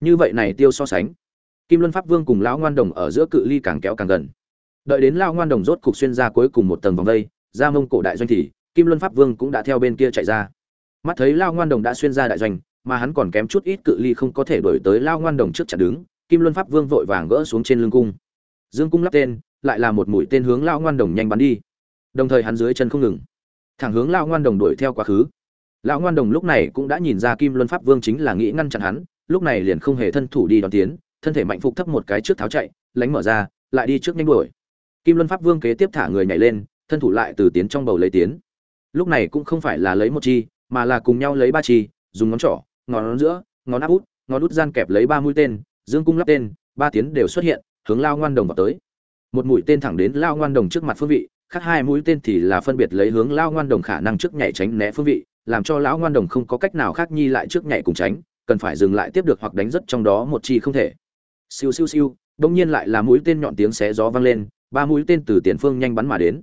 như vậy này tiêu so sánh, kim luân pháp vương cùng lão ngoan đồng ở giữa cự ly càng kéo càng gần. Đợi đến lão ngoan đồng rốt cục xuyên ra cuối cùng một tầng vòng vây ra mông cổ đại doanh thì kim luân pháp vương cũng đã theo bên kia chạy ra. Mắt thấy lão ngoan đồng đã xuyên ra đại doanh, mà hắn còn kém chút ít cự ly không có thể đổi tới lão ngoan đồng trước chặn đứng, kim luân pháp vương vội vàng gỡ xuống trên lưng cung. Dương cung lắp tên, lại là một mũi tên hướng lão ngoan đồng nhanh bắn đi. Đồng thời hắn dưới chân không ngừng, thẳng hướng lão ngoan đồng đuổi theo quá khứ. Lão ngoan đồng lúc này cũng đã nhìn ra kim luân pháp vương chính là nghĩ ngăn chặn hắn lúc này liền không hề thân thủ đi đón tiến, thân thể mạnh phục thấp một cái trước tháo chạy, lánh mở ra, lại đi trước nhanh đuổi. Kim luân pháp vương kế tiếp thả người nhảy lên, thân thủ lại từ tiến trong bầu lấy tiến. Lúc này cũng không phải là lấy một chi, mà là cùng nhau lấy ba chi, dùng ngón trỏ, ngón giữa, ngón áp út, ngón út gian kẹp lấy ba mũi tên, dương cung lắp tên, ba tiến đều xuất hiện, hướng lao ngoan đồng vào tới. Một mũi tên thẳng đến lao ngoan đồng trước mặt phương vị, khác hai mũi tên thì là phân biệt lấy hướng lao ngoan đồng khả năng trước nhảy tránh né phương vị, làm cho lão ngoan đồng không có cách nào khác nhi lại trước nhảy cùng tránh cần phải dừng lại tiếp được hoặc đánh rất trong đó một chi không thể. Siêu siêu siêu đông nhiên lại là mũi tên nhọn tiếng xé gió vang lên, ba mũi tên từ tiền phương nhanh bắn mà đến.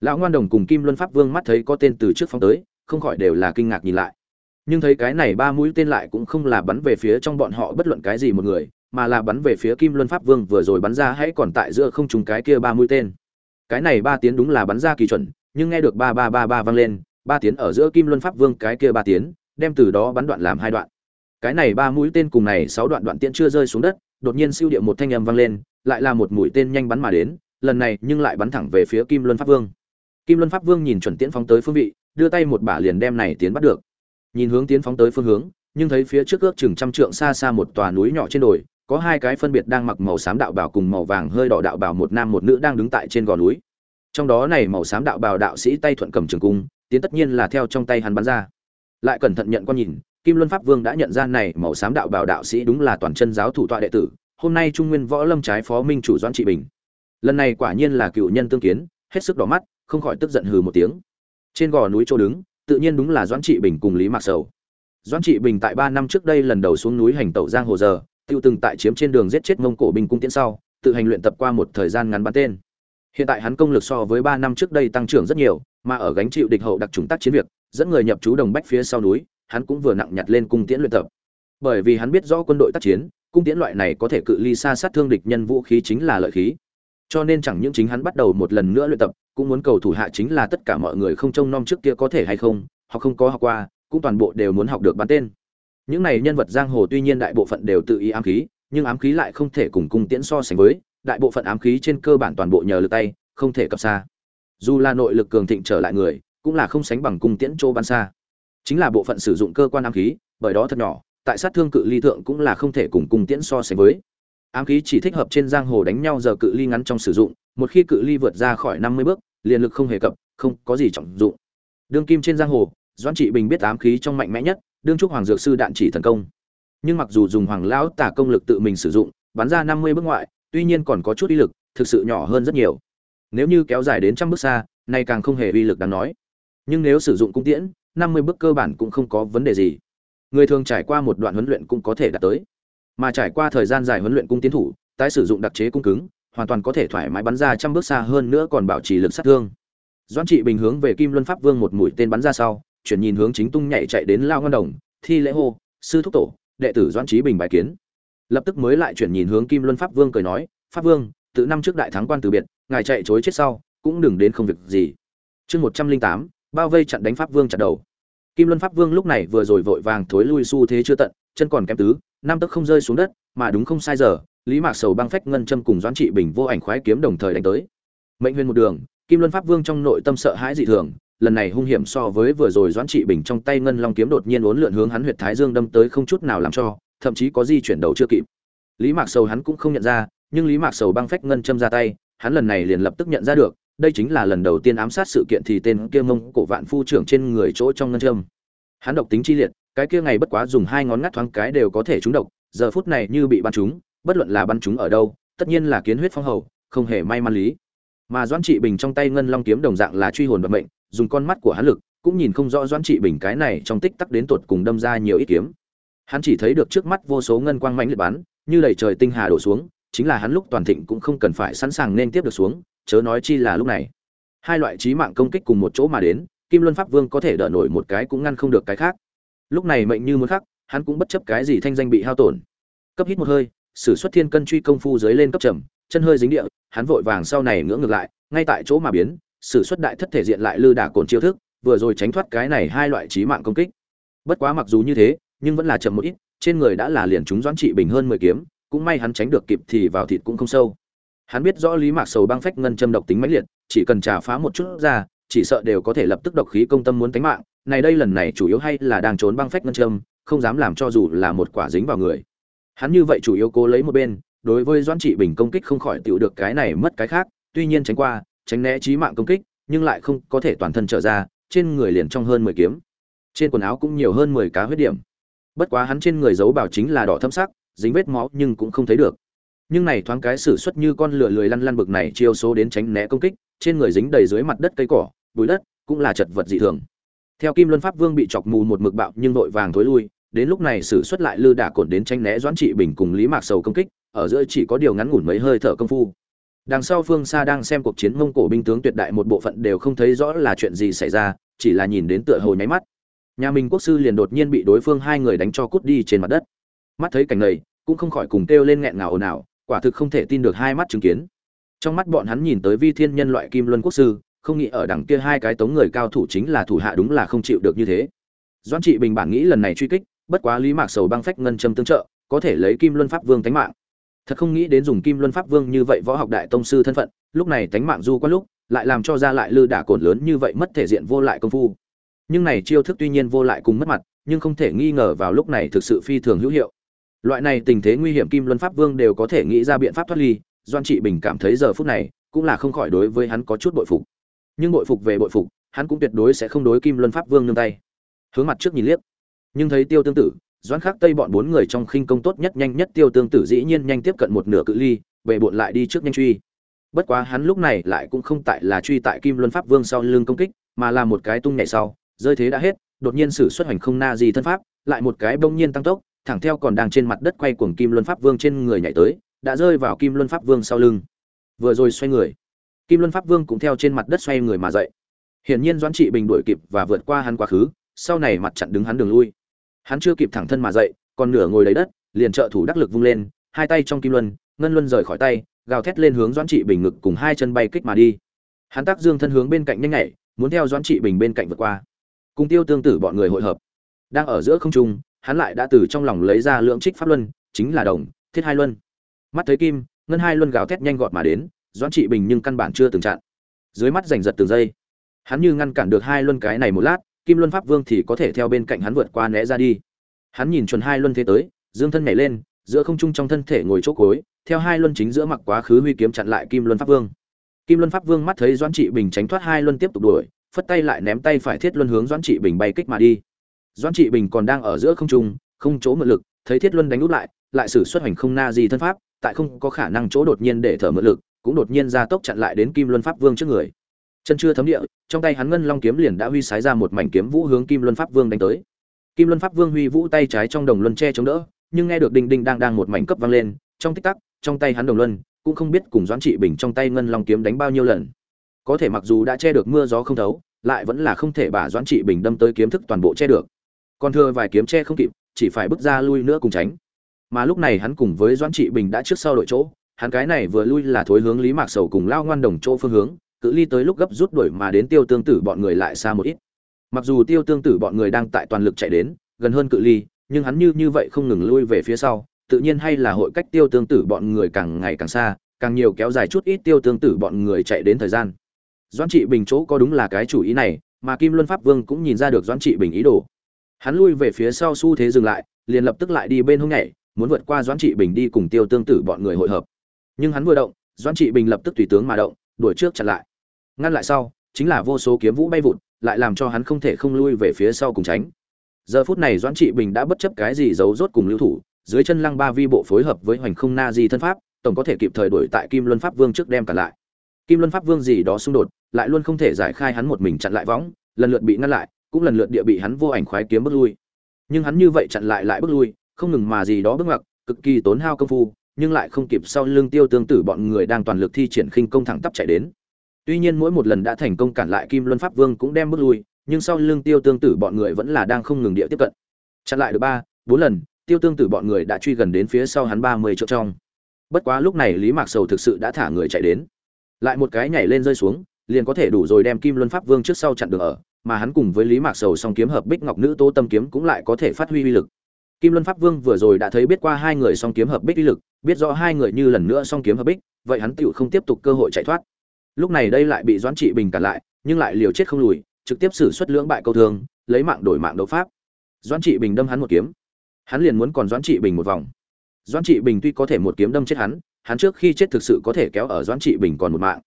Lão ngoan đồng cùng kim luân pháp vương mắt thấy có tên từ trước phóng tới, không khỏi đều là kinh ngạc nhìn lại. Nhưng thấy cái này ba mũi tên lại cũng không là bắn về phía trong bọn họ bất luận cái gì một người, mà là bắn về phía kim luân pháp vương vừa rồi bắn ra hãy còn tại giữa không trùng cái kia ba mũi tên. Cái này ba tiếng đúng là bắn ra kỳ chuẩn, nhưng nghe được ba ba ba ba vang lên, ba tiếng ở giữa kim luân pháp vương cái kia ba tiếng đem từ đó bắn đoạn làm hai đoạn cái này ba mũi tên cùng này sáu đoạn đoạn tiễn chưa rơi xuống đất, đột nhiên siêu địa một thanh âm vang lên, lại là một mũi tên nhanh bắn mà đến, lần này nhưng lại bắn thẳng về phía kim luân pháp vương. Kim luân pháp vương nhìn chuẩn tiễn phóng tới phương vị, đưa tay một bả liền đem này tiến bắt được. Nhìn hướng tiến phóng tới phương hướng, nhưng thấy phía trước ước chừng trăm trượng xa xa một tòa núi nhỏ trên đồi, có hai cái phân biệt đang mặc màu xám đạo bào cùng màu vàng hơi đỏ đạo bào một nam một nữ đang đứng tại trên gò núi. Trong đó này màu xám đạo bào đạo sĩ tay thuận cầm trường cung, tiến tất nhiên là theo trong tay hắn bắn ra. Lại cẩn thận nhận con nhìn kim luân pháp vương đã nhận ra này màu xám đạo bào đạo sĩ đúng là toàn chân giáo thủ tọa đệ tử, hôm nay trung nguyên võ lâm trái phó minh chủ doãn trị bình. Lần này quả nhiên là cựu nhân tương kiến, hết sức đỏ mắt, không khỏi tức giận hừ một tiếng. Trên gò núi chỗ đứng, tự nhiên đúng là doãn trị bình cùng lý mạc sầu. Doãn trị bình tại ba năm trước đây lần đầu xuống núi hành tẩu giang hồ giờ tiêu từng tại chiếm trên đường giết chết mông cổ binh cung tiễn sau, tự hành luyện tập qua một thời gian ngắn bắn tên. Hiện tại hắn công lực so với ba năm trước đây tăng trưởng rất nhiều, mà ở gánh chịu địch hậu đặc trùng tác chiến việc, dẫn người nhập trú đồng bách phía sau núi hắn cũng vừa nặng nhặt lên cung tiễn luyện tập. Bởi vì hắn biết rõ quân đội tác chiến, cung tiễn loại này có thể cự ly xa sát thương địch nhân vũ khí chính là lợi khí. Cho nên chẳng những chính hắn bắt đầu một lần nữa luyện tập, cũng muốn cầu thủ hạ chính là tất cả mọi người không trông nom trước kia có thể hay không họ không có học qua, cũng toàn bộ đều muốn học được bắn tên. Những này nhân vật giang hồ tuy nhiên đại bộ phận đều tự ý ám khí, nhưng ám khí lại không thể cùng cung tiễn so sánh với, đại bộ phận ám khí trên cơ bản toàn bộ nhờ lực tay, không thể cập xa. Dù là nội lực cường thịnh trở lại người, cũng là không sánh bằng cung tiễn chỗ bắn xa chính là bộ phận sử dụng cơ quan ám khí, bởi đó thật nhỏ, tại sát thương cự ly thượng cũng là không thể cùng cung tiễn so sánh với. Ám khí chỉ thích hợp trên giang hồ đánh nhau giờ cự ly ngắn trong sử dụng, một khi cự ly vượt ra khỏi năm mươi bước, liền lực không hề cập, không có gì trọng dụng. Đương kim trên giang hồ, doãn trị bình biết ám khí trong mạnh mẽ nhất, đương trúc hoàng dược sư đạn chỉ thần công. Nhưng mặc dù dùng hoàng lão tả công lực tự mình sử dụng, bắn ra năm mươi bước ngoại, tuy nhiên còn có chút uy lực, thực sự nhỏ hơn rất nhiều. Nếu như kéo dài đến trăm bước xa, nay càng không hề uy lực đáng nói. Nhưng nếu sử dụng cung tiễn năm mươi bước cơ bản cũng không có vấn đề gì. Người thường trải qua một đoạn huấn luyện cũng có thể đạt tới. Mà trải qua thời gian dài huấn luyện cung tiến thủ, tái sử dụng đặc chế cung cứng, hoàn toàn có thể thoải mái bắn ra trăm bước xa hơn nữa còn bảo trì lực sát thương. Doãn trị bình hướng về kim luân pháp vương một mũi tên bắn ra sau, chuyển nhìn hướng chính tung nhảy chạy đến lao ngân đồng, thi lễ hô, sư thúc tổ, đệ tử doãn trí bình bài kiến. Lập tức mới lại chuyển nhìn hướng kim luân pháp vương cười nói, pháp vương từ năm trước đại thắng quan từ biệt, ngài chạy chối chết sau, cũng đừng đến không việc gì. Chương một trăm linh tám bao vây chặn đánh pháp vương chặt đầu. Kim luân pháp vương lúc này vừa rồi vội vàng thối lui xu thế chưa tận, chân còn kém tứ, năm tấc không rơi xuống đất, mà đúng không sai giờ, lý mạc sầu băng phách ngân châm cùng doãn trị bình vô ảnh khoái kiếm đồng thời đánh tới. Mệnh huyền một đường, kim luân pháp vương trong nội tâm sợ hãi dị thường, lần này hung hiểm so với vừa rồi doãn trị bình trong tay ngân long kiếm đột nhiên uốn lượn hướng hắn huyệt thái dương đâm tới không chút nào làm cho, thậm chí có di chuyển đầu chưa kịp. Lý mạc sầu hắn cũng không nhận ra, nhưng lý mạc sầu băng phách ngân châm ra tay, hắn lần này liền lập tức nhận ra được đây chính là lần đầu tiên ám sát sự kiện thì tên kia mông cổ vạn phu trưởng trên người chỗ trong ngân châm. Hắn độc tính chi liệt, cái kia ngày bất quá dùng hai ngón ngắt thoáng cái đều có thể trúng độc, giờ phút này như bị bắn trúng, bất luận là bắn trúng ở đâu, tất nhiên là kiến huyết phong hầu, không hề may mắn lý. Mà doãn trị bình trong tay ngân long kiếm đồng dạng là truy hồn vận mệnh, dùng con mắt của hắn lực, cũng nhìn không rõ doãn trị bình cái này trong tích tắc đến tuột cùng đâm ra nhiều ít kiếm. Hắn chỉ thấy được trước mắt vô số ngân quang mãnh liệt bắn, như đầy trời tinh hà đổ xuống, chính là hắn lúc toàn thịnh cũng không cần phải sẵn sàng nên tiếp được xuống chớ nói chi là lúc này. Hai loại trí mạng công kích cùng một chỗ mà đến, kim luân pháp vương có thể đỡ nổi một cái cũng ngăn không được cái khác. Lúc này mệnh như muốn khắc, hắn cũng bất chấp cái gì thanh danh bị hao tổn. Cấp hít một hơi, sử xuất thiên cân truy công phu dưới lên cấp trầm, chân hơi dính địa, hắn vội vàng sau này ngưỡng ngược lại, ngay tại chỗ mà biến, sử xuất đại thất thể diện lại lư đả cồn chiêu thức, vừa rồi tránh thoát cái này hai loại trí mạng công kích. Bất quá mặc dù như thế, nhưng vẫn là chậm một ít, trên người đã là liền chúng doãn trị bình hơn mười kiếm, cũng may hắn tránh được kịp thì vào thịt cũng không sâu hắn biết rõ lý mạc sầu băng phách ngân châm độc tính mãnh liệt, chỉ cần trả phá một chút ra, chỉ sợ đều có thể lập tức độc khí công tâm muốn tánh mạng. Này đây lần này chủ yếu hay là đang trốn băng phách ngân châm, không dám làm cho dù là một quả dính vào người. Hắn như vậy chủ yếu cố lấy một bên, đối với doãn trị bình công kích không khỏi tiểu được cái này mất cái khác, tuy nhiên tránh qua, tránh né trí mạng công kích, nhưng lại không có thể toàn thân trở ra, trên người liền trong hơn mười kiếm. Trên quần áo cũng nhiều hơn mười cá huyết điểm. Bất quá hắn trên người giấu bảo chính là đỏ thâm sắc, dính vết máu nhưng cũng không thấy được nhưng này thoáng cái sử xuất như con lửa lười lăn lăn bực này chiêu số đến tránh né công kích, trên người dính đầy dưới mặt đất cây cỏ, bụi đất, cũng là chật vật dị thường. Theo kim luân pháp vương bị chọc mù một mực bạo nhưng vội vàng thối lui, đến lúc này sử xuất lại lư đả cổn đến tranh né doãn trị bình cùng lý mạc sầu công kích, ở giữa chỉ có điều ngắn ngủn mấy hơi thở công phu. Đằng sau phương xa đang xem cuộc chiến mông cổ binh tướng tuyệt đại một bộ phận đều không thấy rõ là chuyện gì xảy ra, chỉ là nhìn đến tựa hồ nháy mắt. Nhà mình quốc sư liền đột nhiên bị đối phương hai người đánh cho cút đi trên mặt đất. Mắt thấy cảnh này, cũng không khỏi cùng kêu lên nghẹn ngào ồn ào quả thực không thể tin được hai mắt chứng kiến. Trong mắt bọn hắn nhìn tới vi thiên nhân loại kim luân quốc sư, không nghĩ ở đằng kia hai cái tống người cao thủ chính là thủ hạ đúng là không chịu được như thế. Doãn trị bình bản nghĩ lần này truy kích, bất quá lý mạc sầu băng phách ngân châm tương trợ, có thể lấy kim luân pháp vương tánh mạng. Thật không nghĩ đến dùng kim luân pháp vương như vậy võ học đại tông sư thân phận, lúc này tánh mạng du qua lúc, lại làm cho ra lại lư đả cồn lớn như vậy mất thể diện vô lại công phu. Nhưng này chiêu thức tuy nhiên vô lại cùng mất mặt, nhưng không thể nghi ngờ vào lúc này thực sự phi thường hữu hiệu loại này tình thế nguy hiểm kim luân pháp vương đều có thể nghĩ ra biện pháp thoát ly doan trị bình cảm thấy giờ phút này cũng là không khỏi đối với hắn có chút bội phục. Nhưng bội phục về bội phục hắn cũng tuyệt đối sẽ không đối kim luân pháp vương nương tay. Hướng mặt trước nhìn liếc. Nhưng thấy tiêu tương tử, doãn khắc tây bọn bốn người trong khinh công tốt nhất nhanh nhất tiêu tương tử dĩ nhiên nhanh tiếp cận một nửa cự ly về bộn lại đi trước nhanh truy. Bất quá hắn lúc này lại cũng không tại là truy tại kim luân pháp vương sau lưng công kích mà là một cái tung nhảy sau rơi thế đã hết đột nhiên sử xuất hành không na gì thân pháp lại một cái bỗng nhiên tăng tốc thẳng theo còn đang trên mặt đất quay cuồng kim luân pháp vương trên người nhảy tới, đã rơi vào kim luân pháp vương sau lưng. Vừa rồi xoay người, kim luân pháp vương cũng theo trên mặt đất xoay người mà dậy. Hiển nhiên doãn trị bình đuổi kịp và vượt qua hắn quá khứ, sau này mặt chặn đứng hắn đường lui. Hắn chưa kịp thẳng thân mà dậy, còn nửa ngồi lấy đất, liền trợ thủ đắc lực vung lên, hai tay trong kim luân, ngân luân rời khỏi tay, gào thét lên hướng doãn trị bình ngực cùng hai chân bay kích mà đi. Hắn tác dương thân hướng bên cạnh nhanh nhảy, muốn theo doãn trị bình bên cạnh vượt qua. Cùng tiêu tương tử bọn người hội hợp. Đang ở giữa không trung hắn lại đã từ trong lòng lấy ra lượng trích pháp luân, chính là đồng, thiết hai luân. Mắt thấy kim, ngân hai luân gào thét nhanh gọn mà đến, doãn trị bình nhưng căn bản chưa từng chặn. Dưới mắt giành giật từng giây. Hắn như ngăn cản được hai luân cái này một lát, kim luân pháp vương thì có thể theo bên cạnh hắn vượt qua né ra đi. Hắn nhìn chuẩn hai luân thế tới, dương thân nhảy lên, giữa không trung trong thân thể ngồi chỗ cối, theo hai luân chính giữa mặc quá khứ huy kiếm chặn lại kim luân pháp vương. Kim luân pháp vương mắt thấy doãn trị bình tránh thoát hai luân tiếp tục đuổi, phất tay lại ném tay phải thiết luân hướng doãn trị bình bay kích mà đi doãn trị bình còn đang ở giữa không trung, không chỗ mượn lực, thấy thiết luân đánh út lại lại sử xuất hành không na gì thân pháp, tại không có khả năng chỗ đột nhiên để thở mượn lực, cũng đột nhiên ra tốc chặn lại đến kim luân pháp vương trước người. Chân chưa thấm địa, trong tay hắn ngân long kiếm liền đã huy sái ra một mảnh kiếm vũ hướng kim luân pháp vương đánh tới. Kim luân pháp vương huy vũ tay trái trong đồng luân che chống đỡ, nhưng nghe được đinh đinh đang đang một mảnh cấp vang lên, trong tích tắc, trong tay hắn đồng luân, cũng không biết cùng doãn trị bình trong tay ngân long kiếm đánh bao nhiêu lần. Có thể mặc dù đã che được mưa gió không thấu, lại vẫn là không thể bà doãn trị bình đâm tới kiếm thức toàn bộ che được còn thừa vài kiếm che không kịp, chỉ phải bước ra lui nữa cùng tránh. Mà lúc này hắn cùng với doãn trị bình đã trước sau đội chỗ, hắn cái này vừa lui là thối hướng lý mạc sầu cùng lao ngoan đồng chỗ phương hướng, cự ly tới lúc gấp rút đuổi mà đến tiêu tương tử bọn người lại xa một ít. Mặc dù tiêu tương tử bọn người đang tại toàn lực chạy đến, gần hơn cự ly, nhưng hắn như như vậy không ngừng lui về phía sau, tự nhiên hay là hội cách tiêu tương tử bọn người càng ngày càng xa, càng nhiều kéo dài chút ít tiêu tương tử bọn người chạy đến thời gian. Doãn trị bình chỗ có đúng là cái chủ ý này, mà kim luân pháp vương cũng nhìn ra được doãn trị bình ý đồ hắn lui về phía sau xu thế dừng lại, liền lập tức lại đi bên hông nhảy, muốn vượt qua doãn trị bình đi cùng tiêu tương tử bọn người hội hợp. Nhưng hắn vừa động, doãn trị bình lập tức tùy tướng mà động, đuổi trước chặn lại. Ngăn lại sau, chính là vô số kiếm vũ bay vụt, lại làm cho hắn không thể không lui về phía sau cùng tránh. Giờ phút này doãn trị bình đã bất chấp cái gì giấu rốt cùng lưu thủ, dưới chân lăng ba vi bộ phối hợp với hoành không na di thân pháp, tổng có thể kịp thời đuổi tại kim luân pháp vương trước đem cả lại. Kim luân pháp vương gì đó xung đột, lại luôn không thể giải khai hắn một mình chặn lại võng, lần lượt bị ngăn lại cũng lần lượt địa bị hắn vô ảnh khoái kiếm bước lui. Nhưng hắn như vậy chặn lại lại bước lui không ngừng mà gì đó bước ngoặt cực kỳ tốn hao công phu nhưng lại không kịp sau lưng tiêu tương tử bọn người đang toàn lực thi triển khinh công thẳng tắp chạy đến. Tuy nhiên mỗi một lần đã thành công cản lại Kim Luân Pháp Vương cũng đem bước lui, nhưng sau lưng Tiêu Tương Tử bọn người vẫn là đang không ngừng địa tiếp cận. Chặn lại được ba, bốn lần, tiêu tương tử bọn người đã truy gần đến phía sau hắn ba mươi chỗ trong. Bất quá lúc này lý mạc sầu thực sự đã thả người chạy đến. Lại một cái nhảy lên rơi xuống liền có thể đủ rồi đem kim luân pháp vương trước sau chặn được ở mà hắn cùng với lý mạc sầu song kiếm hợp bích ngọc nữ tố tâm kiếm cũng lại có thể phát huy uy lực. Kim luân pháp vương vừa rồi đã thấy biết qua hai người song kiếm hợp bích uy lực, biết rõ hai người như lần nữa song kiếm hợp bích, vậy hắn tựu không tiếp tục cơ hội chạy thoát. Lúc này đây lại bị doãn trị bình cản lại, nhưng lại liều chết không lùi, trực tiếp xử xuất lưỡng bại câu thương, lấy mạng đổi mạng đấu pháp. Doãn trị bình đâm hắn một kiếm. Hắn liền muốn còn doãn trị bình một vòng. Doãn trị bình tuy có thể một kiếm đâm chết hắn hắn trước khi chết thực sự có thể kéo ở doãn trị bình còn một mạng.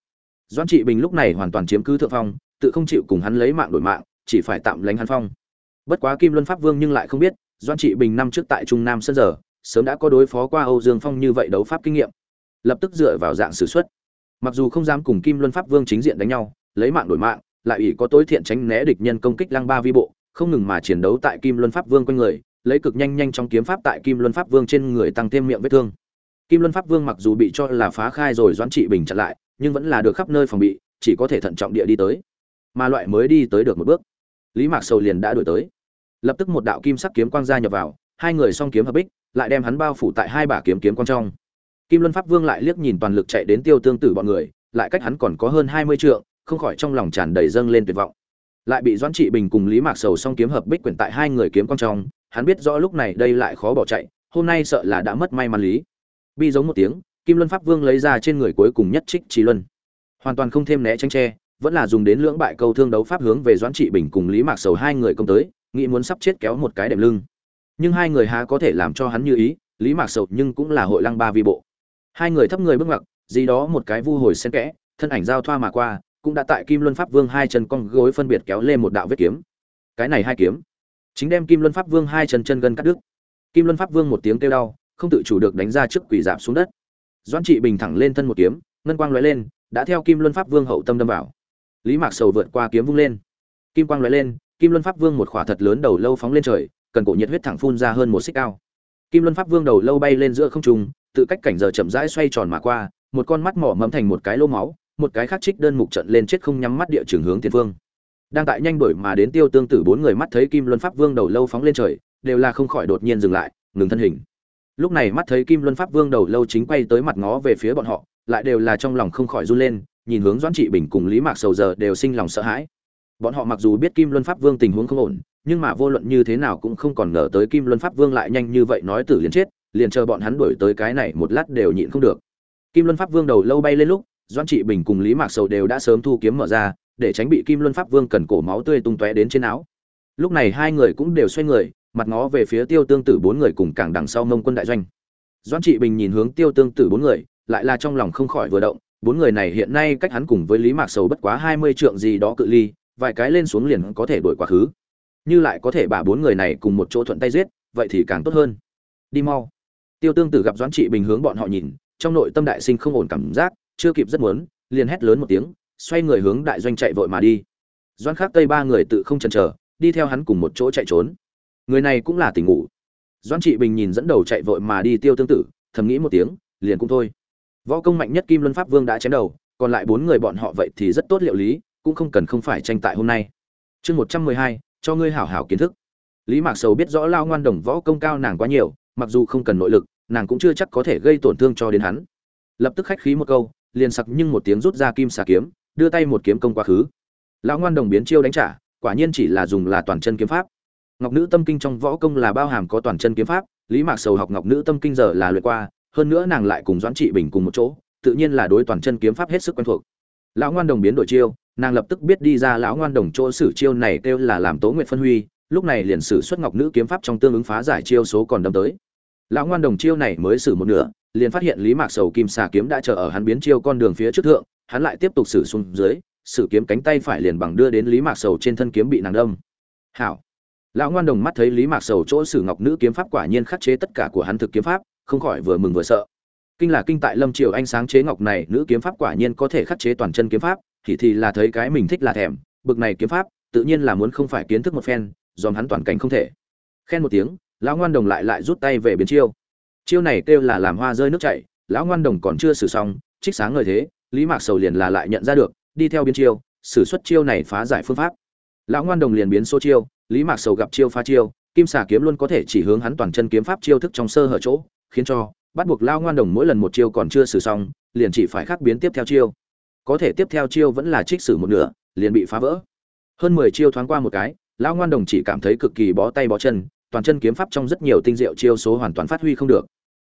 Doãn trị bình lúc này hoàn toàn chiếm cứ thượng phong tự không chịu cùng hắn lấy mạng đổi mạng, chỉ phải tạm lánh hắn phong. Bất quá kim luân pháp vương nhưng lại không biết doãn trị bình năm trước tại trung nam sân giờ, sớm đã có đối phó qua âu dương phong như vậy đấu pháp kinh nghiệm. Lập tức dựa vào dạng sử xuất. Mặc dù không dám cùng kim luân pháp vương chính diện đánh nhau, lấy mạng đổi mạng, lại ủy có tối thiện tránh né địch nhân công kích lăng ba vi bộ, không ngừng mà chiến đấu tại kim luân pháp vương quanh người, lấy cực nhanh nhanh trong kiếm pháp tại kim luân pháp vương trên người tăng thêm miệng vết thương. Kim luân pháp vương mặc dù bị cho là phá khai rồi doãn trị bình chặn lại, nhưng vẫn là được khắp nơi phòng bị, chỉ có thể thận trọng địa đi tới mà loại mới đi tới được một bước. Lý mạc sầu liền đã đuổi tới. Lập tức một đạo kim sắc kiếm quang gia nhập vào, hai người song kiếm hợp bích, lại đem hắn bao phủ tại hai bả kiếm kiếm quang trong. Kim luân pháp vương lại liếc nhìn toàn lực chạy đến tiêu tương tử bọn người, lại cách hắn còn có hơn hai mươi trượng, không khỏi trong lòng tràn đầy dâng lên tuyệt vọng. Lại bị doãn trị bình cùng lý mạc sầu song kiếm hợp bích quyển tại hai người kiếm quang trong, hắn biết rõ lúc này đây lại khó bỏ chạy, hôm nay sợ là đã mất may mắn lý. Bi giống một tiếng, kim luân pháp vương lấy ra trên người cuối cùng nhất trích trí luân. Hoàn toàn không thêm né tranh tre vẫn là dùng đến lưỡng bại câu thương đấu pháp hướng về doãn trị bình cùng lý mạc sầu hai người công tới, nghĩ muốn sắp chết kéo một cái đệm lưng. Nhưng hai người há có thể làm cho hắn như ý, lý mạc sầu nhưng cũng là hội lăng ba vi bộ. Hai người thấp người bước ngoặc gì đó một cái vu hồi xen kẽ, thân ảnh giao thoa mà qua, cũng đã tại kim luân pháp vương hai chân con gối phân biệt kéo lên một đạo vết kiếm. Cái này hai kiếm, chính đem kim luân pháp vương hai chân chân gân cắt đứt. Kim luân pháp vương một tiếng kêu đau, không tự chủ được đánh ra trước quỷ dạp xuống đất. Doan trị bình thẳng lên thân một kiếm, ngân quang lóe lên, đã theo kim luân pháp vương hậu tâm đâm vào lý mạc sầu vượt qua kiếm vung lên. Kim quang lóe lên, kim luân pháp vương một khỏa thật lớn đầu lâu phóng lên trời, cần cổ nhiệt huyết thẳng phun ra hơn một xích cao. Kim luân pháp vương đầu lâu bay lên giữa không trung, tự cách cảnh giờ chậm rãi xoay tròn mà qua, một con mắt mỏ mẫm thành một cái lô máu, một cái khác trích đơn mục trận lên chết không nhắm mắt địa trường hướng tiền phương. Đang tại nhanh đổi mà đến tiêu tương tử, bốn người mắt thấy kim luân pháp vương đầu lâu phóng lên trời, đều là không khỏi đột nhiên dừng lại, ngừng thân hình. Lúc này mắt thấy kim luân pháp vương đầu lâu chính quay tới mặt ngó về phía bọn họ, lại đều là trong lòng không khỏi run lên nhìn hướng doãn trị bình cùng lý mạc sầu giờ đều sinh lòng sợ hãi. Bọn họ mặc dù biết kim luân pháp vương tình huống không ổn, nhưng mà vô luận như thế nào cũng không còn ngờ tới kim luân pháp vương lại nhanh như vậy nói tử liền chết, liền chờ bọn hắn đuổi tới cái này một lát đều nhịn không được. Kim luân pháp vương đầu lâu bay lên lúc, Doãn trị bình cùng lý mạc sầu đều đã sớm thu kiếm mở ra, để tránh bị kim luân pháp vương cần cổ máu tươi tung tóe đến trên áo. Lúc này hai người cũng đều xoay người, mặt ngó về phía tiêu tương tử bốn người cùng càng đằng sau mông quân đại doanh. Doãn trị bình nhìn hướng tiêu tương tử bốn người, lại là trong lòng không khỏi vừa động bốn người này hiện nay cách hắn cùng với lý mạc sầu bất quá hai mươi trượng gì đó cự ly, vài cái lên xuống liền có thể đổi quá khứ. Như lại có thể bà bốn người này cùng một chỗ thuận tay giết, vậy thì càng tốt hơn. Đi mau. Tiêu tương tử gặp doãn trị bình hướng bọn họ nhìn, trong nội tâm đại sinh không ổn cảm giác, chưa kịp rất muốn, liền hét lớn một tiếng, xoay người hướng đại doanh chạy vội mà đi. Doãn khác tây ba người tự không chần chờ, đi theo hắn cùng một chỗ chạy trốn. Người này cũng là tỉnh ngủ. Doãn trị bình nhìn dẫn đầu chạy vội mà đi tiêu tương tử, thầm nghĩ một tiếng, liền cũng thôi võ công mạnh nhất kim luân pháp vương đã chém đầu, còn lại bốn người bọn họ vậy thì rất tốt liệu lý, cũng không cần không phải tranh tại hôm nay. Chương một trăm mười hai, cho ngươi hảo hảo kiến thức. Lý mạc sầu biết rõ lao ngoan đồng võ công cao nàng quá nhiều, mặc dù không cần nội lực, nàng cũng chưa chắc có thể gây tổn thương cho đến hắn. Lập tức khách khí một câu, liền sặc nhưng một tiếng rút ra kim xà kiếm, đưa tay một kiếm công quá khứ. Lão ngoan đồng biến chiêu đánh trả, quả nhiên chỉ là dùng là toàn chân kiếm pháp. Ngọc nữ tâm kinh trong võ công là bao hàm có toàn chân kiếm pháp, lý mạc sầu học ngọc nữ tâm kinh giờ là luyện qua hơn nữa nàng lại cùng doãn trị bình cùng một chỗ, tự nhiên là đối toàn chân kiếm pháp hết sức quen thuộc. Lão ngoan đồng biến đổi chiêu, nàng lập tức biết đi ra lão ngoan đồng chỗ sử chiêu này kêu là làm tố nguyện phân huy, lúc này liền sử xuất ngọc nữ kiếm pháp trong tương ứng phá giải chiêu số còn đâm tới. Lão ngoan đồng chiêu này mới sử một nửa, liền phát hiện lý mạc sầu kim xà kiếm đã chờ ở hắn biến chiêu con đường phía trước thượng, hắn lại tiếp tục sử xuống dưới, sử kiếm cánh tay phải liền bằng đưa đến lý mạc sầu trên thân kiếm bị nàng đâm. Hảo. Lão ngoan đồng mắt thấy lý mạc sầu chỗ sử ngọc nữ kiếm pháp quả nhiên khắc chế tất cả của hắn thực kiếm pháp không khỏi vừa mừng vừa sợ. Kinh là kinh tại lâm triều anh sáng chế ngọc này, nữ kiếm pháp quả nhiên có thể khắc chế toàn chân kiếm pháp, thì thì là thấy cái mình thích là thèm, bực này kiếm pháp, tự nhiên là muốn không phải kiến thức một phen, dòm hắn toàn cảnh không thể. Khen một tiếng, lão ngoan đồng lại lại rút tay về biến chiêu. Chiêu này kêu là làm hoa rơi nước chảy, lão ngoan đồng còn chưa xử xong, trích sáng ngời thế, lý mạc sầu liền là lại nhận ra được, đi theo biến chiêu sử xuất chiêu này phá giải phương pháp. Lão ngoan đồng liền biến số chiêu, lý mạc sầu gặp chiêu phá chiêu, kim xà kiếm luôn có thể chỉ hướng hắn toàn chân kiếm pháp chiêu thức trong sơ hở chỗ khiến cho bắt buộc lao ngoan đồng mỗi lần một chiêu còn chưa xử xong, liền chỉ phải khắc biến tiếp theo chiêu. Có thể tiếp theo chiêu vẫn là trích sử một nửa, liền bị phá vỡ. Hơn mười chiêu thoáng qua một cái lão ngoan đồng chỉ cảm thấy cực kỳ bó tay bó chân, toàn chân kiếm pháp trong rất nhiều tinh diệu chiêu số hoàn toàn phát huy không được.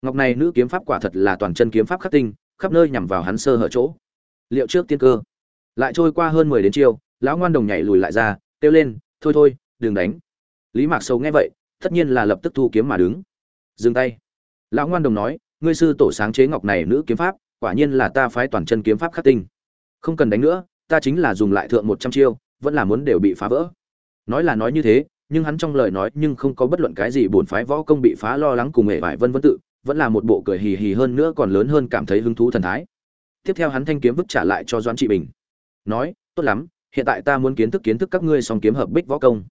Ngọc này nữ kiếm pháp quả thật là toàn chân kiếm pháp khắc tinh, khắp nơi nhằm vào hắn sơ hở chỗ. Liệu trước tiên cơ? Lại trôi qua hơn mười đến chiêu, lão ngoan đồng nhảy lùi lại ra, kêu lên, thôi thôi, đừng đánh. Lý mạc sâu nghe vậy, tất nhiên là lập tức thu kiếm mà đứng. Dừng tay lão ngoan đồng nói, ngươi sư tổ sáng chế ngọc này nữ kiếm pháp, quả nhiên là ta phái toàn chân kiếm pháp khắc tinh. Không cần đánh nữa, ta chính là dùng lại thượng một trăm chiêu, vẫn là muốn đều bị phá vỡ. Nói là nói như thế, nhưng hắn trong lời nói nhưng không có bất luận cái gì bổn phái võ công bị phá lo lắng cùng hệ vải vân vân tự, vẫn là một bộ cười hì hì hơn nữa còn lớn hơn cảm thấy hứng thú thần thái. Tiếp theo hắn thanh kiếm vứt trả lại cho doãn trị bình. Nói, tốt lắm, hiện tại ta muốn kiến thức kiến thức các ngươi song kiếm hợp bích võ công.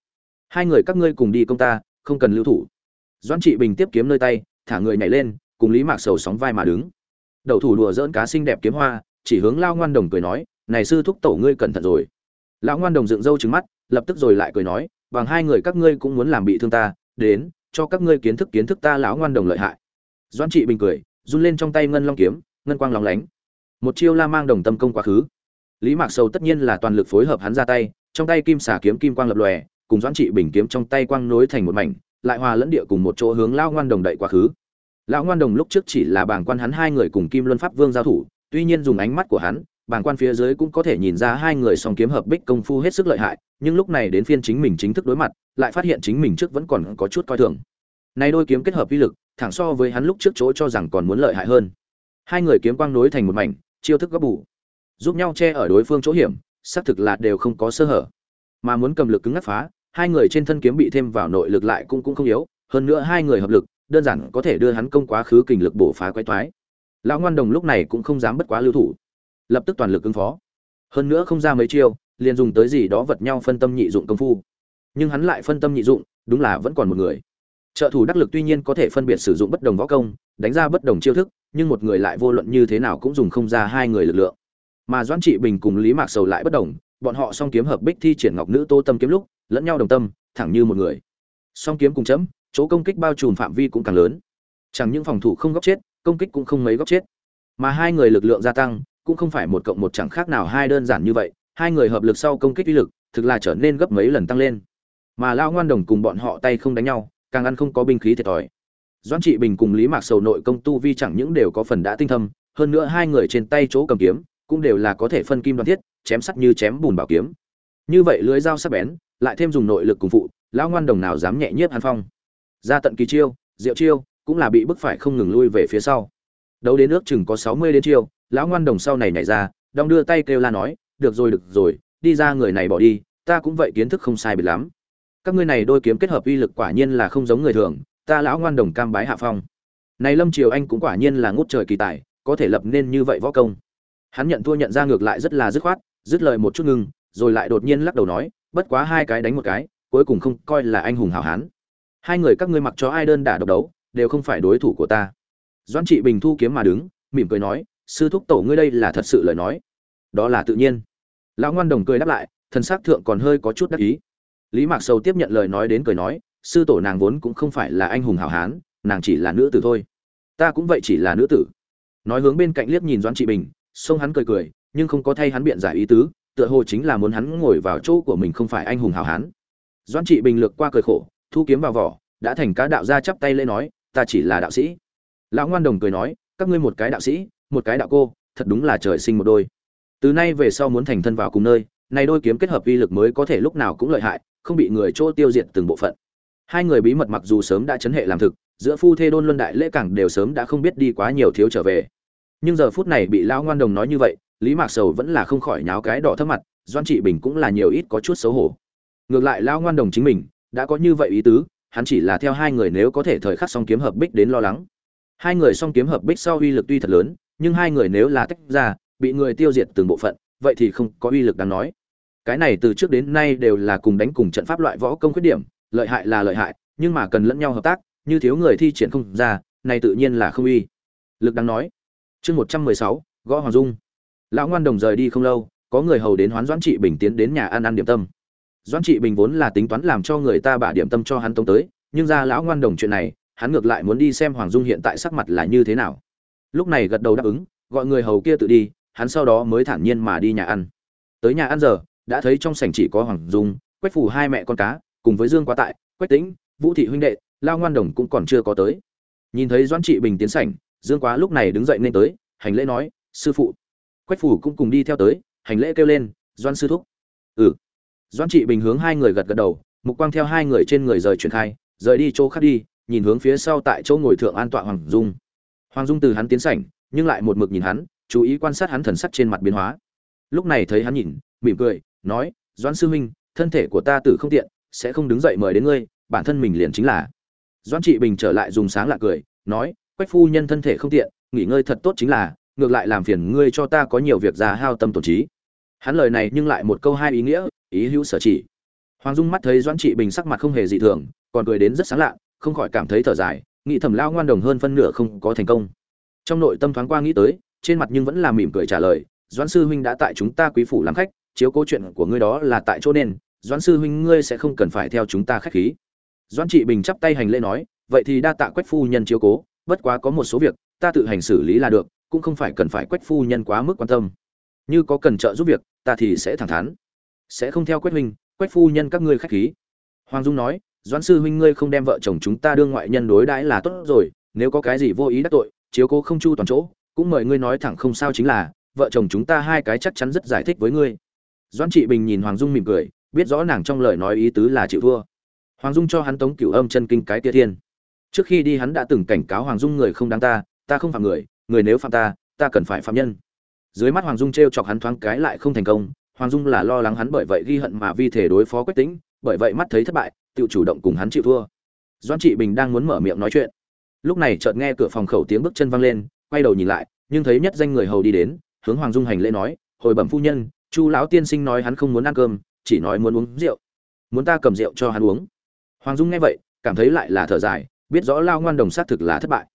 Hai người các ngươi cùng đi công ta, không cần lưu thủ. Doãn trị bình tiếp kiếm nơi tay thả người nhảy lên, cùng lý mạc sầu sóng vai mà đứng. Đầu thủ đùa dỡn cá xinh đẹp kiếm hoa, chỉ hướng lao ngoan đồng cười nói, này sư thúc tổ ngươi cẩn thận rồi. Lão ngoan đồng dựng râu trứng mắt, lập tức rồi lại cười nói, bằng hai người các ngươi cũng muốn làm bị thương ta, đến, cho các ngươi kiến thức kiến thức ta lão ngoan đồng lợi hại. Doãn trị bình cười, run lên trong tay ngân long kiếm, ngân quang lóng lánh. Một chiêu la mang đồng tâm công quá khứ. Lý mạc sầu tất nhiên là toàn lực phối hợp hắn ra tay, trong tay kim xà kiếm kim quang lập lòe, cùng doãn trị bình kiếm trong tay quang nối thành một mảnh lại hòa lẫn địa cùng một chỗ hướng lão ngoan đồng đậy quá khứ. Lão ngoan đồng lúc trước chỉ là bảng quan hắn hai người cùng kim luân pháp vương giao thủ, tuy nhiên dùng ánh mắt của hắn bảng quan phía dưới cũng có thể nhìn ra hai người song kiếm hợp bích công phu hết sức lợi hại, nhưng lúc này đến phiên chính mình chính thức đối mặt, lại phát hiện chính mình trước vẫn còn có chút coi thường. Nay đôi kiếm kết hợp uy lực, thẳng so với hắn lúc trước chỗ cho rằng còn muốn lợi hại hơn. Hai người kiếm quang nối thành một mảnh, chiêu thức gấp bù. Giúp nhau che ở đối phương chỗ hiểm, xác thực là đều không có sơ hở. Mà muốn cầm lực cứng ngắt phá hai người trên thân kiếm bị thêm vào nội lực lại cũng cũng không yếu, hơn nữa hai người hợp lực, đơn giản có thể đưa hắn công quá khứ kình lực bổ phá quái toái lão ngoan đồng lúc này cũng không dám bất quá lưu thủ, lập tức toàn lực ứng phó. Hơn nữa không ra mấy chiêu, liền dùng tới gì đó vật nhau phân tâm nhị dụng công phu. Nhưng hắn lại phân tâm nhị dụng, đúng là vẫn còn một người. Trợ thủ đắc lực tuy nhiên có thể phân biệt sử dụng bất đồng võ công, đánh ra bất đồng chiêu thức, nhưng một người lại vô luận như thế nào cũng dùng không ra hai người lực lượng. Mà doãn trị bình cùng lý mạc sầu lại bất đồng bọn họ song kiếm hợp bích thi triển ngọc nữ tô tâm kiếm lúc, lẫn nhau đồng tâm, thẳng như một người. Song kiếm cùng chấm, chỗ công kích bao trùm phạm vi cũng càng lớn. Chẳng những phòng thủ không góc chết, công kích cũng không mấy góc chết. Mà hai người lực lượng gia tăng, cũng không phải một cộng một chẳng khác nào hai đơn giản như vậy. Hai người hợp lực sau công kích uy lực, thực là trở nên gấp mấy lần tăng lên. Mà lao ngoan đồng cùng bọn họ tay không đánh nhau, càng ăn không có binh khí thiệt thòi. Doãn trị bình cùng lý mạc sầu nội công tu vi chẳng những đều có phần đã tinh thâm, hơn nữa hai người trên tay chỗ cầm kiếm cũng đều là có thể phân kim đoàn thiết, chém sắt như chém bùn bảo kiếm. Như vậy lưới dao sắc bén, lại thêm dùng nội lực cùng phụ, lão ngoan đồng nào dám nhẹ nhiếp hàn phong. Ra tận kỳ chiêu, diệu chiêu, cũng là bị bức phải không ngừng lui về phía sau. Đấu đến nước chừng có sáu mươi đến chiêu, lão ngoan đồng sau này nhảy ra, đong đưa tay kêu la nói, được rồi được rồi, đi ra người này bỏ đi, ta cũng vậy kiến thức không sai biệt lắm. Các ngươi này đôi kiếm kết hợp uy lực quả nhiên là không giống người thường, ta lão ngoan đồng cam bái hạ phong. Này lâm triều anh cũng quả nhiên là ngút trời kỳ tài, có thể lập nên như vậy võ công hắn nhận thua nhận ra ngược lại rất là dứt khoát, dứt lời một chút ngưng rồi lại đột nhiên lắc đầu nói, bất quá hai cái đánh một cái, cuối cùng không coi là anh hùng hảo hán. Hai người các ngươi mặc cho ai đơn đả độc đấu, đều không phải đối thủ của ta. Doãn trị bình thu kiếm mà đứng, mỉm cười nói, sư thúc tổ ngươi đây là thật sự lời nói. Đó là tự nhiên. Lão ngoan đồng cười đáp lại, thần s ắ c thượng còn hơi có chút đắc ý. Lý mạc sầu tiếp nhận lời nói đến cười nói, sư tổ nàng vốn cũng không phải là anh hùng hảo hán, nàng chỉ là nữ tử thôi. Ta cũng vậy chỉ là nữ tử. Nói hướng bên cạnh liếc nhìn doãn trị bình xông hắn cười cười, nhưng không có thay hắn biện giải ý tứ, tựa hồ chính là muốn hắn ngồi vào chỗ của mình không phải anh hùng hảo hán. Doãn trị bình lược qua cười khổ, thu kiếm vào vỏ, đã thành cá đạo gia chắp tay lễ nói, ta chỉ là đạo sĩ. Lão ngoan đồng cười nói, các ngươi một cái đạo sĩ, một cái đạo cô, thật đúng là trời sinh một đôi. Từ nay về sau muốn thành thân vào cùng nơi, này đôi kiếm kết hợp uy lực mới có thể lúc nào cũng lợi hại, không bị người chỗ tiêu diệt từng bộ phận. Hai người bí mật mặc dù sớm đã chấn hệ làm thực, giữa phu thê đôn luân đại lễ cảng đều sớm đã không biết đi quá nhiều thiếu trở về nhưng giờ phút này bị lão ngoan đồng nói như vậy, lý mạc sầu vẫn là không khỏi nháo cái đỏ thấp mặt doan trị bình cũng là nhiều ít có chút xấu hổ. Ngược lại lão ngoan đồng chính mình, đã có như vậy ý tứ, hắn chỉ là theo hai người nếu có thể thời khắc song kiếm hợp bích đến lo lắng. Hai người song kiếm hợp bích sau uy lực tuy thật lớn, nhưng hai người nếu là tách ra, bị người tiêu diệt từng bộ phận, vậy thì không có uy lực đáng nói. Cái này từ trước đến nay đều là cùng đánh cùng trận pháp loại võ công khuyết điểm, lợi hại là lợi hại, nhưng mà cần lẫn nhau hợp tác, như thiếu người thi triển không ra, này tự nhiên là không uy. Lực đáng nói chương một trăm mười sáu, gõ hoàng dung. Lão ngoan đồng rời đi không lâu, có người hầu đến hoán doãn trị bình tiến đến nhà ăn ăn điểm tâm. Doãn trị bình vốn là tính toán làm cho người ta bả điểm tâm cho hắn tống tới, nhưng ra lão ngoan đồng chuyện này, hắn ngược lại muốn đi xem hoàng dung hiện tại sắc mặt là như thế nào. Lúc này gật đầu đáp ứng, gọi người hầu kia tự đi, hắn sau đó mới thản nhiên mà đi nhà ăn. Tới nhà ăn giờ, đã thấy trong sảnh chỉ có hoàng dung, quách phủ hai mẹ con cá, cùng với dương quá tại, quách tĩnh, vũ thị huynh đệ lao ngoan đồng cũng còn chưa có tới. Nhìn thấy doãn trị bình tiến sảnh dương quá lúc này đứng dậy nên tới, hành lễ nói, sư phụ. Quách phủ cũng cùng đi theo tới, hành lễ kêu lên, doan sư thúc. Ừ. Doan trị bình hướng hai người gật gật đầu, mục quang theo hai người trên người rời chuyển khai, rời đi chỗ khác đi, nhìn hướng phía sau tại chỗ ngồi thượng an tọa hoàng dung. Hoàng dung từ hắn tiến sảnh, nhưng lại một mực nhìn hắn, chú ý quan sát hắn thần sắc trên mặt biến hóa. Lúc này thấy hắn nhìn, mỉm cười, nói, doan sư huynh, thân thể của ta tử không tiện, sẽ không đứng dậy mời đến ngươi, bản thân mình liền chính là. Doan trị bình trở lại dùng sáng lạ cười, nói quách phu nhân thân thể không tiện, nghỉ ngơi thật tốt chính là, ngược lại làm phiền ngươi cho ta có nhiều việc già hao tâm tổn trí. Hắn lời này nhưng lại một câu hai ý nghĩa, ý hữu sở chỉ. Hoàng dung mắt thấy doãn trị bình sắc mặt không hề dị thường, còn cười đến rất sáng lạ, không khỏi cảm thấy thở dài, nghĩ Thẩm lao ngoan đồng hơn phân nửa không có thành công. Trong nội tâm thoáng qua nghĩ tới, trên mặt nhưng vẫn là mỉm cười trả lời, doãn sư huynh đã tại chúng ta quý phủ làm khách, chiếu câu chuyện của ngươi đó là tại chỗ nên, doãn sư huynh ngươi sẽ không cần phải theo chúng ta khách khí. Doãn trị bình chắp tay hành lễ nói, vậy thì đa tạ quách phu nhân chiếu cố bất quá có một số việc, ta tự hành xử lý là được, cũng không phải cần phải quách phu nhân quá mức quan tâm. Như có cần trợ giúp việc, ta thì sẽ thẳng thắn. Sẽ không theo quách huynh, quách phu nhân các ngươi khách khí. Hoàng dung nói, doãn sư huynh ngươi không đem vợ chồng chúng ta đương ngoại nhân đối đãi là tốt rồi, nếu có cái gì vô ý đắc tội, chiếu cố không chu toàn chỗ, cũng mời ngươi nói thẳng không sao chính là, vợ chồng chúng ta hai cái chắc chắn rất giải thích với ngươi. Doãn trị bình nhìn hoàng dung mỉm cười, biết rõ nàng trong lời nói ý tứ là chịu thua. Hoàng dung cho hắn tống cửu âm chân kinh cái tia thiên trước khi đi hắn đã từng cảnh cáo hoàng dung người không đáng ta ta không phạm người người nếu phạm ta ta cần phải phạm nhân. Dưới mắt hoàng dung t r e o chọc hắn thoáng cái lại không thành công, hoàng dung là lo lắng hắn bởi vậy ghi hận mà vi thể đối phó quách tính bởi vậy mắt thấy thất bại, tự chủ động cùng hắn chịu thua. Doan trị bình đang muốn mở miệng nói chuyện. Lúc này chợt nghe cửa phòng khẩu tiếng bước chân văng lên, quay đầu nhìn lại, nhưng thấy nhất danh người hầu đi đến, hướng hoàng dung hành lễ nói, hồi bẩm phu nhân, chu lão tiên sinh nói hắn không muốn ăn cơm, chỉ nói muốn uống rượu. Muốn ta cầm rượu cho hắn uống. Hoàng dung nghe vậy, cảm thấy lại là thở dài biết rõ lao ngoan đồng xác thực là thất bại.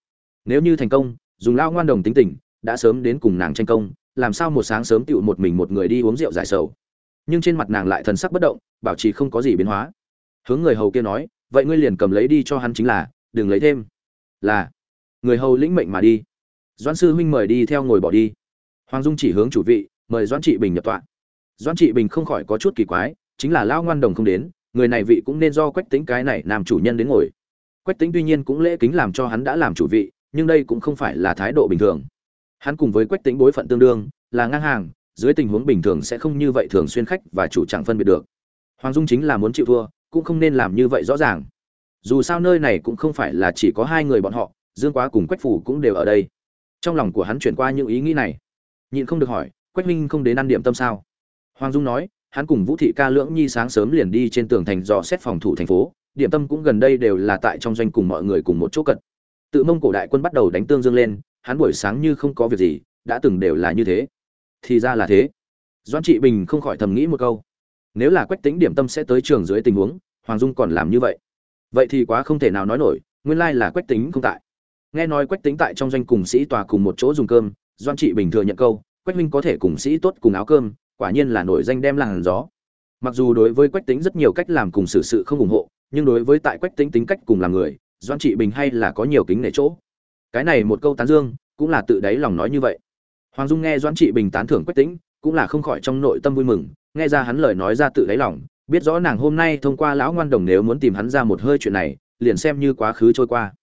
Nếu như thành công, dùng lao ngoan đồng tính tình, đã sớm đến cùng nàng tranh công, làm sao một sáng sớm tựu một mình một người đi uống rượu giải sầu. Nhưng trên mặt nàng lại thần sắc bất động, bảo trì không có gì biến hóa. Hướng người hầu kia nói, vậy ngươi liền cầm lấy đi cho hắn chính là, đừng lấy thêm. Là. Người hầu lĩnh mệnh mà đi. Doãn sư huynh mời đi theo ngồi bỏ đi. Hoàng dung chỉ hướng chủ vị, mời doãn trị bình nhập tọa. Doãn trị bình không khỏi có chút kỳ quái, chính là lao ngoan đồng không đến, người này vị cũng nên do quách tính cái này làm chủ nhân đến ngồi quách tính tuy nhiên cũng lễ kính làm cho hắn đã làm chủ vị, nhưng đây cũng không phải là thái độ bình thường. Hắn cùng với quách tính bối phận tương đương, là ngang hàng, dưới tình huống bình thường sẽ không như vậy thường xuyên khách và chủ chẳng phân biệt được. Hoàng dung chính là muốn chịu thua, cũng không nên làm như vậy rõ ràng. Dù sao nơi này cũng không phải là chỉ có hai người bọn họ, dương quá cùng quách phủ cũng đều ở đây. Trong lòng của hắn chuyển qua những ý nghĩ này. Nhịn không được hỏi, quách minh không đến ăn điểm tâm sao? Hoàng dung nói, hắn cùng vũ thị ca lưỡng nhi sáng sớm liền đi trên tường thành dò xét phòng thủ thành phố điểm tâm cũng gần đây đều là tại trong doanh cùng mọi người cùng một chỗ cận tự mông cổ đại quân bắt đầu đánh tương dương lên, hắn buổi sáng như không có việc gì, đã từng đều là như thế. Thì ra là thế. Doan trị bình không khỏi thầm nghĩ một câu. Nếu là quách tính điểm tâm sẽ tới trường dưới tình huống, hoàng dung còn làm như vậy. Vậy thì quá không thể nào nói nổi, nguyên lai là quách tính không tại. Nghe nói quách tính tại trong doanh cùng sĩ tòa cùng một chỗ dùng cơm doan trị bình thừa nhận câu, quách minh có thể cùng sĩ tốt cùng áo cơm, quả nhiên là nổi danh đem làng gió. Mặc dù đối với quách tính rất nhiều cách làm cùng xử sự không ủng hộ nhưng đối với tại quách tính tính cách cùng làm người doan trị bình hay là có nhiều kính nể chỗ. Cái này một câu tán dương, cũng là tự đáy lòng nói như vậy. Hoàng dung nghe doãn trị bình tán thưởng quách tĩnh, cũng là không khỏi trong nội tâm vui mừng, nghe ra hắn lời nói ra tự đáy lòng, biết rõ nàng hôm nay thông qua lão ngoan đồng nếu muốn tìm hắn ra một hơi chuyện này, liền xem như quá khứ trôi qua.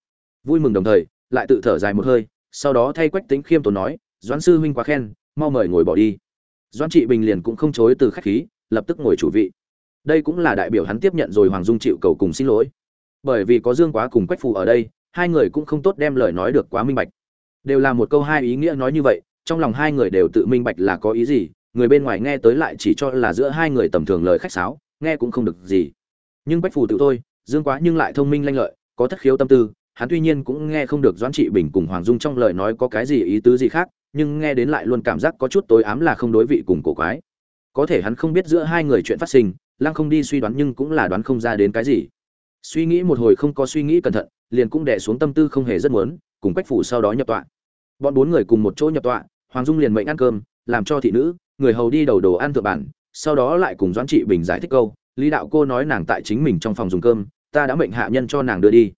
Vui mừng đồng thời, lại tự thở dài một hơi, sau đó thay quách tính khiêm tốn nói, doãn sư huynh quá khen, mau mời ngồi bỏ đi. Doãn trị bình liền cũng không chối từ khách khí, lập tức ngồi chủ vị đây cũng là đại biểu hắn tiếp nhận rồi hoàng dung chịu cầu cùng xin lỗi. Bởi vì có dương quá cùng quách phù ở đây, hai người cũng không tốt đem lời nói được quá minh bạch. Đều là một câu hai ý nghĩa nói như vậy, trong lòng hai người đều tự minh bạch là có ý gì, người bên ngoài nghe tới lại chỉ cho là giữa hai người tầm thường lời khách sáo, nghe cũng không được gì. Nhưng bách phù tự thôi, dương quá nhưng lại thông minh lanh lợi, có thất khiếu tâm tư, hắn tuy nhiên cũng nghe không được doãn trị bình cùng hoàng dung trong lời nói có cái gì ý tứ gì khác, nhưng nghe đến lại luôn cảm giác có chút tối ám là không đối vị cùng cổ quái. Có thể hắn không biết giữa hai người chuyện phát sinh lăng không đi suy đoán nhưng cũng là đoán không ra đến cái gì. Suy nghĩ một hồi không có suy nghĩ cẩn thận, liền cũng đè xuống tâm tư không hề rất muốn, cùng quách phủ sau đó nhập tọa. Bọn bốn người cùng một chỗ nhập tọa, hoàng dung liền mệnh ăn cơm, làm cho thị nữ, người hầu đi đầu đồ ăn thượng bản, sau đó lại cùng doãn trị bình giải thích câu, lý đạo cô nói nàng tại chính mình trong phòng dùng cơm, ta đã mệnh hạ nhân cho nàng đưa đi.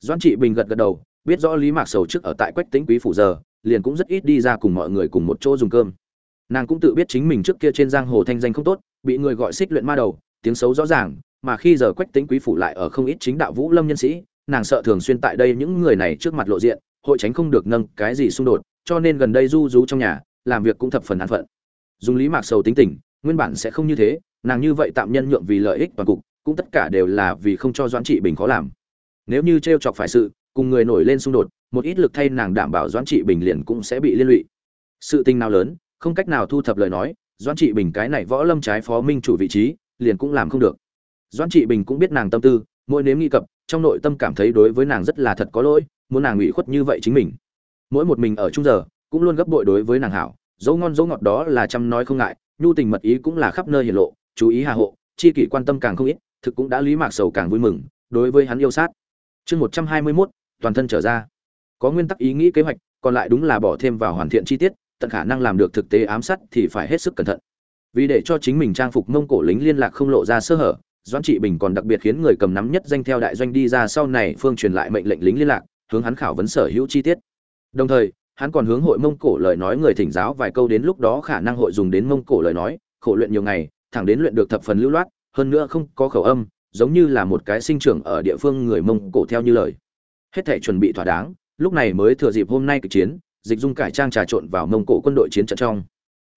Doãn trị bình gật gật đầu, biết rõ lý mạc sầu trước ở tại quách tính quý phủ giờ, liền cũng rất ít đi ra cùng mọi người cùng một chỗ dùng cơm. Nàng cũng tự biết chính mình trước kia trên giang hồ thanh danh không tốt, bị người gọi xích luyện ma đầu tiếng xấu rõ ràng, mà khi giờ quách tính quý phủ lại ở không ít chính đạo vũ lâm nhân sĩ, nàng sợ thường xuyên tại đây những người này trước mặt lộ diện, hội tránh không được nâng cái gì xung đột, cho nên gần đây du rú trong nhà, làm việc cũng thập phần an phận. Dùng lý mạc sầu tính tình, nguyên bản sẽ không như thế, nàng như vậy tạm nhân nhượng vì lợi ích toàn cục, cũng tất cả đều là vì không cho doãn trị bình khó làm. Nếu như t r e o chọc phải sự, cùng người nổi lên xung đột, một ít lực thay nàng đảm bảo doãn trị bình liền cũng sẽ bị liên lụy. Sự tình nào lớn, không cách nào thu thập lời nói, doãn trị bình cái này võ lâm trái phó minh chủ vị trí liền cũng làm không được. Doãn trị bình cũng biết nàng tâm tư, mỗi nếm nghi cập, trong nội tâm cảm thấy đối với nàng rất là thật có lỗi, muốn nàng ủy khuất như vậy chính mình. Mỗi một mình ở chung giờ, cũng luôn gấp bội đối với nàng hảo, dấu ngon dấu ngọt đó là chăm nói không ngại, nhu tình mật ý cũng là khắp nơi hiển lộ, chú ý hà hộ, chi kỷ quan tâm càng không ít, thực cũng đã lý mạc sầu càng vui mừng, đối với hắn yêu sát. Chương một trăm hai mươi mốt, toàn thân trở ra. Có nguyên tắc ý nghĩ kế hoạch, còn lại đúng là bỏ thêm vào hoàn thiện chi tiết, tận khả năng làm được thực tế ám sát thì phải hết sức cẩn thận vì để cho chính mình trang phục mông cổ lính liên lạc không lộ ra sơ hở, doãn trị bình còn đặc biệt khiến người cầm nắm nhất danh theo đại doanh đi ra sau này phương truyền lại mệnh lệnh lính liên lạc, hướng hắn khảo vấn sở hữu chi tiết. Đồng thời, hắn còn hướng hội mông cổ lời nói người thỉnh giáo vài câu đến lúc đó khả năng hội dùng đến mông cổ lời nói, khổ luyện nhiều ngày, thẳng đến luyện được thập phần lưu loát, hơn nữa không có khẩu âm, giống như là một cái sinh trưởng ở địa phương người mông cổ theo như lời. Hết thể chuẩn bị thỏa đáng, lúc này mới thừa dịp hôm nay kịch chiến, dịch dung cải trang trà trộn vào mông cổ quân đội chiến trận trong.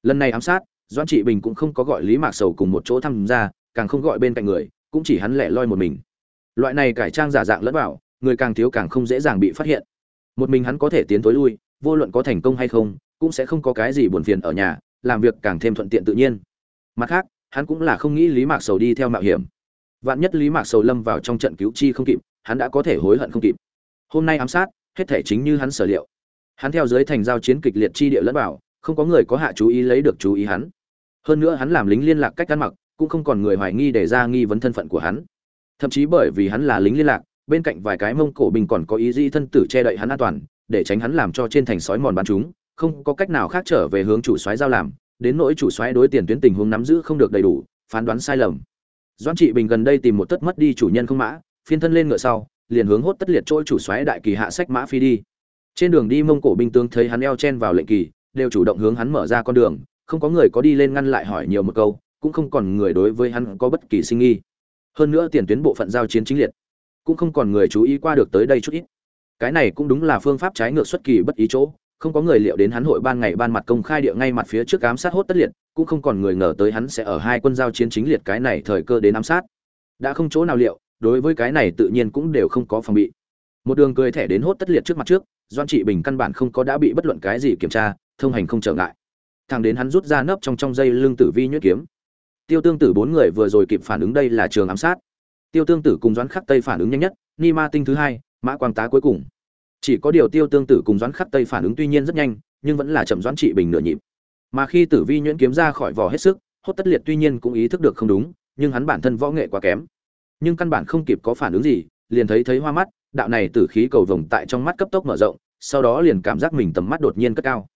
Lần này ám sát doan trị bình cũng không có gọi lý mạc sầu cùng một chỗ tham gia, càng không gọi bên cạnh người, cũng chỉ hắn lẻ loi một mình. Loại này cải trang giả dạng lẫn vào, người càng thiếu càng không dễ dàng bị phát hiện. Một mình hắn có thể tiến tối lui, vô luận có thành công hay không, cũng sẽ không có cái gì buồn phiền ở nhà, làm việc càng thêm thuận tiện tự nhiên. Mặt khác, hắn cũng là không nghĩ lý mạc sầu đi theo mạo hiểm. Vạn nhất lý mạc sầu lâm vào trong trận cứu chi không kịp, hắn đã có thể hối hận không kịp. Hôm nay ám sát, hết thể chính như hắn sở liệu. Hắn theo dưới thành giao chiến kịch liệt chi địa lẫn vào, không có người có hạ chú ý lấy được chú ý hắn hơn nữa hắn làm lính liên lạc cách ăn mặc, cũng không còn người hoài nghi để ra nghi vấn thân phận của hắn. Thậm chí bởi vì hắn là lính liên lạc, bên cạnh vài cái mông cổ bình còn có ý di thân tử che đậy hắn an toàn, để tránh hắn làm cho trên thành sói mòn bắn chúng, không có cách nào khác trở về hướng chủ soái giao làm, đến nỗi chủ soái đối tiền tuyến tình huống nắm giữ không được đầy đủ, phán đoán sai lầm. Doãn trị bình gần đây tìm một tất mất đi chủ nhân không mã, phiên thân lên ngựa sau, liền hướng hốt tất liệt trôi chủ soái đại kỳ hạ sách mã phi đi. Trên đường đi mông cổ binh tướng thấy hắn eo chen vào lệnh kỳ, đều chủ động hướng hắn mở ra con đường không có người có đi lên ngăn lại hỏi nhiều một câu, cũng không còn người đối với hắn có bất kỳ sinh nghi. Hơn nữa tiền tuyến bộ phận giao chiến chính liệt, cũng không còn người chú ý qua được tới đây chút ít. Cái này cũng đúng là phương pháp trái ngược xuất kỳ bất ý chỗ, không có người liệu đến hắn hội ban ngày ban mặt công khai địa ngay mặt phía trước ám sát hốt tất liệt, cũng không còn người ngờ tới hắn sẽ ở hai quân giao chiến chính liệt cái này thời cơ đến ám sát. Đã không chỗ nào liệu, đối với cái này tự nhiên cũng đều không có phòng bị. Một đường cười thẻ đến hốt tất liệt trước mặt trước, doan trị bình căn bản không có đã bị bất luận cái gì kiểm tra, thông hành không trở ngại thẳng đến hắn rút ra nấp trong trong dây lưng tử vi nhuyễn kiếm. Tiêu tương tử bốn người vừa rồi kịp phản ứng đây là trường ám sát. Tiêu tương tử cùng doãn khắc tây phản ứng nhanh nhất, ni ma tinh thứ hai, mã quang tá cuối cùng. Chỉ có điều tiêu tương tử cùng doãn khắc tây phản ứng tuy nhiên rất nhanh, nhưng vẫn là chậm doãn trị bình nửa nhịp. Mà khi tử vi nhuyễn kiếm ra khỏi vỏ hết sức, hốt tất liệt tuy nhiên cũng ý thức được không đúng, nhưng hắn bản thân võ nghệ quá kém. Nhưng căn bản không kịp có phản ứng gì, liền thấy thấy hoa mắt, đạo này tử khí cầu vồng tại trong mắt cấp tốc mở rộng, sau đó liền cảm giác mình tầm mắt đột nhiên cất cao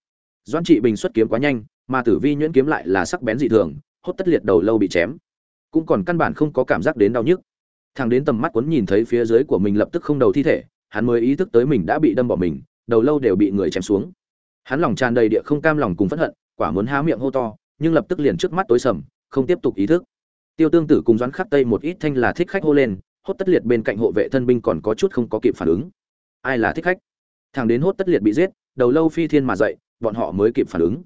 doãn trị bình xuất kiếm quá nhanh, mà tử vi nhuyễn kiếm lại là sắc bén dị thường, hốt tất liệt đầu lâu bị chém. Cũng còn căn bản không có cảm giác đến đau nhức. Thằng đến tầm mắt quấn nhìn thấy phía dưới của mình lập tức không đầu thi thể, hắn mới ý thức tới mình đã bị đâm bỏ mình, đầu lâu đều bị người chém xuống. Hắn lòng tràn đầy địa không cam lòng cùng phẫn hận, quả muốn há miệng hô to, nhưng lập tức liền trước mắt tối sầm, không tiếp tục ý thức. Tiêu tương tử cùng doãn khắc tây một ít thanh là thích khách hô lên, hốt tất liệt bên cạnh hộ vệ thân binh còn có chút không có kịp phản ứng. Ai là thích khách? Thằng đến hốt tất liệt bị giết, đầu lâu phi thiên mà dậy bọn họ mới kịp phản ứng.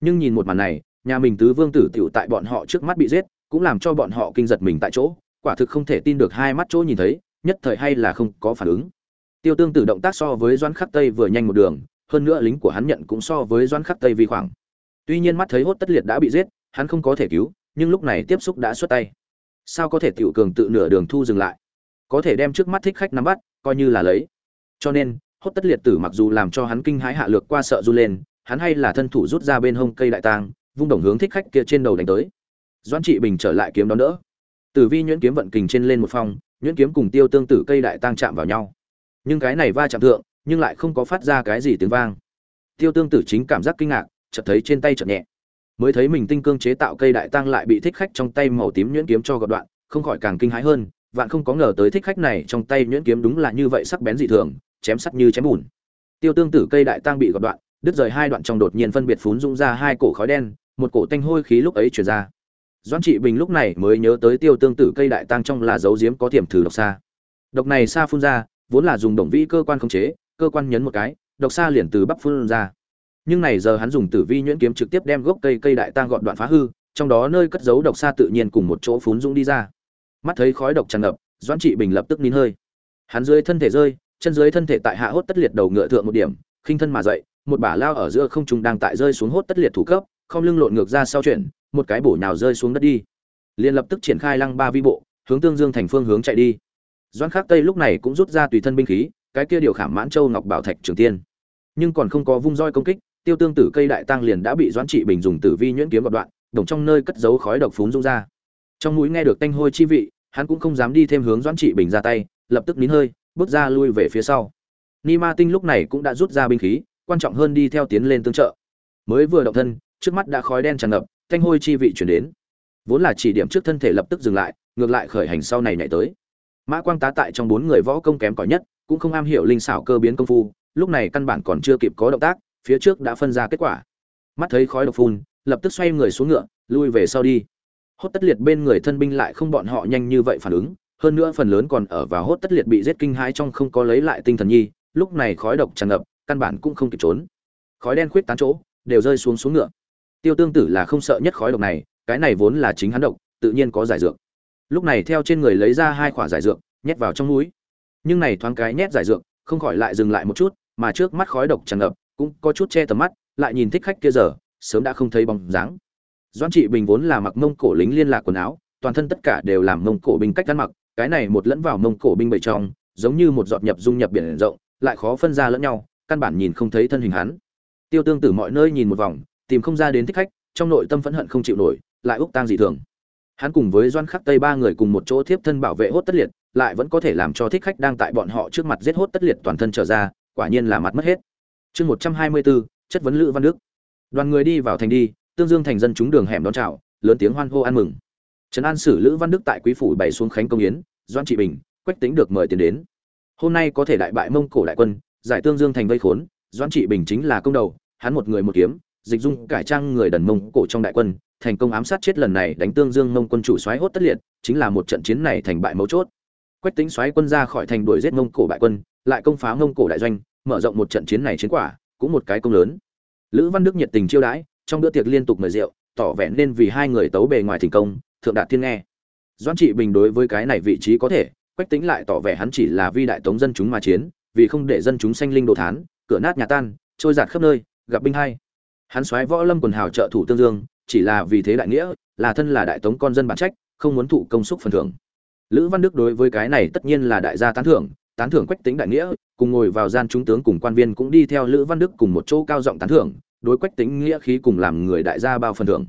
Nhưng nhìn một màn này, nhà mình tứ vương tử tiểu tại bọn họ trước mắt bị giết, cũng làm cho bọn họ kinh giật mình tại chỗ, quả thực không thể tin được hai mắt chỗ nhìn thấy, nhất thời hay là không có phản ứng. Tiêu tương tử động tác so với doãn khắc tây vừa nhanh một đường, hơn nữa lính của hắn nhận cũng so với doãn khắc tây vi khoảng. Tuy nhiên mắt thấy hốt tất liệt đã bị giết, hắn không có thể cứu, nhưng lúc này tiếp xúc đã xuất tay. Sao có thể tiểu cường tự nửa đường thu dừng lại? Có thể đem trước mắt thích khách nắm bắt, coi như là lấy. Cho nên, hốt tất liệt tử mặc dù làm cho hắn kinh hãi hạ lược qua sợ du lên hắn hay là thân thủ rút ra bên hông cây đại tang, vung đồng hướng thích khách kia trên đầu đánh tới. Doãn trị bình trở lại kiếm đón đỡ. Tử vi nhuyễn kiếm vận kình trên lên một phong, nhuyễn kiếm cùng tiêu tương tử cây đại tang chạm vào nhau. Nhưng cái này va chạm thượng, nhưng lại không có phát ra cái gì tiếng vang. Tiêu tương tử chính cảm giác kinh ngạc, chợt thấy trên tay chợt nhẹ. Mới thấy mình tinh cương chế tạo cây đại tang lại bị thích khách trong tay màu tím nhuyễn kiếm cho gọt đoạn, không khỏi càng kinh hãi hơn, vạn không có ngờ tới thích khách này trong tay nhuyễn kiếm đúng là như vậy sắc bén dị thường, chém sắt như chém bùn. Tiêu tương tử cây đại tang bị gọt đoạn đứt rời hai đoạn trong đột nhiên phân biệt phún dũng ra hai cổ khói đen, một cổ tanh hôi khí lúc ấy chuyển ra. Doãn trị bình lúc này mới nhớ tới tiêu tương tử cây đại tăng trong là dấu diếm có tiềm thử độc xa độc này xa phun ra, vốn là dùng đồng vĩ cơ quan khống chế, cơ quan nhấn một cái, độc xa liền từ bắp phun ra. Nhưng này giờ hắn dùng tử vi nhuyễn kiếm trực tiếp đem gốc cây cây đại tăng gọn đoạn phá hư, trong đó nơi cất giấu độc xa tự nhiên cùng một chỗ phún dũng đi ra. Mắt thấy khói độc tràn ngập, doãn trị bình lập tức nín hơi. Hắn dưới thân thể rơi, chân dưới thân thể tại hạ hốt tất liệt đầu ngựa thượng một điểm, khinh thân mà dậy một bả lao ở giữa không trung đang tại rơi xuống hốt tất liệt thủ cấp, không lưng lộn ngược ra sau chuyển, một cái bổ nhào rơi xuống đất đi. Liền lập tức triển khai lăng ba vi bộ, hướng tương dương thành phương hướng chạy đi. Doãn khắc tây lúc này cũng rút ra tùy thân binh khí, cái kia điều khảm mãn châu ngọc bảo thạch trường tiên. Nhưng còn không có vung roi công kích, tiêu tương tử cây đại tăng liền đã bị doãn trị bình dùng tử vi nhuyễn kiếm gọt đoạn, đồng trong nơi cất giấu khói độc phún rung ra. Trong mũi nghe được tanh hôi chi vị, hắn cũng không dám đi thêm hướng doãn trị bình ra tay, lập tức nín hơi, bước ra lui về phía sau. Ni ma tinh lúc này cũng đã rút ra binh khí quan trọng hơn đi theo tiến lên tương trợ. Mới vừa động thân, trước mắt đã khói đen tràn ngập, thanh hôi chi vị chuyển đến. Vốn là chỉ điểm trước thân thể lập tức dừng lại, ngược lại khởi hành sau này nhảy tới. Mã quang tá tại trong bốn người võ công kém cỏi nhất, cũng không am hiểu linh xảo cơ biến công phu, lúc này căn bản còn chưa kịp có động tác, phía trước đã phân ra kết quả. Mắt thấy khói độc phun, lập tức xoay người xuống ngựa, lui về sau đi. Hốt tất liệt bên người thân binh lại không bọn họ nhanh như vậy phản ứng, hơn nữa phần lớn còn ở vào hốt tất liệt bị giết kinh hãi trong không có lấy lại tinh thần nhi, lúc này khói độc tràn ngập căn bản cũng không kịp trốn. Khói đen khuyết tán chỗ, đều rơi xuống xuống ngựa. Tiêu tương tử là không sợ nhất khói độc này, cái này vốn là chính hắn độc, tự nhiên có giải dược. Lúc này theo trên người lấy ra hai quả giải dược, nhét vào trong núi. Nhưng này thoáng cái nhét giải dược, không khỏi lại dừng lại một chút, mà trước mắt khói độc tràn ngập, cũng có chút che tầm mắt, lại nhìn thích khách kia giờ, sớm đã không thấy bóng dáng. Doan trị bình vốn là mặc mông cổ lính liên lạc quần áo, toàn thân tất cả đều làm mông cổ binh cách ăn mặc, cái này một lẫn vào mông cổ binh bầy trong, giống như một giọt nhập dung nhập biển rộng, lại khó phân ra lẫn nhau căn bản nhìn không thấy thân hình hắn. Tiêu tương tử mọi nơi nhìn một vòng, tìm không ra đến thích khách, trong nội tâm phẫn hận không chịu nổi, lại úc tang dị thường. Hắn cùng với doan khắc tây ba người cùng một chỗ thiếp thân bảo vệ hốt tất liệt, lại vẫn có thể làm cho thích khách đang tại bọn họ trước mặt giết hốt tất liệt toàn thân trở ra, quả nhiên là mặt mất hết. Chương một trăm hai mươi bốn, chất vấn lữ văn đức. Đoàn người đi vào thành đi, tương dương thành dân chúng đường hẻm đón chào, lớn tiếng hoan hô ăn mừng. Trấn an sử lữ văn đức tại quý phủ bày xuống khánh công yến doan trị bình, quách tính được mời tiền đến. Hôm nay có thể đại bại mông cổ đại quân giải tương dương thành vây khốn, doãn trị bình chính là công đầu, hắn một người một kiếm, dịch dung cải trang người đần mông cổ trong đại quân, thành công ám sát chết lần này đánh tương dương mông quân chủ xoáy hốt tất liệt, chính là một trận chiến này thành bại mấu chốt. Quách tính xoáy quân ra khỏi thành đuổi giết mông cổ bại quân, lại công phá mông cổ đại doanh, mở rộng một trận chiến này chiến quả, cũng một cái công lớn. Lữ văn đức nhiệt tình chiêu đãi, trong bữa tiệc liên tục mời rượu, tỏ vẻ nên vì hai người tấu bề ngoài thành công, thượng đạt thiên nghe. Doãn trị bình đối với cái này vị trí có thể, quách tính lại tỏ vẻ hắn chỉ là vi đại tống dân chúng mà chiến vì không để dân chúng sanh linh đồ thán, cửa nát nhà tan, trôi giạt khắp nơi, gặp binh hay hắn xoáy võ lâm quần hào trợ thủ tương dương, chỉ là vì thế đại nghĩa, là thân là đại tống con dân bản trách, không muốn thụ công xúc phần thưởng. Lữ văn đức đối với cái này tất nhiên là đại gia tán thưởng tán thưởng quách tính đại nghĩa, cùng ngồi vào gian trung tướng cùng quan viên cũng đi theo lữ văn đức cùng một chỗ cao giọng tán thưởng, đối quách tính nghĩa khí cùng làm người đại gia bao phần thưởng.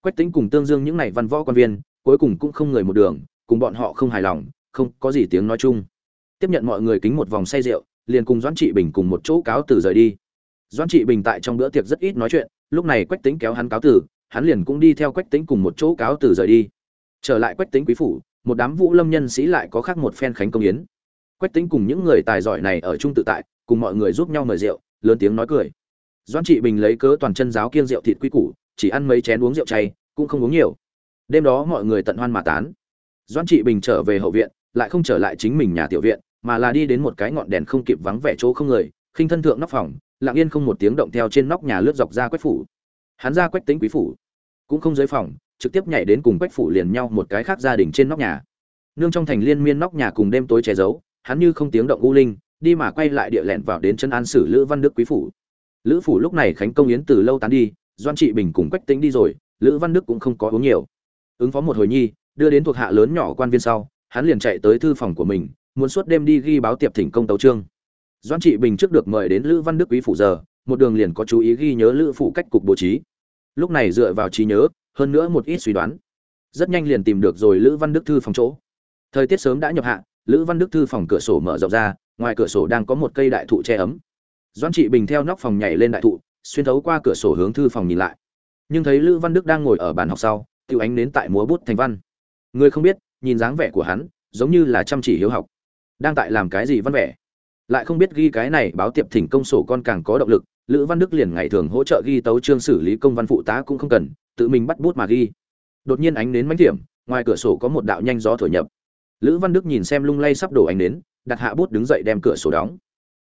Quách tính cùng tương dương những này văn võ quan viên, cuối cùng cũng không người một đường, cùng bọn họ không hài lòng, không có gì tiếng nói chung tiếp nhận mọi người kính một vòng say rượu, liền cùng doãn trị bình cùng một chỗ cáo từ rời đi. Doãn trị bình tại trong bữa tiệc rất ít nói chuyện, lúc này quách tính kéo hắn cáo từ, hắn liền cũng đi theo quách tính cùng một chỗ cáo từ rời đi. Trở lại quách tính quý phủ, một đám vũ lâm nhân sĩ lại có khác một phen khánh công yến. Quách tính cùng những người tài giỏi này ở chung tự tại, cùng mọi người giúp nhau mời rượu, lớn tiếng nói cười. Doãn trị bình lấy cớ toàn chân giáo kiêng rượu thịt quý củ, chỉ ăn mấy chén uống rượu chay, cũng không uống nhiều. Đêm đó mọi người tận hoan mà tán. Doãn trị bình trở về hậu viện, lại không trở lại chính mình nhà tiểu viện mà là đi đến một cái ngọn đèn không kịp vắng vẻ chỗ không người, khinh thân thượng nóc phòng, lặng yên không một tiếng động theo trên nóc nhà lướt dọc ra quách phủ. Hắn ra quách tính quý phủ, cũng không dưới phòng, trực tiếp nhảy đến cùng quách phủ liền nhau một cái khác gia đình trên nóc nhà. Nương trong thành liên miên nóc nhà cùng đêm tối che giấu, hắn như không tiếng động u linh, đi mà quay lại địa lẹn vào đến chân an sử lữ văn đức quý phủ. Lữ phủ lúc này khánh công yến từ lâu tán đi, doan trị bình cùng quách tính đi rồi, lữ văn đức cũng không có uống nhiều. Ứng phó một hồi nhi, đưa đến thuộc hạ lớn nhỏ quan viên sau, hắn liền chạy tới thư phòng của mình muốn suốt đêm đi ghi báo tiệp thỉnh công tấu trương Doãn trị bình trước được mời đến lữ văn đức quý phủ giờ, một đường liền có chú ý ghi nhớ lữ phủ cách cục bố trí. Lúc này dựa vào trí nhớ, hơn nữa một ít suy đoán. Rất nhanh liền tìm được rồi lữ văn đức thư phòng chỗ. Thời tiết sớm đã nhập hạ, lữ văn đức thư phòng cửa sổ mở rộng ra, ngoài cửa sổ đang có một cây đại thụ che ấm. Doãn trị bình theo nóc phòng nhảy lên đại thụ, xuyên thấu qua cửa sổ hướng thư phòng nhìn lại. Nhưng thấy lữ văn đức đang ngồi ở bàn học sau, tiểu ánh đến tại múa bút thành văn. Người không biết, nhìn dáng vẻ của hắn, giống như là chăm chỉ hiếu học đang tại làm cái gì văn vẻ. Lại không biết ghi cái này báo tiệp thỉnh công sổ con càng có động lực, lữ văn đức liền ngày thường hỗ trợ ghi tấu chương xử lý công văn phụ tá cũng không cần, tự mình bắt bút mà ghi. Đột nhiên ánh đến mánh điểm ngoài cửa sổ có một đạo nhanh gió thổi nhập. Lữ văn đức nhìn xem lung lay sắp đổ ánh đến đặt hạ bút đứng dậy đem cửa sổ đóng.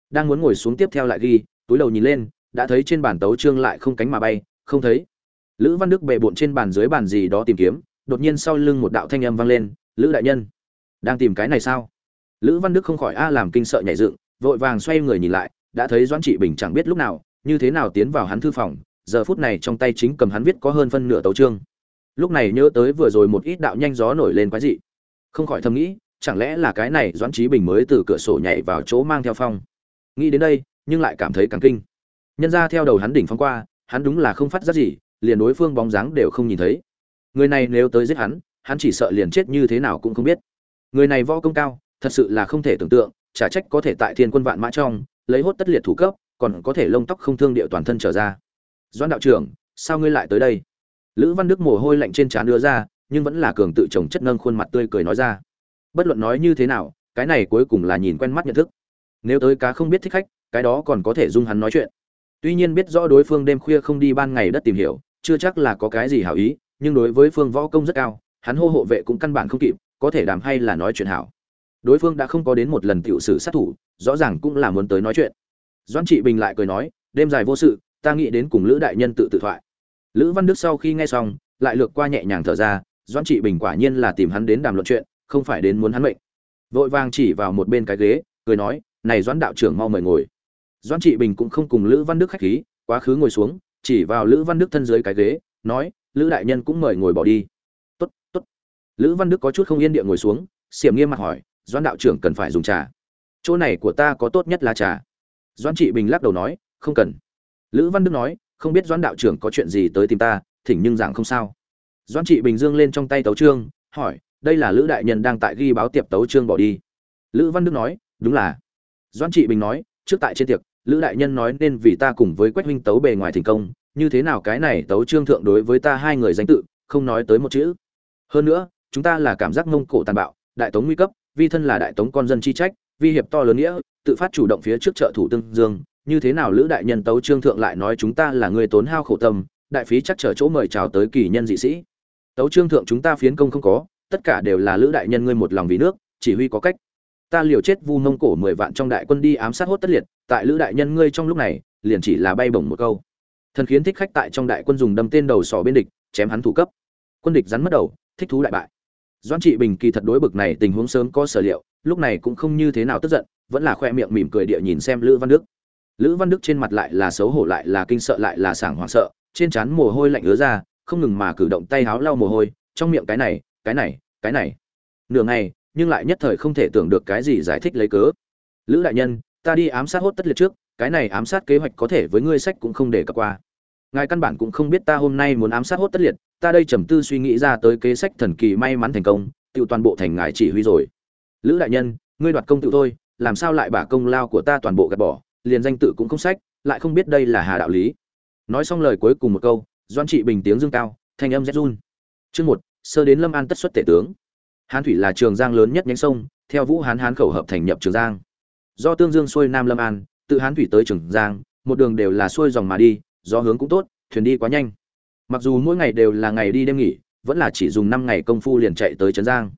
Đang muốn ngồi xuống tiếp theo lại ghi, túi đầu nhìn lên, đã thấy trên bàn tấu chương lại không cánh mà bay, không thấy. Lữ văn đức bệ bộn trên bàn dưới bàn gì đó tìm kiếm, đột nhiên sau lưng một đạo thanh âm vang lên, lữ đại nhân, đang tìm cái này sao? Lữ văn đức không khỏi a làm kinh sợ nhảy dựng, vội vàng xoay người nhìn lại, đã thấy doãn trị bình chẳng biết lúc nào, như thế nào tiến vào hắn thư phòng, giờ phút này trong tay chính cầm hắn viết có hơn phân nửa tấu chương. Lúc này nhớ tới vừa rồi một ít đạo nhanh gió nổi lên quái dị. Không khỏi thầm nghĩ, chẳng lẽ là cái này doãn trí bình mới từ cửa sổ nhảy vào chỗ mang theo phong? Nghĩ đến đây, nhưng lại cảm thấy càng kinh. Nhân ra theo đầu hắn đỉnh phong qua, hắn đúng là không phát giác gì, liền đối phương bóng dáng đều không nhìn thấy. Người này nếu tới giết hắn hắn chỉ sợ liền chết như thế nào cũng không biết. Người này võ công cao thật sự là không thể tưởng tượng, chả trách có thể tại thiên quân vạn mã trong, lấy hốt tất liệt thủ cấp, còn có thể lông tóc không thương điệu toàn thân trở ra. Doãn đạo trưởng, sao ngươi lại tới đây? Lữ văn đức mồ hôi lạnh trên trán đưa ra, nhưng vẫn là cường tự chồng chất nâng khuôn mặt tươi cười nói ra. Bất luận nói như thế nào, cái này cuối cùng là nhìn quen mắt nhận thức. Nếu tới cá không biết thích khách, cái đó còn có thể dung hắn nói chuyện. Tuy nhiên biết rõ đối phương đêm khuya không đi ban ngày đất tìm hiểu, chưa chắc là có cái gì hảo ý, nhưng đối với phương võ công rất cao, hắn hô hộ vệ cũng căn bản không kịp, có thể đàm hay là nói chuyện hảo đối phương đã không có đến một lần tiểu sử sát thủ, rõ ràng cũng là muốn tới nói chuyện. Doãn trị bình lại cười nói, đêm dài vô sự, ta nghĩ đến cùng lữ đại nhân tự tự thoại. Lữ văn đức sau khi nghe xong, lại lược qua nhẹ nhàng thở ra, doãn trị bình quả nhiên là tìm hắn đến đàm luận chuyện, không phải đến muốn hắn mệnh. Vội vàng chỉ vào một bên cái ghế, cười nói, này doãn đạo trưởng mau mời ngồi. Doãn trị bình cũng không cùng lữ văn đức khách khí, quá khứ ngồi xuống, chỉ vào lữ văn đức thân dưới cái ghế, nói, lữ đại nhân cũng mời ngồi bỏ đi. Tốt tốt. Lữ văn đức có chút không yên địa ngồi xuống, xiểm nghiêm mặt hỏi doãn đạo trưởng cần phải dùng trà. Chỗ này của ta có tốt nhất là trà. Doãn trị bình lắc đầu nói, không cần. Lữ văn đức nói, không biết doãn đạo trưởng có chuyện gì tới tìm ta, thỉnh nhưng giảng không sao. Doãn trị bình dương lên trong tay tấu trương hỏi, đây là lữ đại nhân đang tại ghi báo tiệp tấu trương bỏ đi. Lữ văn đức nói, đúng là. Doãn trị bình nói, trước tại trên tiệc, lữ đại nhân nói nên vì ta cùng với quách huynh tấu bề ngoài thành công, như thế nào cái này tấu trương thượng đối với ta hai người danh tự, không nói tới một chữ. Hơn nữa, chúng ta là cảm giác mông cổ tàn bạo, đại tống nguy cấp vi thân là đại tống con dân chi trách, vi hiệp to lớn nghĩa, tự phát chủ động phía trước trợ thủ tương dương, như thế nào lữ đại nhân tấu trương thượng lại nói chúng ta là người tốn hao khổ tâm, đại phí chắc trở chỗ mời chào tới kỳ nhân dị sĩ. Tấu trương thượng chúng ta phiến công không có, tất cả đều là lữ đại nhân ngươi một lòng vì nước, chỉ huy có cách. Ta liều chết vu mông cổ mười vạn trong đại quân đi ám sát hốt tất liệt, tại lữ đại nhân ngươi trong lúc này, liền chỉ là bay bổng một câu. Thần khiến thích khách tại trong đại quân dùng đâm tên đầu sỏ bên địch, chém hắn thủ cấp. Quân địch rắn mất đầu, thích thú đại bại doãn trị bình kỳ thật đối bực này tình huống sớm có sở liệu, lúc này cũng không như thế nào tức giận, vẫn là khoe miệng mỉm cười địa nhìn xem lữ văn đức. Lữ văn đức trên mặt lại là xấu hổ, lại là kinh sợ, lại là sảng hoảng sợ, trên trán mồ hôi lạnh ứa ra, không ngừng mà cử động tay háo lau mồ hôi, trong miệng cái này cái này cái này. Nửa ngày, nhưng lại nhất thời không thể tưởng được cái gì giải thích lấy cớ. Lữ đại nhân, ta đi ám sát hốt tất liệt trước, cái này ám sát kế hoạch có thể với ngươi sách cũng không để cập qua. Ngài căn bản cũng không biết ta hôm nay muốn ám sát hốt tất liệt ta đây trầm tư suy nghĩ ra tới kế sách thần kỳ may mắn thành công tự toàn bộ thành ngài chỉ huy rồi. Lữ đại nhân, ngươi đoạt công tự thôi, làm sao lại bả công lao của ta toàn bộ gạt bỏ, liền danh tự cũng không sách, lại không biết đây là hà đạo lý. Nói xong lời cuối cùng một câu doan trị bình tiếng dương cao, thanh âm rét run. Chương một, sơ đến lâm an tất xuất tể tướng. Hán thủy là trường giang lớn nhất nhánh sông, theo vũ hán hán khẩu hợp thành nhập trường giang. Do tương dương xuôi nam lâm an, tự hán thủy tới trường giang, một đường đều là xuôi dòng mà đi do hướng cũng tốt, thuyền đi quá nhanh mặc dù mỗi ngày đều là ngày đi đêm nghỉ, vẫn là chỉ dùng năm ngày công phu liền chạy tới trấn giang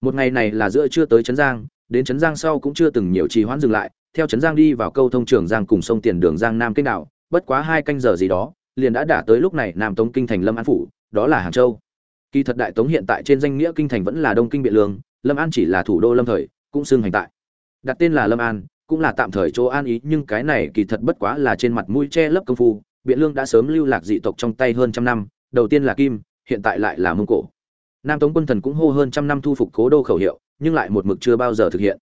một ngày này là giữa chưa tới trấn giang, đến trấn giang sau cũng chưa từng nhiều trì hoãn dừng lại, theo trấn giang đi vào câu thông trường giang cùng sông tiền đường giang nam kênh đảo. bất quá hai canh giờ gì đó, liền đã đả tới lúc này nam tống kinh thành lâm an phủ, đó là hàng châu kỳ thật đại tống hiện tại trên danh nghĩa kinh thành vẫn là đông kinh biện lương, lâm an chỉ là thủ đô lâm thời, cũng xưng hành tại đặt tên là lâm an, cũng là tạm thời chỗ an ý, nhưng cái này kỳ thật bất quá là trên mặt mũi che lấp công phu biện lương đã sớm lưu lạc dị tộc trong tay hơn trăm năm, đầu tiên là kim, hiện tại lại là mông cổ. Nam tống quân thần cũng hô hơn trăm năm thu phục cố đô khẩu hiệu, nhưng lại một mực chưa bao giờ thực hiện.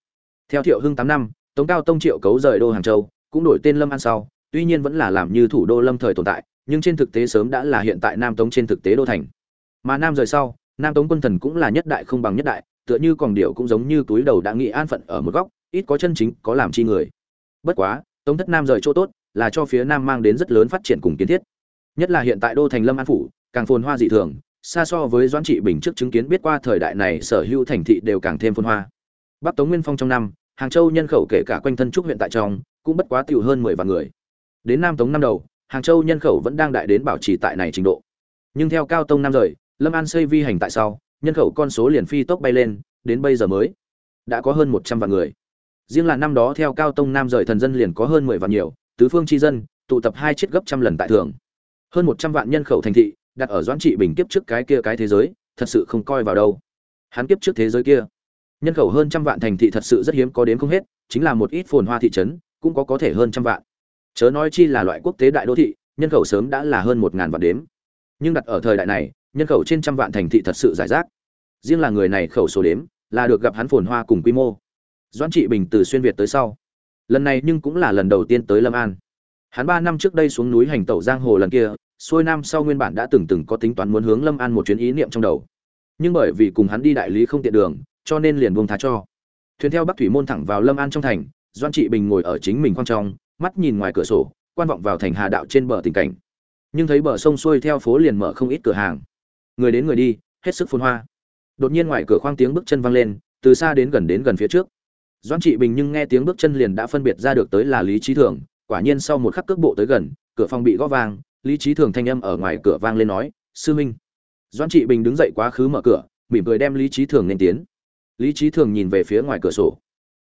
Theo thiệu hưng tám năm, tống cao tông triệu cấu rời đô hàng châu, cũng đổi tên lâm an sau, tuy nhiên vẫn là làm như thủ đô lâm thời tồn tại, nhưng trên thực tế sớm đã là hiện tại nam tống trên thực tế đô thành. Mà nam rời sau, nam tống quân thần cũng là nhất đại không bằng nhất đại, tựa như còn điệu cũng giống như túi đầu đã nghĩ an phận ở một góc, ít có chân chính, có làm chi người. Bất quá, tống thất nam rời chỗ tốt là cho phía nam mang đến rất lớn phát triển cùng kiến thiết. Nhất là hiện tại đô thành lâm an phủ, càng phồn hoa dị thường, xa so với doãn trị bình trước chứng kiến biết qua thời đại này sở hữu thành thị đều càng thêm phồn hoa. Bắc tống nguyên phong trong năm, hàng châu nhân khẩu kể cả quanh thân trúc huyện tại trong, cũng bất quá tiểu hơn mười vạn người. Đến nam tống năm đầu, hàng châu nhân khẩu vẫn đang đại đến bảo trì tại này trình độ. Nhưng theo cao tông năm rời, lâm an xây vi hành tại sau, nhân khẩu con số liền phi tốc bay lên, đến bây giờ mới đã có hơn một trăm vạn người. Riêng là năm đó theo cao tông nam rời thần dân liền có hơn mười vạn nhiều tứ phương chi dân, tụ tập hai chiết gấp trăm lần tại thường hơn một trăm vạn nhân khẩu thành thị, đặt ở doãn trị bình kiếp trước cái kia cái thế giới, thật sự không coi vào đâu. Hắn kiếp trước thế giới kia, nhân khẩu hơn trăm vạn thành thị thật sự rất hiếm có đến không hết, chính là một ít phồn hoa thị trấn, cũng có có thể hơn trăm vạn. Chớ nói chi là loại quốc tế đại đô thị, nhân khẩu sớm đã là hơn một ngàn vạn đếm. Nhưng đặt ở thời đại này, nhân khẩu trên trăm vạn thành thị thật sự giải rác. Riêng là người này khẩu số đếm, là được gặp hắn phồn hoa cùng quy mô. Doãn trị bình từ xuyên việt tới sau lần này nhưng cũng là lần đầu tiên tới lâm an. Hắn ba năm trước đây xuống núi hành tẩu giang hồ lần kia, xuôi nam sau nguyên bản đã từng từng có tính toán muốn hướng lâm an một chuyến ý niệm trong đầu. Nhưng bởi vì cùng hắn đi đại lý không tiện đường, cho nên liền buông tha cho. Thuyền theo bắc thủy môn thẳng vào lâm an trong thành, doan trị bình ngồi ở chính mình khoang trong, mắt nhìn ngoài cửa sổ, quan vọng vào thành hà đạo trên bờ tình cảnh. Nhưng thấy bờ sông xuôi theo phố liền mở không ít cửa hàng. Người đến người đi, hết sức phun hoa. Đột nhiên ngoài cửa khoang tiếng bước chân vang lên, từ xa đến gần đến gần phía trước doan trị bình nhưng nghe tiếng bước chân liền đã phân biệt ra được tới là lý trí thường, quả nhiên sau một khắc cước bộ tới gần, cửa phòng bị gõ vang, lý trí thường thanh âm ở ngoài cửa vang lên nói, sư minh. Doan trị bình đứng dậy quá khứ mở cửa, mỉm cười đem lý trí thường nên tiến. Lý trí thường nhìn về phía ngoài cửa sổ,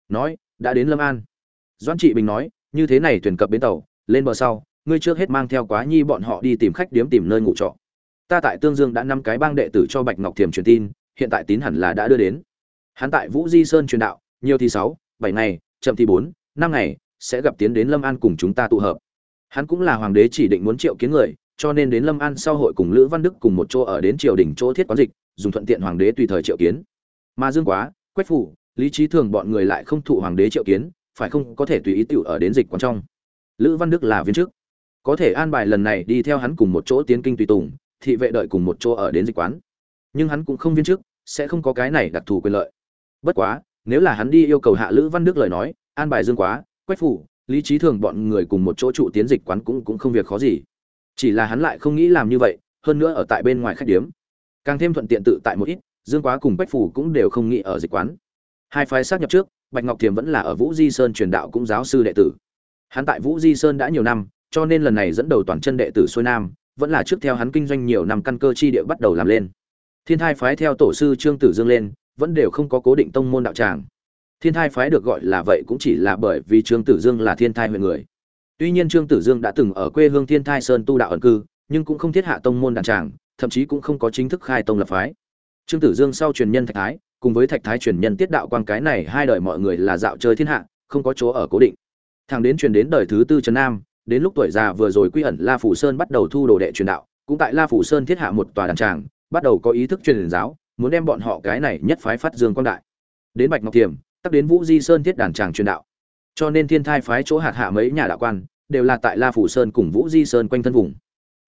nói, đã đến lâm an. Doan trị bình nói, như thế này thuyền cập bến tàu, lên bờ sau, ngươi trước hết mang theo quá nhi bọn họ đi tìm khách điếm tìm nơi ngủ trọ. Ta tại tương dương đã năm cái bang đệ tử cho bạch ngọc thiềm truyền tin, hiện tại tín hẳn là đã đưa đến. Hắn tại vũ di sơn truyền đạo nhiều thì sáu, bảy ngày, chậm thì bốn, năm ngày, sẽ gặp tiến đến lâm an cùng chúng ta tụ hợp. Hắn cũng là hoàng đế chỉ định muốn triệu kiến người, cho nên đến lâm an sau hội cùng lữ văn đức cùng một chỗ ở đến triều đình chỗ thiết quán dịch, dùng thuận tiện hoàng đế tùy thời triệu kiến. Mà dương quá, quách phủ, lý trí thường bọn người lại không thụ hoàng đế triệu kiến, phải không có thể tùy ý tiểu ở đến dịch quán trong. Lữ văn đức là viên chức. Có thể an bài lần này đi theo hắn cùng một chỗ tiến kinh tùy tùng, thị vệ đợi cùng một chỗ ở đến dịch quán. Nhưng hắn cũng không viên chức, sẽ không có cái này đặc thù quyền lợi. Bất quá nếu là hắn đi yêu cầu hạ lữ văn đức lời nói, an bài dương quá, quách phủ, lý trí thường bọn người cùng một chỗ trụ tiến dịch quán cũng cũng không việc khó gì. Chỉ là hắn lại không nghĩ làm như vậy, hơn nữa ở tại bên ngoài khách điếm. Càng thêm thuận tiện tự tại một ít, dương quá cùng quách phủ cũng đều không nghĩ ở dịch quán. Hai phái xác nhập trước, bạch ngọc thiềm vẫn là ở vũ di sơn truyền đạo cũng giáo sư đệ tử. Hắn tại vũ di sơn đã nhiều năm, cho nên lần này dẫn đầu toàn chân đệ tử xuôi nam, vẫn là trước theo hắn kinh doanh nhiều năm căn cơ chi địa bắt đầu làm lên. Thiên thai phái theo tổ sư trương tử dương lên vẫn đều không có cố định tông môn đạo tràng. Thiên thai phái được gọi là vậy cũng chỉ là bởi vì trương tử dương là thiên thai huyện người. Tuy nhiên trương tử dương đã từng ở quê hương thiên thai sơn tu đạo ẩn cư, nhưng cũng không thiết hạ tông môn đàn tràng, thậm chí cũng không có chính thức khai tông lập phái. Trương tử dương sau truyền nhân thạch thái, cùng với thạch thái truyền nhân tiết đạo quang cái này hai đời mọi người là dạo chơi thiên hạ, không có chỗ ở cố định. Thằng đến truyền đến đời thứ tư trần nam, đến lúc tuổi già vừa rồi quy ẩn la phủ sơn bắt đầu thu đồ đệ truyền đạo, cũng tại la phủ sơn thiết hạ một tòa đàn tràng, bắt đầu có ý thức truyền giáo muốn đem bọn họ cái này nhất phái phát dương quang đại. Đến bạch ngọc thiểm, tắc đến vũ di sơn thiết đàn tràng truyền đạo. Cho nên thiên thai phái chỗ hạt hạ mấy nhà đạo quan, đều là tại la phủ sơn cùng vũ di sơn quanh thân vùng.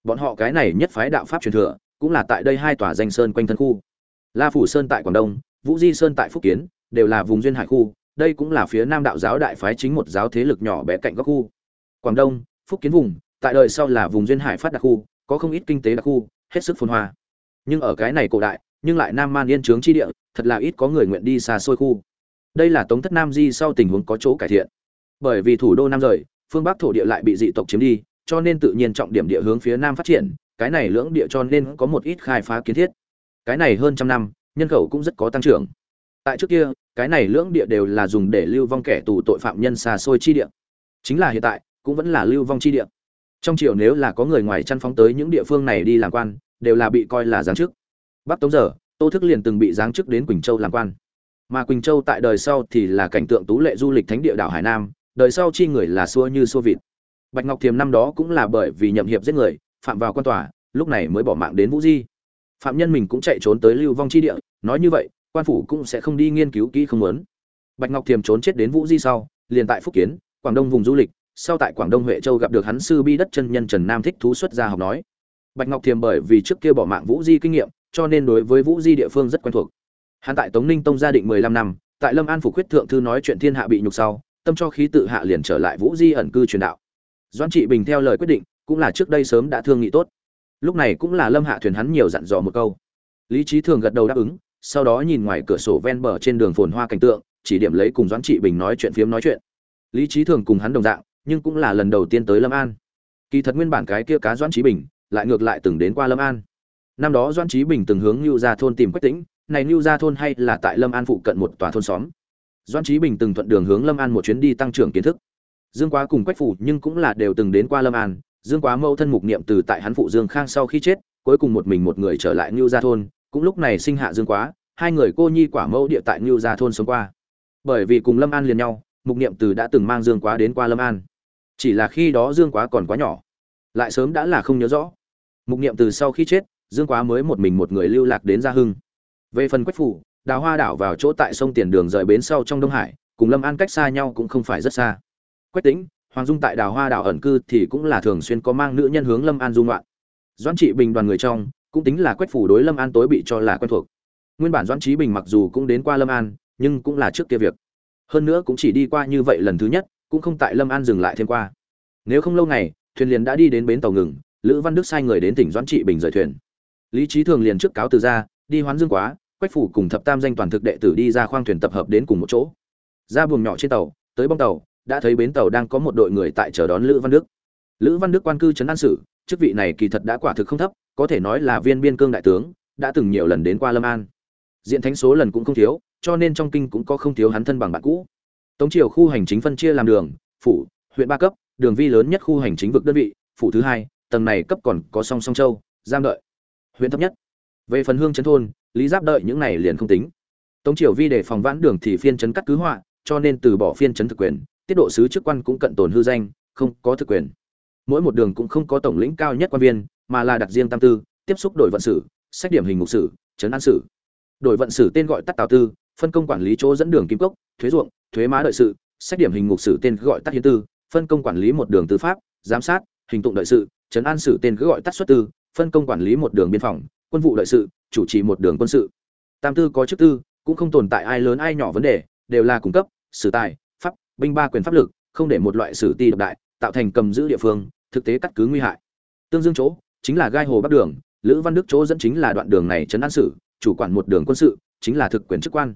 Bọn họ cái này nhất phái đạo pháp truyền thừa, cũng là tại đây hai tòa danh sơn quanh thân khu. La phủ sơn tại quảng đông, vũ di sơn tại phúc kiến, đều là vùng duyên hải khu, đây cũng là phía nam đạo giáo đại phái chính một giáo thế lực nhỏ bé cạnh các khu. Quảng đông, phúc kiến vùng, tại đời sau là vùng duyên hải phát đặc khu, có không ít kinh tế đặc khu, hết sức phồn hoa. Nhưng ở cái này cổ đại nhưng lại nam man yên trướng chi địa, thật là ít có người nguyện đi xa xôi khu. Đây là tống thất nam di sau tình huống có chỗ cải thiện. Bởi vì thủ đô nam rời, phương bắc thổ địa lại bị dị tộc chiếm đi, cho nên tự nhiên trọng điểm địa hướng phía nam phát triển, cái này lưỡng địa cho nên có một ít khai phá kiến thiết. Cái này hơn trăm năm, nhân khẩu cũng rất có tăng trưởng. Tại trước kia, cái này lưỡng địa đều là dùng để lưu vong kẻ tù tội phạm nhân xa xôi chi địa. Chính là hiện tại, cũng vẫn là lưu vong chi địa. Trong triều nếu là có người ngoài chăn phóng tới những địa phương này đi làm quan, đều là bị coi là giáng chức bắc tống giờ tô thức liền từng bị giáng chức đến quỳnh châu làm quan. Mà quỳnh châu tại đời sau thì là cảnh tượng tú lệ du lịch thánh địa đảo hải nam, đời sau chi người là xua như xua vịt. Bạch ngọc thiềm năm đó cũng là bởi vì nhậm hiệp giết người, phạm vào quan tòa, lúc này mới bỏ mạng đến vũ di. Phạm nhân mình cũng chạy trốn tới lưu vong chi địa, nói như vậy, quan phủ cũng sẽ không đi nghiên cứu kỹ không muốn. Bạch ngọc thiềm trốn chết đến vũ di sau, liền tại phúc kiến, quảng đông vùng du lịch, sau tại quảng đông huệ châu gặp được hắn sư bi đất chân nhân trần nam thích thú xuất gia học nói. Bạch ngọc thiềm bởi vì trước kia bỏ mạng vũ di kinh nghiệm cho nên đối với vũ di địa phương rất quen thuộc. Hắn tại tống ninh tông gia định mười lăm năm, tại lâm an phủ quyết thượng thư nói chuyện thiên hạ bị nhục sau, tâm cho khí tự hạ liền trở lại vũ di ẩn cư truyền đạo. Doan trị bình theo lời quyết định, cũng là trước đây sớm đã thương nghị tốt. Lúc này cũng là lâm hạ thuyền hắn nhiều dặn dò một câu. Lý trí thường gật đầu đáp ứng, sau đó nhìn ngoài cửa sổ ven bờ trên đường phồn hoa cảnh tượng, chỉ điểm lấy cùng doãn trị bình nói chuyện phiếm nói chuyện. Lý trí thường cùng hắn đồng dạng, nhưng cũng là lần đầu tiên tới lâm an. Kỳ thật nguyên bản cái kia cá doãn trí bình, lại ngược lại từng đến qua lâm an năm đó doãn trí bình từng hướng lưu Gia thôn tìm quách tĩnh, này lưu Gia thôn hay là tại lâm an phụ cận một tòa thôn xóm. Doãn trí bình từng thuận đường hướng lâm an một chuyến đi tăng trưởng kiến thức. Dương quá cùng quách phủ nhưng cũng là đều từng đến qua lâm an, dương quá mâu thân mục niệm từ tại hắn phụ dương khang sau khi chết, cuối cùng một mình một người trở lại lưu gia thôn, cũng lúc này sinh hạ dương quá, hai người cô nhi quả mẫu địa tại lưu gia thôn sống qua. Bởi vì cùng lâm an liền nhau, mục niệm từ đã từng mang dương quá đến qua lâm an. Chỉ là khi đó dương quá còn quá nhỏ, lại sớm đã là không nhớ rõ. Mục niệm từ sau khi chết dương quá mới một mình một người lưu lạc đến gia hưng. Về phần quách phủ, đào hoa đảo vào chỗ tại sông tiền đường rời bến sau trong đông hải, cùng lâm an cách xa nhau cũng không phải rất xa. Quách tính hoàng dung tại đào hoa đảo ẩn cư thì cũng là thường xuyên có mang nữ nhân hướng lâm an dung loạn doãn trị bình đoàn người trong, cũng tính là quách phủ đối lâm an tối bị cho là quen thuộc. Nguyên bản doãn trí bình mặc dù cũng đến qua lâm an, nhưng cũng là trước kia việc. Hơn nữa cũng chỉ đi qua như vậy lần thứ nhất, cũng không tại lâm an dừng lại thêm qua. Nếu không lâu ngày, thuyền liền đã đi đến bến tàu ngừng, lữ văn đức sai người đến tỉnh doãn trị bình rời thuyền lý trí thường liền trước cáo từ ra, đi hoán dương quá, quách phủ cùng thập tam danh toàn thực đệ tử đi ra khoang thuyền tập hợp đến cùng một chỗ. Ra buồng nhỏ trên tàu, tới bong tàu, đã thấy bến tàu đang có một đội người tại chờ đón lữ văn đức. Lữ văn đức quan cư trấn an sử, chức vị này kỳ thật đã quả thực không thấp, có thể nói là viên biên cương đại tướng, đã từng nhiều lần đến qua lâm an. Diện thánh số lần cũng không thiếu, cho nên trong kinh cũng có không thiếu hắn thân bằng bạn cũ. Tống triều khu hành chính phân chia làm đường, phủ, huyện ba cấp, đường vi lớn nhất khu hành chính vực đơn vị, phủ thứ hai, tầng này cấp còn có song song châu, giam đợi huyện thấp nhất. Về phần hương chấn thôn, lý giáp đợi những này liền không tính. Tống triều vi để phòng vãn đường thì phiên chấn cắt cứ họa, cho nên từ bỏ phiên chấn thực quyền, tiết độ sứ chức quan cũng cận tồn hư danh, không có thực quyền. Mỗi một đường cũng không có tổng lĩnh cao nhất quan viên, mà là đặt riêng tam tư, tiếp xúc đổi vận sử, sách điểm hình ngục sử trấn an sử. Đổi vận sử tên gọi tắt tào tư, phân công quản lý chỗ dẫn đường kim cốc, thuế ruộng, thuế má đợi sự, sách điểm hình ngục sử tên gọi tắt hiến tư, phân công quản lý một đường tư pháp, giám sát, hình tụng đợi sự trấn an sử tên cứ gọi tắt xuất tư phân công quản lý một đường biên phòng quân vụ lợi sự chủ trì một đường quân sự. Tam tư có chức tư cũng không tồn tại ai lớn ai nhỏ vấn đề đều là cung cấp sử tài pháp binh ba quyền pháp lực không để một loại sử ti độc đại tạo thành cầm giữ địa phương thực tế cắt cứ nguy hại. Tương dương chỗ chính là gai hồ bắc đường lữ văn đức chỗ dẫn chính là đoạn đường này trấn an sự, chủ quản một đường quân sự chính là thực quyền chức quan.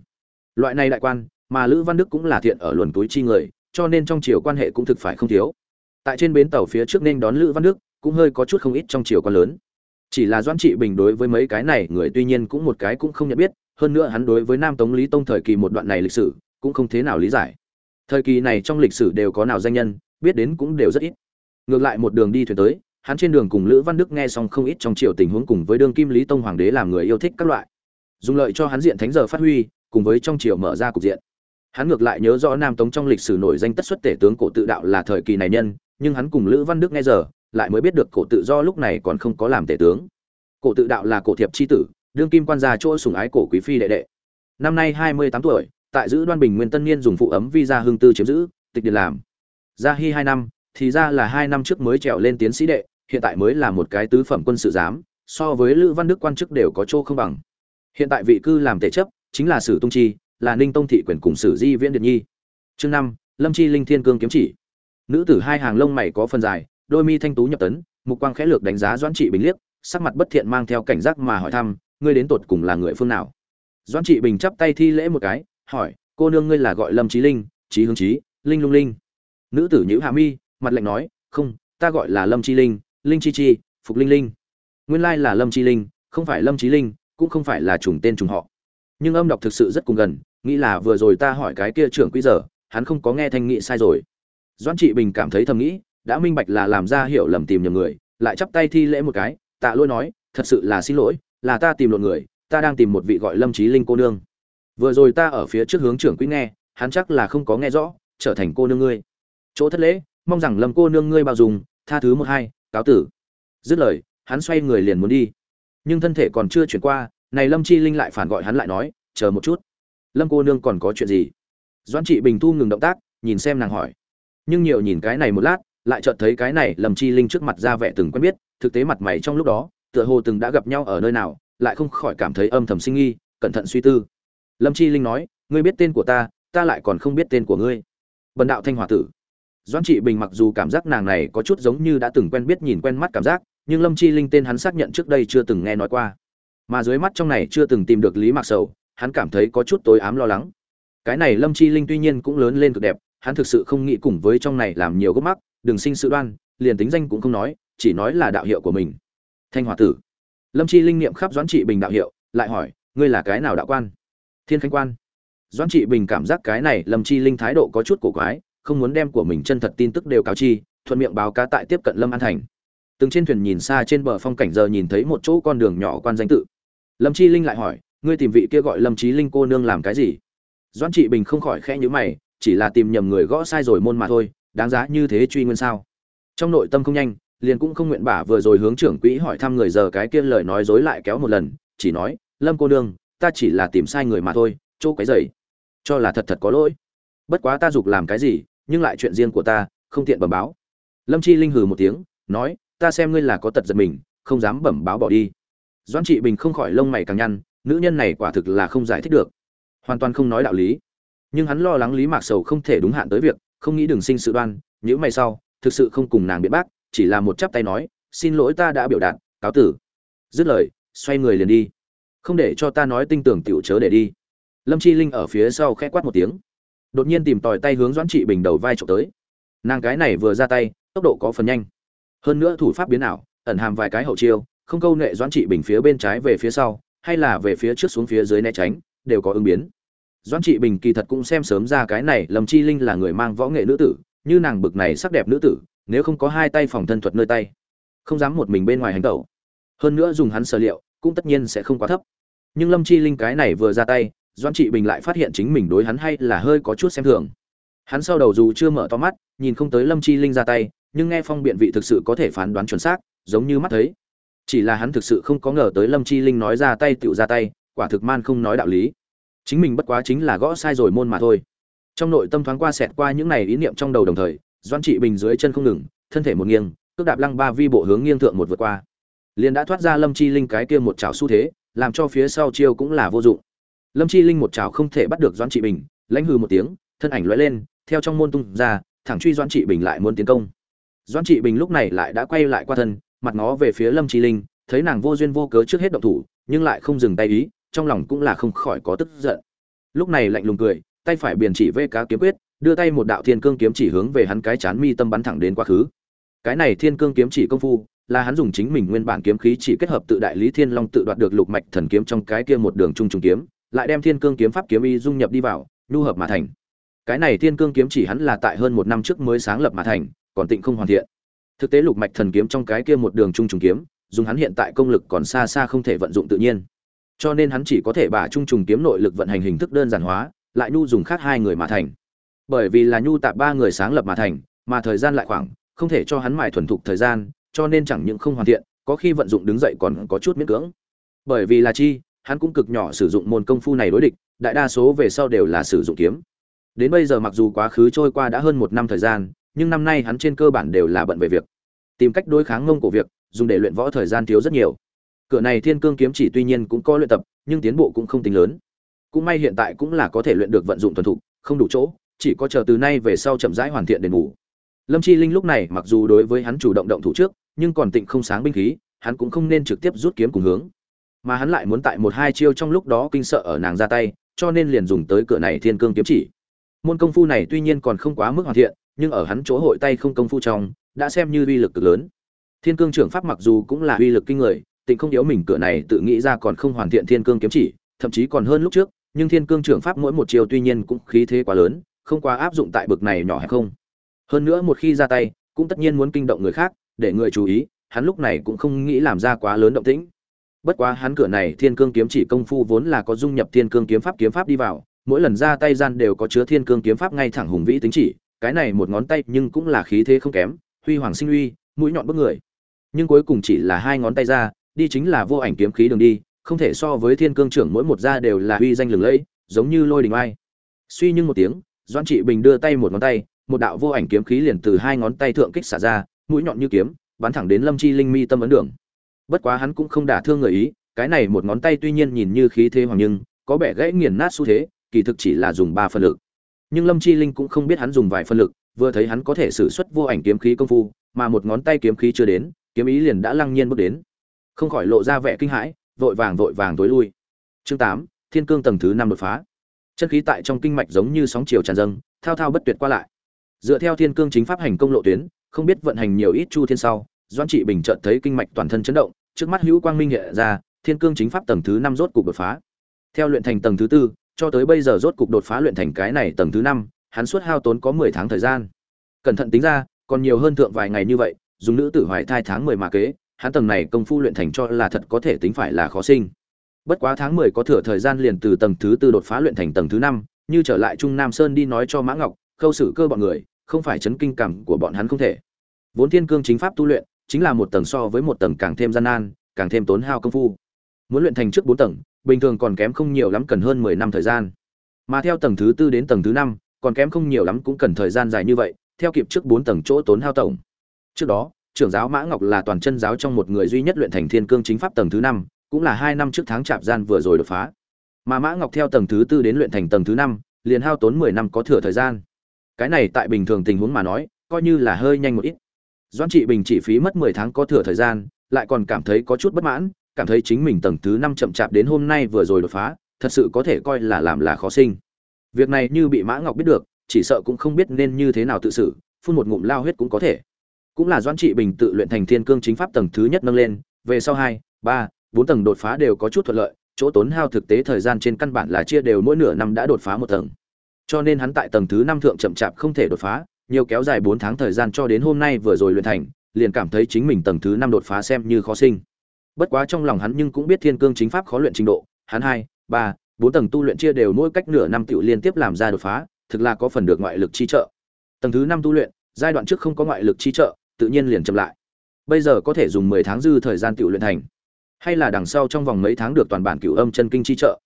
Loại này đại quan mà lữ văn đức cũng là thiện ở luồn túi chi người cho nên trong chiều quan hệ cũng thực phải không thiếu. Tại trên bến tàu phía trước nên đón lữ văn đức cũng hơi có chút không ít trong chiều quan lớn chỉ là doãn trị bình đối với mấy cái này người tuy nhiên cũng một cái cũng không nhận biết, hơn nữa hắn đối với nam tống lý tông thời kỳ một đoạn này lịch sử, cũng không thế nào lý giải. Thời kỳ này trong lịch sử đều có nào danh nhân, biết đến cũng đều rất ít. Ngược lại một đường đi thuyền tới, hắn trên đường cùng lữ văn đức nghe xong không ít trong triều tình huống cùng với đương kim lý tông hoàng đế làm người yêu thích các loại. Dùng lợi cho hắn diện thánh giờ phát huy, cùng với trong triều mở ra cục diện. Hắn ngược lại nhớ rõ nam tống trong lịch sử nổi danh tất xuất tể tướng cổ tự đạo là thời kỳ này nhân, nhưng hắn cùng lữ văn đức nghe giờ lại mới biết được cổ tự do lúc này còn không có làm tể tướng. Cổ tự đạo là cổ thiệp c h i tử, đương kim quan gia chỗ sùng ái cổ quý phi đệ đệ. Năm nay hai mươi tám tuổi, tại giữ đoan bình nguyên tân niên dùng phụ ấm vi ra hương tư chiếm giữ, tịch điện làm. Gia hy hai năm, thì ra là hai năm trước mới trèo lên tiến sĩ đệ, hiện tại mới là một cái tứ phẩm quân sự giám, so với lữ văn đức quan chức đều có chỗ không bằng. Hiện tại vị cư làm tể chấp, chính là sử tung chi, là ninh tông thị quyền cùng sử di viễn điện nhi. Chương năm, lâm chi linh thiên cương kiếm chỉ. Nữ tử hai hàng lông mày có phần dài đôi mi thanh tú nhập tấn, mục quang khẽ lược đánh giá doãn trị bình liếc, sắc mặt bất thiện mang theo cảnh giác mà hỏi thăm, ngươi đến tột cùng là người phương nào? Doãn trị bình chắp tay thi lễ một cái, hỏi, cô nương ngươi là gọi lâm trí linh trí hương trí linh lung linh? Nữ tử nhữ hạ mi, mặt lạnh nói, không, ta gọi là lâm chi linh linh chi chi, phục linh linh. Nguyên lai là lâm chi linh, không phải lâm trí linh, cũng không phải là trùng tên trùng họ. Nhưng âm đọc thực sự rất cùng gần, nghĩ là vừa rồi ta hỏi cái kia trưởng quý giờ, hắn không có nghe thanh nghị sai rồi. Doãn trị bình cảm thấy thầm nghĩ đã minh bạch là làm ra hiểu lầm tìm nhầm người, lại chắp tay thi lễ một cái, tạ lỗi nói, thật sự là xin lỗi, là ta tìm lộn người, ta đang tìm một vị gọi lâm trí linh cô nương. Vừa rồi ta ở phía trước hướng trưởng quỹ nghe, hắn chắc là không có nghe rõ, trở thành cô nương ngươi. Chỗ thất lễ, mong rằng lâm cô nương ngươi bao dùng tha thứ một hai, cáo tử. Dứt lời, hắn xoay người liền muốn đi. Nhưng thân thể còn chưa chuyển qua, này lâm chi linh lại phản gọi hắn lại nói, chờ một chút. Lâm cô nương còn có chuyện gì? Doãn trị bình thu ngừng động tác, nhìn xem nàng hỏi. Nhưng nhiều nhìn cái này một lát lại chợt thấy cái này lâm chi linh trước mặt ra vẻ từng quen biết, thực tế mặt mày trong lúc đó, tựa hồ từng đã gặp nhau ở nơi nào, lại không khỏi cảm thấy âm thầm sinh nghi cẩn thận suy tư. Lâm chi linh nói, ngươi biết tên của ta ta lại còn không biết tên của ngươi. Bần đạo thanh hòa tử. Doãn trị bình mặc dù cảm giác nàng này có chút giống như đã từng quen biết nhìn quen mắt cảm giác, nhưng lâm chi linh tên hắn xác nhận trước đây chưa từng nghe nói qua. Mà dưới mắt trong này chưa từng tìm được lý mạc sầu, hắn cảm thấy có chút tối ám lo lắng. Cái này lâm chi linh tuy nhiên cũng lớn lên cực đẹp, hắn thực sự không nghĩ cùng với trong này làm nhiều gốc mắc đừng sinh sự đoan, liền tính danh cũng không nói, chỉ nói là đạo hiệu của mình. Thanh hòa tử. Lâm chi linh niệm khắp doãn trị bình đạo hiệu, lại hỏi, ngươi là cái nào đạo quan? Thiên khánh quan. Doãn trị bình cảm giác cái này lâm chi linh thái độ có chút cổ quái, không muốn đem của mình chân thật tin tức đều cáo chi, thuận miệng báo cá tại tiếp cận lâm an thành. Từng trên thuyền nhìn xa trên bờ phong cảnh giờ nhìn thấy một chỗ con đường nhỏ quan danh tự. Lâm chi linh lại hỏi, ngươi tìm vị kia gọi lâm trí linh cô nương làm cái gì? Doãn trị bình không khỏi khẽ nhíu mày, chỉ là tìm nhầm người gõ sai rồi môn mà thôi đáng giá như thế truy nguyên sao? Trong nội tâm không nhanh, liền cũng không nguyện bả vừa rồi hướng trưởng quỹ hỏi thăm người giờ cái kia lời nói dối lại kéo một lần, chỉ nói, lâm cô nương, ta chỉ là tìm sai người mà thôi, chỗ cái dày cho là thật thật có lỗi. Bất quá ta dục làm cái gì, nhưng lại chuyện riêng của ta, không tiện bẩm báo. Lâm chi linh hừ một tiếng, nói, ta xem ngươi là có tật giật mình, không dám bẩm báo bỏ đi. Doãn trị bình không khỏi lông mày càng nhăn, nữ nhân này quả thực là không giải thích được. Hoàn toàn không nói đạo lý. Nhưng hắn lo lắng lý mạc sầu không thể đúng hạn tới việc không nghĩ đừng sinh sự đoan nhữ mày sau, thực sự không cùng nàng biện bác, chỉ là một chắp tay nói, xin lỗi ta đã biểu đạt, cáo tử. Dứt lời, xoay người liền đi. Không để cho ta nói tinh tưởng tiểu chớ để đi. Lâm chi linh ở phía sau khẽ quát một tiếng. Đột nhiên tìm tòi tay hướng doãn trị bình đầu vai trộm tới. Nàng cái này vừa ra tay, tốc độ có phần nhanh. Hơn nữa thủ pháp biến ảo, ẩn hàm vài cái hậu chiêu, không câu nệ doãn trị bình phía bên trái về phía sau, hay là về phía trước xuống phía dưới né tránh, đều có ứng biến doãn trị bình kỳ thật cũng xem sớm ra cái này lâm chi linh là người mang võ nghệ nữ tử, như nàng bực này sắc đẹp nữ tử, nếu không có hai tay phòng thân thuật nơi tay, không dám một mình bên ngoài hành tẩu. Hơn nữa dùng hắn sở liệu, cũng tất nhiên sẽ không quá thấp. Nhưng lâm chi linh cái này vừa ra tay doan trị bình lại phát hiện chính mình đối hắn hay là hơi có chút xem thường. Hắn sau đầu dù chưa mở to mắt, nhìn không tới lâm chi linh ra tay, nhưng nghe phong biện vị thực sự có thể phán đoán chuẩn xác, giống như mắt thấy. Chỉ là hắn thực sự không có ngờ tới lâm chi linh nói ra tay tựu ra tay, quả thực man không nói đạo lý chính mình bất quá chính là gõ sai rồi môn mà thôi. Trong nội tâm thoáng qua xẹt qua những này ý niệm trong đầu đồng thời doan trị bình dưới chân không ngừng, thân thể một nghiêng, cước đạp lăng ba vi bộ hướng nghiêng thượng một vượt qua. Liền đã thoát ra lâm chi linh cái kia một chảo xu thế, làm cho phía sau chiêu cũng là vô dụng. Lâm chi linh một chảo không thể bắt được doan trị bình, lãnh hư một tiếng, thân ảnh lóe lên, theo trong môn tung ra, thẳng truy doan trị bình lại muốn tiến công. Doan trị bình lúc này lại đã quay lại qua thân, mặt nó về phía lâm chi linh, thấy nàng vô duyên vô cớ trước hết động thủ, nhưng lại không dừng tay ý trong lòng cũng là không khỏi có tức giận. Lúc này lạnh lùng cười, tay phải biển chỉ vê cá kiếm quyết, đưa tay một đạo thiên cương kiếm chỉ hướng về hắn cái chán mi tâm bắn thẳng đến quá khứ. Cái này thiên cương kiếm chỉ công phu, là hắn dùng chính mình nguyên bản kiếm khí chỉ kết hợp tự đại lý thiên long tự đoạt được lục mạch thần kiếm trong cái kia một đường trung trùng kiếm, lại đem thiên cương kiếm pháp kiếm y dung nhập đi vào, nhu hợp mà thành. Cái này thiên cương kiếm chỉ hắn là tại hơn một năm trước mới sáng lập mà thành, còn tịnh không hoàn thiện. Thực tế lục mạch thần kiếm trong cái kia một đường trung trùng kiếm, dùng hắn hiện tại công lực còn xa xa không thể vận dụng tự nhiên cho nên hắn chỉ có thể bả trung trùng kiếm nội lực vận hành hình thức đơn giản hóa, lại nhu dùng khác hai người mà thành. Bởi vì là nhu tạp ba người sáng lập mà thành, mà thời gian lại khoảng, không thể cho hắn mài thuần thục thời gian, cho nên chẳng những không hoàn thiện, có khi vận dụng đứng dậy còn có chút miễn cưỡng. Bởi vì là chi, hắn cũng cực nhỏ sử dụng môn công phu này đối địch, đại đa số về sau đều là sử dụng kiếm. Đến bây giờ mặc dù quá khứ trôi qua đã hơn một năm thời gian, nhưng năm nay hắn trên cơ bản đều là bận về việc, tìm cách đối kháng ngông cổ việc, dùng để luyện võ thời gian thiếu rất nhiều cửa này thiên cương kiếm chỉ tuy nhiên cũng có luyện tập, nhưng tiến bộ cũng không tính lớn. Cũng may hiện tại cũng là có thể luyện được vận dụng thuần thục, không đủ chỗ, chỉ có chờ từ nay về sau chậm rãi hoàn thiện đền bù. Lâm chi linh lúc này mặc dù đối với hắn chủ động động thủ trước, nhưng còn tịnh không sáng binh khí, hắn cũng không nên trực tiếp rút kiếm cùng hướng. Mà hắn lại muốn tại một hai chiêu trong lúc đó kinh sợ ở nàng ra tay, cho nên liền dùng tới cửa này thiên cương kiếm chỉ. Môn công phu này tuy nhiên còn không quá mức hoàn thiện, nhưng ở hắn chỗ hội tay không công phu trong, đã xem như uy lực cực lớn. Thiên cương trưởng pháp mặc dù cũng là uy lực kinh người tịnh không yếu mình cửa này tự nghĩ ra còn không hoàn thiện thiên cương kiếm chỉ, thậm chí còn hơn lúc trước, nhưng thiên cương trưởng pháp mỗi một chiều tuy nhiên cũng khí thế quá lớn, không quá áp dụng tại bực này nhỏ hay không. Hơn nữa một khi ra tay, cũng tất nhiên muốn kinh động người khác, để người chú ý, hắn lúc này cũng không nghĩ làm ra quá lớn động tĩnh. Bất quá hắn cửa này thiên cương kiếm chỉ công phu vốn là có dung nhập thiên cương kiếm pháp kiếm pháp đi vào, mỗi lần ra tay gian đều có chứa thiên cương kiếm pháp ngay thẳng hùng vĩ tính chỉ, cái này một ngón tay nhưng cũng là khí thế không kém, huy hoàng sinh uy, mũi nhọn bức người. Nhưng cuối cùng chỉ là hai ngón tay ra đi chính là vô ảnh kiếm khí đường đi, không thể so với thiên cương trưởng mỗi một gia đều là uy danh lừng lẫy, giống như lôi đình ai suy nhưng một tiếng doan trị bình đưa tay một ngón tay, một đạo vô ảnh kiếm khí liền từ hai ngón tay thượng kích xả ra, mũi nhọn như kiếm, bắn thẳng đến lâm chi linh mi tâm ấn đường. Bất quá hắn cũng không đả thương người ý, cái này một ngón tay tuy nhiên nhìn như khí thế hoàng nhưng, có vẻ gãy nghiền nát xu thế, kỳ thực chỉ là dùng ba phần lực. Nhưng lâm chi linh cũng không biết hắn dùng vài phân lực, vừa thấy hắn có thể sử xuất vô ảnh kiếm khí công phu, mà một ngón tay kiếm khí chưa đến, kiếm ý liền đã lăng nhiên bước đến không khỏi lộ ra vẻ kinh hãi, vội vàng vội vàng tối lui. Chương tám, thiên cương tầng thứ năm đột phá. Chân khí tại trong kinh mạch giống như sóng chiều tràn dâng, thao thao bất tuyệt qua lại. Dựa theo thiên cương chính pháp hành công lộ tuyến, không biết vận hành nhiều ít chu thiên sau doan trị bình chợt thấy kinh mạch toàn thân chấn động, trước mắt hữu quang minh hiện ra, thiên cương chính pháp tầng thứ năm rốt cục đột phá. Theo luyện thành tầng thứ tư, cho tới bây giờ rốt cục đột phá luyện thành cái này tầng thứ năm, hắn suốt hao tốn có mười tháng thời gian. Cẩn thận tính ra, còn nhiều hơn thượng vài ngày như vậy, dùng nữ tử hoài thai tháng mười mà kế hắn tầng này công phu luyện thành cho là thật có thể tính phải là khó sinh. Bất quá tháng mười có thừa thời gian liền từ tầng thứ tư đột phá luyện thành tầng thứ năm, như trở lại trung nam sơn đi nói cho mã ngọc, khâu xử cơ bọn người, không phải chấn kinh cảm của bọn hắn không thể. Vốn thiên cương chính pháp tu luyện, chính là một tầng so với một tầng càng thêm gian nan, càng thêm tốn hao công phu. Muốn luyện thành trước bốn tầng, bình thường còn kém không nhiều lắm cần hơn mười năm thời gian. Mà theo tầng thứ tư đến tầng thứ năm, còn kém không nhiều lắm cũng cần thời gian dài như vậy, theo kịp trước bốn tầng chỗ tốn hao tổng. Trước đó trưởng giáo mã ngọc là toàn chân giáo trong một người duy nhất luyện thành thiên cương chính pháp tầng thứ năm, cũng là hai năm trước tháng chạp gian vừa rồi đột phá. Mà mã ngọc theo tầng thứ tư đến luyện thành tầng thứ năm, liền hao tốn mười năm có thừa thời gian. Cái này tại bình thường tình huống mà nói, coi như là hơi nhanh một ít. Doãn trị bình chỉ phí mất mười tháng có thừa thời gian, lại còn cảm thấy có chút bất mãn, cảm thấy chính mình tầng thứ năm chậm chạp đến hôm nay vừa rồi đột phá, thật sự có thể coi là làm là khó sinh. Việc này như bị mã ngọc biết được, chỉ sợ cũng không biết nên như thế nào tự xử, phun một ngụm lao huyết cũng có thể cũng là doãn trị bình tự luyện thành thiên cương chính pháp tầng thứ nhất nâng lên, về sau hai, ba, bốn tầng đột phá đều có chút thuận lợi, chỗ tốn hao thực tế thời gian trên căn bản là chia đều mỗi nửa năm đã đột phá một tầng. Cho nên hắn tại tầng thứ năm thượng chậm chạp không thể đột phá, nhiều kéo dài bốn tháng thời gian cho đến hôm nay vừa rồi luyện thành, liền cảm thấy chính mình tầng thứ năm đột phá xem như khó sinh. Bất quá trong lòng hắn nhưng cũng biết thiên cương chính pháp khó luyện trình độ, hắn hai, ba, bốn tầng tu luyện chia đều mỗi cách nửa năm tựu liên tiếp làm ra đột phá, thực là có phần được ngoại lực chi trợ. Tầng thứ năm tu luyện, giai đoạn trước không có ngoại lực chi trợ tự nhiên liền chậm lại. Bây giờ có thể dùng mười tháng dư thời gian tiểu luyện thành, hay là đằng sau trong vòng mấy tháng được toàn bản cửu âm chân kinh chi trợ.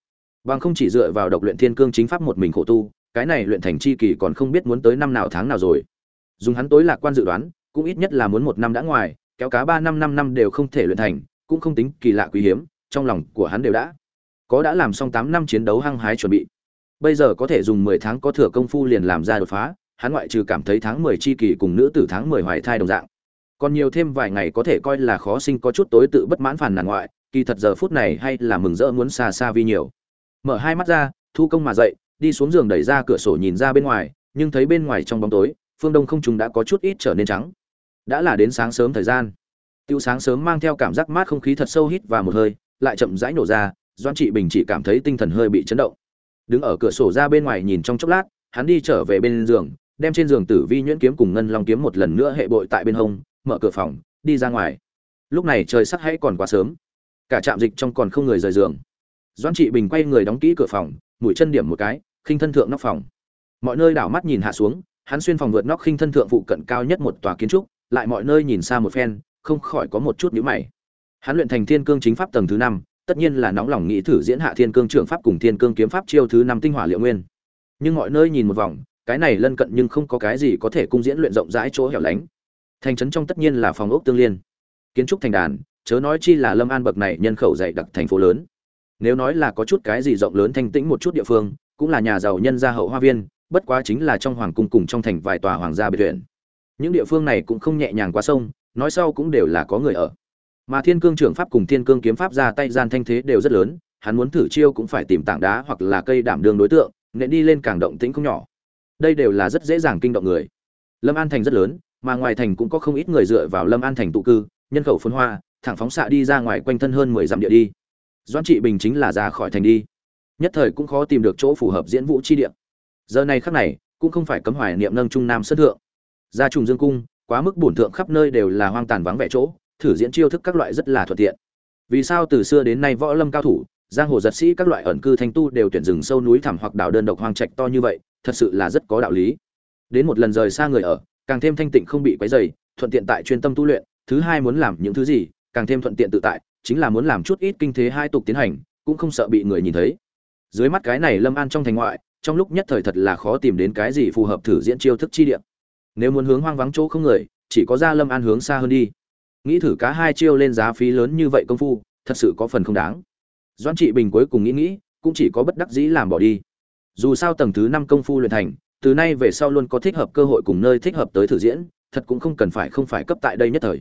Bằng không chỉ dựa vào độc luyện thiên cương chính pháp một mình khổ tu, cái này luyện thành chi kỳ còn không biết muốn tới năm nào tháng nào rồi. Dùng hắn tối lạc quan dự đoán, cũng ít nhất là muốn một năm đã ngoài, kéo cá ba năm năm năm đều không thể luyện thành, cũng không tính kỳ lạ quý hiếm, trong lòng của hắn đều đã. Có đã làm xong tám năm chiến đấu hăng hái chuẩn bị. Bây giờ có thể dùng mười tháng có thừa công phu liền làm ra đột phá hắn ngoại trừ cảm thấy tháng mười chi kỳ cùng nữ tử tháng mười hoài thai đồng dạng. Còn nhiều thêm vài ngày có thể coi là khó sinh có chút tối tự bất mãn phản nàn ngoại, kỳ thật giờ phút này hay là mừng rỡ muốn xa xa vi nhiều. Mở hai mắt ra, thu công mà dậy, đi xuống giường đẩy ra cửa sổ nhìn ra bên ngoài, nhưng thấy bên ngoài trong bóng tối, phương đông không trùng đã có chút ít trở nên trắng. Đã là đến sáng sớm thời gian. Tiêu sáng sớm mang theo cảm giác mát không khí thật sâu hít và một hơi, lại chậm rãi nổ ra, Doãn trị bình chỉ cảm thấy tinh thần hơi bị chấn động. Đứng ở cửa sổ ra bên ngoài nhìn trong chốc lát, hắn đi trở về bên giường đem trên giường tử vi nhuyễn kiếm cùng ngân long kiếm một lần nữa hệ bội tại bên hông, mở cửa phòng, đi ra ngoài. Lúc này trời sắc hãy còn quá sớm. Cả trạm dịch trong còn không người rời giường. Doan trị bình quay người đóng kỹ cửa phòng, mũi chân điểm một cái, khinh thân thượng nóc phòng. Mọi nơi đảo mắt nhìn hạ xuống, hắn xuyên phòng vượt nóc khinh thân thượng phụ cận cao nhất một tòa kiến trúc, lại mọi nơi nhìn xa một phen, không khỏi có một chút nhíu mày. Hắn luyện thành thiên cương chính pháp tầng thứ năm, tất nhiên là nóng lòng nghĩ thử diễn hạ thiên cương trưởng pháp cùng thiên cương kiếm pháp chiêu thứ năm tinh hỏa liệu nguyên. Nhưng mọi nơi nhìn một vòng cái này lân cận nhưng không có cái gì có thể cung diễn luyện rộng rãi chỗ hẻo lánh. Thành trấn trong tất nhiên là phòng ốc tương liên. Kiến trúc thành đàn, chớ nói chi là lâm an bậc này nhân khẩu dày đặc thành phố lớn. Nếu nói là có chút cái gì rộng lớn thanh tĩnh một chút địa phương, cũng là nhà giàu nhân gia hậu hoa viên, bất quá chính là trong hoàng cung cùng trong thành vài tòa hoàng gia biệt viện. Những địa phương này cũng không nhẹ nhàng qua sông, nói sau cũng đều là có người ở. Mà thiên cương trưởng pháp cùng thiên cương kiếm pháp ra tay gian thanh thế đều rất lớn, hắn muốn thử chiêu cũng phải tìm tảng đá hoặc là cây đảm đường đối tượng nện đi lên càng động tĩnh không nhỏ đây đều là rất dễ dàng kinh động người. Lâm an thành rất lớn, mà ngoài thành cũng có không ít người dựa vào lâm an thành tụ cư, nhân khẩu phồn hoa, thẳng phóng xạ đi ra ngoài quanh thân hơn mười dặm địa đi. Doan trị bình chính là ra khỏi thành đi. Nhất thời cũng khó tìm được chỗ phù hợp diễn vũ chi địa. Giờ này khắc này, cũng không phải cấm hoài niệm nâng trung nam sân thượng. Gia trùng dương cung, quá mức bổn thượng khắp nơi đều là hoang tàn vắng vẻ chỗ, thử diễn chiêu thức các loại rất là thuận tiện. Vì sao từ xưa đến nay võ lâm cao thủ, giang hồ giật sĩ các loại ẩn cư thanh tu đều tuyển rừng sâu núi thẳm hoặc đảo đơn độc hoang trạch to như vậy thật sự là rất có đạo lý. Đến một lần rời xa người ở, càng thêm thanh tịnh không bị quấy rầy, thuận tiện tại chuyên tâm tu luyện, thứ hai muốn làm những thứ gì, càng thêm thuận tiện tự tại, chính là muốn làm chút ít kinh thế hai tục tiến hành, cũng không sợ bị người nhìn thấy. Dưới mắt cái này lâm an trong thành ngoại, trong lúc nhất thời thật là khó tìm đến cái gì phù hợp thử diễn chiêu thức chi địa. Nếu muốn hướng hoang vắng chỗ không người, chỉ có ra lâm an hướng xa hơn đi. Nghĩ thử cá hai chiêu lên giá phí lớn như vậy công phu, thật sự có phần không đáng. Doan trị bình cuối cùng nghĩ nghĩ, cũng chỉ có bất đắc dĩ làm bỏ đi dù sao tầng thứ năm công phu luyện thành, từ nay về sau luôn có thích hợp cơ hội cùng nơi thích hợp tới thử diễn, thật cũng không cần phải không phải cấp tại đây nhất thời.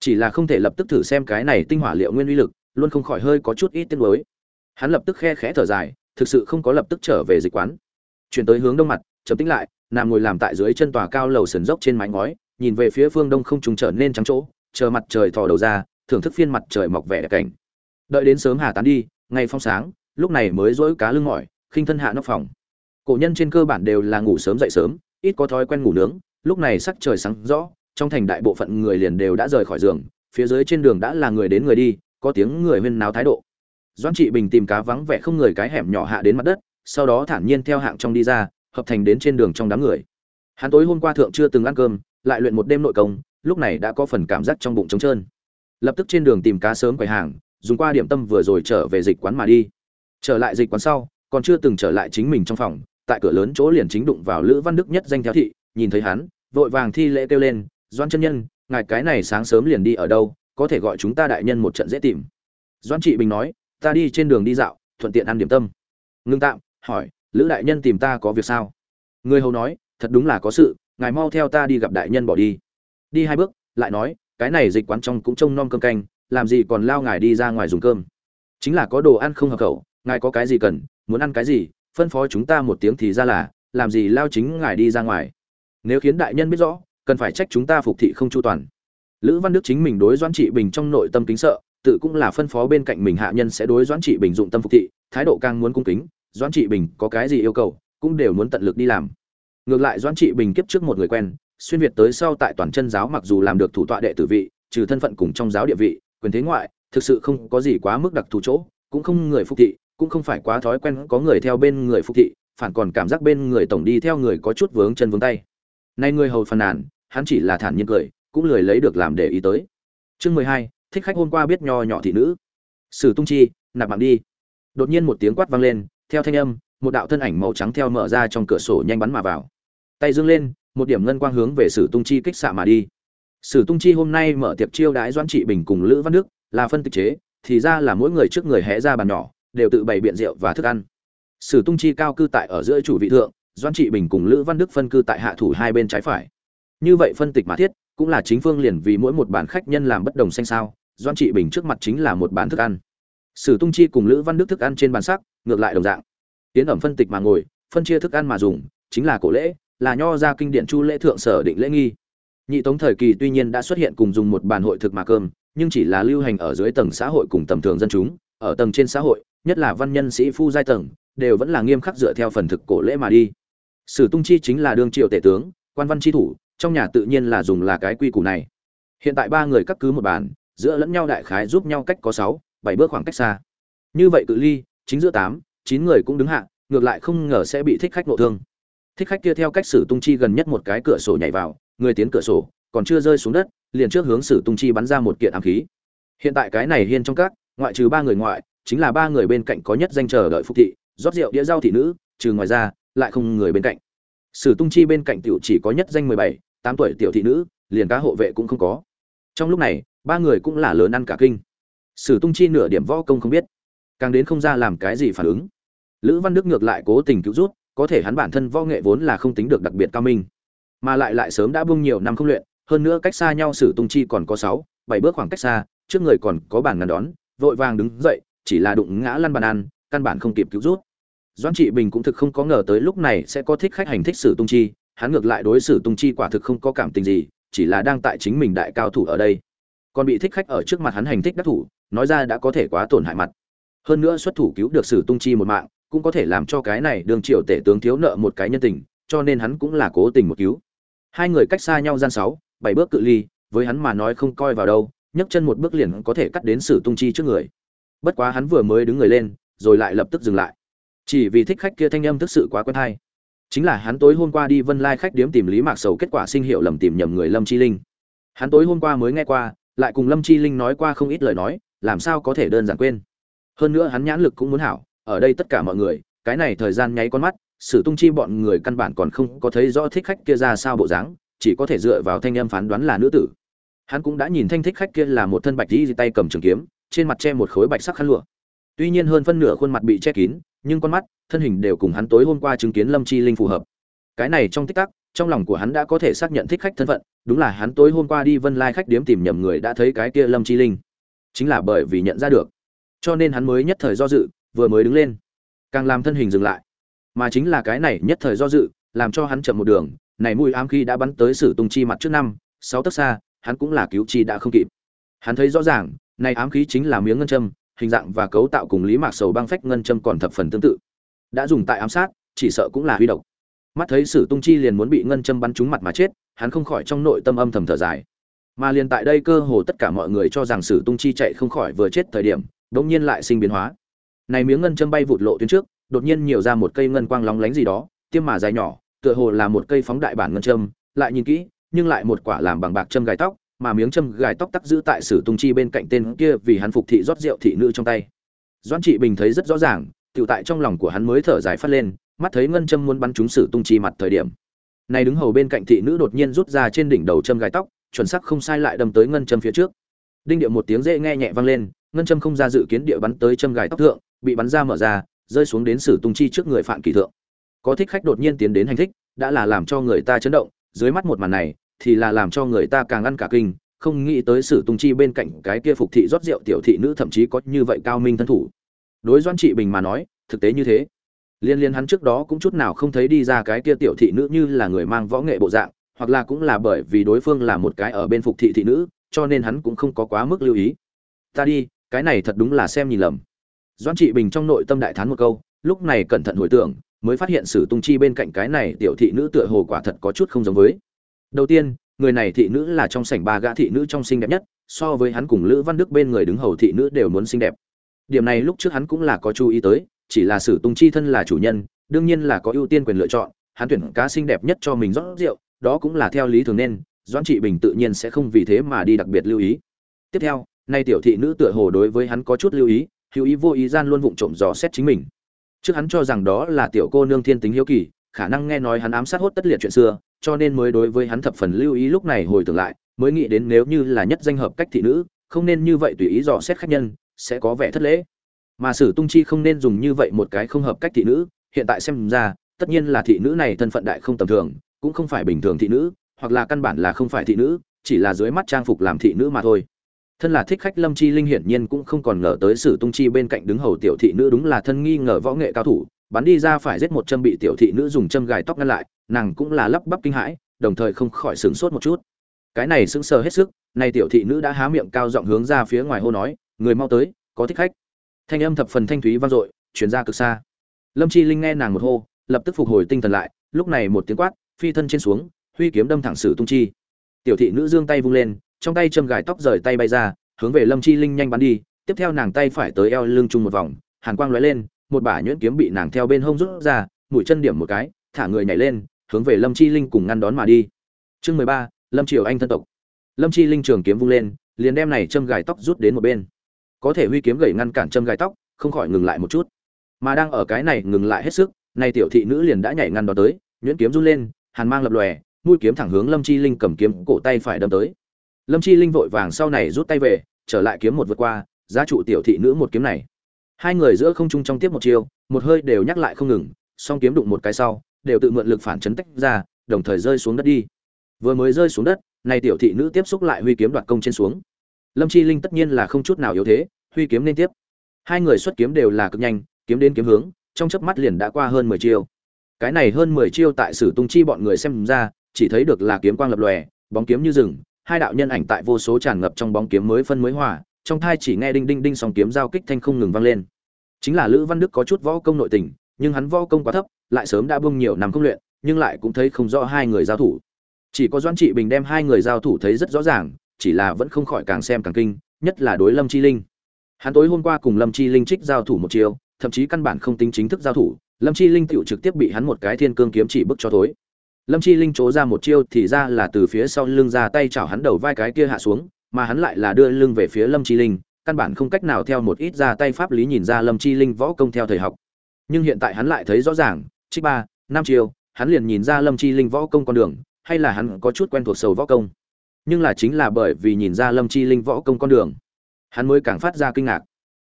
Chỉ là không thể lập tức thử xem cái này tinh hỏa liệu nguyên uy lực, luôn không khỏi hơi có chút ít tiếng lối hắn lập tức khe khẽ thở dài, thực sự không có lập tức trở về dịch quán. Chuyển tới hướng đông mặt chấm tính lại, nằm ngồi làm tại dưới chân tòa cao lầu sườn dốc trên mái ngói, nhìn về phía phương đông không trùng trở nên trắng chỗ, chờ mặt trời thò đầu ra, thưởng thức phiên mặt trời mọc vẻ đẹp cảnh. Đợi đến sớm hà tán đi, ngày phong sáng, lúc này mới dỗi cá lưng mỏi khinh thân hạ nóc phòng. Cổ nhân trên cơ bản đều là ngủ sớm dậy sớm, ít có thói quen ngủ nướng, lúc này sắc trời sáng rõ, trong thành đại bộ phận người liền đều đã rời khỏi giường, phía dưới trên đường đã là người đến người đi, có tiếng người huyên náo thái độ. Doãn trị bình tìm cá vắng vẻ không người cái hẻm nhỏ hạ đến mặt đất, sau đó thản nhiên theo hạng trong đi ra, hợp thành đến trên đường trong đám người. Hắn tối hôm qua thượng chưa từng ăn cơm, lại luyện một đêm nội công, lúc này đã có phần cảm giác trong bụng trống trơn. Lập tức trên đường tìm cá sớm quầy hàng, dùng qua điểm tâm vừa rồi trở về dịch quán mà đi. Trở lại dịch quán sau còn chưa từng trở lại chính mình trong phòng, tại cửa lớn chỗ liền chính đụng vào lữ văn đức nhất danh theo thị, nhìn thấy hắn, vội vàng thi lễ kêu lên doan chân nhân, ngài cái này sáng sớm liền đi ở đâu, có thể gọi chúng ta đại nhân một trận dễ tìm. Doan trị bình nói, ta đi trên đường đi dạo, thuận tiện ăn điểm tâm. Ngưng tạm, hỏi, lữ đại nhân tìm ta có việc sao? Người hầu nói, thật đúng là có sự, ngài mau theo ta đi gặp đại nhân bỏ đi. Đi hai bước, lại nói, cái này dịch quán trong cũng trông nom cơm canh, làm gì còn lao ngài đi ra ngoài dùng cơm. Chính là có đồ ăn không hợp khẩu, ngài có cái gì cần muốn ăn cái gì, phân phó chúng ta một tiếng thì ra là, làm gì lao chính ngài đi ra ngoài. Nếu khiến đại nhân biết rõ, cần phải trách chúng ta phục thị không chu toàn. Lữ văn đức chính mình đối doãn trị bình trong nội tâm kính sợ, tự cũng là phân phó bên cạnh mình hạ nhân sẽ đối doãn trị bình dụng tâm phục thị, thái độ càng muốn cung kính, doãn trị bình có cái gì yêu cầu, cũng đều muốn tận lực đi làm. Ngược lại doãn trị bình kiếp trước một người quen, xuyên việt tới sau tại toàn chân giáo mặc dù làm được thủ tọa đệ tử vị, trừ thân phận cùng trong giáo địa vị, quyền thế ngoại, thực sự không có gì quá mức đặc thù chỗ, cũng không người phục thị cũng không phải quá thói quen có người theo bên người phục thị, phản còn cảm giác bên người tổng đi theo người có chút vướng chân vướng tay. Nay người hầu phàn nàn, hắn chỉ là thản nhiên cười, cũng lười lấy được làm để ý tới. Chương mười hai, thích khách hôm qua biết nho nhỏ thị nữ. Sử tung chi, nạp mạng đi. Đột nhiên một tiếng quát vang lên, theo thanh âm, một đạo thân ảnh màu trắng theo mở ra trong cửa sổ nhanh bắn mà vào. Tay dương lên, một điểm ngân quang hướng về sử tung chi kích xạ mà đi. Sử tung chi hôm nay mở tiệp chiêu đãi doãn trị bình cùng lữ văn đức, là phân tịch chế, thì ra là mỗi người trước người hé ra bàn nhỏ đều tự bày biện rượu và thức ăn. Sử tung chi cao cư tại ở giữa chủ vị thượng, doãn trị bình cùng lữ văn đức phân cư tại hạ thủ hai bên trái phải. Như vậy phân tịch mà thiết, cũng là chính phương liền vì mỗi một bản khách nhân làm bất đồng xanh sao, doãn trị bình trước mặt chính là một bàn thức ăn. Sử tung chi cùng lữ văn đức thức ăn trên bàn sắc, ngược lại đồng dạng. Tiến ẩm phân tịch mà ngồi, phân chia thức ăn mà dùng, chính là cổ lễ, là nho ra kinh điển chu lễ thượng sở định lễ nghi. Nhị tống thời kỳ tuy nhiên đã xuất hiện cùng dùng một bàn hội thực mà cơm, nhưng chỉ là lưu hành ở dưới tầng xã hội cùng tầm thường dân chúng, ở tầng trên xã hội nhất là văn nhân sĩ phu giai tầng, đều vẫn là nghiêm khắc dựa theo phần thực cổ lễ mà đi. Sử tung chi chính là đương triệu tể tướng, quan văn chi thủ, trong nhà tự nhiên là dùng là cái quy củ này. Hiện tại ba người cắt cứ một bàn, giữa lẫn nhau đại khái giúp nhau cách có sáu, bảy bước khoảng cách xa. Như vậy cự ly, chính giữa tám, chín người cũng đứng hạ, ngược lại không ngờ sẽ bị thích khách nộ thương. Thích khách kia theo cách sử tung chi gần nhất một cái cửa sổ nhảy vào, người tiến cửa sổ, còn chưa rơi xuống đất, liền trước hướng sử tung chi bắn ra một kiện ám khí. Hiện tại cái này hiên trong các, ngoại trừ ba người ngoại chính là ba người bên cạnh có nhất danh chờ đợi phục thị, rót rượu đĩa rau thị nữ, trừ ngoài ra, lại không người bên cạnh. Sử tung chi bên cạnh tiểu chỉ có nhất danh mười bảy, tám tuổi tiểu thị nữ, liền cá hộ vệ cũng không có. Trong lúc này, ba người cũng là lớn ăn cả kinh. Sử tung chi nửa điểm võ công không biết, càng đến không ra làm cái gì phản ứng. Lữ văn đức ngược lại cố tình cứu rút, có thể hắn bản thân võ nghệ vốn là không tính được đặc biệt cao minh, mà lại lại sớm đã bung nhiều năm không luyện, hơn nữa cách xa nhau sử tung chi còn có sáu, bảy bước khoảng cách xa, trước người còn có bàn ngăn đón, vội vàng đứng dậy chỉ là đụng ngã lăn bàn ăn, căn bản không kịp cứu rút doãn trị bình cũng thực không có ngờ tới lúc này sẽ có thích khách hành thích sử tung chi, hắn ngược lại đối xử tung chi quả thực không có cảm tình gì, chỉ là đang tại chính mình đại cao thủ ở đây. Còn bị thích khách ở trước mặt hắn hành thích đắc thủ, nói ra đã có thể quá tổn hại mặt. Hơn nữa xuất thủ cứu được sử tung chi một mạng, cũng có thể làm cho cái này đường triệu tể tướng thiếu nợ một cái nhân tình, cho nên hắn cũng là cố tình một cứu. Hai người cách xa nhau gian sáu, bảy bước cự ly, với hắn mà nói không coi vào đâu, nhấc chân một bước liền có thể cắt đến sử tung chi trước người bất quá hắn vừa mới đứng người lên, rồi lại lập tức dừng lại. Chỉ vì thích khách kia thanh âm thực sự quá quen hay. Chính là hắn tối hôm qua đi vân lai khách điếm tìm lý mạc sầu kết quả sinh hiệu lầm tìm nhầm người lâm chi linh. Hắn tối hôm qua mới nghe qua, lại cùng lâm chi linh nói qua không ít lời nói, làm sao có thể đơn giản quên. Hơn nữa hắn nhãn lực cũng muốn hảo, ở đây tất cả mọi người, cái này thời gian nháy con mắt, sử tung chi bọn người căn bản còn không có thấy rõ thích khách kia ra sao bộ dáng, chỉ có thể dựa vào thanh âm phán đoán là nữ tử. Hắn cũng đã nhìn thanh thích khách kia là một thân bạch dĩ tay cầm trường kiếm trên mặt che một khối bạch sắc khăn lụa. Tuy nhiên hơn phân nửa khuôn mặt bị che kín, nhưng con mắt, thân hình đều cùng hắn tối hôm qua chứng kiến lâm chi linh phù hợp. Cái này trong tích tắc, trong lòng của hắn đã có thể xác nhận thích khách thân phận, đúng là hắn tối hôm qua đi vân lai khách điếm tìm nhầm người đã thấy cái kia lâm chi linh. Chính là bởi vì nhận ra được. Cho nên hắn mới nhất thời do dự, vừa mới đứng lên. Càng làm thân hình dừng lại. Mà chính là cái này nhất thời do dự, làm cho hắn chậm một đường, này mùi ám khí đã bắn tới sử tung chi mặt trước năm, sáu tấc xa, hắn cũng là cứu chi đã không kịp. Hắn thấy rõ ràng này ám khí chính là miếng ngân châm, hình dạng và cấu tạo cùng lý mạc sầu băng phách ngân châm còn thập phần tương tự. Đã dùng tại ám sát, chỉ sợ cũng là huy độc. Mắt thấy sử tung chi liền muốn bị ngân châm bắn trúng mặt mà chết, hắn không khỏi trong nội tâm âm thầm thở dài. Mà liền tại đây cơ hồ tất cả mọi người cho rằng sử tung chi chạy không khỏi vừa chết thời điểm đột nhiên lại sinh biến hóa. Này miếng ngân châm bay vụt lộ tuyến trước, đột nhiên nhiều ra một cây ngân quang lóng lánh gì đó, tiêm mà dài nhỏ, tựa hồ là một cây phóng đại bản ngân châm, lại nhìn kỹ, nhưng lại một quả làm bằng bạc châm gài tóc mà miếng châm gài tóc tắc giữ tại sử tung chi bên cạnh tên kia vì hắn phục thị rót rượu thị nữ trong tay. Doãn trị bình thấy rất rõ ràng tự tại trong lòng của hắn mới thở dài phát lên, mắt thấy ngân châm muốn bắn trúng sử tung chi mặt thời điểm. Này đứng hầu bên cạnh thị nữ đột nhiên rút ra trên đỉnh đầu châm gài tóc, chuẩn xác không sai lại đâm tới ngân châm phía trước. Đinh điệu một tiếng dễ nghe nhẹ vang lên, ngân châm không ra dự kiến địa bắn tới châm gài tóc thượng, bị bắn ra mở ra, rơi xuống đến sử tung chi trước người phạm kỳ thượng. Có thích khách đột nhiên tiến đến hành thích, đã là làm cho người ta chấn động, dưới mắt một màn này thì là làm cho người ta càng ăn cả kinh, không nghĩ tới sử tung chi bên cạnh cái kia phục thị rót rượu tiểu thị nữ thậm chí có như vậy cao minh thân thủ. Đối doan trị bình mà nói, thực tế như thế. Liên liên hắn trước đó cũng chút nào không thấy đi ra cái kia tiểu thị nữ như là người mang võ nghệ bộ dạng, hoặc là cũng là bởi vì đối phương là một cái ở bên phục thị thị nữ, cho nên hắn cũng không có quá mức lưu ý. Ta đi, cái này thật đúng là xem nhìn lầm. Doan trị bình trong nội tâm đại thán một câu, lúc này cẩn thận hồi tưởng, mới phát hiện sử tung chi bên cạnh cái này tiểu thị nữ tựa hồ quả thật có chút không giống với đầu tiên, người này thị nữ là trong sảnh ba gã thị nữ trong xinh đẹp nhất, so với hắn cùng lữ văn đức bên người đứng hầu thị nữ đều muốn xinh đẹp. Điểm này lúc trước hắn cũng là có chú ý tới, chỉ là sử tung chi thân là chủ nhân, đương nhiên là có ưu tiên quyền lựa chọn, hắn tuyển cá xinh đẹp nhất cho mình rót rượu, đó cũng là theo lý thường nên, doãn trị bình tự nhiên sẽ không vì thế mà đi đặc biệt lưu ý. Tiếp theo, nay tiểu thị nữ tựa hồ đối với hắn có chút lưu ý, hữu ý vô ý gian luôn vụng trộm dò xét chính mình. Trước hắn cho rằng đó là tiểu cô nương thiên tính hiếu kỳ, khả năng nghe nói hắn ám sát hốt tất liệt chuyện xưa cho nên mới đối với hắn thập phần lưu ý lúc này hồi tưởng lại, mới nghĩ đến nếu như là nhất danh hợp cách thị nữ, không nên như vậy tùy ý dò xét khách nhân, sẽ có vẻ thất lễ. Mà sử tung chi không nên dùng như vậy một cái không hợp cách thị nữ, hiện tại xem ra, tất nhiên là thị nữ này thân phận đại không tầm thường, cũng không phải bình thường thị nữ, hoặc là căn bản là không phải thị nữ, chỉ là dưới mắt trang phục làm thị nữ mà thôi. Thân là thích khách lâm chi linh hiển nhiên cũng không còn ngờ tới sử tung chi bên cạnh đứng hầu tiểu thị nữ đúng là thân nghi ngờ võ nghệ cao thủ bắn đi ra phải giết một châm bị tiểu thị nữ dùng châm gài tóc ngăn lại, nàng cũng là lắp bắp kinh hãi, đồng thời không khỏi sửng sốt một chút. Cái này sững sờ hết sức, nay tiểu thị nữ đã há miệng cao giọng hướng ra phía ngoài hô nói, người mau tới, có thích khách. Thanh âm thập phần thanh thúy vang dội, truyền ra cực xa. Lâm chi linh nghe nàng một hô, lập tức phục hồi tinh thần lại, lúc này một tiếng quát, phi thân trên xuống, huy kiếm đâm thẳng sử tung chi. Tiểu thị nữ giương tay vung lên, trong tay châm gài tóc rời tay bay ra, hướng về lâm chi linh nhanh bắn đi, tiếp theo nàng tay phải tới eo lưng chung một vòng, hàn quang lóe lên một bả nhuyễn kiếm bị nàng theo bên hông rút ra, mũi chân điểm một cái, thả người nhảy lên, hướng về lâm chi linh cùng ngăn đón mà đi. Chương mười ba, lâm triều anh thân tộc. Lâm chi linh trường kiếm vung lên, liền đem này châm gài tóc rút đến một bên. Có thể huy kiếm gậy ngăn cản châm gài tóc, không khỏi ngừng lại một chút. Mà đang ở cái này ngừng lại hết sức nay tiểu thị nữ liền đã nhảy ngăn đó tới, nhuyễn kiếm run lên, hàn mang lập lòe, mũi kiếm thẳng hướng lâm chi linh cầm kiếm cổ tay phải đâm tới. Lâm chi linh vội vàng sau này rút tay về, trở lại kiếm một vượt qua, giá trụ tiểu thị nữ một kiếm này hai người giữa không trung trong tiếp một chiêu, một hơi đều nhắc lại không ngừng, song kiếm đụng một cái sau, đều tự mượn lực phản chấn tách ra, đồng thời rơi xuống đất đi. Vừa mới rơi xuống đất nay tiểu thị nữ tiếp xúc lại huy kiếm đoạt công trên xuống. Lâm chi linh tất nhiên là không chút nào yếu thế, huy kiếm liên tiếp. Hai người xuất kiếm đều là cực nhanh, kiếm đến kiếm hướng, trong chớp mắt liền đã qua hơn mười chiêu. Cái này hơn mười chiêu tại sử tung chi bọn người xem ra, chỉ thấy được là kiếm quang lập lòe, bóng kiếm như rừng, hai đạo nhân ảnh tại vô số tràn ngập trong bóng kiếm mới phân mới hòa trong thai chỉ nghe đinh đinh đinh song kiếm giao kích thanh không ngừng vang lên. Chính là lữ văn đức có chút võ công nội tình, nhưng hắn võ công quá thấp, lại sớm đã bung nhiều năm công luyện, nhưng lại cũng thấy không rõ hai người giao thủ. Chỉ có doãn trị bình đem hai người giao thủ thấy rất rõ ràng, chỉ là vẫn không khỏi càng xem càng kinh, nhất là đối lâm chi linh. Hắn tối hôm qua cùng lâm chi linh trích giao thủ một chiều thậm chí căn bản không tính chính thức giao thủ, lâm chi linh tựu trực tiếp bị hắn một cái thiên cương kiếm chỉ bức cho thối. Lâm chi linh trố ra một chiêu thì ra là từ phía sau lưng ra tay chảo hắn đầu vai cái kia hạ xuống mà hắn lại là đưa lưng về phía lâm chi linh căn bản không cách nào theo một ít ra tay pháp lý nhìn ra lâm chi linh võ công theo thời học. Nhưng hiện tại hắn lại thấy rõ ràng trích ba năm chiều, hắn liền nhìn ra lâm chi linh võ công con đường hay là hắn có chút quen thuộc sầu võ công. Nhưng là chính là bởi vì nhìn ra lâm chi linh võ công con đường hắn mới càng phát ra kinh ngạc.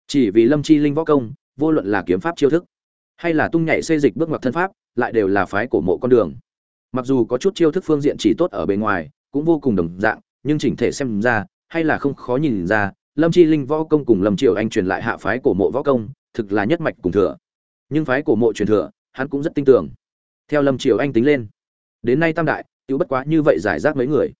Chỉ vì lâm chi linh võ công vô luận là kiếm pháp chiêu thức hay là tung nhảy xây dịch bước ngoặt thân pháp lại đều là phái cổ mộ con đường. Mặc dù có chút chiêu thức phương diện chỉ tốt ở bề ngoài cũng vô cùng đồng dạng nhưng chỉnh thể xem ra hay là không khó nhìn ra, lâm chi linh võ công cùng lâm triều anh truyền lại hạ phái cổ mộ võ công, thực là nhất mạch cùng thừa. Nhưng phái cổ mộ truyền thừa, hắn cũng rất tin tưởng. Theo lâm triều anh tính lên, đến nay tam đại tiêu bất quá như vậy giải rác mấy người.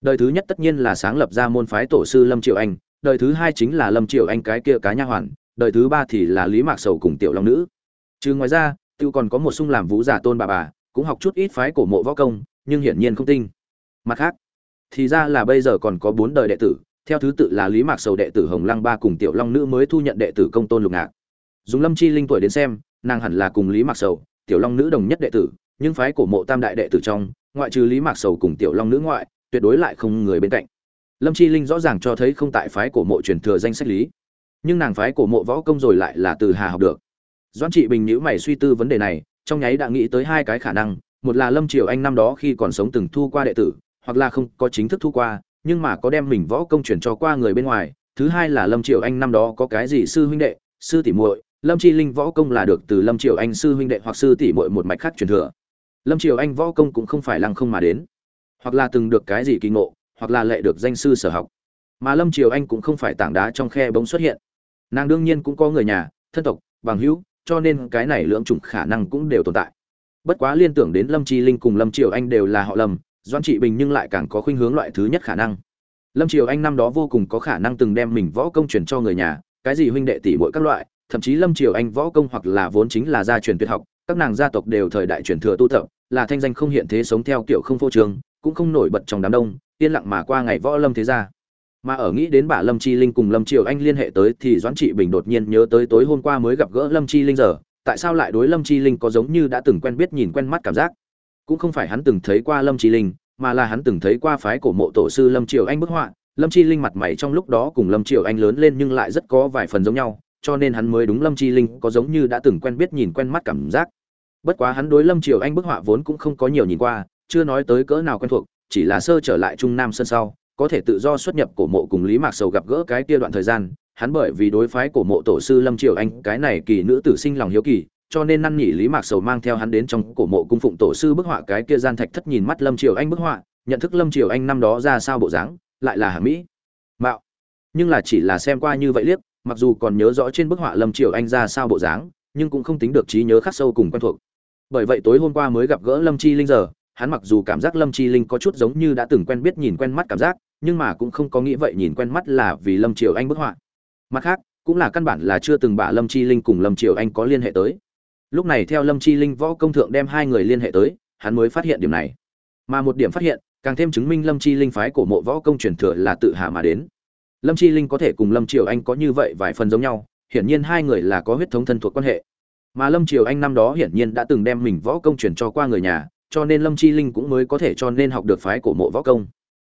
Đời thứ nhất tất nhiên là sáng lập ra môn phái tổ sư lâm triều anh, đời thứ hai chính là lâm triều anh cái kia cá nha hoàn, đời thứ ba thì là lý mạc sầu cùng tiểu long nữ. Chứ ngoài ra tiêu còn có một sung làm vũ giả tôn bà bà, cũng học chút ít phái cổ mộ võ công, nhưng hiển nhiên không tinh. Mặt khác thì ra là bây giờ còn có bốn đời đệ tử, theo thứ tự là lý mạc sầu đệ tử hồng lăng ba cùng tiểu long nữ mới thu nhận đệ tử công tôn lục ngạc. Dùng lâm chi linh tuổi đến xem, nàng hẳn là cùng lý mạc sầu, tiểu long nữ đồng nhất đệ tử, nhưng phái cổ mộ tam đại đệ tử trong, ngoại trừ lý mạc sầu cùng tiểu long nữ ngoại, tuyệt đối lại không người bên cạnh. Lâm chi linh rõ ràng cho thấy không tại phái cổ mộ truyền thừa danh sách lý, nhưng nàng phái cổ mộ võ công rồi lại là từ hà học được. Doãn trị bình nhữ mày suy tư vấn đề này, trong nháy đã nghĩ tới hai cái khả năng, một là lâm triều anh năm đó khi còn sống từng thu qua đệ tử hoặc là không có chính thức thu qua, nhưng mà có đem mình võ công chuyển cho qua người bên ngoài. Thứ hai là lâm triều anh năm đó có cái gì sư huynh đệ? Sư tỷ muội. Lâm chi linh võ công là được từ lâm triều anh sư huynh đệ hoặc sư tỷ muội một mạch khác truyền thừa. Lâm triều anh võ công cũng không phải lăng không mà đến. Hoặc là từng được cái gì kỳ ngộ, hoặc là lệ được danh sư sở học. Mà lâm triều anh cũng không phải tảng đá trong khe bóng xuất hiện. Nàng đương nhiên cũng có người nhà, thân tộc, bằng hữu, cho nên cái này lượng chủng khả năng cũng đều tồn tại. Bất quá liên tưởng đến lâm chi linh cùng lâm triều anh đều là họ lâm doan trị bình nhưng lại càng có khuynh hướng loại thứ nhất khả năng. Lâm triều anh năm đó vô cùng có khả năng từng đem mình võ công truyền cho người nhà cái gì huynh đệ tỷ mỗi các loại thậm chí lâm triều anh võ công hoặc là vốn chính là gia truyền tuyệt học các nàng gia tộc đều thời đại truyền thừa tu tập là thanh danh không hiện thế sống theo kiểu không phô trường, cũng không nổi bật trong đám đông yên lặng mà qua ngày võ lâm thế gia. Mà ở nghĩ đến bà lâm chi linh cùng lâm triều anh liên hệ tới thì doãn trị bình đột nhiên nhớ tới tối hôm qua mới gặp gỡ lâm chi linh giờ tại sao lại đối lâm chi linh có giống như đã từng quen biết nhìn quen mắt cảm giác? Cũng không phải hắn từng thấy qua lâm chi linh, mà là hắn từng thấy qua phái cổ mộ tổ sư lâm triều anh bức họa. Lâm chi linh mặt mày trong lúc đó cùng lâm triều anh lớn lên nhưng lại rất có vài phần giống nhau, cho nên hắn mới đúng lâm chi linh có giống như đã từng quen biết nhìn quen mắt cảm giác. Bất quá hắn đối lâm triều anh bức họa vốn cũng không có nhiều nhìn qua, chưa nói tới cỡ nào quen thuộc, chỉ là sơ trở lại trung nam sân sau, có thể tự do xuất nhập cổ mộ cùng lý mạc sầu gặp gỡ cái kia đoạn thời gian, hắn bởi vì đối phái cổ mộ tổ sư lâm triều anh, cái này kỳ nữ tử sinh lòng hiếu kỳ cho nên năn nỉ lý mạc sầu mang theo hắn đến trong cổ mộ cung phụng tổ sư bức họa cái kia gian thạch thất nhìn mắt lâm triều anh bức họa, nhận thức lâm triều anh năm đó ra sao bộ dáng, lại là hà mỹ. Mạo. Nhưng là chỉ là xem qua như vậy liếc, mặc dù còn nhớ rõ trên bức họa lâm triều anh ra sao bộ dáng, nhưng cũng không tính được trí nhớ khắc sâu cùng quen thuộc. Bởi vậy tối hôm qua mới gặp gỡ lâm chi linh giờ, hắn mặc dù cảm giác lâm chi linh có chút giống như đã từng quen biết nhìn quen mắt cảm giác, nhưng mà cũng không có nghĩ vậy nhìn quen mắt là vì lâm triều anh bức họa. Mặt khác, cũng là căn bản là chưa từng bả lâm chi linh cùng lâm triều anh có liên hệ tới lúc này theo lâm chi linh võ công thượng đem hai người liên hệ tới, hắn mới phát hiện điểm này. Mà một điểm phát hiện, càng thêm chứng minh lâm chi linh phái cổ mộ võ công truyền thừa là tự hạ mà đến. Lâm chi linh có thể cùng lâm triều anh có như vậy vài phần giống nhau, hiển nhiên hai người là có huyết thống thân thuộc quan hệ. Mà lâm triều anh năm đó hiển nhiên đã từng đem mình võ công truyền cho qua người nhà, cho nên lâm chi linh cũng mới có thể cho nên học được phái cổ mộ võ công.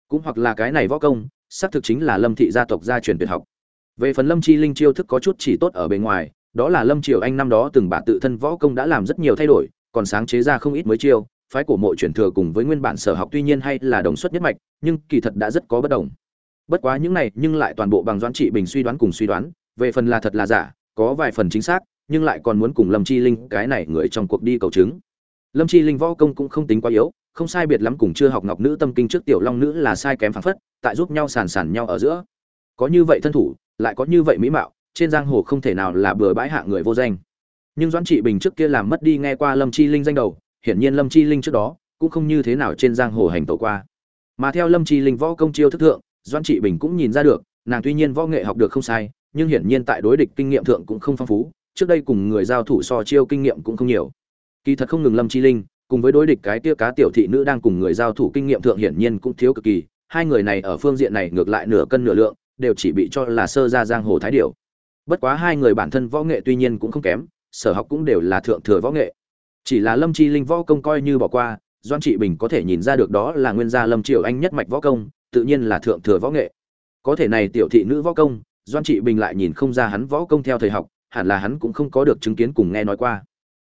Cũng hoặc là cái này võ công, xác thực chính là lâm thị gia tộc gia truyền tuyệt học. Về phần lâm chi linh chiêu thức có chút chỉ tốt ở bề ngoài đó là lâm triều anh năm đó từng bà tự thân võ công đã làm rất nhiều thay đổi, còn sáng chế ra không ít mới chiêu, phái cổ mộ chuyển thừa cùng với nguyên bản sở học tuy nhiên hay là đồng xuất nhất mạch, nhưng kỳ thật đã rất có bất đồng. Bất quá những này nhưng lại toàn bộ bằng doãn trị bình suy đoán cùng suy đoán, về phần là thật là giả, có vài phần chính xác, nhưng lại còn muốn cùng lâm chi linh, cái này người trong cuộc đi cầu chứng. Lâm chi linh võ công cũng không tính quá yếu, không sai biệt lắm cùng chưa học ngọc nữ tâm kinh trước tiểu long nữ là sai kém phản phất, tại giúp nhau sàn sàn nhau ở giữa. Có như vậy thân thủ, lại có như vậy mỹ mạo trên giang hồ không thể nào là bừa bãi hạ người vô danh. Nhưng doãn trị bình trước kia làm mất đi nghe qua lâm chi linh danh đầu, hiển nhiên lâm chi linh trước đó cũng không như thế nào trên giang hồ hành tẩu qua. Mà theo lâm chi linh võ công chiêu thức thượng, doãn trị bình cũng nhìn ra được, nàng tuy nhiên võ nghệ học được không sai, nhưng hiển nhiên tại đối địch kinh nghiệm thượng cũng không phong phú, trước đây cùng người giao thủ so chiêu kinh nghiệm cũng không nhiều. Kỳ thật không ngừng lâm chi linh, cùng với đối địch cái tia cá tiểu thị nữ đang cùng người giao thủ kinh nghiệm thượng hiển nhiên cũng thiếu cực kỳ, hai người này ở phương diện này ngược lại nửa cân nửa lượng, đều chỉ bị cho là sơ ra giang hồ thái điểu bất quá hai người bản thân võ nghệ tuy nhiên cũng không kém, sở học cũng đều là thượng thừa võ nghệ. Chỉ là lâm chi linh võ công coi như bỏ qua doan trị bình có thể nhìn ra được đó là nguyên gia lâm triều anh nhất mạch võ công, tự nhiên là thượng thừa võ nghệ. Có thể này tiểu thị nữ võ công doan trị bình lại nhìn không ra hắn võ công theo thời học, hẳn là hắn cũng không có được chứng kiến cùng nghe nói qua.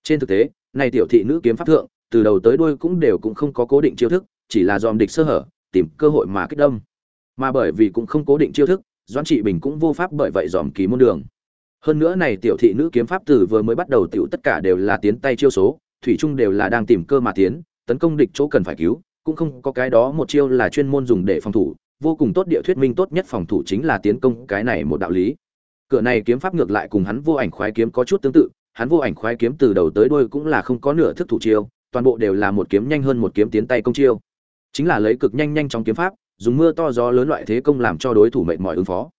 Trên thực tế, này tiểu thị nữ kiếm pháp thượng, từ đầu tới đuôi cũng đều cũng không có cố định chiêu thức, chỉ là dòm địch sơ hở, tìm cơ hội mà kích đâm. Mà bởi vì cũng không cố định chiêu thức Doãn trị bình cũng vô pháp bởi vậy dòm kỳ môn đường. Hơn nữa này tiểu thị nữ kiếm pháp từ vừa mới bắt đầu tiểu tất cả đều là tiến tay chiêu số, thủy chung đều là đang tìm cơ mà tiến, tấn công địch chỗ cần phải cứu, cũng không có cái đó một chiêu là chuyên môn dùng để phòng thủ, vô cùng tốt địa thuyết minh tốt nhất phòng thủ chính là tiến công cái này một đạo lý. Cửa này kiếm pháp ngược lại cùng hắn vô ảnh khoái kiếm có chút tương tự, hắn vô ảnh khoái kiếm từ đầu tới đuôi cũng là không có nửa thức thủ chiêu, toàn bộ đều là một kiếm nhanh hơn một kiếm tiến tay công chiêu. Chính là lấy cực nhanh nhanh trong kiếm pháp dùng mưa to gió lớn loại thế công làm cho đối thủ mệt mỏi ứng phó.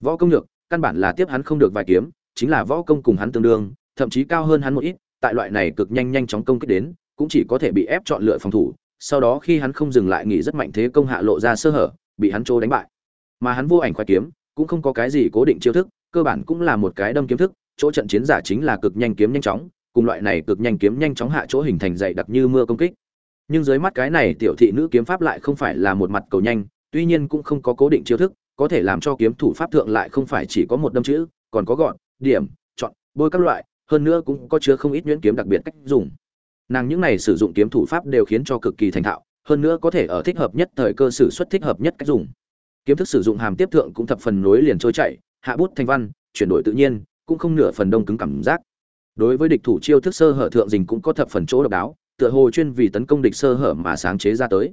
Võ công nhược, căn bản là tiếp hắn không được vài kiếm, chính là võ công cùng hắn tương đương, thậm chí cao hơn hắn một ít, tại loại này cực nhanh nhanh chóng công kích đến, cũng chỉ có thể bị ép chọn lựa phòng thủ, sau đó khi hắn không dừng lại nghỉ rất mạnh thế công hạ lộ ra sơ hở, bị hắn trô đánh bại. Mà hắn vô ảnh khoái kiếm, cũng không có cái gì cố định chiêu thức, cơ bản cũng là một cái đâm kiếm thức, chỗ trận chiến giả chính là cực nhanh kiếm nhanh chóng, cùng loại này cực nhanh kiếm nhanh chóng hạ chỗ hình thành dày đặc như mưa công kích nhưng dưới mắt cái này tiểu thị nữ kiếm pháp lại không phải là một mặt cầu nhanh, tuy nhiên cũng không có cố định chiêu thức, có thể làm cho kiếm thủ pháp thượng lại không phải chỉ có một đâm chữ, còn có gọn, điểm, chọn, bôi các loại, hơn nữa cũng có chứa không ít nhuyễn kiếm đặc biệt cách dùng. Nàng những này sử dụng kiếm thủ pháp đều khiến cho cực kỳ thành thạo, hơn nữa có thể ở thích hợp nhất thời cơ sử xuất thích hợp nhất cách dùng. Kiếm thức sử dụng hàm tiếp thượng cũng thập phần nối liền trôi chảy, hạ bút thanh văn, chuyển đổi tự nhiên, cũng không nửa phần đông cứng cảm giác. Đối với địch thủ chiêu thức sơ hở thượng dình cũng có thập phần chỗ độc đáo tựa hồ chuyên vì tấn công địch sơ hở mà sáng chế ra tới.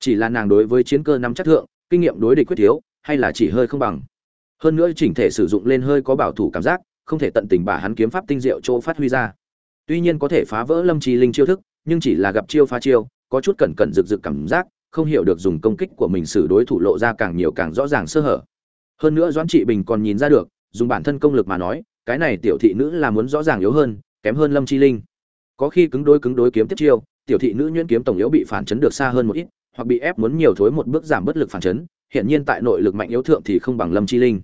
Chỉ là nàng đối với chiến cơ nắm chắc thượng, kinh nghiệm đối địch quyết thiếu, hay là chỉ hơi không bằng. Hơn nữa chỉnh thể sử dụng lên hơi có bảo thủ cảm giác, không thể tận tình bả hắn kiếm pháp tinh diệu chỗ phát huy ra. Tuy nhiên có thể phá vỡ lâm trì linh chiêu thức, nhưng chỉ là gặp chiêu phá chiêu, có chút cẩn cẩn rực rực cảm giác, không hiểu được dùng công kích của mình xử đối thủ lộ ra càng nhiều càng rõ ràng sơ hở. Hơn nữa doãn trị bình còn nhìn ra được, dùng bản thân công lực mà nói, cái này tiểu thị nữ là muốn rõ ràng yếu hơn, kém hơn lâm chi linh có khi cứng đối cứng đối kiếm tiếp chiêu, tiểu thị nữ nhuyễn kiếm tổng yếu bị phản chấn được xa hơn một ít, hoặc bị ép muốn nhiều thối một bước giảm bất lực phản chấn, hiện nhiên tại nội lực mạnh yếu thượng thì không bằng lâm chi linh.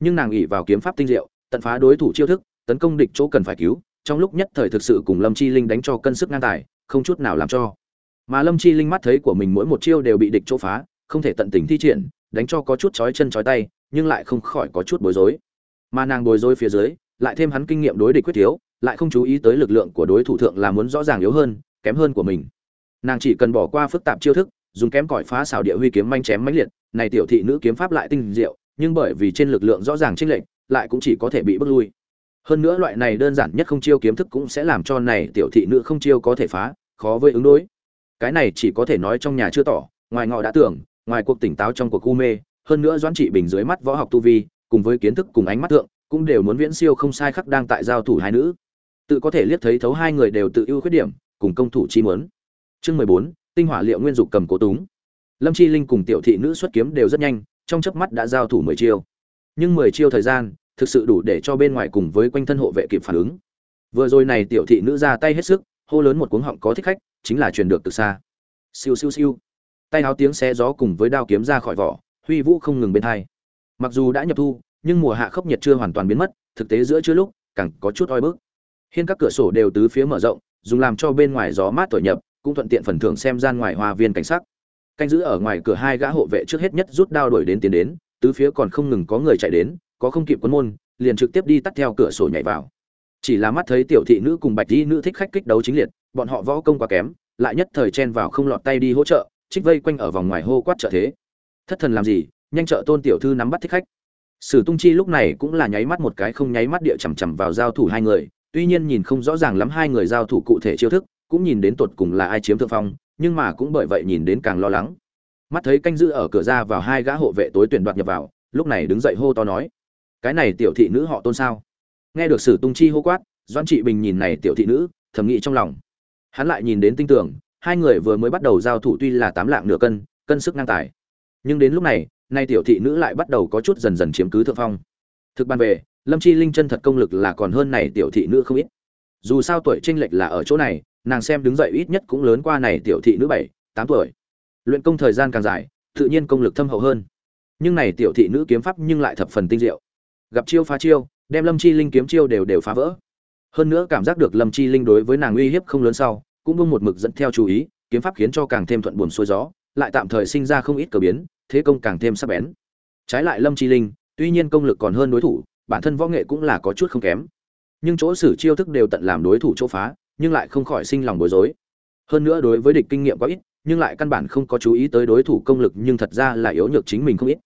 Nhưng nàng ỉ vào kiếm pháp tinh diệu, tận phá đối thủ chiêu thức, tấn công địch chỗ cần phải cứu, trong lúc nhất thời thực sự cùng lâm chi linh đánh cho cân sức ngang tài, không chút nào làm cho. Mà lâm chi linh mắt thấy của mình mỗi một chiêu đều bị địch chỗ phá, không thể tận tình thi triển, đánh cho có chút chói chân chói tay, nhưng lại không khỏi có chút bối rối. Mà nàng bối rối phía dưới, lại thêm hắn kinh nghiệm đối địch quyết thiếu lại không chú ý tới lực lượng của đối thủ thượng là muốn rõ ràng yếu hơn, kém hơn của mình. Nàng chỉ cần bỏ qua phức tạp chiêu thức, dùng kém cỏi phá xảo địa huy kiếm manh chém mãnh liệt, này tiểu thị nữ kiếm pháp lại tinh diệu, nhưng bởi vì trên lực lượng rõ ràng chênh lệch, lại cũng chỉ có thể bị bước lui. Hơn nữa loại này đơn giản nhất không chiêu kiếm thức cũng sẽ làm cho này tiểu thị nữ không chiêu có thể phá, khó với ứng đối. Cái này chỉ có thể nói trong nhà chưa tỏ, ngoài ngọ đã tưởng, ngoài cuộc tỉnh táo trong cuộc u mê, hơn nữa doãn trị bình dưới mắt võ học tu vi, cùng với kiến thức cùng ánh mắt thượng, cũng đều muốn viễn siêu không sai khắc đang tại giao thủ hai nữ tự có thể liếc thấy thấu hai người đều tự ưu khuyết điểm, cùng công thủ chi muốn. Chương mười bốn, tinh hỏa liệu nguyên dục cầm cố túng. Lâm chi linh cùng tiểu thị nữ xuất kiếm đều rất nhanh, trong chớp mắt đã giao thủ mười chiêu. Nhưng mười chiêu thời gian, thực sự đủ để cho bên ngoài cùng với quanh thân hộ vệ kịp phản ứng. Vừa rồi này tiểu thị nữ ra tay hết sức, hô lớn một cuống họng có thích khách, chính là truyền được từ xa. Siêu siêu siêu. Tay áo tiếng xé gió cùng với đao kiếm ra khỏi vỏ, huy vũ không ngừng bên hai. Mặc dù đã nhập thu, nhưng mùa hạ khốc nhiệt chưa hoàn toàn biến mất, thực tế giữa chưa lúc, càng có chút oi bức hiên các cửa sổ đều tứ phía mở rộng, dùng làm cho bên ngoài gió mát thổi nhập, cũng thuận tiện phần thưởng xem gian ngoài hoa viên cảnh sắc. Canh giữ ở ngoài cửa hai gã hộ vệ trước hết nhất rút đao đuổi đến tiến đến, tứ phía còn không ngừng có người chạy đến, có không kịp quân môn, liền trực tiếp đi tắt theo cửa sổ nhảy vào. Chỉ là mắt thấy tiểu thị nữ cùng bạch y nữ thích khách kích đấu chính liệt, bọn họ võ công quá kém, lại nhất thời chen vào không lọt tay đi hỗ trợ, trích vây quanh ở vòng ngoài hô quát trợ thế. Thất thần làm gì, nhanh trợ tôn tiểu thư nắm bắt thích khách. Sử tung chi lúc này cũng là nháy mắt một cái không nháy mắt địa chằm chằm vào giao thủ hai người tuy nhiên nhìn không rõ ràng lắm hai người giao thủ cụ thể chiêu thức, cũng nhìn đến tột cùng là ai chiếm thượng phong, nhưng mà cũng bởi vậy nhìn đến càng lo lắng. Mắt thấy canh giữ ở cửa ra vào hai gã hộ vệ tối tuyển đoạt nhập vào, lúc này đứng dậy hô to nói, cái này tiểu thị nữ họ tôn sao? Nghe được sử tung chi hô quát doan trị bình nhìn này tiểu thị nữ, thầm nghĩ trong lòng. Hắn lại nhìn đến tinh tưởng hai người vừa mới bắt đầu giao thủ tuy là tám lạng nửa cân cân sức ngang tài. Nhưng đến lúc này, nay tiểu thị nữ lại bắt đầu có chút dần dần chiếm cứ thượng phong. Thực ban về lâm chi linh chân thật công lực là còn hơn này tiểu thị nữ không ít. Dù sao tuổi tranh lệch là ở chỗ này, nàng xem đứng dậy ít nhất cũng lớn qua này tiểu thị nữ bảy, tám tuổi. Luyện công thời gian càng dài, tự nhiên công lực thâm hậu hơn. Nhưng này tiểu thị nữ kiếm pháp nhưng lại thập phần tinh diệu. Gặp chiêu phá chiêu, đem lâm chi linh kiếm chiêu đều đều phá vỡ. Hơn nữa cảm giác được lâm chi linh đối với nàng uy hiếp không lớn sau, cũng bưng một mực dẫn theo chú ý, kiếm pháp khiến cho càng thêm thuận buồm xuôi gió, lại tạm thời sinh ra không ít cờ biến, thế công càng thêm sắc bén. Trái lại lâm chi linh, tuy nhiên công lực còn hơn đối thủ bản thân võ nghệ cũng là có chút không kém. Nhưng chỗ sử chiêu thức đều tận làm đối thủ chỗ phá, nhưng lại không khỏi sinh lòng bối rối. Hơn nữa đối với địch kinh nghiệm quá ít, nhưng lại căn bản không có chú ý tới đối thủ công lực nhưng thật ra là yếu nhược chính mình không ít.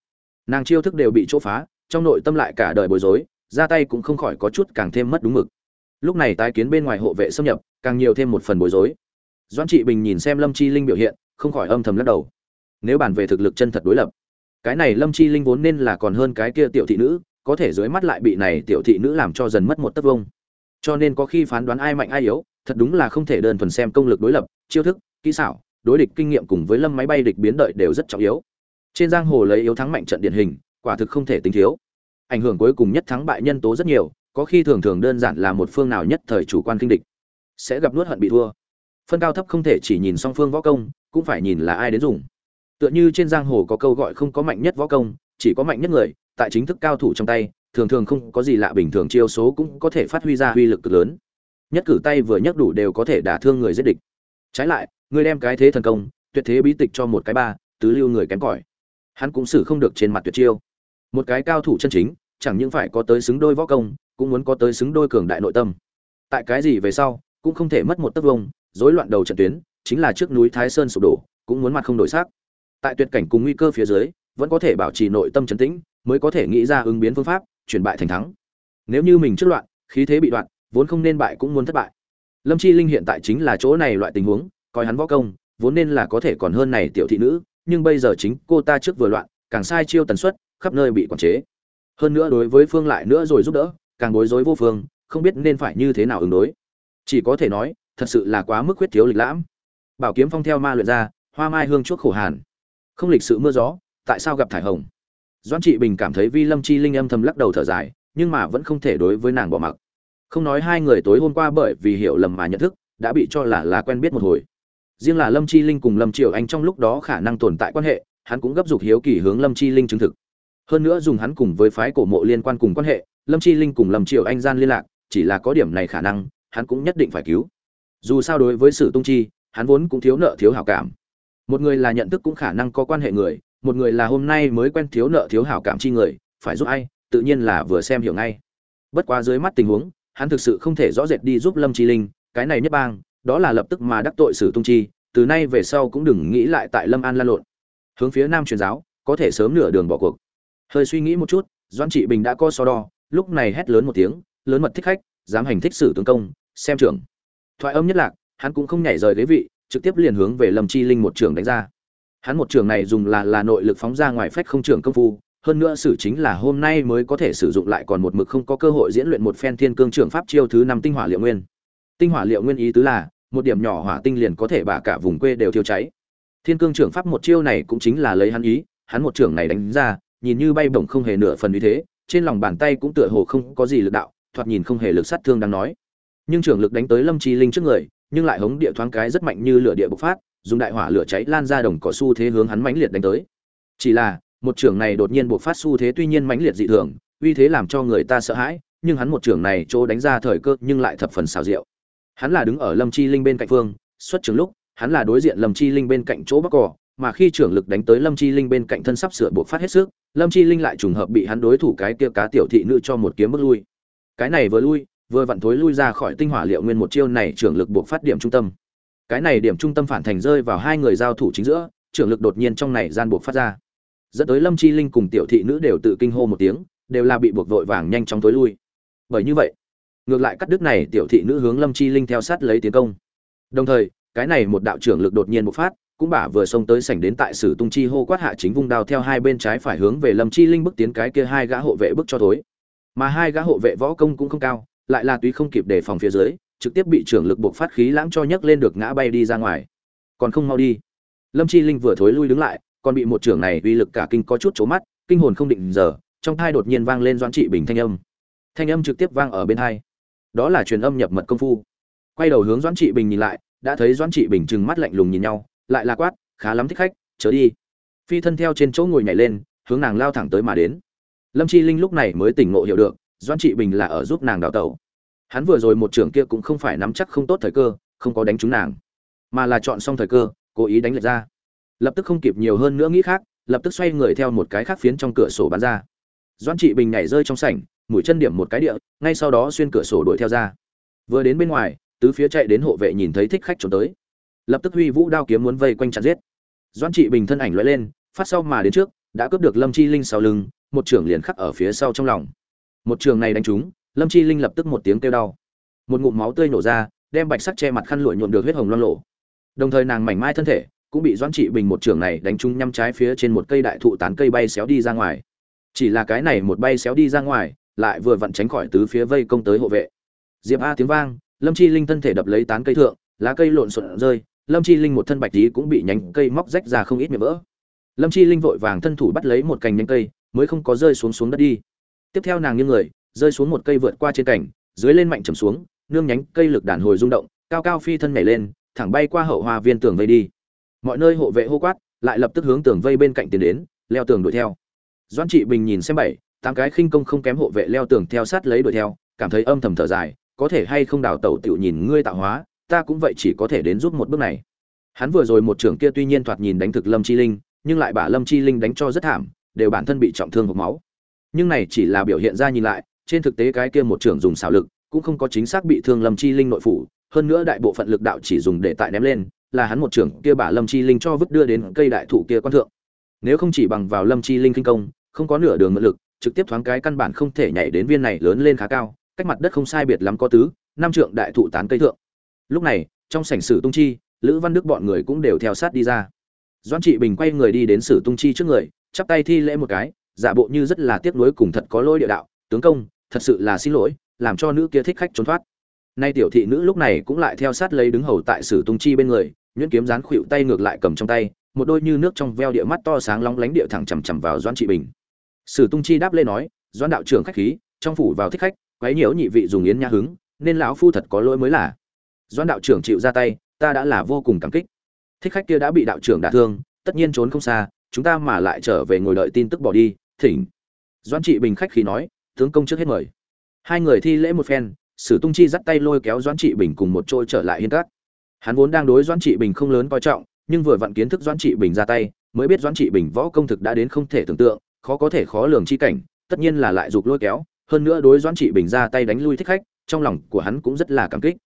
Nàng chiêu thức đều bị chỗ phá, trong nội tâm lại cả đời bối rối, ra tay cũng không khỏi có chút càng thêm mất đúng mực. Lúc này tái kiến bên ngoài hộ vệ xâm nhập, càng nhiều thêm một phần bối rối. Doan trị bình nhìn xem lâm chi linh biểu hiện, không khỏi âm thầm lắc đầu. Nếu bàn về thực lực chân thật đối lập, cái này lâm chi linh vốn nên là còn hơn cái kia tiểu thị nữ có thể dưới mắt lại bị này tiểu thị nữ làm cho dần mất một tấc vông. Cho nên có khi phán đoán ai mạnh ai yếu, thật đúng là không thể đơn thuần xem công lực đối lập, chiêu thức, kỹ xảo, đối địch kinh nghiệm cùng với lâm máy bay địch biến đợi đều rất trọng yếu. Trên giang hồ lấy yếu thắng mạnh trận điển hình, quả thực không thể tính thiếu. Ảnh hưởng cuối cùng nhất thắng bại nhân tố rất nhiều, có khi thường thường đơn giản là một phương nào nhất thời chủ quan kinh địch. Sẽ gặp nuốt hận bị thua. Phân cao thấp không thể chỉ nhìn song phương võ công, cũng phải nhìn là ai đến dùng. Tựa như trên giang hồ có câu gọi không có mạnh nhất võ công, chỉ có mạnh nhất người tại chính thức cao thủ trong tay, thường thường không có gì lạ, bình thường chiêu số cũng có thể phát huy ra uy lực cực lớn. Nhất cử tay vừa nhấc đủ đều có thể đả thương người giết địch. Trái lại, người đem cái thế thần công, tuyệt thế bí tịch cho một cái ba, tứ lưu người kém cỏi. Hắn cũng xử không được trên mặt tuyệt chiêu. Một cái cao thủ chân chính, chẳng những phải có tới xứng đôi võ công, cũng muốn có tới xứng đôi cường đại nội tâm. Tại cái gì về sau, cũng không thể mất một tấc vông, rối loạn đầu trận tuyến, chính là trước núi thái sơn sụp đổ, cũng muốn mặt không đổi sắc tại tuyệt cảnh cùng nguy cơ phía dưới vẫn có thể bảo trì nội tâm trấn tĩnh, mới có thể nghĩ ra ứng biến phương pháp, chuyển bại thành thắng. Nếu như mình trước loạn, khí thế bị đoạn, vốn không nên bại cũng muốn thất bại. Lâm chi linh hiện tại chính là chỗ này loại tình huống, coi hắn võ công, vốn nên là có thể còn hơn này tiểu thị nữ, nhưng bây giờ chính cô ta trước vừa loạn, càng sai chiêu tần suất, khắp nơi bị quản chế. Hơn nữa đối với phương lại nữa rồi giúp đỡ, càng bối rối vô phương, không biết nên phải như thế nào ứng đối. Chỉ có thể nói, thật sự là quá mức khuyết thiếu lịch lãm. Bảo kiếm phong theo ma luyện ra, hoa mai hương chuốc khổ hàn. Không lịch sự mưa gió tại sao gặp thải hồng? Doãn trị bình cảm thấy vi lâm chi linh âm thầm lắc đầu thở dài, nhưng mà vẫn không thể đối với nàng bỏ mặc. Không nói hai người tối hôm qua bởi vì hiểu lầm mà nhận thức, đã bị cho là là quen biết một hồi. Riêng là lâm chi linh cùng lâm triều anh trong lúc đó khả năng tồn tại quan hệ, hắn cũng gấp dục hiếu kỳ hướng lâm chi linh chứng thực. Hơn nữa dùng hắn cùng với phái cổ mộ liên quan cùng quan hệ, lâm chi linh cùng lâm triều anh gian liên lạc, chỉ là có điểm này khả năng, hắn cũng nhất định phải cứu. Dù sao đối với sử tung chi, hắn vốn cũng thiếu nợ thiếu hảo cảm. Một người là nhận thức cũng khả năng có quan hệ người một người là hôm nay mới quen thiếu nợ thiếu hảo cảm chi người, phải giúp ai, tự nhiên là vừa xem hiểu ngay. Bất quá dưới mắt tình huống, hắn thực sự không thể rõ rệt đi giúp lâm chi linh, cái này nhất bang, đó là lập tức mà đắc tội sử tung chi, từ nay về sau cũng đừng nghĩ lại tại lâm an lan lộn. Hướng phía nam truyền giáo, có thể sớm nửa đường bỏ cuộc. Hơi suy nghĩ một chút doan trị bình đã co so đo, lúc này hét lớn một tiếng, lớn mật thích khách, dám hành thích sử tướng công, xem trưởng. Thoại âm nhất lạc, hắn cũng không nhảy rời ghế vị, trực tiếp liền hướng về lâm chi linh một trường đánh ra hắn một trường này dùng là là nội lực phóng ra ngoài phách không trường công phu, hơn nữa sử chính là hôm nay mới có thể sử dụng lại còn một mực không có cơ hội diễn luyện một phen thiên cương trường pháp chiêu thứ năm tinh hỏa liệu nguyên. Tinh hỏa liệu nguyên ý tứ là, một điểm nhỏ hỏa tinh liền có thể bả cả vùng quê đều thiêu cháy. Thiên cương trường pháp một chiêu này cũng chính là lấy hắn ý, hắn một trường này đánh ra, nhìn như bay bổng không hề nửa phần như thế, trên lòng bàn tay cũng tựa hồ không có gì lực đạo, thoạt nhìn không hề lực sát thương đang nói. Nhưng trường lực đánh tới lâm chi linh trước người, nhưng lại hống địa thoáng cái rất mạnh như lửa địa bộc phát dùng đại hỏa lửa cháy lan ra đồng cỏ xu thế hướng hắn mãnh liệt đánh tới. Chỉ là, một trường này đột nhiên bộc phát xu thế tuy nhiên mãnh liệt dị thường, uy thế làm cho người ta sợ hãi, nhưng hắn một trường này chỗ đánh ra thời cơ nhưng lại thập phần xảo diệu. Hắn là đứng ở lâm chi linh bên cạnh phương, xuất trường lúc, hắn là đối diện lâm chi linh bên cạnh chỗ bắc cỏ, mà khi trưởng lực đánh tới lâm chi linh bên cạnh thân sắp sửa buộc phát hết sức, lâm chi linh lại trùng hợp bị hắn đối thủ cái kia cá tiểu thị nữ cho một kiếm bước lui. Cái này vừa lui, vừa vặn thối lui ra khỏi tinh hỏa liệu nguyên một chiêu này trưởng lực buộc phát điểm trung tâm cái này điểm trung tâm phản thành rơi vào hai người giao thủ chính giữa, trưởng lực đột nhiên trong này gian buộc phát ra. Dẫn tới lâm chi linh cùng tiểu thị nữ đều tự kinh hô một tiếng, đều là bị buộc vội vàng nhanh chóng tối lui. Bởi như vậy, ngược lại cắt đứt này tiểu thị nữ hướng lâm chi linh theo sát lấy tiến công. Đồng thời, cái này một đạo trưởng lực đột nhiên bộc phát, cũng bả vừa xông tới sảnh đến tại sử tung chi hô quát hạ chính vung đao theo hai bên trái phải hướng về lâm chi linh bước tiến cái kia hai gã hộ vệ bước cho thối. Mà hai gã hộ vệ võ công cũng không cao, lại là túy không kịp đề phòng phía dưới trực tiếp bị trưởng lực buộc phát khí lãng cho nhấc lên được ngã bay đi ra ngoài. Còn không mau đi. Lâm chi linh vừa thối lui đứng lại, còn bị một trưởng này uy lực cả kinh có chút trố mắt, kinh hồn không định giờ, trong thai đột nhiên vang lên doãn trị bình thanh âm. Thanh âm trực tiếp vang ở bên thai đó là truyền âm nhập mật công phu. Quay đầu hướng doãn trị bình nhìn lại, đã thấy doãn trị bình trừng mắt lạnh lùng nhìn nhau, lại là quát, khá lắm thích khách, chớ đi. Phi thân theo trên chỗ ngồi nhảy lên, hướng nàng lao thẳng tới mà đến. Lâm chi linh lúc này mới tỉnh ngộ hiểu được, doãn trị bình là ở giúp nàng đào tẩu hắn vừa rồi một trưởng kia cũng không phải nắm chắc không tốt thời cơ, không có đánh trúng nàng, mà là chọn xong thời cơ, cố ý đánh lệch ra. Lập tức không kịp nhiều hơn nữa nghĩ khác, lập tức xoay người theo một cái khác phiến trong cửa sổ bắn ra. Doãn trị bình nhảy rơi trong sảnh, mũi chân điểm một cái địa, ngay sau đó xuyên cửa sổ đuổi theo ra. Vừa đến bên ngoài, tứ phía chạy đến hộ vệ nhìn thấy thích khách trốn tới. Lập tức huy vũ đao kiếm muốn vây quanh chặt giết. Doãn trị bình thân ảnh lóe lên, phát sau mà đến trước, đã cướp được lâm chi linh sau lưng, một trưởng liền khắc ở phía sau trong lòng. Một trường này đánh trúng lâm chi linh lập tức một tiếng kêu đau. Một ngụm máu tươi nổ ra, đem bạch sắc che mặt khăn lụi nhuộm được huyết hồng loang lộ đồng thời nàng mảnh mai thân thể, cũng bị doãn trị bình một trưởng này đánh trúng nhăm trái phía trên một cây đại thụ tán cây bay xéo đi ra ngoài. Chỉ là cái này một bay xéo đi ra ngoài, lại vừa vặn tránh khỏi tứ phía vây công tới hộ vệ. Diệp a tiếng vang, lâm chi linh thân thể đập lấy tán cây thượng, lá cây lộn xộn rơi, lâm chi linh một thân bạch tí cũng bị nhánh cây móc rách ra không ít miệng vỡ. Lâm chi linh vội vàng thân thủ bắt lấy một cành nhánh cây, mới không có rơi xuống xuống đất đi. Tiếp theo nàng như người rơi xuống một cây vượt qua trên cành, dưới lên mạnh trầm xuống, nương nhánh cây lực đàn hồi rung động, cao cao phi thân nhảy lên, thẳng bay qua hậu hoa viên tường vây đi. Mọi nơi hộ vệ hô quát, lại lập tức hướng tường vây bên cạnh tiến đến, leo tường đuổi theo. Doãn trị bình nhìn xem bảy, tám cái khinh công không kém hộ vệ leo tường theo sát lấy đuổi theo, cảm thấy âm thầm thở dài, có thể hay không đào tẩu tiểu nhìn ngươi tạo hóa, ta cũng vậy chỉ có thể đến giúp một bước này. Hắn vừa rồi một trưởng kia tuy nhiên thoạt nhìn đánh thực lâm chi linh, nhưng lại bả lâm chi linh đánh cho rất thảm, đều bản thân bị trọng thương hộc máu. Nhưng này chỉ là biểu hiện ra nhìn lại trên thực tế cái kia một trưởng dùng xảo lực, cũng không có chính xác bị thương lâm chi linh nội phủ, hơn nữa đại bộ phận lực đạo chỉ dùng để tại ném lên, là hắn một trưởng kia bả lâm chi linh cho vứt đưa đến cây đại thụ kia quan thượng. Nếu không chỉ bằng vào lâm chi linh kinh công, không có nửa đường mượn lực, trực tiếp thoáng cái căn bản không thể nhảy đến viên này lớn lên khá cao, cách mặt đất không sai biệt lắm có tứ, năm trượng đại thụ tán cây thượng. Lúc này, trong sảnh sử tung chi, lữ văn đức bọn người cũng đều theo sát đi ra. Doãn trị bình quay người đi đến sử tung chi trước người, chắp tay thi lễ một cái, giả bộ như rất là tiếc nuối cùng thật có lỗi địa đạo, tướng công thật sự là xin lỗi, làm cho nữ kia thích khách trốn thoát. Nay tiểu thị nữ lúc này cũng lại theo sát lấy đứng hầu tại sử tung chi bên người, nhuyễn kiếm dán khuỵu tay ngược lại cầm trong tay, một đôi như nước trong veo địa mắt to sáng lóng lánh địa thẳng chằm chằm vào doãn trị bình. Sử tung chi đáp lên nói, doãn đạo trưởng khách khí, trong phủ vào thích khách, quấy nhiễu nhị vị dùng yến nhã hứng, nên lão phu thật có lỗi mới là. Doãn đạo trưởng chịu ra tay, ta đã là vô cùng cảm kích. Thích khách kia đã bị đạo trưởng đả thương, tất nhiên trốn không xa, chúng ta mà lại trở về ngồi đợi tin tức bỏ đi, thỉnh. Doãn trị bình khách khí nói tướng công trước hết mời. Hai người thi lễ một phen, sử tung chi dắt tay lôi kéo doãn trị bình cùng một trôi trở lại hiên cát. Hắn vốn đang đối doãn trị bình không lớn coi trọng, nhưng vừa vặn kiến thức doãn trị bình ra tay, mới biết doãn trị bình võ công thực đã đến không thể tưởng tượng, khó có thể khó lường chi cảnh, tất nhiên là lại dục lôi kéo, hơn nữa đối doãn trị bình ra tay đánh lui thích khách, trong lòng của hắn cũng rất là cảm kích.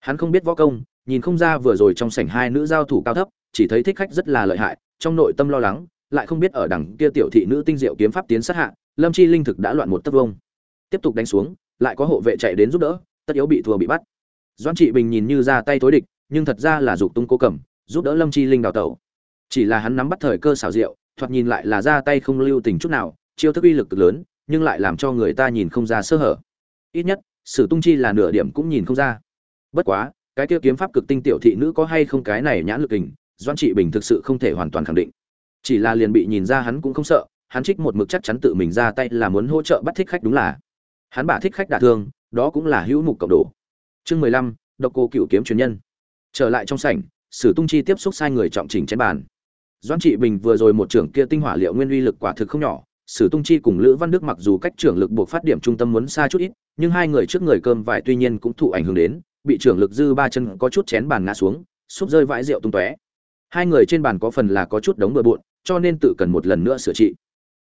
Hắn không biết võ công, nhìn không ra vừa rồi trong sảnh hai nữ giao thủ cao thấp, chỉ thấy thích khách rất là lợi hại, trong nội tâm lo lắng, lại không biết ở đằng kia tiểu thị nữ tinh diệu kiếm pháp tiến sát hạ lâm chi linh thực đã loạn một tấc vông tiếp tục đánh xuống, lại có hộ vệ chạy đến giúp đỡ, tất yếu bị thua bị bắt. Doãn trị bình nhìn như ra tay tối địch, nhưng thật ra là dục tung cố cầm, giúp đỡ lâm chi linh đào tẩu. Chỉ là hắn nắm bắt thời cơ xảo diệu, thoạt nhìn lại là ra tay không lưu tình chút nào, chiêu thức uy lực cực lớn, nhưng lại làm cho người ta nhìn không ra sơ hở. Ít nhất, sử tung chi là nửa điểm cũng nhìn không ra. Bất quá, cái kia kiếm pháp cực tinh tiểu thị nữ có hay không cái này nhãn lực hình doan trị bình thực sự không thể hoàn toàn khẳng định. Chỉ là liền bị nhìn ra hắn cũng không sợ hắn trích một mực chắc chắn tự mình ra tay là muốn hỗ trợ bắt thích khách đúng là. Hắn bả thích khách đả thương, đó cũng là hữu mục cộng đồ. Chương mười lăm, độc cô cựu kiếm truyền nhân. Trở lại trong sảnh, sử tung chi tiếp xúc sai người trọng chỉnh trên bàn. Doan trị bình vừa rồi một trưởng kia tinh hỏa liệu nguyên uy lực quả thực không nhỏ, sử tung chi cùng lữ văn đức mặc dù cách trưởng lực buộc phát điểm trung tâm muốn xa chút ít, nhưng hai người trước người cơm vải tuy nhiên cũng thụ ảnh hưởng đến, bị trưởng lực dư ba chân có chút chén bàn ngã xuống, xúc rơi vãi rượu tung tóe. Hai người trên bàn có phần là có chút đống bừa bộn, cho nên tự cần một lần nữa sửa trị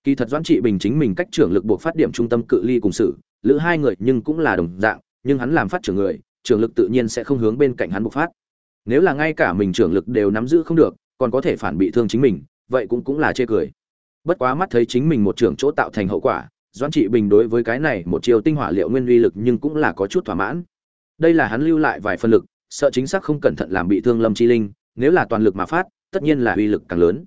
kỳ thật doãn trị bình chính mình cách trưởng lực buộc phát điểm trung tâm cự ly cùng sự lữ hai người nhưng cũng là đồng dạng, nhưng hắn làm phát trưởng người, trưởng lực tự nhiên sẽ không hướng bên cạnh hắn bộc phát. Nếu là ngay cả mình trưởng lực đều nắm giữ không được, còn có thể phản bị thương chính mình, vậy cũng cũng là chê cười. Bất quá mắt thấy chính mình một trưởng chỗ tạo thành hậu quả, doãn trị bình đối với cái này một chiều tinh hỏa liệu nguyên uy lực nhưng cũng là có chút thỏa mãn. Đây là hắn lưu lại vài phân lực, sợ chính xác không cẩn thận làm bị thương lâm chi linh, nếu là toàn lực mà phát, tất nhiên là uy lực càng lớn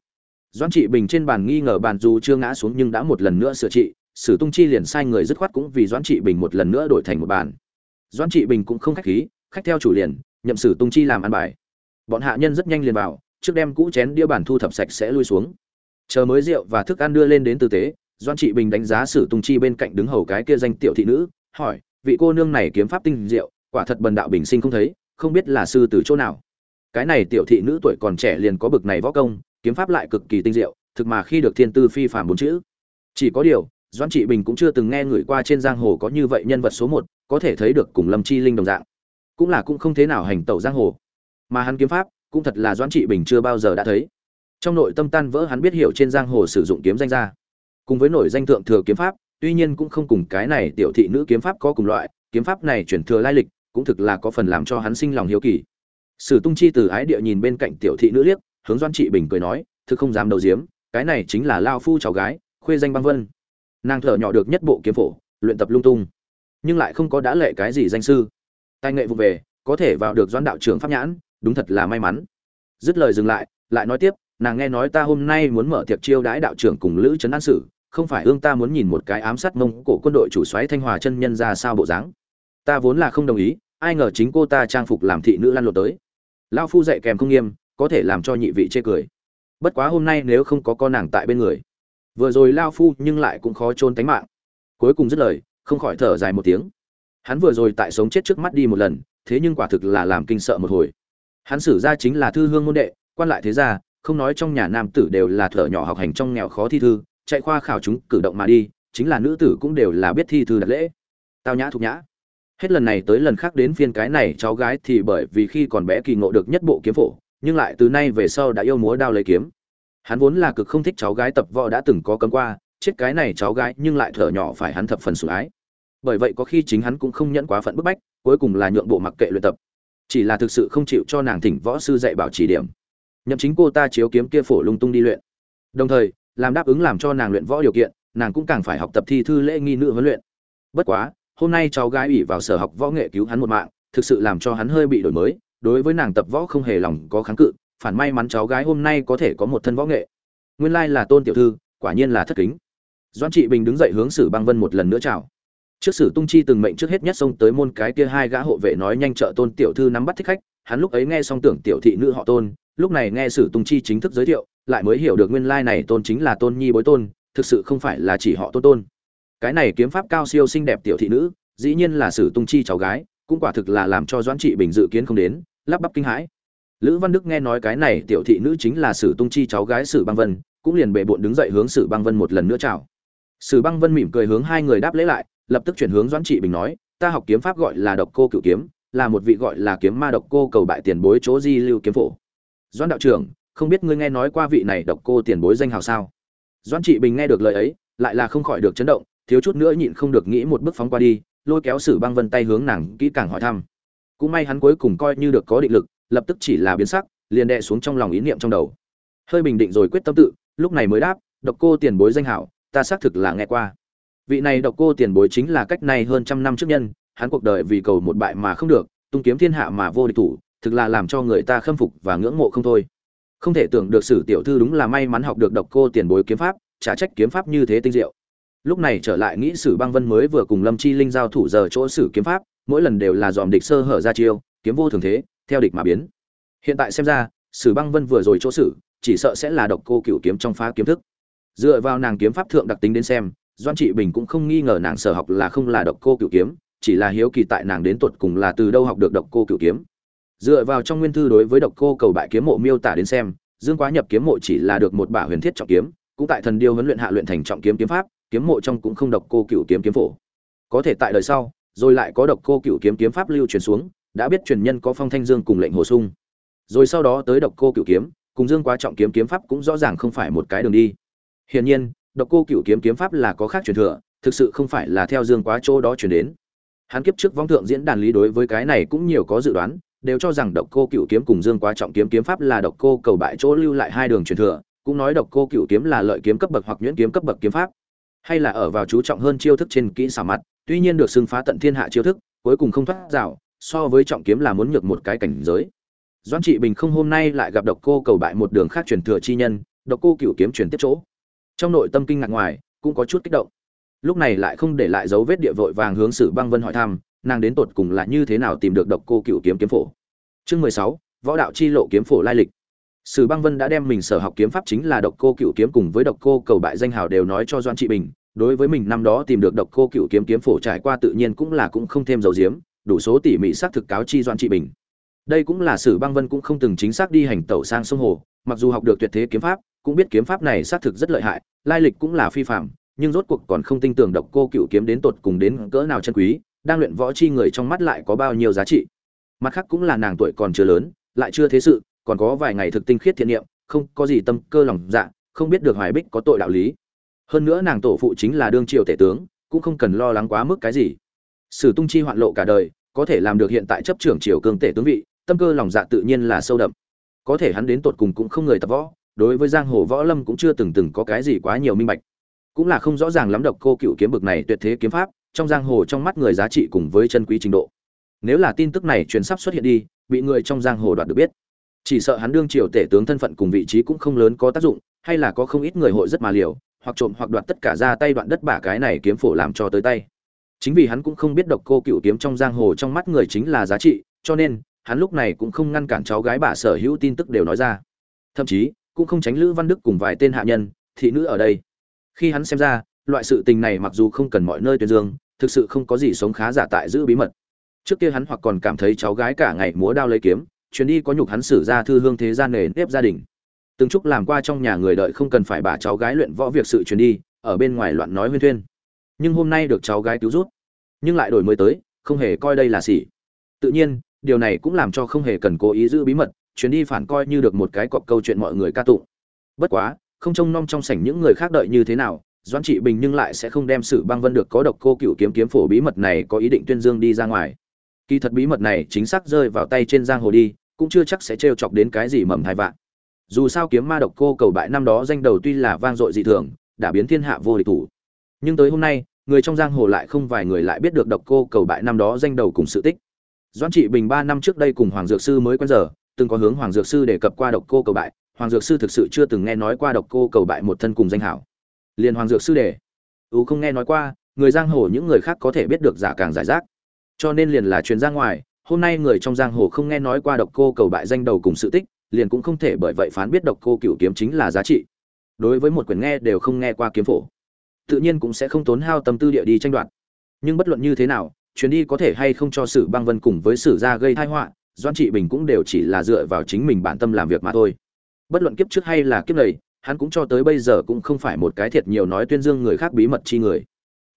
doãn trị bình trên bàn nghi ngờ bàn dù chưa ngã xuống nhưng đã một lần nữa sửa trị, sử tung chi liền sai người dứt khoát cũng vì doãn trị bình một lần nữa đổi thành một bàn. Doãn trị bình cũng không khách khí, khách theo chủ liền, nhậm sử tung chi làm ăn bài. Bọn hạ nhân rất nhanh liền vào, trước đem cũ chén đĩa bàn thu thập sạch sẽ lui xuống. Chờ mới rượu và thức ăn đưa lên đến tư tế, doãn trị bình đánh giá sử tung chi bên cạnh đứng hầu cái kia danh tiểu thị nữ, hỏi, vị cô nương này kiếm pháp tinh diệu, quả thật bần đạo bình sinh không thấy, không biết là sư từ chỗ nào? Cái này tiểu thị nữ tuổi còn trẻ liền có bực này võ công kiếm pháp lại cực kỳ tinh diệu, thực mà khi được thiên tư phi phàm bốn chữ. Chỉ có điều, doãn trị bình cũng chưa từng nghe người qua trên giang hồ có như vậy nhân vật số một, có thể thấy được cùng lâm chi linh đồng dạng. Cũng là cũng không thế nào hành tẩu giang hồ. Mà hắn kiếm pháp, cũng thật là doãn trị bình chưa bao giờ đã thấy. Trong nội tâm tan vỡ hắn biết hiểu trên giang hồ sử dụng kiếm danh ra. Cùng với nổi danh thượng thừa kiếm pháp, tuy nhiên cũng không cùng cái này tiểu thị nữ kiếm pháp có cùng loại, kiếm pháp này chuyển thừa lai lịch, cũng thực là có phần làm cho hắn sinh lòng hiếu kỳ. Sử tung chi từ ái địa nhìn bên cạnh tiểu thị nữ liếc hướng doan trị bình cười nói thực không dám đầu diếm cái này chính là lao phu cháu gái, khuê danh băng vân. Nàng thở nhỏ được nhất bộ kiếm phổ, luyện tập lung tung, nhưng lại không có đã lệ cái gì danh sư. Tài nghệ vụ về, có thể vào được doan đạo trưởng pháp nhãn, đúng thật là may mắn. Dứt lời dừng lại lại nói tiếp, nàng nghe nói ta hôm nay muốn mở tiệc chiêu đãi đạo trưởng cùng lữ trấn an sử, không phải ương ta muốn nhìn một cái ám sát mông cổ quân đội chủ xoáy thanh hòa chân nhân ra sao bộ dáng. Ta vốn là không đồng ý, ai ngờ chính cô ta trang phục làm thị nữ lăn lộn tới. Lao phu dạy kèm không nghiêm có thể làm cho nhị vị chê cười. Bất quá hôm nay nếu không có con nàng tại bên người, vừa rồi lao phu nhưng lại cũng khó trôn tánh mạng. Cuối cùng dứt lời, không khỏi thở dài một tiếng. Hắn vừa rồi tại sống chết trước mắt đi một lần, thế nhưng quả thực là làm kinh sợ một hồi. Hắn xử ra chính là thư hương môn đệ, quan lại thế gia, không nói trong nhà nam tử đều là thở nhỏ học hành trong nghèo khó thi thư, chạy khoa khảo chúng cử động mà đi, chính là nữ tử cũng đều là biết thi thư đặt lễ. Tao nhã thục nhã. Hết lần này tới lần khác đến phiên cái này cháu gái thì bởi vì khi còn bé kỳ ngộ được nhất bộ kiếm phổ nhưng lại từ nay về sau đã yêu múa đao lấy kiếm. Hắn vốn là cực không thích cháu gái tập võ đã từng có cấm qua, chết cái này cháu gái nhưng lại thở nhỏ phải hắn thập phần sủng ái. Bởi vậy có khi chính hắn cũng không nhẫn quá phận bức bách, cuối cùng là nhượng bộ mặc kệ luyện tập. Chỉ là thực sự không chịu cho nàng thỉnh võ sư dạy bảo chỉ điểm. Nhậm chính cô ta chiếu kiếm kia phổ lung tung đi luyện. Đồng thời, làm đáp ứng làm cho nàng luyện võ điều kiện, nàng cũng càng phải học tập thi thư lễ nghi nữ huấn luyện. Bất quá, hôm nay cháu gái ủy vào sở học võ nghệ cứu hắn một mạng, thực sự làm cho hắn hơi bị đổi mới đối với nàng tập võ không hề lòng có kháng cự, phản may mắn cháu gái hôm nay có thể có một thân võ nghệ. Nguyên lai là tôn tiểu thư, quả nhiên là thất kính. Doan trị bình đứng dậy hướng sử băng vân một lần nữa chào. Trước sử tung chi từng mệnh trước hết nhất xông tới môn cái kia hai gã hộ vệ nói nhanh trợ tôn tiểu thư nắm bắt thích khách, hắn lúc ấy nghe xong tưởng tiểu thị nữ họ tôn, lúc này nghe sử tung chi chính thức giới thiệu, lại mới hiểu được nguyên lai này tôn chính là tôn nhi bối tôn, thực sự không phải là chỉ họ tôn tôn. Cái này kiếm pháp cao siêu xinh đẹp tiểu thị nữ, dĩ nhiên là sử tung chi cháu gái cũng quả thực là làm cho doãn trị bình dự kiến không đến, lắp bắp kinh hãi. Lữ văn đức nghe nói cái này tiểu thị nữ chính là sử tung chi cháu gái sử băng vân, cũng liền bệ bộn đứng dậy hướng sử băng vân một lần nữa chào. Sử băng vân mỉm cười hướng hai người đáp lễ lại, lập tức chuyển hướng doãn trị bình nói, ta học kiếm pháp gọi là độc cô cựu kiếm, là một vị gọi là kiếm ma độc cô cầu bại tiền bối chỗ di lưu kiếm phổ. Doãn đạo trưởng, không biết ngươi nghe nói qua vị này độc cô tiền bối danh hào sao? Doãn trị bình nghe được lời ấy, lại là không khỏi được chấn động, thiếu chút nữa nhịn không được nghĩ một bước phóng qua đi lôi kéo sử băng vân tay hướng nàng kỹ càng hỏi thăm. Cũng may hắn cuối cùng coi như được có định lực, lập tức chỉ là biến sắc, liền đè xuống trong lòng ý niệm trong đầu. Hơi bình định rồi quyết tâm tự, lúc này mới đáp, độc cô tiền bối danh hảo, ta xác thực là nghe qua. Vị này độc cô tiền bối chính là cách này hơn trăm năm trước nhân, hắn cuộc đời vì cầu một bại mà không được, tung kiếm thiên hạ mà vô địch thủ, thực là làm cho người ta khâm phục và ngưỡng mộ không thôi. Không thể tưởng được sử tiểu thư đúng là may mắn học được độc cô tiền bối kiếm pháp trả trách kiếm pháp như thế tinh diệu lúc này trở lại nghĩ sử băng vân mới vừa cùng lâm chi linh giao thủ giờ chỗ sử kiếm pháp, mỗi lần đều là dòm địch sơ hở ra chiêu, kiếm vô thường thế, theo địch mà biến. Hiện tại xem ra, sử băng vân vừa rồi chỗ sử, chỉ sợ sẽ là độc cô cựu kiếm trong phá kiếm thức. Dựa vào nàng kiếm pháp thượng đặc tính đến xem doan trị bình cũng không nghi ngờ nàng sở học là không là độc cô cựu kiếm, chỉ là hiếu kỳ tại nàng đến tuột cùng là từ đâu học được độc cô cựu kiếm. Dựa vào trong nguyên thư đối với độc cô cầu bại kiếm mộ miêu tả đến xem, dương quá nhập kiếm mộ chỉ là được một bả huyền thiết trọng kiếm, cũng tại thần điêu huấn luyện hạ luyện thành trọng kiếm kiếm pháp kiếm mộ trong cũng không độc cô cựu kiếm kiếm phổ. Có thể tại đời sau, rồi lại có độc cô cựu kiếm kiếm pháp lưu truyền xuống, đã biết truyền nhân có phong thanh dương cùng lệnh hồ sung. Rồi sau đó tới độc cô cựu kiếm, cùng dương quá trọng kiếm kiếm pháp cũng rõ ràng không phải một cái đường đi. Hiển nhiên, độc cô cựu kiếm kiếm pháp là có khác truyền thừa, thực sự không phải là theo dương quá chỗ đó truyền đến. Hắn kiếp trước vong thượng diễn đàn lý đối với cái này cũng nhiều có dự đoán, đều cho rằng độc cô cựu kiếm cùng dương quá trọng kiếm kiếm pháp là độc cô cầu bại chỗ lưu lại hai đường truyền thừa, cũng nói độc cô cựu kiếm là lợi kiếm cấp bậc hoặc nhuyễn kiếm cấp bậc kiếm pháp hay là ở vào chú trọng hơn chiêu thức trên kỹ xảo mặt, tuy nhiên được xưng phá tận thiên hạ chiêu thức, cuối cùng không thoát rào, so với trọng kiếm là muốn nhược một cái cảnh giới. Doan trị bình không hôm nay lại gặp độc cô cầu bại một đường khác truyền thừa chi nhân, độc cô cựu kiếm truyền tiếp chỗ. Trong nội tâm kinh ngạc ngoài, cũng có chút kích động. Lúc này lại không để lại dấu vết địa vội vàng hướng sử băng vân hỏi thăm, nàng đến tột cùng là như thế nào tìm được độc cô cựu kiếm kiếm phổ. Chương mười sáu, võ đạo chi lộ kiếm phổ lai lịch sử băng vân đã đem mình sở học kiếm pháp chính là độc cô cựu kiếm cùng với độc cô cầu bại danh hào đều nói cho doan trị bình. Đối với mình năm đó tìm được độc cô cựu kiếm kiếm phổ trải qua tự nhiên cũng là cũng không thêm dầu diếm đủ số tỉ mỉ xác thực cáo chi doan trị bình. Đây cũng là sử băng vân cũng không từng chính xác đi hành tẩu sang sông hồ, mặc dù học được tuyệt thế kiếm pháp, cũng biết kiếm pháp này xác thực rất lợi hại, lai lịch cũng là phi phạm nhưng rốt cuộc còn không tin tưởng độc cô cựu kiếm đến tột cùng đến cỡ nào chân quý, đang luyện võ chi người trong mắt lại có bao nhiêu giá trị. Mặt khác cũng là nàng tuổi còn chưa lớn, lại chưa thế sự còn có vài ngày thực tinh khiết thiện niệm, không có gì tâm cơ lòng dạ không biết được hoài bích có tội đạo lý. Hơn nữa nàng tổ phụ chính là đương triều tể tướng, cũng không cần lo lắng quá mức cái gì. Sử tung chi hoạn lộ cả đời, có thể làm được hiện tại chấp trưởng triều cương tể tướng vị, tâm cơ lòng dạ tự nhiên là sâu đậm. Có thể hắn đến tột cùng cũng không người tập võ, đối với giang hồ võ lâm cũng chưa từng từng có cái gì quá nhiều minh bạch. Cũng là không rõ ràng lắm độc cô cựu kiếm bực này tuyệt thế kiếm pháp, trong giang hồ trong mắt người giá trị cùng với chân quý trình độ. Nếu là tin tức này truyền sắp xuất hiện đi, bị người trong giang hồ đoạt được biết chỉ sợ hắn đương triều tể tướng thân phận cùng vị trí cũng không lớn có tác dụng, hay là có không ít người hội rất mà liều, hoặc trộm hoặc đoạt tất cả ra tay đoạn đất bả cái này kiếm phổ làm cho tới tay. Chính vì hắn cũng không biết độc cô cựu kiếm trong giang hồ trong mắt người chính là giá trị, cho nên, hắn lúc này cũng không ngăn cản cháu gái bà sở hữu tin tức đều nói ra. Thậm chí, cũng không tránh lữ văn đức cùng vài tên hạ nhân, thị nữ ở đây. Khi hắn xem ra, loại sự tình này mặc dù không cần mọi nơi tuyên dương, thực sự không có gì sống khá giả tại giữ bí mật. Trước kia hắn hoặc còn cảm thấy cháu gái cả ngày múa đao lấy kiếm chuyến đi có nhục hắn xử ra thư hương thế gian nề nếp gia đình. Từng chúc làm qua trong nhà người đợi không cần phải bà cháu gái luyện võ việc sự chuyến đi, ở bên ngoài loạn nói huyên thuyên. Nhưng hôm nay được cháu gái cứu rút, nhưng lại đổi mới tới, không hề coi đây là xỉ tự nhiên, điều này cũng làm cho không hề cần cố ý giữ bí mật, chuyến đi phản coi như được một cái cọc câu chuyện mọi người ca tụng. Bất quá, không trông nom trong sảnh những người khác đợi như thế nào, doãn trị bình nhưng lại sẽ không đem sự băng vân được có độc cô cựu kiếm kiếm phổ bí mật này có ý định tuyên dương đi ra ngoài kỳ thật bí mật này chính xác rơi vào tay trên giang hồ đi, cũng chưa chắc sẽ trêu chọc đến cái gì mầm hai vạn. Dù sao kiếm ma độc cô cầu bại năm đó danh đầu tuy là vang dội dị thường, đã biến thiên hạ vô địch thủ. Nhưng tới hôm nay, người trong giang hồ lại không vài người lại biết được độc cô cầu bại năm đó danh đầu cùng sự tích. Doãn trị bình ba năm trước đây cùng hoàng dược sư mới quen giờ, từng có hướng hoàng dược sư đề cập qua độc cô cầu bại, hoàng dược sư thực sự chưa từng nghe nói qua độc cô cầu bại một thân cùng danh hảo. Liền hoàng dược sư đề ưu không nghe nói qua, người giang hồ những người khác có thể biết được giả càng giải rác cho nên liền là truyền ra ngoài, hôm nay người trong giang hồ không nghe nói qua độc cô cầu bại danh đầu cùng sự tích, liền cũng không thể bởi vậy phán biết độc cô cửu kiếm chính là giá trị. Đối với một quyển nghe đều không nghe qua kiếm phổ, tự nhiên cũng sẽ không tốn hao tâm tư địa đi tranh đoạt. Nhưng bất luận như thế nào, chuyến đi có thể hay không cho sử băng vân cùng với sử gia gây tai họa doan trị bình cũng đều chỉ là dựa vào chính mình bản tâm làm việc mà thôi. Bất luận kiếp trước hay là kiếp này, hắn cũng cho tới bây giờ cũng không phải một cái thiệt nhiều nói tuyên dương người khác bí mật chi người.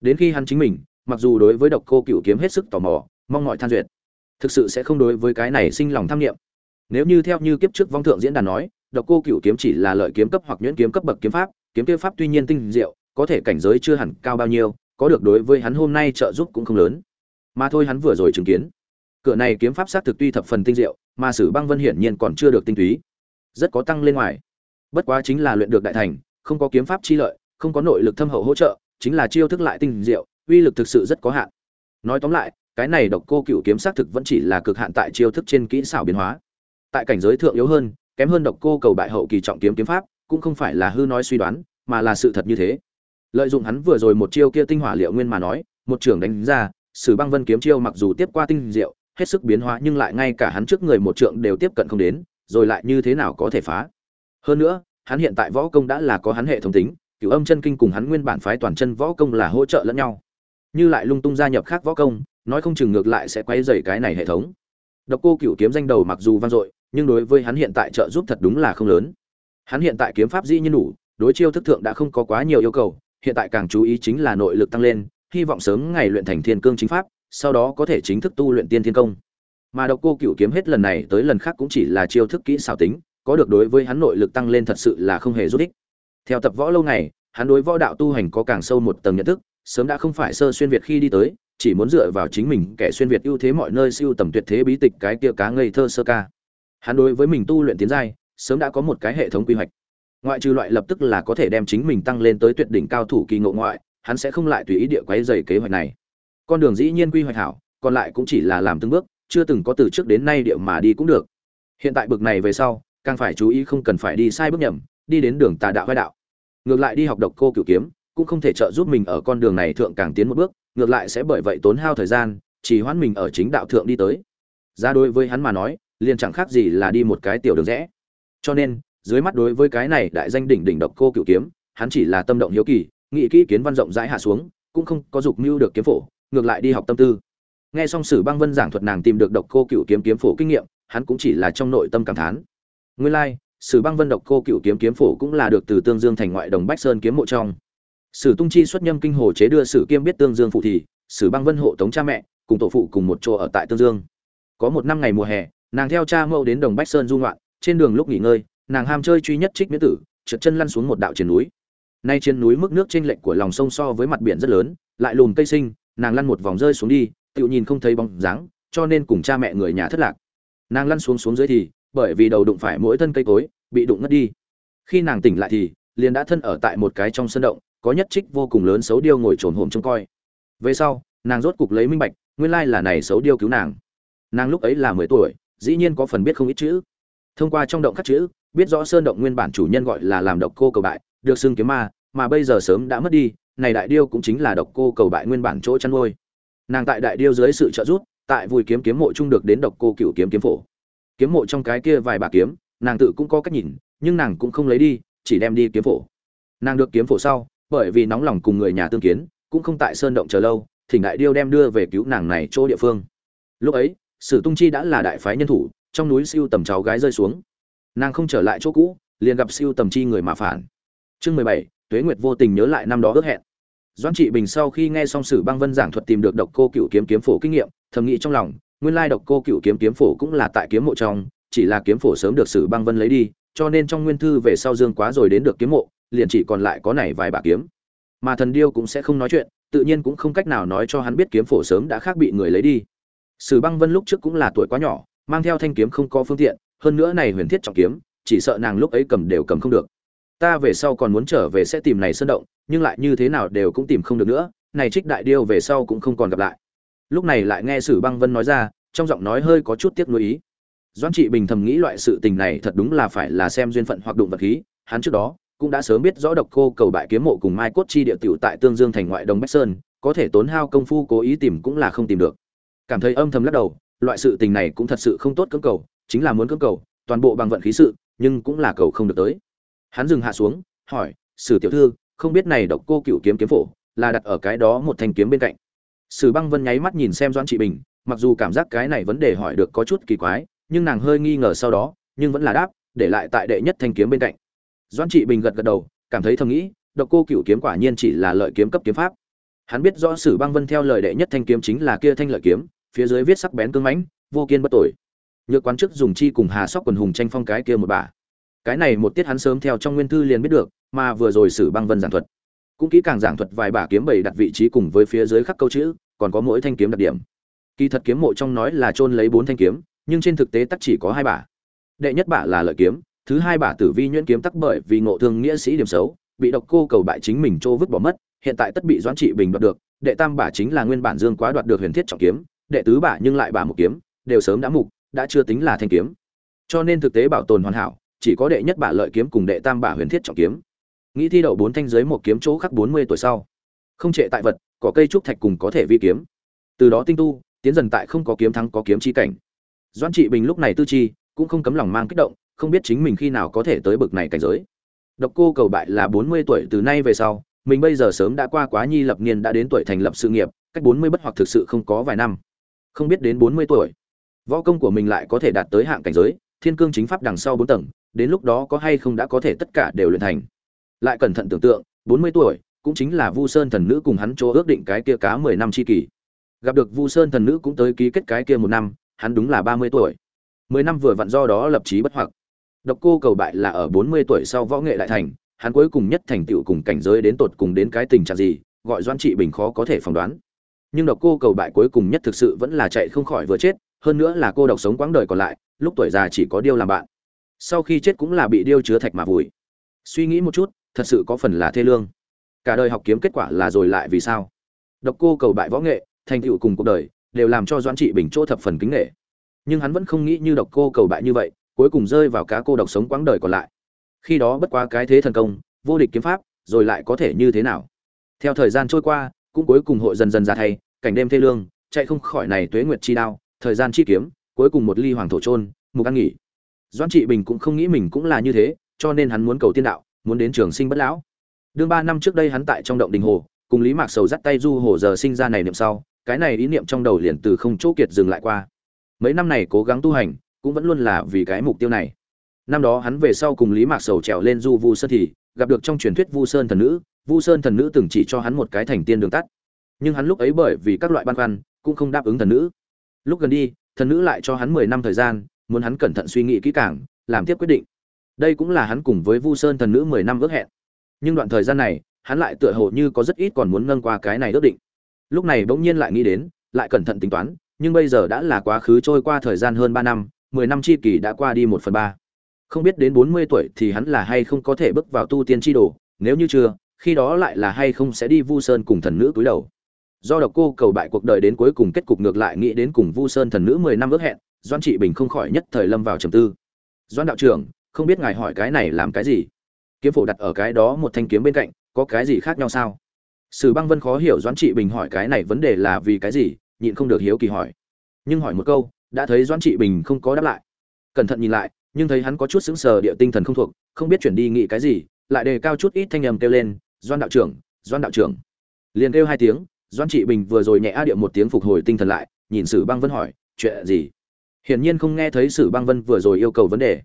Đến khi hắn chính mình mặc dù đối với độc cô cựu kiếm hết sức tò mò, mong mọi than duyệt. Thực sự sẽ không đối với cái này sinh lòng tham nghiệm nếu như theo như kiếp trước vong thượng diễn đàn nói, độc cô cựu kiếm chỉ là lợi kiếm cấp hoặc nhuyễn kiếm cấp bậc kiếm pháp, kiếm tiêu pháp tuy nhiên tinh diệu, có thể cảnh giới chưa hẳn cao bao nhiêu, có được đối với hắn hôm nay trợ giúp cũng không lớn. Mà thôi hắn vừa rồi chứng kiến, cửa này kiếm pháp sát thực tuy thập phần tinh diệu, mà sử băng vân hiển nhiên còn chưa được tinh túy. Rất có tăng lên ngoài. Bất quá chính là luyện được đại thành, không có kiếm pháp chi lợi, không có nội lực thâm hậu hỗ trợ, chính là chiêu thức lại tinh diệu uy lực thực sự rất có hạn. Nói tóm lại, cái này độc cô cựu kiếm xác thực vẫn chỉ là cực hạn tại chiêu thức trên kỹ xảo biến hóa. Tại cảnh giới thượng yếu hơn, kém hơn độc cô cầu bại hậu kỳ trọng kiếm kiếm pháp, cũng không phải là hư nói suy đoán, mà là sự thật như thế. Lợi dụng hắn vừa rồi một chiêu kia tinh hỏa liệu nguyên mà nói, một trưởng đánh ra, sử băng vân kiếm chiêu mặc dù tiếp qua tinh diệu, hết sức biến hóa nhưng lại ngay cả hắn trước người một trượng đều tiếp cận không đến, rồi lại như thế nào có thể phá? Hơn nữa, hắn hiện tại võ công đã là có hắn hệ thống tính, cửu âm chân kinh cùng hắn nguyên bản phái toàn chân võ công là hỗ trợ lẫn nhau như lại lung tung gia nhập khác võ công, nói không chừng ngược lại sẽ quay dày cái này hệ thống. Độc cô Cựu kiếm danh đầu mặc dù vang dội, nhưng đối với hắn hiện tại trợ giúp thật đúng là không lớn. Hắn hiện tại kiếm pháp dĩ nhiên đủ, đối chiêu thức thượng đã không có quá nhiều yêu cầu, hiện tại càng chú ý chính là nội lực tăng lên, hy vọng sớm ngày luyện thành thiên cương chính pháp, sau đó có thể chính thức tu luyện tiên thiên công. Mà độc cô Cựu kiếm hết lần này tới lần khác cũng chỉ là chiêu thức kỹ xảo tính, có được đối với hắn nội lực tăng lên thật sự là không hề rút ích. Theo tập võ lâu ngày, hắn đối võ đạo tu hành có càng sâu một tầng nhận thức sớm đã không phải sơ xuyên việt khi đi tới, chỉ muốn dựa vào chính mình kẻ xuyên việt ưu thế mọi nơi siêu tầm tuyệt thế bí tịch cái kia cá ngây thơ sơ ca. Hắn đối với mình tu luyện tiến giai, sớm đã có một cái hệ thống quy hoạch. Ngoại trừ loại lập tức là có thể đem chính mình tăng lên tới tuyệt đỉnh cao thủ kỳ ngộ ngoại, hắn sẽ không lại tùy ý địa quấy dày kế hoạch này. Con đường dĩ nhiên quy hoạch hảo, còn lại cũng chỉ là làm từng bước, chưa từng có từ trước đến nay địa mà đi cũng được. Hiện tại bực này về sau, càng phải chú ý không cần phải đi sai bước nhầm, đi đến đường tà đạo vai đạo. Ngược lại đi học độc cô cửu kiếm cũng không thể trợ giúp mình ở con đường này thượng càng tiến một bước ngược lại sẽ bởi vậy tốn hao thời gian chỉ hoãn mình ở chính đạo thượng đi tới. Ra đối với hắn mà nói liền chẳng khác gì là đi một cái tiểu đường rẽ. Cho nên dưới mắt đối với cái này đại danh đỉnh đỉnh độc cô cửu kiếm hắn chỉ là tâm động hiếu kỳ nghị kỹ kiến văn rộng rãi hạ xuống cũng không có dục mưu được kiếm phổ ngược lại đi học tâm tư. Nghe xong sử băng vân giảng thuật nàng tìm được độc cô cửu kiếm kiếm phổ kinh nghiệm hắn cũng chỉ là trong nội tâm cảm thán. Nguyên lai like, sử băng vân độc cô cửu kiếm kiếm phổ cũng là được từ tương dương thành ngoại đồng bách sơn kiếm mộ trong sử tung chi xuất nhâm kinh hồ chế đưa sử kiêm biết tương dương phụ thì, sử băng vân hộ tống cha mẹ, cùng tổ phụ cùng một chỗ ở tại tương dương. Có một năm ngày mùa hè, nàng theo cha mẫu đến đồng bách sơn du ngoạn, trên đường lúc nghỉ ngơi, nàng ham chơi truy nhất trích miễn tử, trượt chân lăn xuống một đạo trên núi. Nay trên núi mức nước trên lệnh của lòng sông so với mặt biển rất lớn, lại lùm cây sinh nàng lăn một vòng rơi xuống đi, tự nhìn không thấy bóng dáng, cho nên cùng cha mẹ người nhà thất lạc. Nàng lăn xuống xuống dưới thì, bởi vì đầu đụng phải mỗi thân cây cối, bị đụng ngất đi. Khi nàng tỉnh lại thì, liền đã thân ở tại một cái trong sân động có nhất trích vô cùng lớn xấu điêu ngồi trồn hổm trông coi. Về sau, nàng rốt cục lấy minh bạch, nguyên lai là này xấu điêu cứu nàng. Nàng lúc ấy là mười tuổi, dĩ nhiên có phần biết không ít chữ. Thông qua trong động khắc chữ, biết rõ sơn động nguyên bản chủ nhân gọi là làm độc cô cầu bại, được xưng kiếm ma, mà bây giờ sớm đã mất đi, này đại điêu cũng chính là độc cô cầu bại nguyên bản chỗ chăn nuôi. Nàng tại đại điêu dưới sự trợ giúp, tại vùi kiếm kiếm mộ chung được đến độc cô cựu kiếm kiếm phổ. Kiếm mộ trong cái kia vài bà kiếm, nàng tự cũng có cách nhìn, nhưng nàng cũng không lấy đi, chỉ đem đi kiếm phổ. Nàng được kiếm phổ sau bởi vì nóng lòng cùng người nhà tương kiến, cũng không tại sơn động chờ lâu, thỉnh đại điêu đem đưa về cứu nàng này chỗ địa phương. Lúc ấy, sử tung chi đã là đại phái nhân thủ, trong núi siêu tầm cháu gái rơi xuống. Nàng không trở lại chỗ cũ, liền gặp siêu tầm chi người mà phản. Chương mười bảy, tuế nguyệt vô tình nhớ lại năm đó ước hẹn. Doãn trị bình sau khi nghe xong sử băng vân giảng thuật tìm được độc cô cựu kiếm kiếm phổ kinh nghiệm, thầm nghĩ trong lòng, nguyên lai độc cô cựu kiếm kiếm phổ cũng là tại kiếm mộ trong, chỉ là kiếm phổ sớm được sử băng vân lấy đi, cho nên trong nguyên thư về sau dương quá rồi đến được kiếm mộ liền chỉ còn lại có này vài bà kiếm. Mà thần điêu cũng sẽ không nói chuyện, tự nhiên cũng không cách nào nói cho hắn biết kiếm phổ sớm đã khác bị người lấy đi. Sử băng vân lúc trước cũng là tuổi quá nhỏ, mang theo thanh kiếm không có phương tiện, hơn nữa này huyền thiết trọng kiếm, chỉ sợ nàng lúc ấy cầm đều cầm không được. Ta về sau còn muốn trở về sẽ tìm này sơn động, nhưng lại như thế nào đều cũng tìm không được nữa, này trích đại điêu về sau cũng không còn gặp lại. Lúc này lại nghe sử băng vân nói ra, trong giọng nói hơi có chút tiếc nuối ý. Doãn trị bình thầm nghĩ loại sự tình này thật đúng là phải là xem duyên phận hoặc đụng vật khí, hắn trước đó cũng đã sớm biết rõ độc cô cầu bại kiếm mộ cùng mai cốt chi địa tiểu tại tương dương thành ngoại đông bách sơn, có thể tốn hao công phu cố ý tìm cũng là không tìm được. Cảm thấy âm thầm lắc đầu, loại sự tình này cũng thật sự không tốt cưỡng cầu, chính là muốn cưỡng cầu, toàn bộ bằng vận khí sự, nhưng cũng là cầu không được tới. Hắn dừng hạ xuống, hỏi, sử tiểu thư, không biết này độc cô cựu kiếm kiếm phổ là đặt ở cái đó một thanh kiếm bên cạnh? Sử băng vân nháy mắt nhìn xem doãn trị bình, mặc dù cảm giác cái này vấn đề hỏi được có chút kỳ quái, nhưng nàng hơi nghi ngờ sau đó, nhưng vẫn là đáp, để lại tại đệ nhất thanh kiếm bên cạnh doãn trị bình gật gật đầu, cảm thấy thầm nghĩ, độc cô cựu kiếm quả nhiên chỉ là lợi kiếm cấp kiếm pháp. Hắn biết rõ sử băng vân theo lời đệ nhất thanh kiếm chính là kia thanh lợi kiếm, phía dưới viết sắc bén cứng mãnh, vô kiên bất tội nhược quán chức dùng chi cùng hà sóc quần hùng tranh phong cái kia một bà. Cái này một tiết hắn sớm theo trong nguyên thư liền biết được, mà vừa rồi sử băng vân giảng thuật. Cũng kỹ càng giảng thuật vài bả kiếm bảy đặt vị trí cùng với phía dưới khắc câu chữ, còn có mỗi thanh kiếm đặc điểm. Kỳ thật kiếm mộ trong nói là chôn lấy bốn thanh kiếm, nhưng trên thực tế tắc chỉ có hai bả đệ nhất bả là lợi kiếm thứ hai bả tử vi nhuyễn kiếm tắc bởi vì ngộ thương nghĩa sĩ điểm xấu, bị độc cô cầu bại chính mình trô vứt bỏ mất, hiện tại tất bị doãn trị bình đoạt được, đệ tam bả chính là nguyên bản dương quá đoạt được huyền thiết trọng kiếm, đệ tứ bả nhưng lại bả một kiếm, đều sớm đã mục, đã chưa tính là thanh kiếm. Cho nên thực tế bảo tồn hoàn hảo, chỉ có đệ nhất bả lợi kiếm cùng đệ tam bả huyền thiết trọng kiếm. Nghĩ thi đậu bốn thanh giới một kiếm chỗ khắc bốn mươi tuổi sau. Không trệ tại vật, có cây trúc thạch cùng có thể vi kiếm. Từ đó tinh tu, tiến dần tại không có kiếm thắng có kiếm chi cảnh. Doãn trị bình lúc này tư chi, cũng không cấm lòng mang kích động không biết chính mình khi nào có thể tới bực này cảnh giới. Độc cô cầu bại là bốn mươi tuổi từ nay về sau, mình bây giờ sớm đã qua quá nhi lập niên đã đến tuổi thành lập sự nghiệp, cách bốn mươi bất hoặc thực sự không có vài năm. Không biết đến bốn mươi tuổi, võ công của mình lại có thể đạt tới hạng cảnh giới, thiên cương chính pháp đằng sau bốn tầng, đến lúc đó có hay không đã có thể tất cả đều luyện thành. Lại cẩn thận tưởng tượng, bốn mươi tuổi cũng chính là vu sơn thần nữ cùng hắn chỗ ước định cái kia cá mười năm chi kỳ. Gặp được vu sơn thần nữ cũng tới ký kết cái kia một năm, hắn đúng là ba mươi tuổi. Mười năm vừa vặn do đó lập chí bất hoặc độc cô cầu bại là ở bốn mươi tuổi sau võ nghệ đại thành, hắn cuối cùng nhất thành tựu cùng cảnh giới đến tột cùng đến cái tình trạng gì, gọi doan trị bình khó có thể phỏng đoán. Nhưng độc cô cầu bại cuối cùng nhất thực sự vẫn là chạy không khỏi vừa chết, hơn nữa là cô độc sống quãng đời còn lại, lúc tuổi già chỉ có điêu làm bạn. Sau khi chết cũng là bị điêu chứa thạch mà vùi. Suy nghĩ một chút, thật sự có phần là thê lương. Cả đời học kiếm kết quả là rồi lại vì sao? Độc cô cầu bại võ nghệ, thành tựu cùng cuộc đời, đều làm cho doãn trị bình chỗ thập phần kính nể. nhưng hắn vẫn không nghĩ như độc cô cầu bại như vậy cuối cùng rơi vào cá cô độc sống quãng đời còn lại. Khi đó bất quá cái thế thần công, vô địch kiếm pháp, rồi lại có thể như thế nào? Theo thời gian trôi qua, cũng cuối cùng hội dần dần ra thay, cảnh đêm thê lương, chạy không khỏi này tuế nguyệt chi đao, thời gian chi kiếm, cuối cùng một ly hoàng thổ trôn mục ăn nghỉ. Doãn trị bình cũng không nghĩ mình cũng là như thế, cho nên hắn muốn cầu tiên đạo, muốn đến trường sinh bất lão. Đương ba năm trước đây hắn tại trong động đình hồ, cùng lý mạc sầu dắt tay du hồ giờ sinh ra này niệm sau, cái này ý niệm trong đầu liền từ không chỗ kiệt dừng lại qua. Mấy năm này cố gắng tu hành cũng vẫn luôn là vì cái mục tiêu này. Năm đó hắn về sau cùng lý mạc sầu trèo lên du vu sơn thì gặp được trong truyền thuyết vu sơn thần nữ, vu sơn thần nữ từng chỉ cho hắn một cái thành tiên đường tắt. Nhưng hắn lúc ấy bởi vì các loại băn khoăn, cũng không đáp ứng thần nữ. Lúc gần đi, thần nữ lại cho hắn mười năm thời gian, muốn hắn cẩn thận suy nghĩ kỹ càng, làm tiếp quyết định. Đây cũng là hắn cùng với vu sơn thần nữ mười năm ước hẹn. Nhưng đoạn thời gian này, hắn lại tựa hồ như có rất ít còn muốn nâng qua cái này ước định. Lúc này bỗng nhiên lại nghĩ đến, lại cẩn thận tính toán, nhưng bây giờ đã là quá khứ trôi qua thời gian hơn ba năm mười năm chi kỳ đã qua đi một phần ba. Không biết đến bốn mươi tuổi thì hắn là hay không có thể bước vào tu tiên chi đồ, nếu như chưa, khi đó lại là hay không sẽ đi vu sơn cùng thần nữ túi đầu. Do độc cô cầu bại cuộc đời đến cuối cùng kết cục ngược lại nghĩ đến cùng vu sơn thần nữ mười năm ước hẹn doan trị bình không khỏi nhất thời lâm vào trầm tư. Doãn đạo trưởng, không biết ngài hỏi cái này làm cái gì? Kiếm phổ đặt ở cái đó một thanh kiếm bên cạnh, có cái gì khác nhau sao? Sử băng vân khó hiểu doãn trị bình hỏi cái này vấn đề là vì cái gì, nhịn không được hiếu kỳ hỏi. Nhưng hỏi một câu đã thấy doãn trị bình không có đáp lại. Cẩn thận nhìn lại, nhưng thấy hắn có chút sững sờ địa tinh thần không thuộc, không biết chuyển đi nghĩ cái gì, lại đề cao chút ít thanh âm kêu lên doan đạo trưởng doan đạo trưởng. Liền kêu hai tiếng doan trị bình vừa rồi nhẹ a điệu một tiếng phục hồi tinh thần lại, nhìn sử băng vân hỏi, chuyện gì? Hiển nhiên không nghe thấy sử băng vân vừa rồi yêu cầu vấn đề.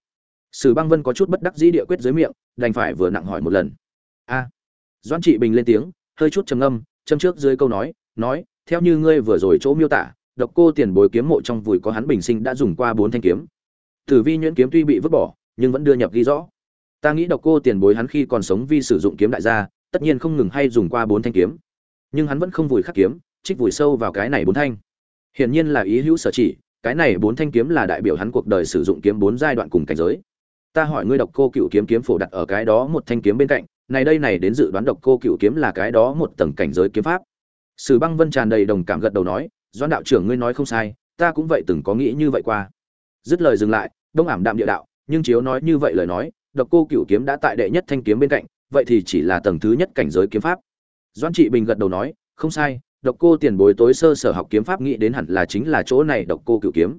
Sử băng vân có chút bất đắc dĩ địa quyết dưới miệng, đành phải vừa nặng hỏi một lần. A. À. doan trị bình lên tiếng, hơi chút trầm âm châm trước dưới câu nói nói, theo như ngươi vừa rồi chỗ miêu tả độc cô tiền bối kiếm mộ trong vùi có hắn bình sinh đã dùng qua bốn thanh kiếm. Tử vi nhuyễn kiếm tuy bị vứt bỏ, nhưng vẫn đưa nhập ghi rõ. Ta nghĩ độc cô tiền bối hắn khi còn sống vi sử dụng kiếm đại gia, tất nhiên không ngừng hay dùng qua bốn thanh kiếm. Nhưng hắn vẫn không vùi khắc kiếm, trích vùi sâu vào cái này bốn thanh. Hiển nhiên là ý hữu sở chỉ, cái này bốn thanh kiếm là đại biểu hắn cuộc đời sử dụng kiếm bốn giai đoạn cùng cảnh giới. Ta hỏi ngươi độc cô cựu kiếm kiếm phổ đặt ở cái đó một thanh kiếm bên cạnh, này đây này đến dự đoán độc cô cựu kiếm là cái đó một tầng cảnh giới kiếm pháp. Sử băng vân tràn đầy đồng cảm gật đầu nói doãn đạo trưởng ngươi nói không sai, ta cũng vậy từng có nghĩ như vậy qua. Dứt lời dừng lại, đông ảm đạm địa đạo, nhưng chiếu nói như vậy lời nói, độc cô cựu kiếm đã tại đệ nhất thanh kiếm bên cạnh, vậy thì chỉ là tầng thứ nhất cảnh giới kiếm pháp. Doãn trị bình gật đầu nói, không sai, độc cô tiền bối tối sơ sở học kiếm pháp nghĩ đến hẳn là chính là chỗ này độc cô cựu kiếm.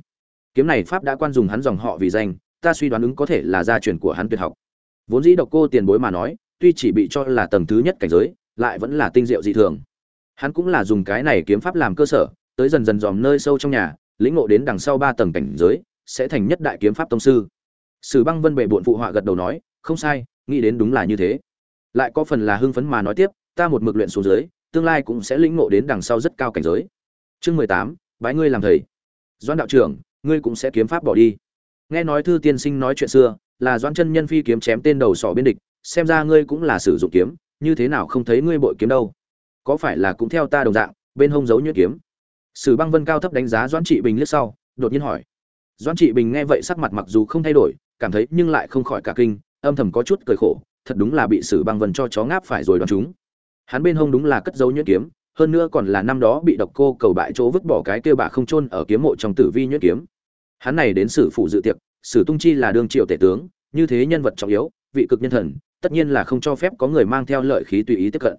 Kiếm này pháp đã quan dùng hắn dòng họ vì danh, ta suy đoán ứng có thể là gia truyền của hắn tuyệt học. Vốn dĩ độc cô tiền bối mà nói, tuy chỉ bị cho là tầng thứ nhất cảnh giới, lại vẫn là tinh diệu dị thường. Hắn cũng là dùng cái này kiếm pháp làm cơ sở tới dần dần dòm nơi sâu trong nhà, lĩnh ngộ đến đằng sau ba tầng cảnh giới, sẽ thành nhất đại kiếm pháp tông sư. Sử băng vân bệ bộn phụ họa gật đầu nói, không sai, nghĩ đến đúng là như thế. Lại có phần là hưng phấn mà nói tiếp, ta một mực luyện xuống dưới, tương lai cũng sẽ lĩnh ngộ đến đằng sau rất cao cảnh giới. Chương mười tám, bái ngươi làm thầy. Doan đạo trưởng, ngươi cũng sẽ kiếm pháp bỏ đi. Nghe nói thư tiên sinh nói chuyện xưa, là doan chân nhân phi kiếm chém tên đầu sỏ biên địch, xem ra ngươi cũng là sử dụng kiếm, như thế nào không thấy ngươi bội kiếm đâu? Có phải là cũng theo ta đồng dạng, bên hông giấu nhuyễn kiếm? Sử băng vân cao thấp đánh giá doãn trị bình liếc sau, đột nhiên hỏi. Doãn trị bình nghe vậy sắc mặt mặc dù không thay đổi, cảm thấy nhưng lại không khỏi cả kinh, âm thầm có chút cười khổ, thật đúng là bị sử băng vân cho chó ngáp phải rồi đoán chúng. Hắn bên hông đúng là cất dấu nhuyễn kiếm, hơn nữa còn là năm đó bị độc cô cầu bại chỗ vứt bỏ cái kia bà không chôn ở kiếm mộ trong tử vi nhuyễn kiếm. Hắn này đến sử phụ dự tiệc, sử tung chi là đương triệu tể tướng, như thế nhân vật trọng yếu, vị cực nhân thần, tất nhiên là không cho phép có người mang theo lợi khí tùy ý tiếp cận.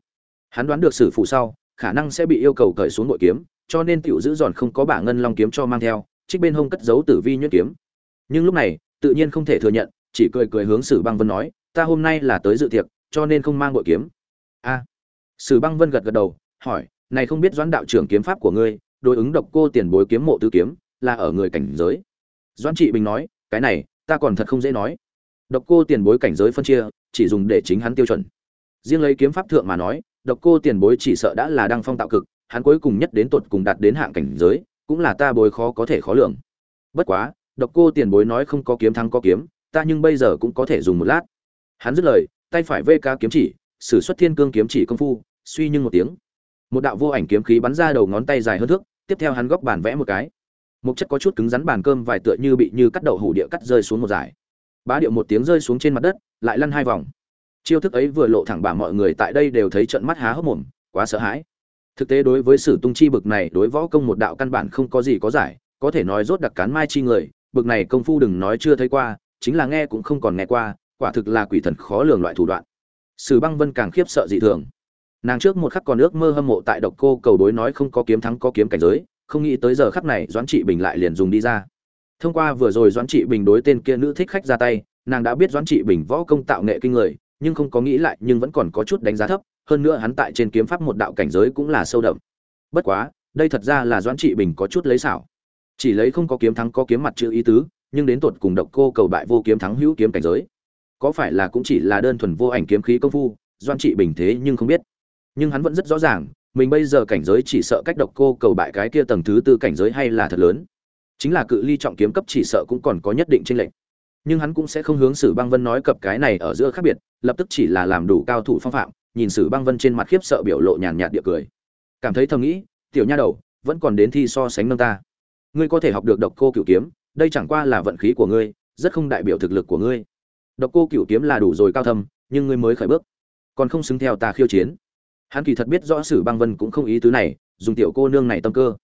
Hắn đoán được sử phụ sau, khả năng sẽ bị yêu cầu cởi xuống nội kiếm cho nên tiểu giữ giòn không có bả ngân long kiếm cho mang theo, trích bên hông cất giấu tử vi nhuyễn kiếm. Nhưng lúc này, tự nhiên không thể thừa nhận, chỉ cười cười hướng sử băng vân nói, ta hôm nay là tới dự tiệc, cho nên không mang bội kiếm. A. Sử băng vân gật gật đầu, hỏi, này không biết doãn đạo trưởng kiếm pháp của ngươi, đối ứng độc cô tiền bối kiếm mộ tứ kiếm, là ở người cảnh giới? Doãn trị bình nói, cái này, ta còn thật không dễ nói. Độc cô tiền bối cảnh giới phân chia, chỉ dùng để chính hắn tiêu chuẩn. Riêng lấy kiếm pháp thượng mà nói, độc cô tiền bối chỉ sợ đã là đăng phong tạo cực hắn cuối cùng nhất đến tột cùng đạt đến hạng cảnh giới, cũng là ta bối khó có thể khó lường. Bất quá, độc cô tiền bối nói không có kiếm thắng có kiếm, ta nhưng bây giờ cũng có thể dùng một lát. Hắn dứt lời, tay phải vê ca kiếm chỉ, sử xuất thiên cương kiếm chỉ công phu, suy nhưng một tiếng. Một đạo vô ảnh kiếm khí bắn ra đầu ngón tay dài hơn thước, tiếp theo hắn góc bàn vẽ một cái. Một chất có chút cứng rắn bàn cơm vài tựa như bị như cắt đậu hủ địa cắt rơi xuống một giải bá điệu một tiếng rơi xuống trên mặt đất, lại lăn hai vòng. Chiêu thức ấy vừa lộ thẳng bả mọi người tại đây đều thấy trận mắt há hốc mồm, quá sợ hãi thực tế đối với sử tung chi bực này, đối võ công một đạo căn bản không có gì có giải, có thể nói rốt đặc cán mai chi người, bực này công phu đừng nói chưa thấy qua, chính là nghe cũng không còn nghe qua, quả thực là quỷ thần khó lường loại thủ đoạn. Sử băng vân càng khiếp sợ dị thường. Nàng trước một khắc còn ước mơ hâm mộ tại độc cô cầu đối nói không có kiếm thắng có kiếm cảnh giới, không nghĩ tới giờ khắc này doãn trị bình lại liền dùng đi ra. Thông qua vừa rồi doãn trị bình đối tên kia nữ thích khách ra tay, nàng đã biết doãn trị bình võ công tạo nghệ kinh người, nhưng không có nghĩ lại, nhưng vẫn còn có chút đánh giá thấp hơn nữa hắn tại trên kiếm pháp một đạo cảnh giới cũng là sâu đậm. Bất quá, đây thật ra là doãn trị bình có chút lấy xảo. Chỉ lấy không có kiếm thắng có kiếm mặt chữ ý tứ, nhưng đến tột cùng độc cô cầu bại vô kiếm thắng hữu kiếm cảnh giới. Có phải là cũng chỉ là đơn thuần vô ảnh kiếm khí công phu, doãn trị bình thế nhưng không biết. Nhưng hắn vẫn rất rõ ràng, mình bây giờ cảnh giới chỉ sợ cách độc cô cầu bại cái kia tầng thứ tư cảnh giới hay là thật lớn. Chính là cự ly trọng kiếm cấp chỉ sợ cũng còn có nhất định chênh lệch. Nhưng hắn cũng sẽ không hướng sử băng vân nói cập cái này ở giữa khác biệt, lập tức chỉ là làm đủ cao thủ phong phạm nhìn sử băng vân trên mặt khiếp sợ biểu lộ nhàn nhạt địa cười. Cảm thấy thầm nghĩ, tiểu nha đầu, vẫn còn đến thi so sánh nâng ta. Ngươi có thể học được độc cô cửu kiếm, đây chẳng qua là vận khí của ngươi, rất không đại biểu thực lực của ngươi. Độc cô cửu kiếm là đủ rồi cao thâm, nhưng ngươi mới khởi bước, còn không xứng theo ta khiêu chiến. Hắn kỳ thật biết rõ sử băng vân cũng không ý tứ này, dùng tiểu cô nương này tâm cơ.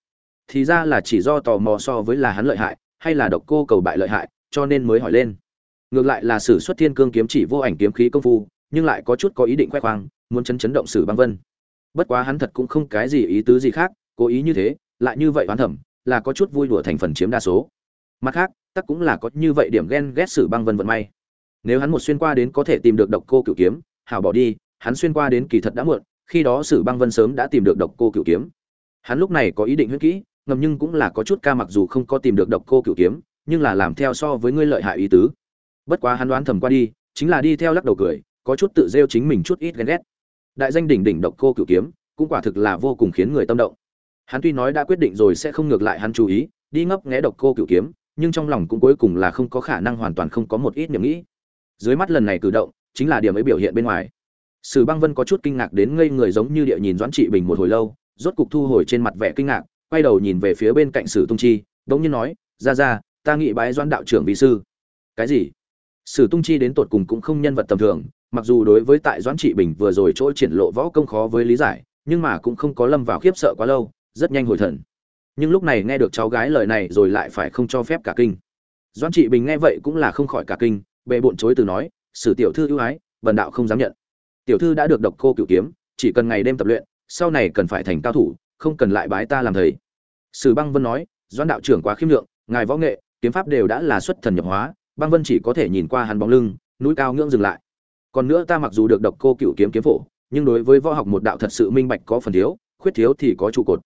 Thì ra là chỉ do tò mò so với là hắn lợi hại, hay là độc cô cầu bại lợi hại, cho nên mới hỏi lên. Ngược lại là sử xuất thiên cương kiếm chỉ vô ảnh kiếm khí công phu nhưng lại có chút có ý định khoe khoang, muốn chấn chấn động sử băng vân. Bất quá hắn thật cũng không cái gì ý tứ gì khác, cố ý như thế, lại như vậy oán thẩm là có chút vui đùa thành phần chiếm đa số. Mặt khác, tắc cũng là có như vậy điểm ghen ghét sử băng vân vận may. Nếu hắn một xuyên qua đến có thể tìm được độc cô cửu kiếm, hảo bỏ đi, hắn xuyên qua đến kỳ thật đã muộn, khi đó sử băng vân sớm đã tìm được độc cô cửu kiếm. Hắn lúc này có ý định huyết kỹ, ngầm nhưng cũng là có chút ca mặc dù không có tìm được độc cô cửu kiếm, nhưng là làm theo so với ngươi lợi hại ý tứ. Bất quá hắn đoán thầm qua đi, chính là đi theo lắc đầu cười có chút tự rêu chính mình chút ít ghen ghét. Đại danh đỉnh đỉnh độc cô cửu kiếm, cũng quả thực là vô cùng khiến người tâm động. Hắn tuy nói đã quyết định rồi sẽ không ngược lại hắn chú ý, đi ngấp nghé độc cô cửu kiếm, nhưng trong lòng cũng cuối cùng là không có khả năng hoàn toàn không có một ít niềm nghĩ. Dưới mắt lần này cử động, chính là điểm ấy biểu hiện bên ngoài. Sử băng vân có chút kinh ngạc đến ngây người giống như địa nhìn doãn trị bình một hồi lâu, rốt cục thu hồi trên mặt vẻ kinh ngạc, quay đầu nhìn về phía bên cạnh sử tung chi bỗng nhiên nói, ra ra, ta nghĩ bái doãn đạo trưởng vị sư. Cái gì? Sử tung chi đến tột cùng cũng không nhân vật tầm thường mặc dù đối với tại doãn trị bình vừa rồi chỗ triển lộ võ công khó với lý giải, nhưng mà cũng không có lâm vào khiếp sợ quá lâu, rất nhanh hồi thần. Nhưng lúc này nghe được cháu gái lời này rồi lại phải không cho phép cả kinh. Doãn trị bình nghe vậy cũng là không khỏi cả kinh bệ bộn chối từ nói, sử tiểu thư ưu ái, vần đạo không dám nhận. Tiểu thư đã được độc cô cựu kiếm, chỉ cần ngày đêm tập luyện, sau này cần phải thành cao thủ, không cần lại bái ta làm thầy. Sử băng vân nói, doãn đạo trưởng quá khiêm lượng, ngài võ nghệ, kiếm pháp đều đã là xuất thần nhập hóa, băng vân chỉ có thể nhìn qua hắn bóng lưng, núi cao ngưỡng dừng lại còn nữa ta mặc dù được độc cô cửu kiếm kiếm phổ, nhưng đối với võ học một đạo thật sự minh bạch có phần thiếu, khuyết thiếu thì có trụ cột.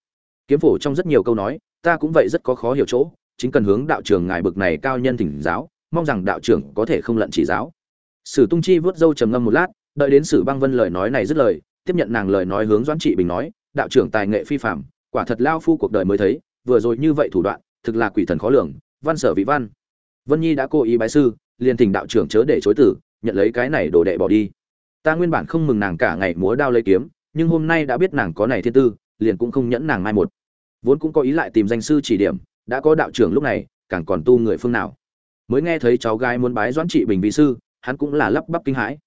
Kiếm phổ trong rất nhiều câu nói, ta cũng vậy rất có khó hiểu chỗ, chính cần hướng đạo trưởng ngài bực này cao nhân thỉnh giáo, mong rằng đạo trưởng có thể không lận chỉ giáo. Sử tung chi vớt dâu trầm ngâm một lát, đợi đến sử băng vân lời nói này dứt lời, tiếp nhận nàng lời nói hướng doãn trị bình nói, đạo trưởng tài nghệ phi phạm quả thật lao phu cuộc đời mới thấy, vừa rồi như vậy thủ đoạn, thực là quỷ thần khó lường, văn sở vị văn. Vân nhi đã cố ý bái sư, liền thỉnh đạo trưởng chớ để chối tử nhận lấy cái này đồ đệ bỏ đi. Ta nguyên bản không mừng nàng cả ngày múa đao lấy kiếm, nhưng hôm nay đã biết nàng có này thiên tư, liền cũng không nhẫn nàng mai một. Vốn cũng có ý lại tìm danh sư chỉ điểm, đã có đạo trưởng lúc này, càng còn tu người phương nào. Mới nghe thấy cháu gái muốn bái doãn trị bình vị sư, hắn cũng là lắp bắp kinh hãi.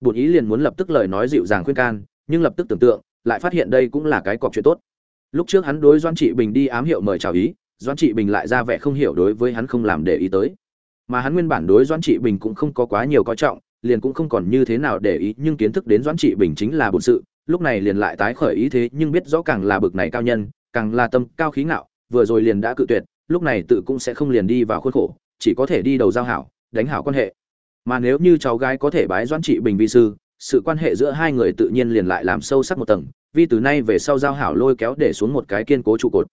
Bổn ý liền muốn lập tức lời nói dịu dàng khuyên can, nhưng lập tức tưởng tượng, lại phát hiện đây cũng là cái cọc chuyện tốt. Lúc trước hắn đối doãn trị bình đi ám hiệu mời chào ý, doãn trị bình lại ra vẻ không hiểu đối với hắn không làm để ý tới mà hắn nguyên bản đối doãn trị bình cũng không có quá nhiều coi trọng, liền cũng không còn như thế nào để ý, nhưng kiến thức đến doãn trị bình chính là bổn sự, lúc này liền lại tái khởi ý thế, nhưng biết rõ càng là bực này cao nhân, càng là tâm cao khí ngạo, vừa rồi liền đã cự tuyệt, lúc này tự cũng sẽ không liền đi vào khuôn khổ, chỉ có thể đi đầu giao hảo, đánh hảo quan hệ. Mà nếu như cháu gái có thể bái doãn trị bình vi sư, sự quan hệ giữa hai người tự nhiên liền lại làm sâu sắc một tầng vì từ nay về sau giao hảo lôi kéo để xuống một cái kiên cố trụ cột.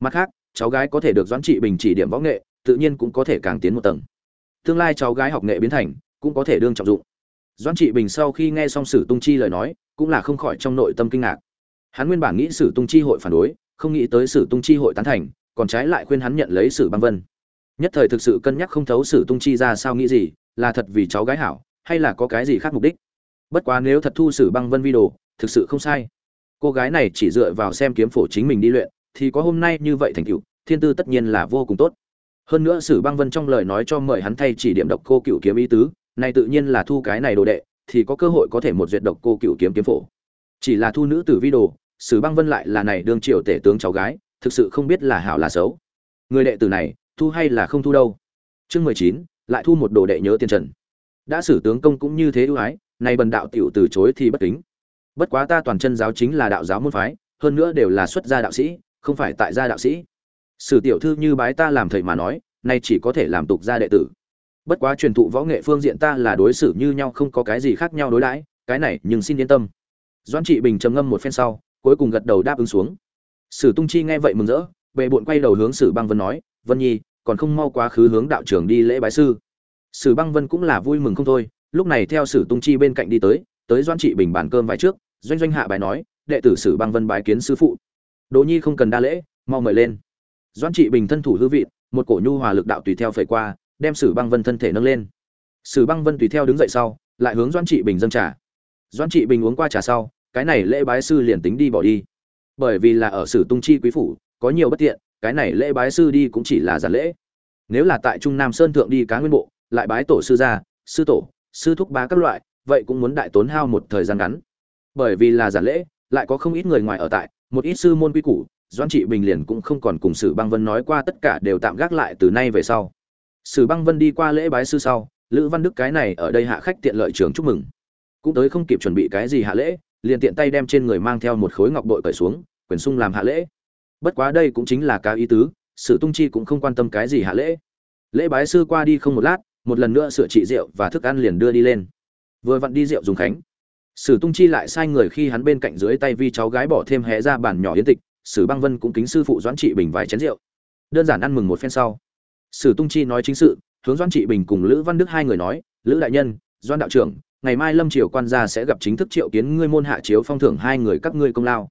Mặt khác, cháu gái có thể được doãn trị bình chỉ điểm võ nghệ, tự nhiên cũng có thể càng tiến một tầng tương lai cháu gái học nghệ biến thành, cũng có thể đương trọng dụng. Doãn trị bình sau khi nghe xong sử tung chi lời nói, cũng là không khỏi trong nội tâm kinh ngạc. Hắn nguyên bản nghĩ sử tung chi hội phản đối, không nghĩ tới sử tung chi hội tán thành, còn trái lại khuyên hắn nhận lấy sử băng vân. Nhất thời thực sự cân nhắc không thấu sử tung chi ra sao nghĩ gì, là thật vì cháu gái hảo, hay là có cái gì khác mục đích? Bất quá nếu thật thu sử băng vân vi đồ thực sự không sai. Cô gái này chỉ dựa vào xem kiếm phổ chính mình đi luyện, thì có hôm nay như vậy thành tựu, thiên tư tất nhiên là vô cùng tốt hơn nữa sử băng vân trong lời nói cho mời hắn thay chỉ điểm độc cô cựu kiếm ý tứ này tự nhiên là thu cái này đồ đệ, thì có cơ hội có thể một duyệt độc cô cựu kiếm kiếm phổ. Chỉ là thu nữ tử vi đồ, sử băng vân lại là này đương triều tể tướng cháu gái, thực sự không biết là hảo là xấu. Người đệ tử này, thu hay là không thu đâu. Chương mười chín, lại thu một đồ đệ nhớ tiền trần. Đã sử tướng công cũng như thế ưu ái, nay bần đạo tiểu từ chối thì bất kính. Bất quá ta toàn chân giáo chính là đạo giáo môn phái, hơn nữa đều là xuất gia đạo sĩ, không phải tại gia đạo sĩ sử tiểu thư như bái ta làm thầy mà nói, nay chỉ có thể làm tục gia đệ tử. Bất quá truyền thụ võ nghệ phương diện ta là đối xử như nhau không có cái gì khác nhau đối đãi, cái này nhưng xin yên tâm. Doãn trị bình trầm ngâm một phen sau, cuối cùng gật đầu đáp ứng xuống. Sử tung chi nghe vậy mừng rỡ bệ bộn quay đầu hướng sử băng vân nói, vân nhi, còn không mau quá khứ hướng đạo trưởng đi lễ bái sư. Sử băng vân cũng là vui mừng không thôi, lúc này theo sử tung chi bên cạnh đi tới tới doãn trị bình bàn cơm vài trước, doanh doanh hạ bài nói, đệ tử sử băng vân bái kiến sư phụ. Đỗ nhi không cần đa lễ, mau mời lên doãn trị bình thân thủ hư vị một cổ nhu hòa lực đạo tùy theo phẩy qua, đem sử băng vân thân thể nâng lên. Sử băng vân tùy theo đứng dậy sau, lại hướng doãn trị bình dâng trà. Doãn trị bình uống qua trà sau, cái này lễ bái sư liền tính đi bỏ đi. Bởi vì là ở sử tung chi quý phủ, có nhiều bất tiện, cái này lễ bái sư đi cũng chỉ là giả lễ. Nếu là tại trung nam sơn thượng đi cá nguyên bộ, lại bái tổ sư gia, sư tổ, sư thúc bá các loại, vậy cũng muốn đại tốn hao một thời gian ngắn. Bởi vì là giả lễ, lại có không ít người ngoài ở tại, một ít sư môn quy củ doãn trị bình liền cũng không còn cùng sử băng vân nói qua, tất cả đều tạm gác lại từ nay về sau. Sử băng vân đi qua lễ bái sư sau, lữ văn đức cái này ở đây hạ khách tiện lợi trường chúc mừng. Cũng tới không kịp chuẩn bị cái gì hạ lễ, liền tiện tay đem trên người mang theo một khối ngọc bội cởi xuống, quyền sung làm hạ lễ. Bất quá đây cũng chính là cá ý tứ, sử tung chi cũng không quan tâm cái gì hạ lễ. Lễ bái sư qua đi không một lát, một lần nữa sửa trị rượu và thức ăn liền đưa đi lên. Vừa vặn đi rượu dùng khánh. Sử tung chi lại sai người khi hắn bên cạnh dưới tay vi cháu gái bỏ thêm hé ra bàn nhỏ yến tịch sử băng vân cũng kính sư phụ doãn trị bình vài chén rượu. Đơn giản ăn mừng một phen sau. Sử tung chi nói chính sự, hướng doãn trị bình cùng lữ văn đức hai người nói, lữ đại nhân, doãn đạo trưởng, ngày mai lâm triều quan gia sẽ gặp chính thức triệu kiến ngươi môn hạ chiếu phong thưởng hai người các ngươi công lao.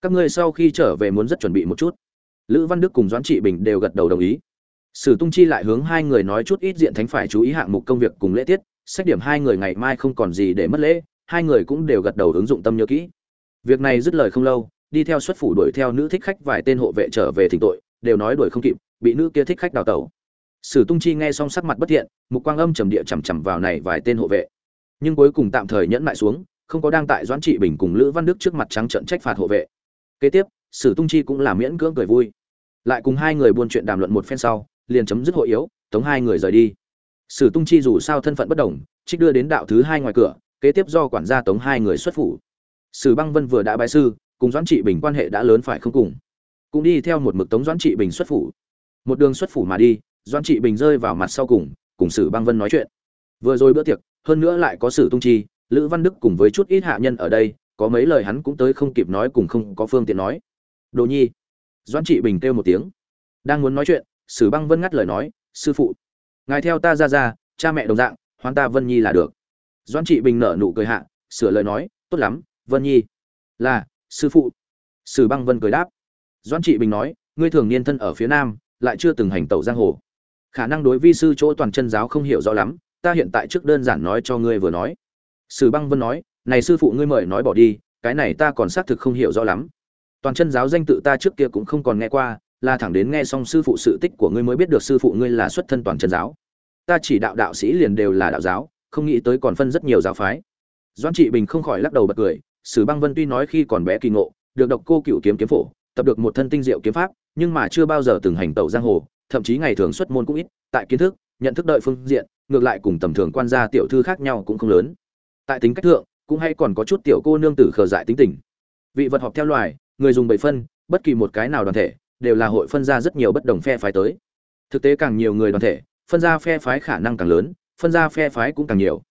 Các ngươi sau khi trở về muốn rất chuẩn bị một chút. Lữ văn đức cùng doãn trị bình đều gật đầu đồng ý. Sử tung chi lại hướng hai người nói chút ít diện thánh phải chú ý hạng mục công việc cùng lễ tiết xét điểm hai người ngày mai không còn gì để mất lễ, hai người cũng đều gật đầu ứng dụng tâm nhớ kỹ. Việc này dứt lời không lâu đi theo xuất phủ đuổi theo nữ thích khách vài tên hộ vệ trở về thỉnh tội, đều nói đuổi không kịp, bị nữ kia thích khách đào tẩu. Sử tung chi nghe xong sắc mặt bất thiện, mục quang âm trầm địa chằm chằm vào này vài tên hộ vệ. Nhưng cuối cùng tạm thời nhẫn lại xuống, không có đang tại doãn trị bình cùng lữ văn đức trước mặt trắng trận trách phạt hộ vệ. Kế tiếp, sử tung chi cũng là miễn cưỡng cười vui. Lại cùng hai người buôn chuyện đàm luận một phen sau, liền chấm dứt hội yếu, tống hai người rời đi. Sử tung chi dù sao thân phận bất đồng, trích đưa đến đạo thứ hai ngoài cửa, kế tiếp do quản gia tống hai người xuất phủ. Sử băng vân vừa đã bái sư cùng doãn trị bình quan hệ đã lớn phải không cùng. Cũng đi theo một mực tống doãn trị bình xuất phủ. Một đường xuất phủ mà đi, doãn trị bình rơi vào mặt sau cùng cùng sử băng vân nói chuyện. Vừa rồi bữa tiệc, hơn nữa lại có sử tung chi, lữ văn đức cùng với chút ít hạ nhân ở đây, có mấy lời hắn cũng tới không kịp nói cùng không có phương tiện nói. Đồ nhi. Doãn trị bình kêu một tiếng. Đang muốn nói chuyện, sử băng vân ngắt lời nói, sư phụ, ngài theo ta ra ra, cha mẹ đồng dạng, hoan ta vân nhi là được. Doãn trị bình nở nụ cười hạ, sửa lời nói, tốt lắm, vân nhi. Là sư phụ. Sử băng vân cười đáp. Doãn trị bình nói, ngươi thường niên thân ở phía nam, lại chưa từng hành tẩu giang hồ. Khả năng đối vi sư chỗ toàn chân giáo không hiểu rõ lắm, ta hiện tại trước đơn giản nói cho ngươi vừa nói. Sử băng vân nói, này sư phụ ngươi mời nói bỏ đi, cái này ta còn xác thực không hiểu rõ lắm. Toàn chân giáo danh tự ta trước kia cũng không còn nghe qua, là thẳng đến nghe xong sư phụ sự tích của ngươi mới biết được sư phụ ngươi là xuất thân toàn chân giáo. Ta chỉ đạo đạo sĩ liền đều là đạo giáo, không nghĩ tới còn phân rất nhiều giáo phái. Doãn trị bình không khỏi lắc đầu bật cười sử băng vân tuy nói khi còn bé kỳ ngộ, được độc cô cựu kiếm kiếm phổ, tập được một thân tinh diệu kiếm pháp, nhưng mà chưa bao giờ từng hành tẩu giang hồ, thậm chí ngày thường xuất môn cũng ít, tại kiến thức, nhận thức đợi phương diện, ngược lại cùng tầm thường quan gia tiểu thư khác nhau cũng không lớn. Tại tính cách thượng, cũng hay còn có chút tiểu cô nương tử khờ dại tính tình. Vị vật họp theo loài, người dùng bảy phân, bất kỳ một cái nào đoàn thể, đều là hội phân ra rất nhiều bất đồng phe phái tới. Thực tế càng nhiều người đoàn thể, phân ra phe phái khả năng càng lớn, phân ra phe phái cũng càng nhiều.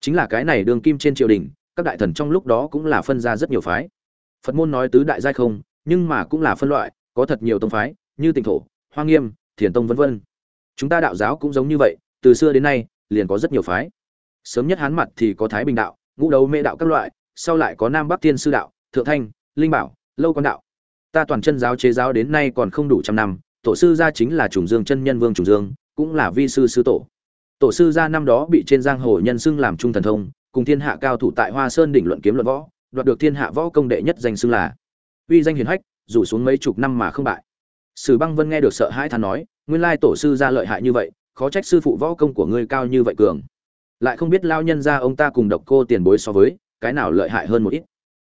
Chính là cái này đường kim trên triều đình các đại thần trong lúc đó cũng là phân ra rất nhiều phái. Phật môn nói tứ đại giai không, nhưng mà cũng là phân loại, có thật nhiều tông phái, như tịnh thổ, hoa nghiêm, thiền tông vân vân. Chúng ta đạo giáo cũng giống như vậy, từ xưa đến nay, liền có rất nhiều phái. Sớm nhất hán mặt thì có thái bình đạo, ngũ đấu mê đạo các loại, sau lại có nam bắc tiên sư đạo, thượng thanh, linh bảo, lâu quan đạo. Ta toàn chân giáo chế giáo đến nay còn không đủ trăm năm, tổ sư gia chính là trùng dương chân nhân vương trùng dương, cũng là vi sư sư tổ. Tổ sư gia năm đó bị trên giang hồ nhân xưng làm trung thần thông cùng thiên hạ cao thủ tại hoa sơn đỉnh luận kiếm luận võ, đoạt được thiên hạ võ công đệ nhất danh xưng là. Uy danh hiển hách, rủ xuống mấy chục năm mà không bại. Sử băng vân nghe được sợ hãi than nói, nguyên lai tổ sư gia lợi hại như vậy, khó trách sư phụ võ công của ngươi cao như vậy cường. Lại không biết lao nhân ra ông ta cùng độc cô tiền bối so với, cái nào lợi hại hơn một ít.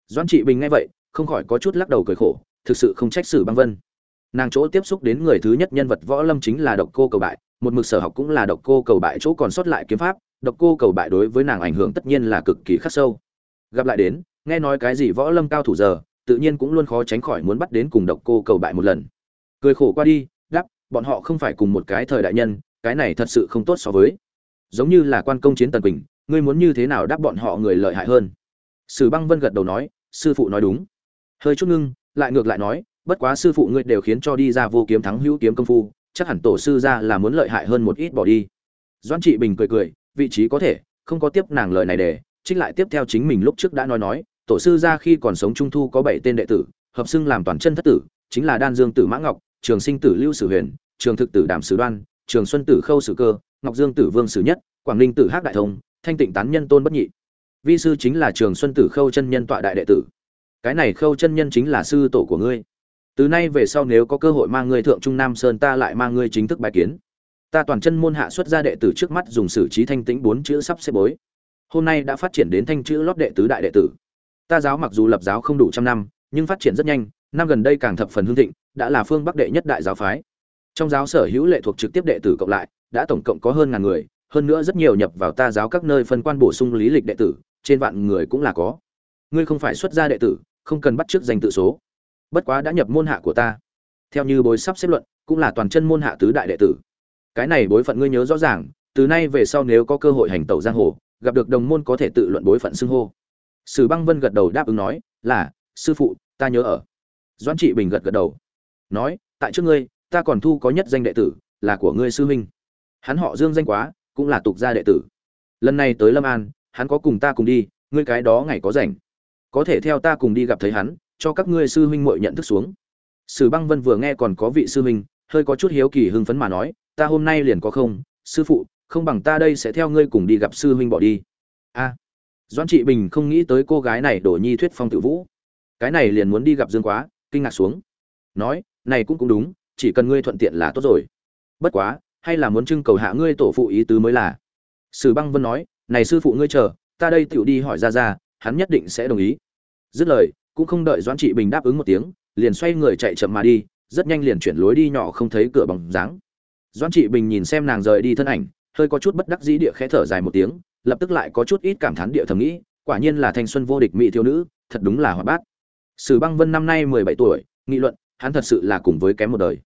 Doãn trị bình nghe vậy, không khỏi có chút lắc đầu cười khổ, thực sự không trách sử băng vân. Nàng chỗ tiếp xúc đến người thứ nhất nhân vật võ lâm chính là độc cô cầu bại, một mực sở học cũng là độc cô cầu bại chỗ còn sót lại kiếm pháp độc cô cầu bại đối với nàng ảnh hưởng tất nhiên là cực kỳ khắc sâu. Gặp lại đến, nghe nói cái gì võ lâm cao thủ giờ, tự nhiên cũng luôn khó tránh khỏi muốn bắt đến cùng độc cô cầu bại một lần. Cười khổ qua đi, đáp, bọn họ không phải cùng một cái thời đại nhân, cái này thật sự không tốt so với. Giống như là quan công chiến tần quỳnh, ngươi muốn như thế nào đáp bọn họ người lợi hại hơn? Sử băng vân gật đầu nói, sư phụ nói đúng. Hơi chút ngưng, lại ngược lại nói, bất quá sư phụ ngươi đều khiến cho đi ra vô kiếm thắng hữu kiếm công phu, chắc hẳn tổ sư ra là muốn lợi hại hơn một ít bỏ đi. Doãn trị bình cười cười vị trí có thể, không có tiếp nàng lời này để, trích lại tiếp theo chính mình lúc trước đã nói nói, tổ sư ra khi còn sống trung thu có bảy tên đệ tử, hợp xưng làm toàn chân thất tử, chính là đan dương tử mã ngọc, trường sinh tử lưu sử huyền, trường thực tử đàm sử đoan, trường xuân tử khâu sử cơ, ngọc dương tử vương sử nhất, quảng ninh tử hắc đại thông, thanh tịnh tán nhân tôn bất nhị. Vi sư chính là trường xuân tử khâu chân nhân tọa đại đệ tử. Cái này khâu chân nhân chính là sư tổ của ngươi. Từ nay về sau nếu có cơ hội mang ngươi thượng trung nam sơn ta lại mang ngươi chính thức bài kiến ta toàn chân môn hạ xuất ra đệ tử trước mắt dùng xử trí thanh tĩnh bốn chữ sắp xếp bối. Hôm nay đã phát triển đến thanh chữ lót đệ tứ đại đệ tử. Ta giáo mặc dù lập giáo không đủ trăm năm, nhưng phát triển rất nhanh, năm gần đây càng thập phần hương thịnh, đã là phương bắc đệ nhất đại giáo phái. Trong giáo sở hữu lệ thuộc trực tiếp đệ tử cộng lại, đã tổng cộng có hơn ngàn người, hơn nữa rất nhiều nhập vào ta giáo các nơi phân quan bổ sung lý lịch đệ tử, trên vạn người cũng là có. Ngươi không phải xuất gia đệ tử, không cần bắt trước danh tự số. Bất quá đã nhập môn hạ của ta. Theo như bối sắp xếp luận, cũng là toàn chân môn hạ tứ đại đệ tử cái này bối phận ngươi nhớ rõ ràng, từ nay về sau nếu có cơ hội hành tẩu giang hồ, gặp được đồng môn có thể tự luận bối phận xưng hô. Sử băng vân gật đầu đáp ứng nói, là, sư phụ, ta nhớ ở. Doãn trị bình gật gật đầu, nói, tại trước ngươi, ta còn thu có nhất danh đệ tử, là của ngươi sư huynh. Hắn họ dương danh quá, cũng là tục gia đệ tử. Lần này tới lâm an, hắn có cùng ta cùng đi, ngươi cái đó ngày có rảnh. Có thể theo ta cùng đi gặp thấy hắn, cho các ngươi sư huynh muội nhận thức xuống. Sử băng vân vừa nghe còn có vị sư huynh, hơi có chút hiếu kỳ hưng phấn mà nói ta hôm nay liền có không sư phụ không bằng ta đây sẽ theo ngươi cùng đi gặp sư huynh bỏ đi. A. À, doãn trị bình không nghĩ tới cô gái này đổ nhi thuyết phong tự vũ. Cái này liền muốn đi gặp dương quá kinh ngạc xuống. Nói này cũng cũng đúng chỉ cần ngươi thuận tiện là tốt rồi. Bất quá hay là muốn trưng cầu hạ ngươi tổ phụ ý tứ mới là. Sử băng vân nói này sư phụ ngươi chờ ta đây tựu đi hỏi ra ra hắn nhất định sẽ đồng ý. Dứt lời cũng không đợi doãn trị bình đáp ứng một tiếng liền xoay người chạy chậm mà đi rất nhanh liền chuyển lối đi nhỏ không thấy cửa bóng dáng doãn trị bình nhìn xem nàng rời đi thân ảnh, hơi có chút bất đắc dĩ địa khẽ thở dài một tiếng, lập tức lại có chút ít cảm thán địa thầm nghĩ, quả nhiên là thanh xuân vô địch mỹ thiếu nữ, thật đúng là hoạt bát. Sử băng vân năm nay mười bảy tuổi, nghị luận, hắn thật sự là cùng với kém một đời.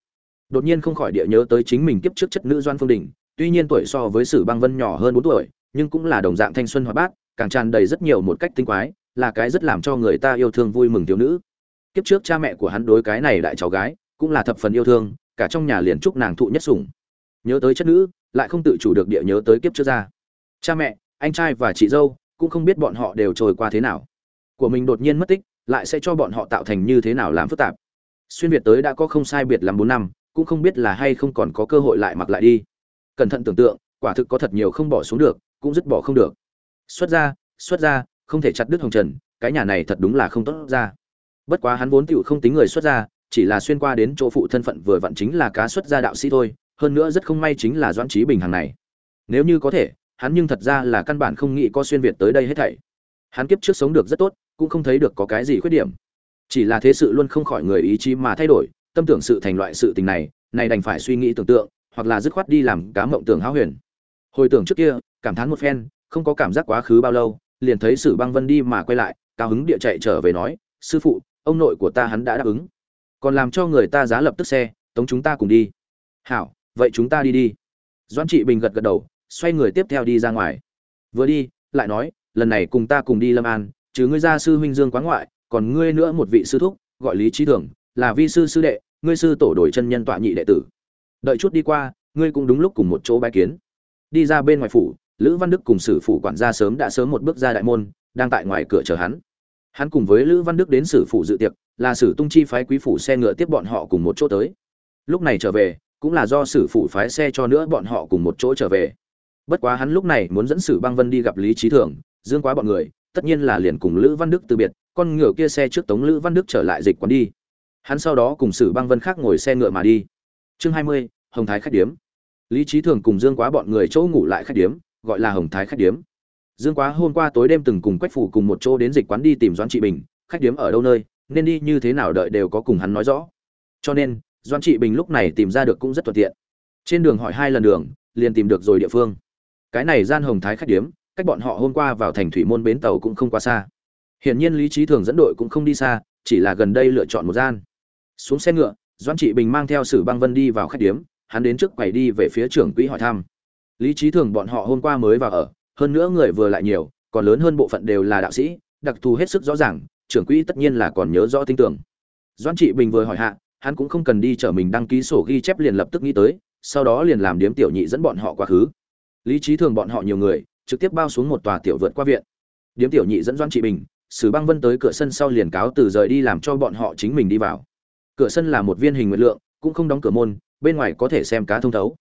Đột nhiên không khỏi địa nhớ tới chính mình kiếp trước chất nữ doan phương đình, tuy nhiên tuổi so với sử băng vân nhỏ hơn bốn tuổi, nhưng cũng là đồng dạng thanh xuân hoạt bát, càng tràn đầy rất nhiều một cách tinh quái, là cái rất làm cho người ta yêu thương vui mừng thiếu nữ. Kiếp trước cha mẹ của hắn đối cái này đại cháu gái, cũng là thập phần yêu thương cả trong nhà liền chúc nàng thụ nhất sủng. Nhớ tới chất nữ, lại không tự chủ được địa nhớ tới kiếp trước ra. Cha mẹ, anh trai và chị dâu, cũng không biết bọn họ đều trôi qua thế nào. Của mình đột nhiên mất tích, lại sẽ cho bọn họ tạo thành như thế nào làm phức tạp. Xuyên việt tới đã có không sai biệt làm bốn năm, cũng không biết là hay không còn có cơ hội lại mặc lại đi. Cẩn thận tưởng tượng, quả thực có thật nhiều không bỏ xuống được, cũng dứt bỏ không được. Xuất ra xuất ra, không thể chặt đứt hồng trần, cái nhà này thật đúng là không tốt ra. Bất quá hắn vốn tựu không tính người xuất ra chỉ là xuyên qua đến chỗ phụ thân phận vừa vặn chính là cá xuất gia đạo sĩ thôi, hơn nữa rất không may chính là doãn trí bình hàng này. Nếu như có thể, hắn nhưng thật ra là căn bản không nghĩ có xuyên việt tới đây hết thảy. Hắn kiếp trước sống được rất tốt, cũng không thấy được có cái gì khuyết điểm. Chỉ là thế sự luôn không khỏi người ý chí mà thay đổi, tâm tưởng sự thành loại sự tình này này đành phải suy nghĩ tưởng tượng, hoặc là dứt khoát đi làm cá mộng tưởng háo huyền. Hồi tưởng trước kia, cảm thán một phen, không có cảm giác quá khứ bao lâu, liền thấy sử băng vân đi mà quay lại, cao hứng địa chạy trở về nói, sư phụ, ông nội của ta hắn đã đáp ứng còn làm cho người ta giá lập tức xe, tống chúng ta cùng đi. Hảo, vậy chúng ta đi đi. Doãn trị bình gật gật đầu, xoay người tiếp theo đi ra ngoài. Vừa đi, lại nói, lần này cùng ta cùng đi lâm an, chứ ngươi gia sư huynh dương quán ngoại, còn ngươi nữa một vị sư thúc, gọi lý trí thường, là vi sư sư đệ, ngươi sư tổ đổi chân nhân tọa nhị đệ tử. Đợi chút đi qua, ngươi cũng đúng lúc cùng một chỗ bái kiến. Đi ra bên ngoài phủ, lữ văn đức cùng sử phủ quản gia sớm đã sớm một bước ra đại môn, đang tại ngoài cửa chờ hắn. Hắn cùng với lữ văn đức đến sử phủ dự tiệc là sử tung chi phái quý phủ xe ngựa tiếp bọn họ cùng một chỗ tới. Lúc này trở về, cũng là do sử phủ phái xe cho nữa bọn họ cùng một chỗ trở về. Bất quá hắn lúc này muốn dẫn sử băng vân đi gặp lý trí thường, dương quá bọn người, tất nhiên là liền cùng lữ văn đức từ biệt, con ngựa kia xe trước tống lữ văn đức trở lại dịch quán đi. Hắn sau đó cùng sử băng vân khác ngồi xe ngựa mà đi. Chương hai mươi, hồng thái khách điếm. Lý trí thường cùng dương quá bọn người chỗ ngủ lại khách điếm, gọi là hồng thái khách điếm. Dương quá hôm qua tối đêm từng cùng quách phủ cùng một chỗ đến dịch quán đi tìm doãn trị bình, khách điếm ở đâu nơi nên đi như thế nào đợi đều có cùng hắn nói rõ. Cho nên, doãn trị bình lúc này tìm ra được cũng rất thuận tiện. Trên đường hỏi hai lần đường, liền tìm được rồi địa phương. Cái này gian hồng thái khách điếm, cách bọn họ hôm qua vào thành thủy môn bến tàu cũng không quá xa. Hiển nhiên lý trí thường dẫn đội cũng không đi xa, chỉ là gần đây lựa chọn một gian. Xuống xe ngựa, doãn trị bình mang theo sử băng vân đi vào khách điếm, hắn đến trước quầy đi về phía trưởng quỹ hỏi thăm. Lý trí thường bọn họ hôm qua mới vào ở, hơn nữa người vừa lại nhiều, còn lớn hơn bộ phận đều là đạo sĩ, đặc thù hết sức rõ ràng trưởng quỹ tất nhiên là còn nhớ rõ tin tưởng. Doãn trị bình vừa hỏi hạ, hắn cũng không cần đi chở mình đăng ký sổ ghi chép liền lập tức nghĩ tới, sau đó liền làm điếm tiểu nhị dẫn bọn họ quá khứ. Lý trí thường bọn họ nhiều người, trực tiếp bao xuống một tòa tiểu vượt qua viện. Điếm tiểu nhị dẫn doãn trị bình, sử băng vân tới cửa sân sau liền cáo từ rời đi làm cho bọn họ chính mình đi vào. Cửa sân là một viên hình nguyện lượng, cũng không đóng cửa môn, bên ngoài có thể xem cá thông thấu.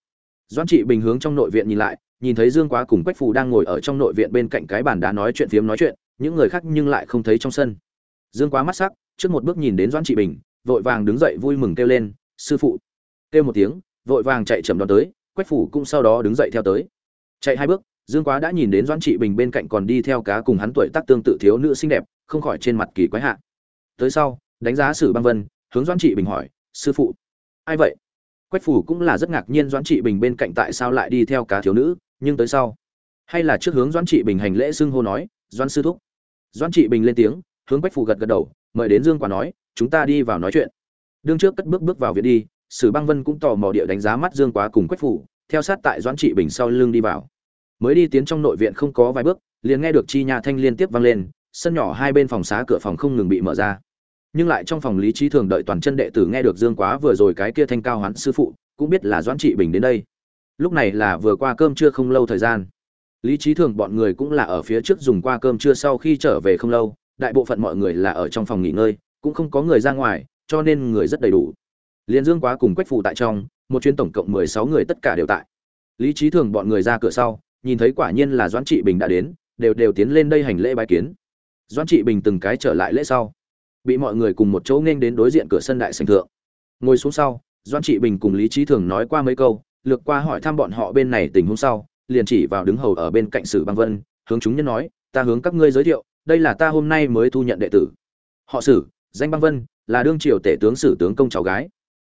Doãn trị bình hướng trong nội viện nhìn lại, nhìn thấy dương quá cùng quách phù đang ngồi ở trong nội viện bên cạnh cái bàn đá nói chuyện phiếm nói chuyện, những người khác nhưng lại không thấy trong sân dương quá mắt sắc, trước một bước nhìn đến doãn trị bình, vội vàng đứng dậy vui mừng kêu lên, sư phụ. Kêu một tiếng, vội vàng chạy chậm đón tới, quách phủ cũng sau đó đứng dậy theo tới. Chạy hai bước, dương quá đã nhìn đến doãn trị bình bên cạnh còn đi theo cá cùng hắn tuổi tác tương tự thiếu nữ xinh đẹp, không khỏi trên mặt kỳ quái hạ. Tới sau, đánh giá sử băng vân, hướng doãn trị bình hỏi, sư phụ, ai vậy? Quách phủ cũng là rất ngạc nhiên doãn trị bình bên cạnh tại sao lại đi theo cá thiếu nữ, nhưng tới sau, hay là trước hướng doãn trị bình hành lễ xưng hô nói, doãn sư thúc. Doãn trị bình lên tiếng hướng quách phù gật gật đầu, mời đến dương quả nói, chúng ta đi vào nói chuyện. Đương trước cất bước bước vào viện đi, sử băng vân cũng tò mò địa đánh giá mắt dương quá cùng quách phủ theo sát tại doãn trị bình sau lưng đi vào. Mới đi tiến trong nội viện không có vài bước, liền nghe được chi nhà thanh liên tiếp vang lên, sân nhỏ hai bên phòng xá cửa phòng không ngừng bị mở ra. Nhưng lại trong phòng lý trí thường đợi toàn chân đệ tử nghe được dương quá vừa rồi cái kia thanh cao hoán sư phụ, cũng biết là doãn trị bình đến đây. Lúc này là vừa qua cơm trưa không lâu thời gian. Lý trí thường bọn người cũng là ở phía trước dùng qua cơm trưa sau khi trở về không lâu đại bộ phận mọi người là ở trong phòng nghỉ ngơi, cũng không có người ra ngoài, cho nên người rất đầy đủ. Liền dương quá cùng quách phụ tại trong, một chuyến tổng cộng mười sáu người tất cả đều tại. Lý trí thường bọn người ra cửa sau, nhìn thấy quả nhiên là doãn trị bình đã đến, đều đều tiến lên đây hành lễ bái kiến. Doãn trị bình từng cái trở lại lễ sau, bị mọi người cùng một chỗ nghênh đến đối diện cửa sân đại sành thượng. Ngồi xuống sau, doãn trị bình cùng lý trí thường nói qua mấy câu, lược qua hỏi thăm bọn họ bên này tình huống sau, liền chỉ vào đứng hầu ở bên cạnh sử băng vân, hướng chúng nhân nói, ta hướng các ngươi giới thiệu đây là ta hôm nay mới thu nhận đệ tử. Họ sử, danh băng vân, là đương triều tể tướng sử tướng công cháu gái.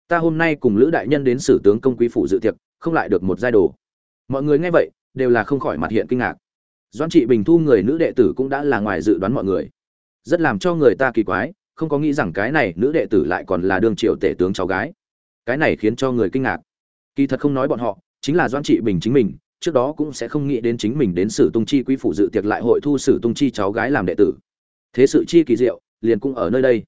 Ta hôm nay cùng lữ đại nhân đến sử tướng công quý phủ dự tiệc, không lại được một giai đồ. Mọi người nghe vậy, đều là không khỏi mặt hiện kinh ngạc. Doan trị bình thu người nữ đệ tử cũng đã là ngoài dự đoán mọi người. Rất làm cho người ta kỳ quái, không có nghĩ rằng cái này nữ đệ tử lại còn là đương triều tể tướng cháu gái. Cái này khiến cho người kinh ngạc. Kỳ thật không nói bọn họ, chính là doan trị bình chính mình trước đó cũng sẽ không nghĩ đến chính mình đến sử tung chi quý phủ dự tiệc lại hội thu sử tung chi cháu gái làm đệ tử. Thế sự chi kỳ diệu, liền cũng ở nơi đây.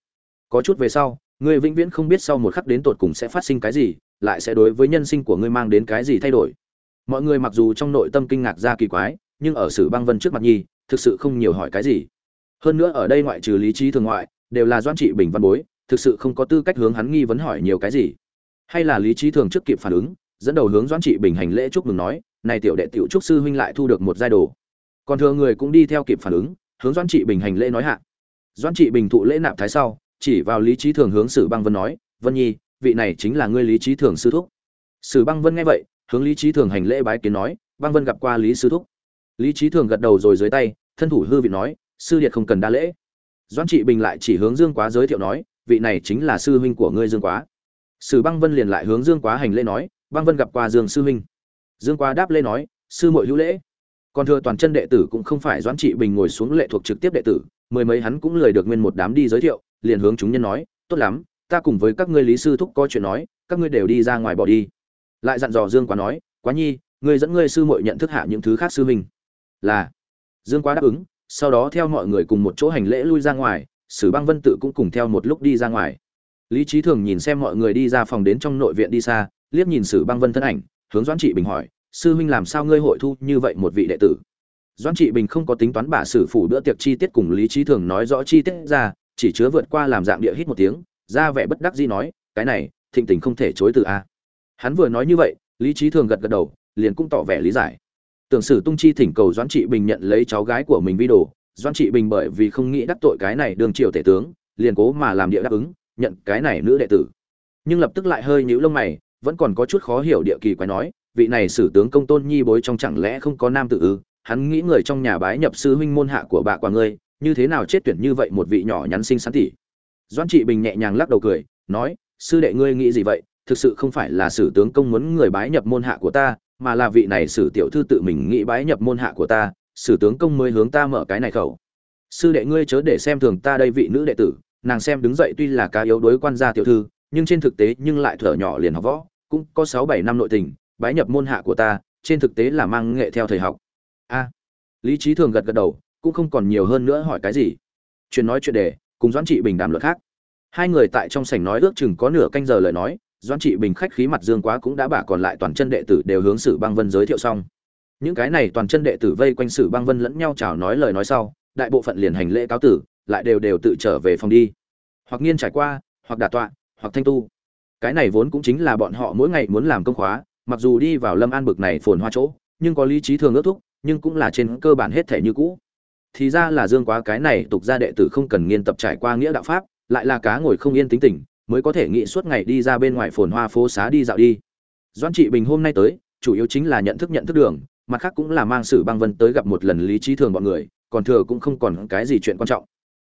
Có chút về sau người vĩnh viễn không biết sau một khắc đến tột cùng sẽ phát sinh cái gì, lại sẽ đối với nhân sinh của ngươi mang đến cái gì thay đổi. Mọi người mặc dù trong nội tâm kinh ngạc ra kỳ quái, nhưng ở sử băng vân trước mặt nhi, thực sự không nhiều hỏi cái gì. Hơn nữa ở đây ngoại trừ lý trí thường ngoại, đều là doan trị bình văn bối, thực sự không có tư cách hướng hắn nghi vấn hỏi nhiều cái gì. Hay là lý trí thường trước kịp phản ứng, dẫn đầu hướng doan trị bình hành lễ chúc mừng nói này tiểu đệ tiểu trúc sư huynh lại thu được một giai đồ. Còn thừa người cũng đi theo kịp phản ứng, hướng doan trị bình hành lễ nói hạ. Doan trị bình thụ lễ nạp thái sau, chỉ vào lý trí thường hướng sử băng vân nói, vân nhi, vị này chính là ngươi lý trí thường sư thúc. Sử băng vân nghe vậy, hướng lý trí thường hành lễ bái kiến nói, băng vân gặp qua lý sư thúc. Lý trí thường gật đầu rồi dưới tay, thân thủ hư vị nói, sư điệt không cần đa lễ. Doãn trị bình lại chỉ hướng dương quá giới thiệu nói, vị này chính là sư huynh của ngươi dương quá. Sử băng vân liền lại hướng dương quá hành lễ nói, băng vân gặp qua dương sư huynh dương quá đáp lễ nói, sư muội hữu lễ. Còn thừa toàn chân đệ tử cũng không phải doãn trị bình ngồi xuống lệ thuộc trực tiếp đệ tử, mười mấy hắn cũng lười được nguyên một đám đi giới thiệu, liền hướng chúng nhân nói, tốt lắm, ta cùng với các ngươi lý sư thúc có chuyện nói, các ngươi đều đi ra ngoài bỏ đi. Lại dặn dò dương quá nói, quá nhi, ngươi dẫn ngươi sư muội nhận thức hạ những thứ khác sư huynh. Là. Dương quá đáp ứng, sau đó theo mọi người cùng một chỗ hành lễ lui ra ngoài, sử băng vân tự cũng cùng theo một lúc đi ra ngoài. Lý trí thường nhìn xem mọi người đi ra phòng đến trong nội viện đi xa, liếc nhìn sử băng vân thân ảnh hướng doãn trị bình hỏi, sư huynh làm sao ngươi hội thu như vậy một vị đệ tử? Doãn trị bình không có tính toán bả sử phủ bữa tiệc chi tiết cùng lý trí thường nói rõ chi tiết ra, chỉ chứa vượt qua làm dạng địa hít một tiếng, ra vẻ bất đắc dĩ nói, cái này, thịnh tình không thể chối từ a. Hắn vừa nói như vậy, lý trí thường gật gật đầu, liền cũng tỏ vẻ lý giải. Tưởng sử tung chi thỉnh cầu doãn trị bình nhận lấy cháu gái của mình vi đồ, doãn trị bình bởi vì không nghĩ đắc tội cái này đường triều tể tướng, liền cố mà làm địa đáp ứng, nhận cái này nữ đệ tử. Nhưng lập tức lại hơi nhíu lông mày vẫn còn có chút khó hiểu địa kỳ quái nói, vị này sử tướng công tôn nhi bối trong chẳng lẽ không có nam tự ư? Hắn nghĩ người trong nhà bái nhập sư huynh môn hạ của bà quả ngươi, như thế nào chết tuyển như vậy một vị nhỏ nhắn sinh sán tỷ? Doãn trị bình nhẹ nhàng lắc đầu cười, nói, sư đệ ngươi nghĩ gì vậy? Thực sự không phải là sử tướng công muốn người bái nhập môn hạ của ta, mà là vị này sử tiểu thư tự mình nghĩ bái nhập môn hạ của ta, sử tướng công mới hướng ta mở cái này khẩu. Sư đệ ngươi chớ để xem thường ta đây vị nữ đệ tử, nàng xem đứng dậy tuy là cá yếu đối quan gia tiểu thư, nhưng trên thực tế nhưng lại thở nhỏ liền học võ cũng có sáu bảy năm nội tình, bái nhập môn hạ của ta, trên thực tế là mang nghệ theo thời học. A. Lý trí thường gật gật đầu, cũng không còn nhiều hơn nữa hỏi cái gì. Chuyện nói chuyện đề, cùng doãn trị bình đàm luật khác. Hai người tại trong sảnh nói ước chừng có nửa canh giờ lời nói, doãn trị bình khách khí mặt dương quá cũng đã bả còn lại toàn chân đệ tử đều hướng sử băng vân giới thiệu xong. Những cái này toàn chân đệ tử vây quanh sử băng vân lẫn nhau chào nói lời nói sau, đại bộ phận liền hành lễ cáo tử, lại đều đều tự trở về phòng đi. Hoặc nghiên trải qua, hoặc đả tọa, hoặc thanh tu cái này vốn cũng chính là bọn họ mỗi ngày muốn làm công khóa, mặc dù đi vào lâm an bực này phồn hoa chỗ, nhưng có lý trí thường ước thúc, nhưng cũng là trên cơ bản hết thể như cũ. Thì ra là dương quá cái này tục ra đệ tử không cần nghiên tập trải qua nghĩa đạo pháp, lại là cá ngồi không yên tính tình, mới có thể nghĩ suốt ngày đi ra bên ngoài phồn hoa phố xá đi dạo đi. Doan trị bình hôm nay tới, chủ yếu chính là nhận thức nhận thức đường, mặt khác cũng là mang sử băng vân tới gặp một lần lý trí thường bọn người, còn thừa cũng không còn cái gì chuyện quan trọng.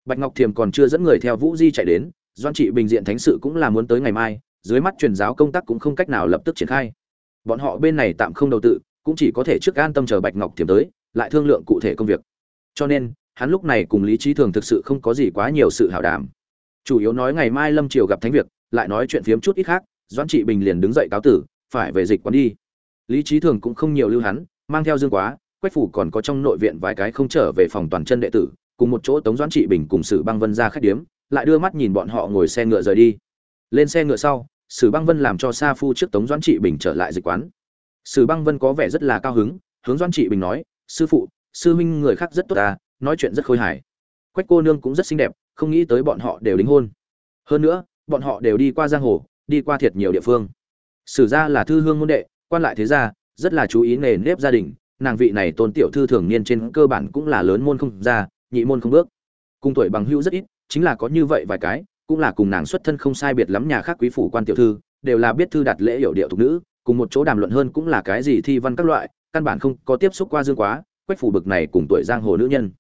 Bạch ngọc thiềm còn chưa dẫn người theo vũ di chạy đến doan trị bình diện thánh sự cũng là muốn tới ngày mai dưới mắt truyền giáo công tác cũng không cách nào lập tức triển khai. Bọn họ bên này tạm không đầu tự, cũng chỉ có thể trước an tâm chờ bạch ngọc tiềm tới, lại thương lượng cụ thể công việc. Cho nên, hắn lúc này cùng lý trí thường thực sự không có gì quá nhiều sự hảo đảm. Chủ yếu nói ngày mai lâm triều gặp thánh việc, lại nói chuyện phiếm chút ít khác, doãn trị bình liền đứng dậy cáo tử, phải về dịch quán đi. Lý trí thường cũng không nhiều lưu hắn, mang theo dương quá, quách phủ còn có trong nội viện vài cái không trở về phòng toàn chân đệ tử, cùng một chỗ tống doãn trị bình cùng sử băng vân ra khách điếm, lại đưa mắt nhìn bọn họ ngồi xe ngựa rời đi. Lên xe ngựa sau sử băng vân làm cho sa phu trước tống doãn trị bình trở lại dịch quán. Sử băng vân có vẻ rất là cao hứng, hướng doãn trị bình nói, sư phụ, sư huynh người khác rất tốt ta nói chuyện rất khôi hài. Quách cô nương cũng rất xinh đẹp, không nghĩ tới bọn họ đều đính hôn. Hơn nữa, bọn họ đều đi qua giang hồ, đi qua thiệt nhiều địa phương. Sử gia là thư hương môn đệ, quan lại thế gia, rất là chú ý nề nếp gia đình, nàng vị này tôn tiểu thư thường niên trên cơ bản cũng là lớn môn không ra, nhị môn không bước. Cùng tuổi bằng hữu rất ít, chính là có như vậy vài cái cũng là cùng nàng xuất thân không sai biệt lắm nhà khác quý phủ quan tiểu thư, đều là biết thư đặt lễ hiểu điệu thục nữ, cùng một chỗ đàm luận hơn cũng là cái gì thi văn các loại, căn bản không có tiếp xúc qua dương quá, quách phủ bực này cùng tuổi giang hồ nữ nhân.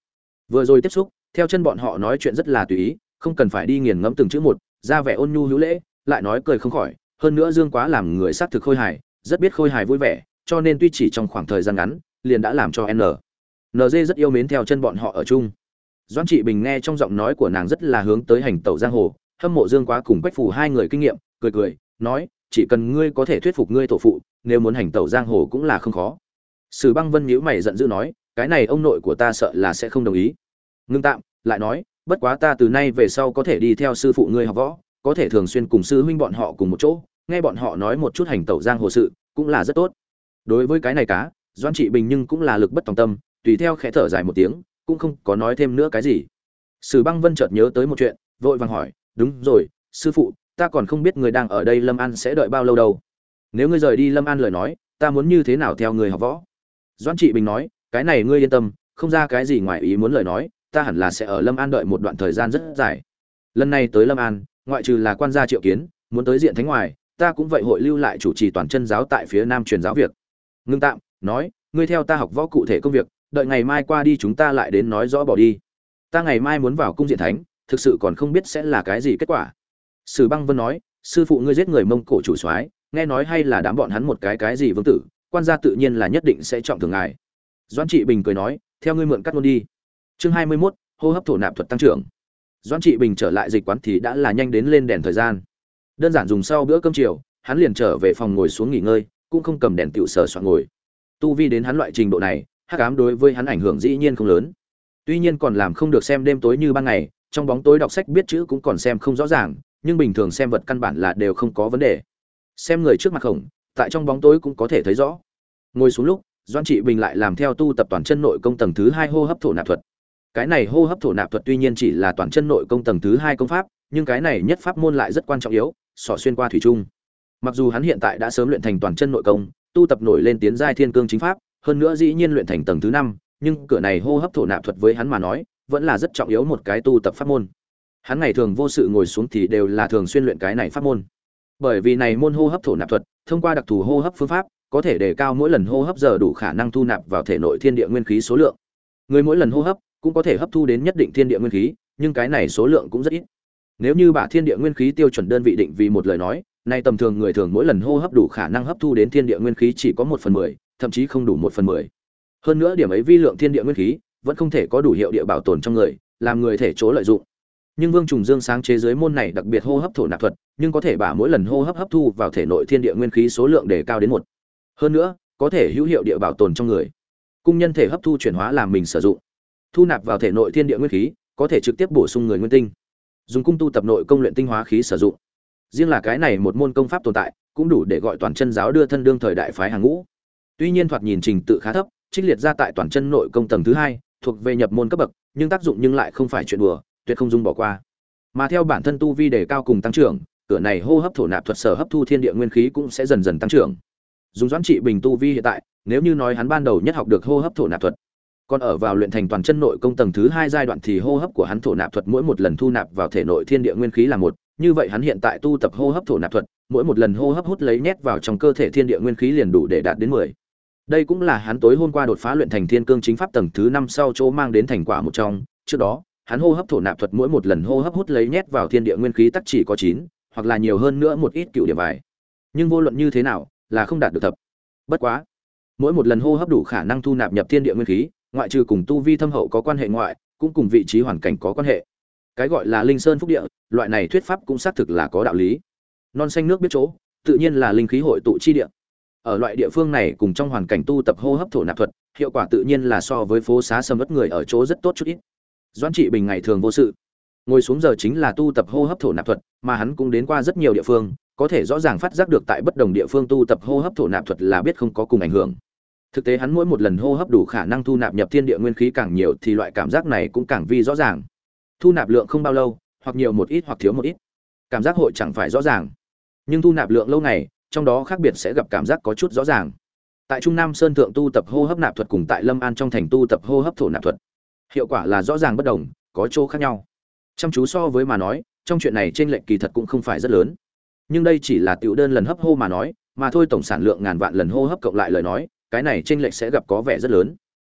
Vừa rồi tiếp xúc, theo chân bọn họ nói chuyện rất là tùy ý, không cần phải đi nghiền ngẫm từng chữ một, ra vẻ ôn nhu hữu lễ, lại nói cười không khỏi, hơn nữa dương quá làm người xác thực khôi hài, rất biết khôi hài vui vẻ, cho nên tuy chỉ trong khoảng thời gian ngắn, liền đã làm cho n. Nd rất yêu mến theo chân bọn họ ở chung. Doan trị bình nghe trong giọng nói của nàng rất là hướng tới hành tẩu giang hồ, hâm mộ dương quá cùng quách phù hai người kinh nghiệm, cười cười, nói, chỉ cần ngươi có thể thuyết phục ngươi tổ phụ, nếu muốn hành tẩu giang hồ cũng là không khó. Sử băng vân nhíu mày giận dữ nói, cái này ông nội của ta sợ là sẽ không đồng ý. Ngưng tạm, lại nói, bất quá ta từ nay về sau có thể đi theo sư phụ ngươi học võ, có thể thường xuyên cùng sư huynh bọn họ cùng một chỗ, nghe bọn họ nói một chút hành tẩu giang hồ sự, cũng là rất tốt. Đối với cái này cá doan trị bình nhưng cũng là lực bất tòng tâm, tùy theo khẽ thở dài một tiếng cũng không có nói thêm nữa cái gì. Sử băng vân chợt nhớ tới một chuyện, vội vàng hỏi, đúng rồi, sư phụ, ta còn không biết người đang ở đây lâm an sẽ đợi bao lâu đâu. Nếu ngươi rời đi lâm an lời nói, ta muốn như thế nào theo người học võ? Doan trị bình nói, cái này ngươi yên tâm, không ra cái gì ngoài ý muốn lời nói, ta hẳn là sẽ ở lâm an đợi một đoạn thời gian rất dài. Lần này tới lâm an, ngoại trừ là quan gia triệu kiến, muốn tới diện thánh ngoài, ta cũng vậy hội lưu lại chủ trì toàn chân giáo tại phía nam truyền giáo việc. Ngưng tạm, nói, ngươi theo ta học võ cụ thể công việc đợi ngày mai qua đi chúng ta lại đến nói rõ bỏ đi. Ta ngày mai muốn vào cung diện thánh thực sự còn không biết sẽ là cái gì kết quả. Sử băng vân nói sư phụ ngươi giết người mông cổ chủ soái nghe nói hay là đám bọn hắn một cái cái gì vương tử quan gia tự nhiên là nhất định sẽ trọng thường ngài. Doãn trị bình cười nói theo ngươi mượn cắt luôn đi. Chương hai mươi 21, hô hấp thổ nạp thuật tăng trưởng. Doãn trị bình trở lại dịch quán thì đã là nhanh đến lên đèn thời gian. Đơn giản dùng sau bữa cơm chiều hắn liền trở về phòng ngồi xuống nghỉ ngơi cũng không cầm đèn tiểu sở soạn ngồi. Tu vi đến hắn loại trình độ này hắc ám đối với hắn ảnh hưởng dĩ nhiên không lớn. Tuy nhiên còn làm không được xem đêm tối như ban ngày, trong bóng tối đọc sách biết chữ cũng còn xem không rõ ràng, nhưng bình thường xem vật căn bản là đều không có vấn đề. Xem người trước mặt khổng, tại trong bóng tối cũng có thể thấy rõ. Ngồi xuống lúc doan trị bình lại làm theo tu tập toàn chân nội công tầng thứ hai hô hấp thổ nạp thuật. Cái này hô hấp thổ nạp thuật tuy nhiên chỉ là toàn chân nội công tầng thứ hai công pháp, nhưng cái này nhất pháp môn lại rất quan trọng yếu sỏ xuyên qua thủy trung mặc dù hắn hiện tại đã sớm luyện thành toàn chân nội công, tu tập nổi lên tiến giai thiên cương chính pháp hơn nữa dĩ nhiên luyện thành tầng thứ năm, nhưng cửa này hô hấp thổ nạp thuật với hắn mà nói, vẫn là rất trọng yếu một cái tu tập pháp môn. Hắn ngày thường vô sự ngồi xuống thì đều là thường xuyên luyện cái này pháp môn. Bởi vì này môn hô hấp thổ nạp thuật, thông qua đặc thù hô hấp phương pháp, có thể đề cao mỗi lần hô hấp giờ đủ khả năng thu nạp vào thể nội thiên địa nguyên khí số lượng. Người mỗi lần hô hấp cũng có thể hấp thu đến nhất định thiên địa nguyên khí, nhưng cái này số lượng cũng rất ít. Nếu như bả thiên địa nguyên khí tiêu chuẩn đơn vị định vì một lời nói, nay tầm thường người thường mỗi lần hô hấp đủ khả năng hấp thu đến thiên địa nguyên khí chỉ có một phần mười thậm chí không đủ một phần mười. Hơn nữa điểm ấy vi lượng thiên địa nguyên khí, vẫn không thể có đủ hiệu địa bảo tồn trong người, làm người thể chỗ lợi dụng. Nhưng vương trùng dương sáng chế giới môn này đặc biệt hô hấp thổ nạp thuật, nhưng có thể bả mỗi lần hô hấp hấp thu vào thể nội thiên địa nguyên khí số lượng để cao đến một. Hơn nữa, có thể hữu hiệu địa bảo tồn trong người. Cung nhân thể hấp thu chuyển hóa làm mình sử dụng. Thu nạp vào thể nội thiên địa nguyên khí, có thể trực tiếp bổ sung người nguyên tinh. Dùng cung tu tập nội công luyện tinh hóa khí sử dụng. Riêng là cái này một môn công pháp tồn tại, cũng đủ để gọi toàn chân giáo đưa thân đương thời đại phái hàng ngũ tuy nhiên thoạt nhìn trình tự khá thấp, trích liệt ra tại toàn chân nội công tầng thứ hai, thuộc về nhập môn cấp bậc, nhưng tác dụng nhưng lại không phải chuyện đùa, tuyệt không dung bỏ qua. Mà theo bản thân tu vi đề cao cùng tăng trưởng, cửa này hô hấp thổ nạp thuật sở hấp thu thiên địa nguyên khí cũng sẽ dần dần tăng trưởng. Dùng doãn trị bình tu vi hiện tại, nếu như nói hắn ban đầu nhất học được hô hấp thổ nạp thuật, còn ở vào luyện thành toàn chân nội công tầng thứ hai giai đoạn thì hô hấp của hắn thổ nạp thuật mỗi một lần thu nạp vào thể nội thiên địa nguyên khí là một, như vậy hắn hiện tại tu tập hô hấp thổ nạp thuật, mỗi một lần hô hấp hút lấy nhét vào trong cơ thể thiên địa nguyên khí liền đủ để đạt đến mười đây cũng là hắn tối hôm qua đột phá luyện thành thiên cương chính pháp tầng thứ năm sau chỗ mang đến thành quả một trong. Trước đó, hắn hô hấp thổ nạp thuật mỗi một lần hô hấp hút lấy nhét vào thiên địa nguyên khí tắc chỉ có chín, hoặc là nhiều hơn nữa một ít cựu điểm vải nhưng vô luận như thế nào, là không đạt được thập. Bất quá, mỗi một lần hô hấp đủ khả năng thu nạp nhập thiên địa nguyên khí, ngoại trừ cùng tu vi thâm hậu có quan hệ ngoại, cũng cùng vị trí hoàn cảnh có quan hệ. Cái gọi là linh sơn phúc địa, loại này thuyết pháp cũng xác thực là có đạo lý. Non xanh nước biết chỗ, tự nhiên là linh khí hội tụ chi địa ở loại địa phương này cùng trong hoàn cảnh tu tập hô hấp thổ nạp thuật, hiệu quả tự nhiên là so với phố xá sầm ớt người ở chỗ rất tốt chút ít. Doãn trị bình ngày thường vô sự. Ngồi xuống giờ chính là tu tập hô hấp thổ nạp thuật, mà hắn cũng đến qua rất nhiều địa phương, có thể rõ ràng phát giác được tại bất đồng địa phương tu tập hô hấp thổ nạp thuật là biết không có cùng ảnh hưởng. Thực tế hắn mỗi một lần hô hấp đủ khả năng thu nạp nhập thiên địa nguyên khí càng nhiều thì loại cảm giác này cũng càng vi rõ ràng. Thu nạp lượng không bao lâu, hoặc nhiều một ít hoặc thiếu một ít. Cảm giác hội chẳng phải rõ ràng. Nhưng thu nạp lượng lâu ngày trong đó khác biệt sẽ gặp cảm giác có chút rõ ràng. Tại trung nam sơn thượng tu tập hô hấp nạp thuật cùng tại lâm an trong thành tu tập hô hấp thổ nạp thuật, hiệu quả là rõ ràng bất đồng, có chỗ khác nhau. Chăm chú so với mà nói, trong chuyện này trên lệnh kỳ thật cũng không phải rất lớn. Nhưng đây chỉ là tiểu đơn lần hấp hô mà nói, mà thôi tổng sản lượng ngàn vạn lần hô hấp cộng lại lời nói, cái này trên lệch sẽ gặp có vẻ rất lớn.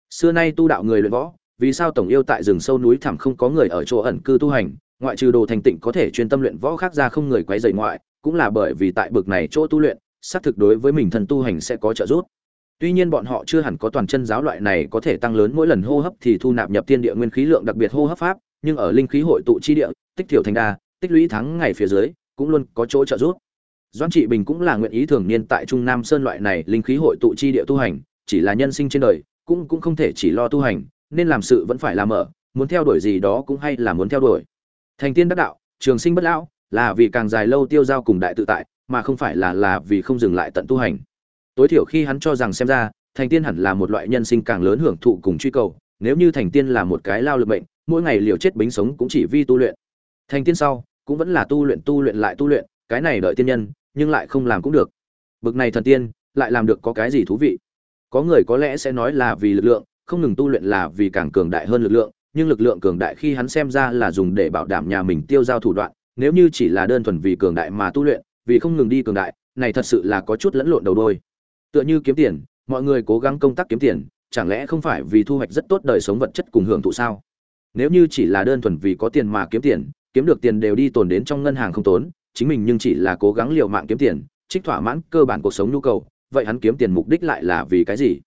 Xưa nay tu đạo người luyện võ, vì sao tổng yêu tại rừng sâu núi thẳm không có người ở chỗ ẩn cư tu hành, ngoại trừ đồ thành tịnh có thể chuyên tâm luyện võ khác ra không người quấy rầy ngoại cũng là bởi vì tại bực này chỗ tu luyện, xác thực đối với mình thần tu hành sẽ có trợ giúp. Tuy nhiên bọn họ chưa hẳn có toàn chân giáo loại này có thể tăng lớn mỗi lần hô hấp thì thu nạp nhập tiên địa nguyên khí lượng đặc biệt hô hấp pháp, nhưng ở linh khí hội tụ chi địa, tích thiểu thành đa, tích lũy thắng ngày phía dưới, cũng luôn có chỗ trợ giúp. Doãn trị bình cũng là nguyện ý thường niên tại trung nam sơn loại này linh khí hội tụ chi địa tu hành, chỉ là nhân sinh trên đời, cũng cũng không thể chỉ lo tu hành, nên làm sự vẫn phải làm ở, muốn theo đuổi gì đó cũng hay là muốn theo đuổi. Thành tiên đắc đạo, trường sinh bất lão là vì càng dài lâu tiêu giao cùng đại tự tại, mà không phải là là vì không dừng lại tận tu hành. Tối thiểu khi hắn cho rằng xem ra, thành tiên hẳn là một loại nhân sinh càng lớn hưởng thụ cùng truy cầu, nếu như thành tiên là một cái lao lực bệnh mỗi ngày liều chết bính sống cũng chỉ vi tu luyện. Thành tiên sau, cũng vẫn là tu luyện tu luyện lại tu luyện, cái này đợi tiên nhân, nhưng lại không làm cũng được. Bực này thần tiên, lại làm được có cái gì thú vị? Có người có lẽ sẽ nói là vì lực lượng, không ngừng tu luyện là vì càng cường đại hơn lực lượng, nhưng lực lượng cường đại khi hắn xem ra là dùng để bảo đảm nhà mình tiêu giao thủ đoạn nếu như chỉ là đơn thuần vì cường đại mà tu luyện, vì không ngừng đi cường đại, này thật sự là có chút lẫn lộn đầu đôi. Tựa như kiếm tiền, mọi người cố gắng công tác kiếm tiền, chẳng lẽ không phải vì thu hoạch rất tốt đời sống vật chất cùng hưởng thụ sao? Nếu như chỉ là đơn thuần vì có tiền mà kiếm tiền, kiếm được tiền đều đi tồn đến trong ngân hàng không tốn, chính mình nhưng chỉ là cố gắng liều mạng kiếm tiền, trích thỏa mãn cơ bản cuộc sống nhu cầu, vậy hắn kiếm tiền mục đích lại là vì cái gì?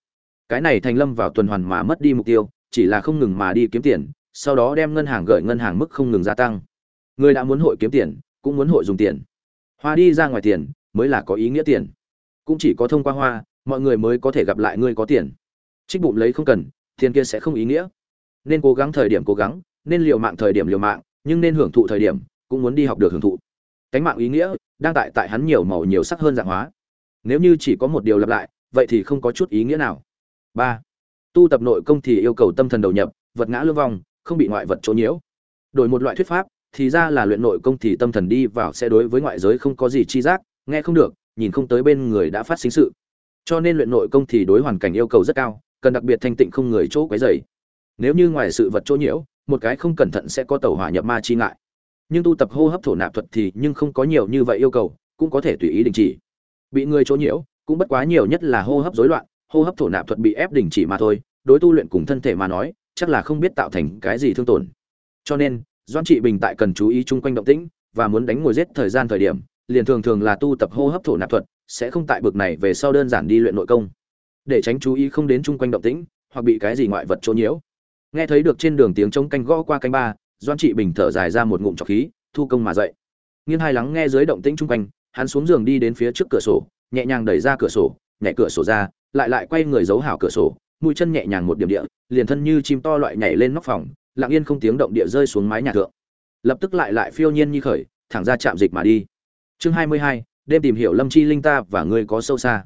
Cái này thành lâm vào tuần hoàn mà mất đi mục tiêu, chỉ là không ngừng mà đi kiếm tiền, sau đó đem ngân hàng gửi ngân hàng mức không ngừng gia tăng người đã muốn hội kiếm tiền, cũng muốn hội dùng tiền. Hoa đi ra ngoài tiền, mới là có ý nghĩa tiền. Cũng chỉ có thông qua hoa, mọi người mới có thể gặp lại ngươi có tiền. Trích bụng lấy không cần, tiền kia sẽ không ý nghĩa. Nên cố gắng thời điểm cố gắng, nên liều mạng thời điểm liều mạng, nhưng nên hưởng thụ thời điểm, cũng muốn đi học được hưởng thụ. Cánh mạng ý nghĩa, đang tại tại hắn nhiều màu nhiều sắc hơn dạng hóa. Nếu như chỉ có một điều lặp lại, vậy thì không có chút ý nghĩa nào. Ba. Tu tập nội công thì yêu cầu tâm thần đầu nhập, vật ngã lưu vong không bị ngoại vật chỗ nhiễu. Đổi một loại thuyết pháp thì ra là luyện nội công thì tâm thần đi vào sẽ đối với ngoại giới không có gì chi giác, nghe không được, nhìn không tới bên người đã phát sinh sự. Cho nên luyện nội công thì đối hoàn cảnh yêu cầu rất cao, cần đặc biệt thanh tịnh không người chỗ quấy rầy. Nếu như ngoài sự vật chỗ nhiễu, một cái không cẩn thận sẽ có tẩu hỏa nhập ma chi ngại. Nhưng tu tập hô hấp thổ nạp thuật thì nhưng không có nhiều như vậy yêu cầu, cũng có thể tùy ý đình chỉ. Bị người chỗ nhiễu, cũng bất quá nhiều nhất là hô hấp rối loạn, hô hấp thổ nạp thuật bị ép đình chỉ mà thôi, đối tu luyện cùng thân thể mà nói, chắc là không biết tạo thành cái gì thương tổn. Cho nên doan trị bình tại cần chú ý chung quanh động tĩnh và muốn đánh ngồi giết thời gian thời điểm, liền thường thường là tu tập hô hấp thổ nạp thuật, sẽ không tại bực này về sau đơn giản đi luyện nội công. Để tránh chú ý không đến chung quanh động tĩnh hoặc bị cái gì ngoại vật chỗ nhiễu. Nghe thấy được trên đường tiếng trống canh gõ qua canh ba, doan trị bình thở dài ra một ngụm trọc khí, thu công mà dậy. Nghiêng hai lắng nghe dưới động tĩnh chung quanh, hắn xuống giường đi đến phía trước cửa sổ, nhẹ nhàng đẩy ra cửa sổ nhẹ cửa sổ ra, lại lại quay người giấu hảo cửa sổ, mũi chân nhẹ nhàng một điểm địa, liền thân như chim to loại nhảy lên nóc phòng lặng yên không tiếng động địa rơi xuống mái nhà thượng. Lập tức lại lại phiêu nhiên như khởi, thẳng ra chạm dịch mà đi. Chương hai mươi hai, đêm tìm hiểu lâm chi linh ta và ngươi có sâu xa.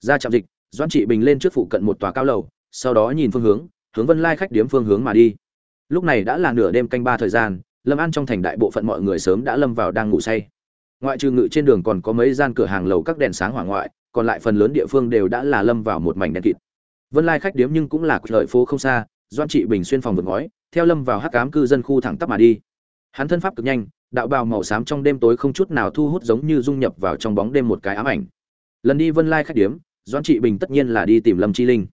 Ra chạm dịch, doãn trị bình lên trước phụ cận một tòa cao lầu, sau đó nhìn phương hướng hướng vân lai khách điếm phương hướng mà đi. Lúc này đã là nửa đêm canh ba thời gian, lâm an trong thành đại bộ phận mọi người sớm đã lâm vào đang ngủ say. Ngoại trừ ngự trên đường còn có mấy gian cửa hàng lầu các đèn sáng hỏa ngoại, còn lại phần lớn địa phương đều đã là lâm vào một mảnh đèn kịt. Vân lai khách điếm nhưng cũng là lợi phố không xa doan trị bình xuyên phòng vượt ngói, theo lâm vào hắc cám cư dân khu thẳng tắp mà đi. Hắn thân pháp cực nhanh, đạo bào màu xám trong đêm tối không chút nào thu hút giống như dung nhập vào trong bóng đêm một cái ám ảnh. Lần đi vân lai khách điếm, doan trị bình tất nhiên là đi tìm lâm chi linh.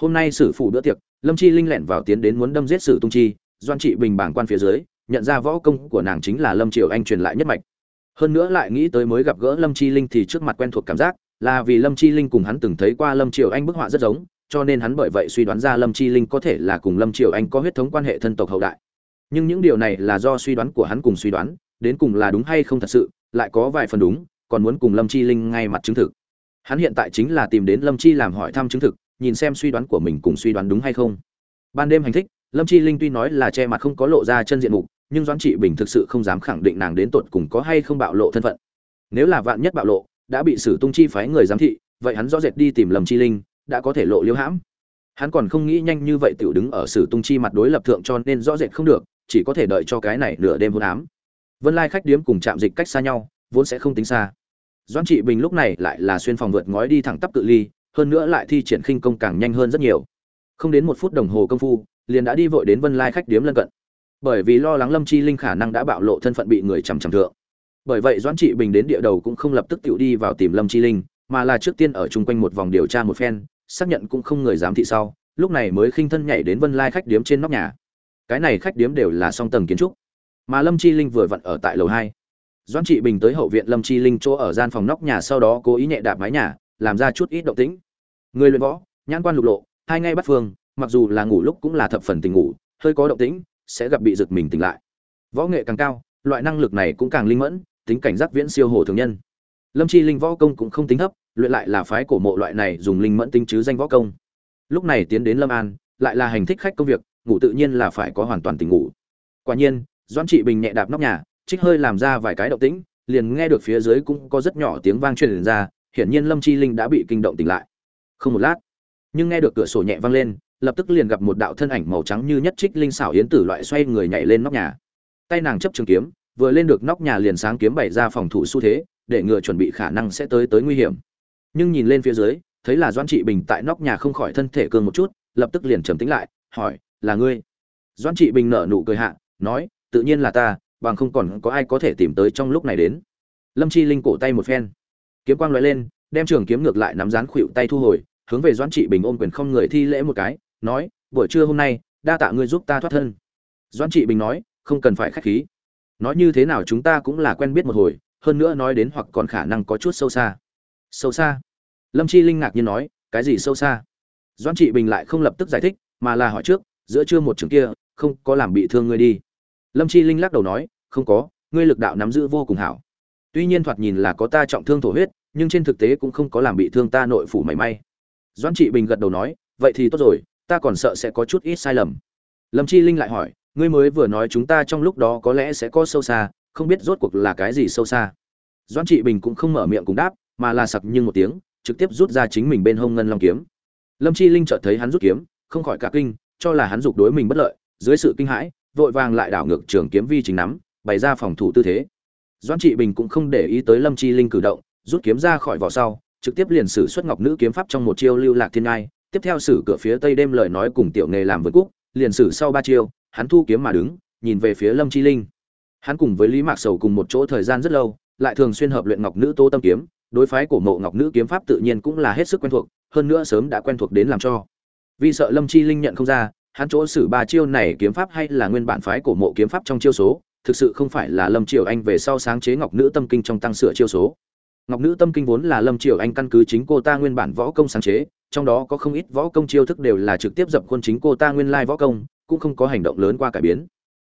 Hôm nay sử phụ bữa tiệc, lâm chi linh lẻn vào tiến đến muốn đâm giết sử tung chi, doan trị bình bảng quan phía dưới, nhận ra võ công của nàng chính là lâm triều anh truyền lại nhất mạch. Hơn nữa lại nghĩ tới mới gặp gỡ lâm chi linh thì trước mặt quen thuộc cảm giác là vì lâm chi linh cùng hắn từng thấy qua lâm triều anh bức họa rất giống cho nên hắn bởi vậy suy đoán ra lâm chi linh có thể là cùng lâm triều anh có huyết thống quan hệ thân tộc hậu đại. Nhưng những điều này là do suy đoán của hắn cùng suy đoán, đến cùng là đúng hay không thật sự, lại có vài phần đúng, còn muốn cùng lâm chi linh ngay mặt chứng thực. Hắn hiện tại chính là tìm đến lâm chi làm hỏi thăm chứng thực, nhìn xem suy đoán của mình cùng suy đoán đúng hay không. Ban đêm hành thích, lâm chi linh tuy nói là che mặt không có lộ ra chân diện mục, nhưng doãn trị bình thực sự không dám khẳng định nàng đến tột cùng có hay không bạo lộ thân phận. Nếu là vạn nhất bạo lộ, đã bị sử tung chi phái người giám thị, vậy hắn rõ rệt đi tìm lâm chi linh đã có thể lộ liễu hãm. Hắn còn không nghĩ nhanh như vậy tiểu đứng ở sử tung chi mặt đối lập thượng cho nên rõ rệt không được, chỉ có thể đợi cho cái này nửa đêm hôn ám. Vân lai khách điếm cùng chạm dịch cách xa nhau, vốn sẽ không tính xa. Doãn trị bình lúc này lại là xuyên phòng vượt ngói đi thẳng tắp cự ly, hơn nữa lại thi triển khinh công càng nhanh hơn rất nhiều. Không đến một phút đồng hồ công phu, liền đã đi vội đến vân lai khách điếm lân cận. Bởi vì lo lắng lâm chi linh khả năng đã bạo lộ thân phận bị người chằm chằm thượng. Bởi vậy doãn trị bình đến địa đầu cũng không lập tức tự đi vào tìm lâm chi linh, mà là trước tiên ở chung quanh một vòng điều tra một phen xác nhận cũng không người dám thị sau, lúc này mới khinh thân nhảy đến vân lai khách điếm trên nóc nhà. Cái này khách điếm đều là song tầng kiến trúc. Mà lâm chi linh vừa vặn ở tại lầu hai. Doãn trị bình tới hậu viện lâm chi linh chỗ ở gian phòng nóc nhà sau đó cố ý nhẹ đạp mái nhà, làm ra chút ít động tĩnh. Người luyện võ, nhãn quan lục lộ, hai ngay bắt phương, mặc dù là ngủ lúc cũng là thập phần tình ngủ, hơi có động tĩnh, sẽ gặp bị giật mình tỉnh lại. Võ nghệ càng cao, loại năng lực này cũng càng linh mẫn, tính cảnh giác viễn siêu hồ thường nhân. Lâm chi linh võ công cũng không tính thấp luyện lại là phái cổ mộ loại này dùng linh mẫn tinh chứ danh võ công. Lúc này tiến đến lâm an, lại là hành thích khách công việc, ngủ tự nhiên là phải có hoàn toàn tình ngủ. Quả nhiên, doãn trị bình nhẹ đạp nóc nhà, trích hơi làm ra vài cái động tĩnh, liền nghe được phía dưới cũng có rất nhỏ tiếng vang truyền ra, hiển nhiên lâm chi linh đã bị kinh động tỉnh lại. Không một lát, nhưng nghe được cửa sổ nhẹ vang lên, lập tức liền gặp một đạo thân ảnh màu trắng như nhất trích linh xảo yến tử loại xoay người nhảy lên nóc nhà. Tay nàng chấp trường kiếm, vừa lên được nóc nhà liền sáng kiếm bày ra phòng thủ xu thế, để ngừa chuẩn bị khả năng sẽ tới tới nguy hiểm nhưng nhìn lên phía dưới, thấy là doãn trị bình tại nóc nhà không khỏi thân thể cương một chút, lập tức liền trầm tĩnh lại, hỏi, là ngươi? Doãn trị bình nở nụ cười hạ, nói, tự nhiên là ta, bằng không còn có ai có thể tìm tới trong lúc này đến. Lâm chi linh cổ tay một phen, kiếm quang loại lên, đem trường kiếm ngược lại nắm rán khuỵu tay thu hồi, hướng về doãn trị bình ôm quyền không người thi lễ một cái, nói, buổi trưa hôm nay, đa tạ ngươi giúp ta thoát thân. Doãn trị bình nói, không cần phải khách khí. Nói như thế nào chúng ta cũng là quen biết một hồi, hơn nữa nói đến hoặc còn khả năng có chút sâu xa sâu xa. Lâm chi linh ngạc nhiên nói, cái gì sâu xa? Doãn trị bình lại không lập tức giải thích, mà là hỏi trước, giữa trưa một trường kia, không có làm bị thương ngươi đi? Lâm chi linh lắc đầu nói, không có, ngươi lực đạo nắm giữ vô cùng hảo. Tuy nhiên thoạt nhìn là có ta trọng thương thổ huyết, nhưng trên thực tế cũng không có làm bị thương ta nội phủ mảy may. Doãn trị bình gật đầu nói, vậy thì tốt rồi, ta còn sợ sẽ có chút ít sai lầm. Lâm chi linh lại hỏi, ngươi mới vừa nói chúng ta trong lúc đó có lẽ sẽ có sâu xa, không biết rốt cuộc là cái gì sâu xa? Doãn trị bình cũng không mở miệng cùng đáp mà là sặc nhưng một tiếng, trực tiếp rút ra chính mình bên hông ngân long kiếm. Lâm chi linh chợt thấy hắn rút kiếm, không khỏi cả kinh, cho là hắn dục đối mình bất lợi, dưới sự kinh hãi, vội vàng lại đảo ngược trường kiếm vi chính nắm, bày ra phòng thủ tư thế. Doãn trị bình cũng không để ý tới lâm chi linh cử động, rút kiếm ra khỏi vỏ sau, trực tiếp liền sử xuất ngọc nữ kiếm pháp trong một chiêu lưu lạc thiên ngai. Tiếp theo sử cửa phía tây đêm lời nói cùng tiểu nghề làm vượt cúc, liền sử sau ba chiêu, hắn thu kiếm mà đứng, nhìn về phía lâm chi linh. Hắn cùng với lý mạc sầu cùng một chỗ thời gian rất lâu, lại thường xuyên hợp luyện ngọc nữ tô tâm kiếm đối phái của mộ ngọc nữ kiếm pháp tự nhiên cũng là hết sức quen thuộc, hơn nữa sớm đã quen thuộc đến làm cho. Vì sợ lâm chi linh nhận không ra, hắn chỗ sử ba chiêu này kiếm pháp hay là nguyên bản phái của mộ kiếm pháp trong chiêu số, thực sự không phải là lâm triều anh về sau sáng chế ngọc nữ tâm kinh trong tăng sửa chiêu số. Ngọc nữ tâm kinh vốn là lâm triều anh căn cứ chính cô ta nguyên bản võ công sáng chế, trong đó có không ít võ công chiêu thức đều là trực tiếp dập khuôn chính cô ta nguyên lai võ công, cũng không có hành động lớn qua cải biến.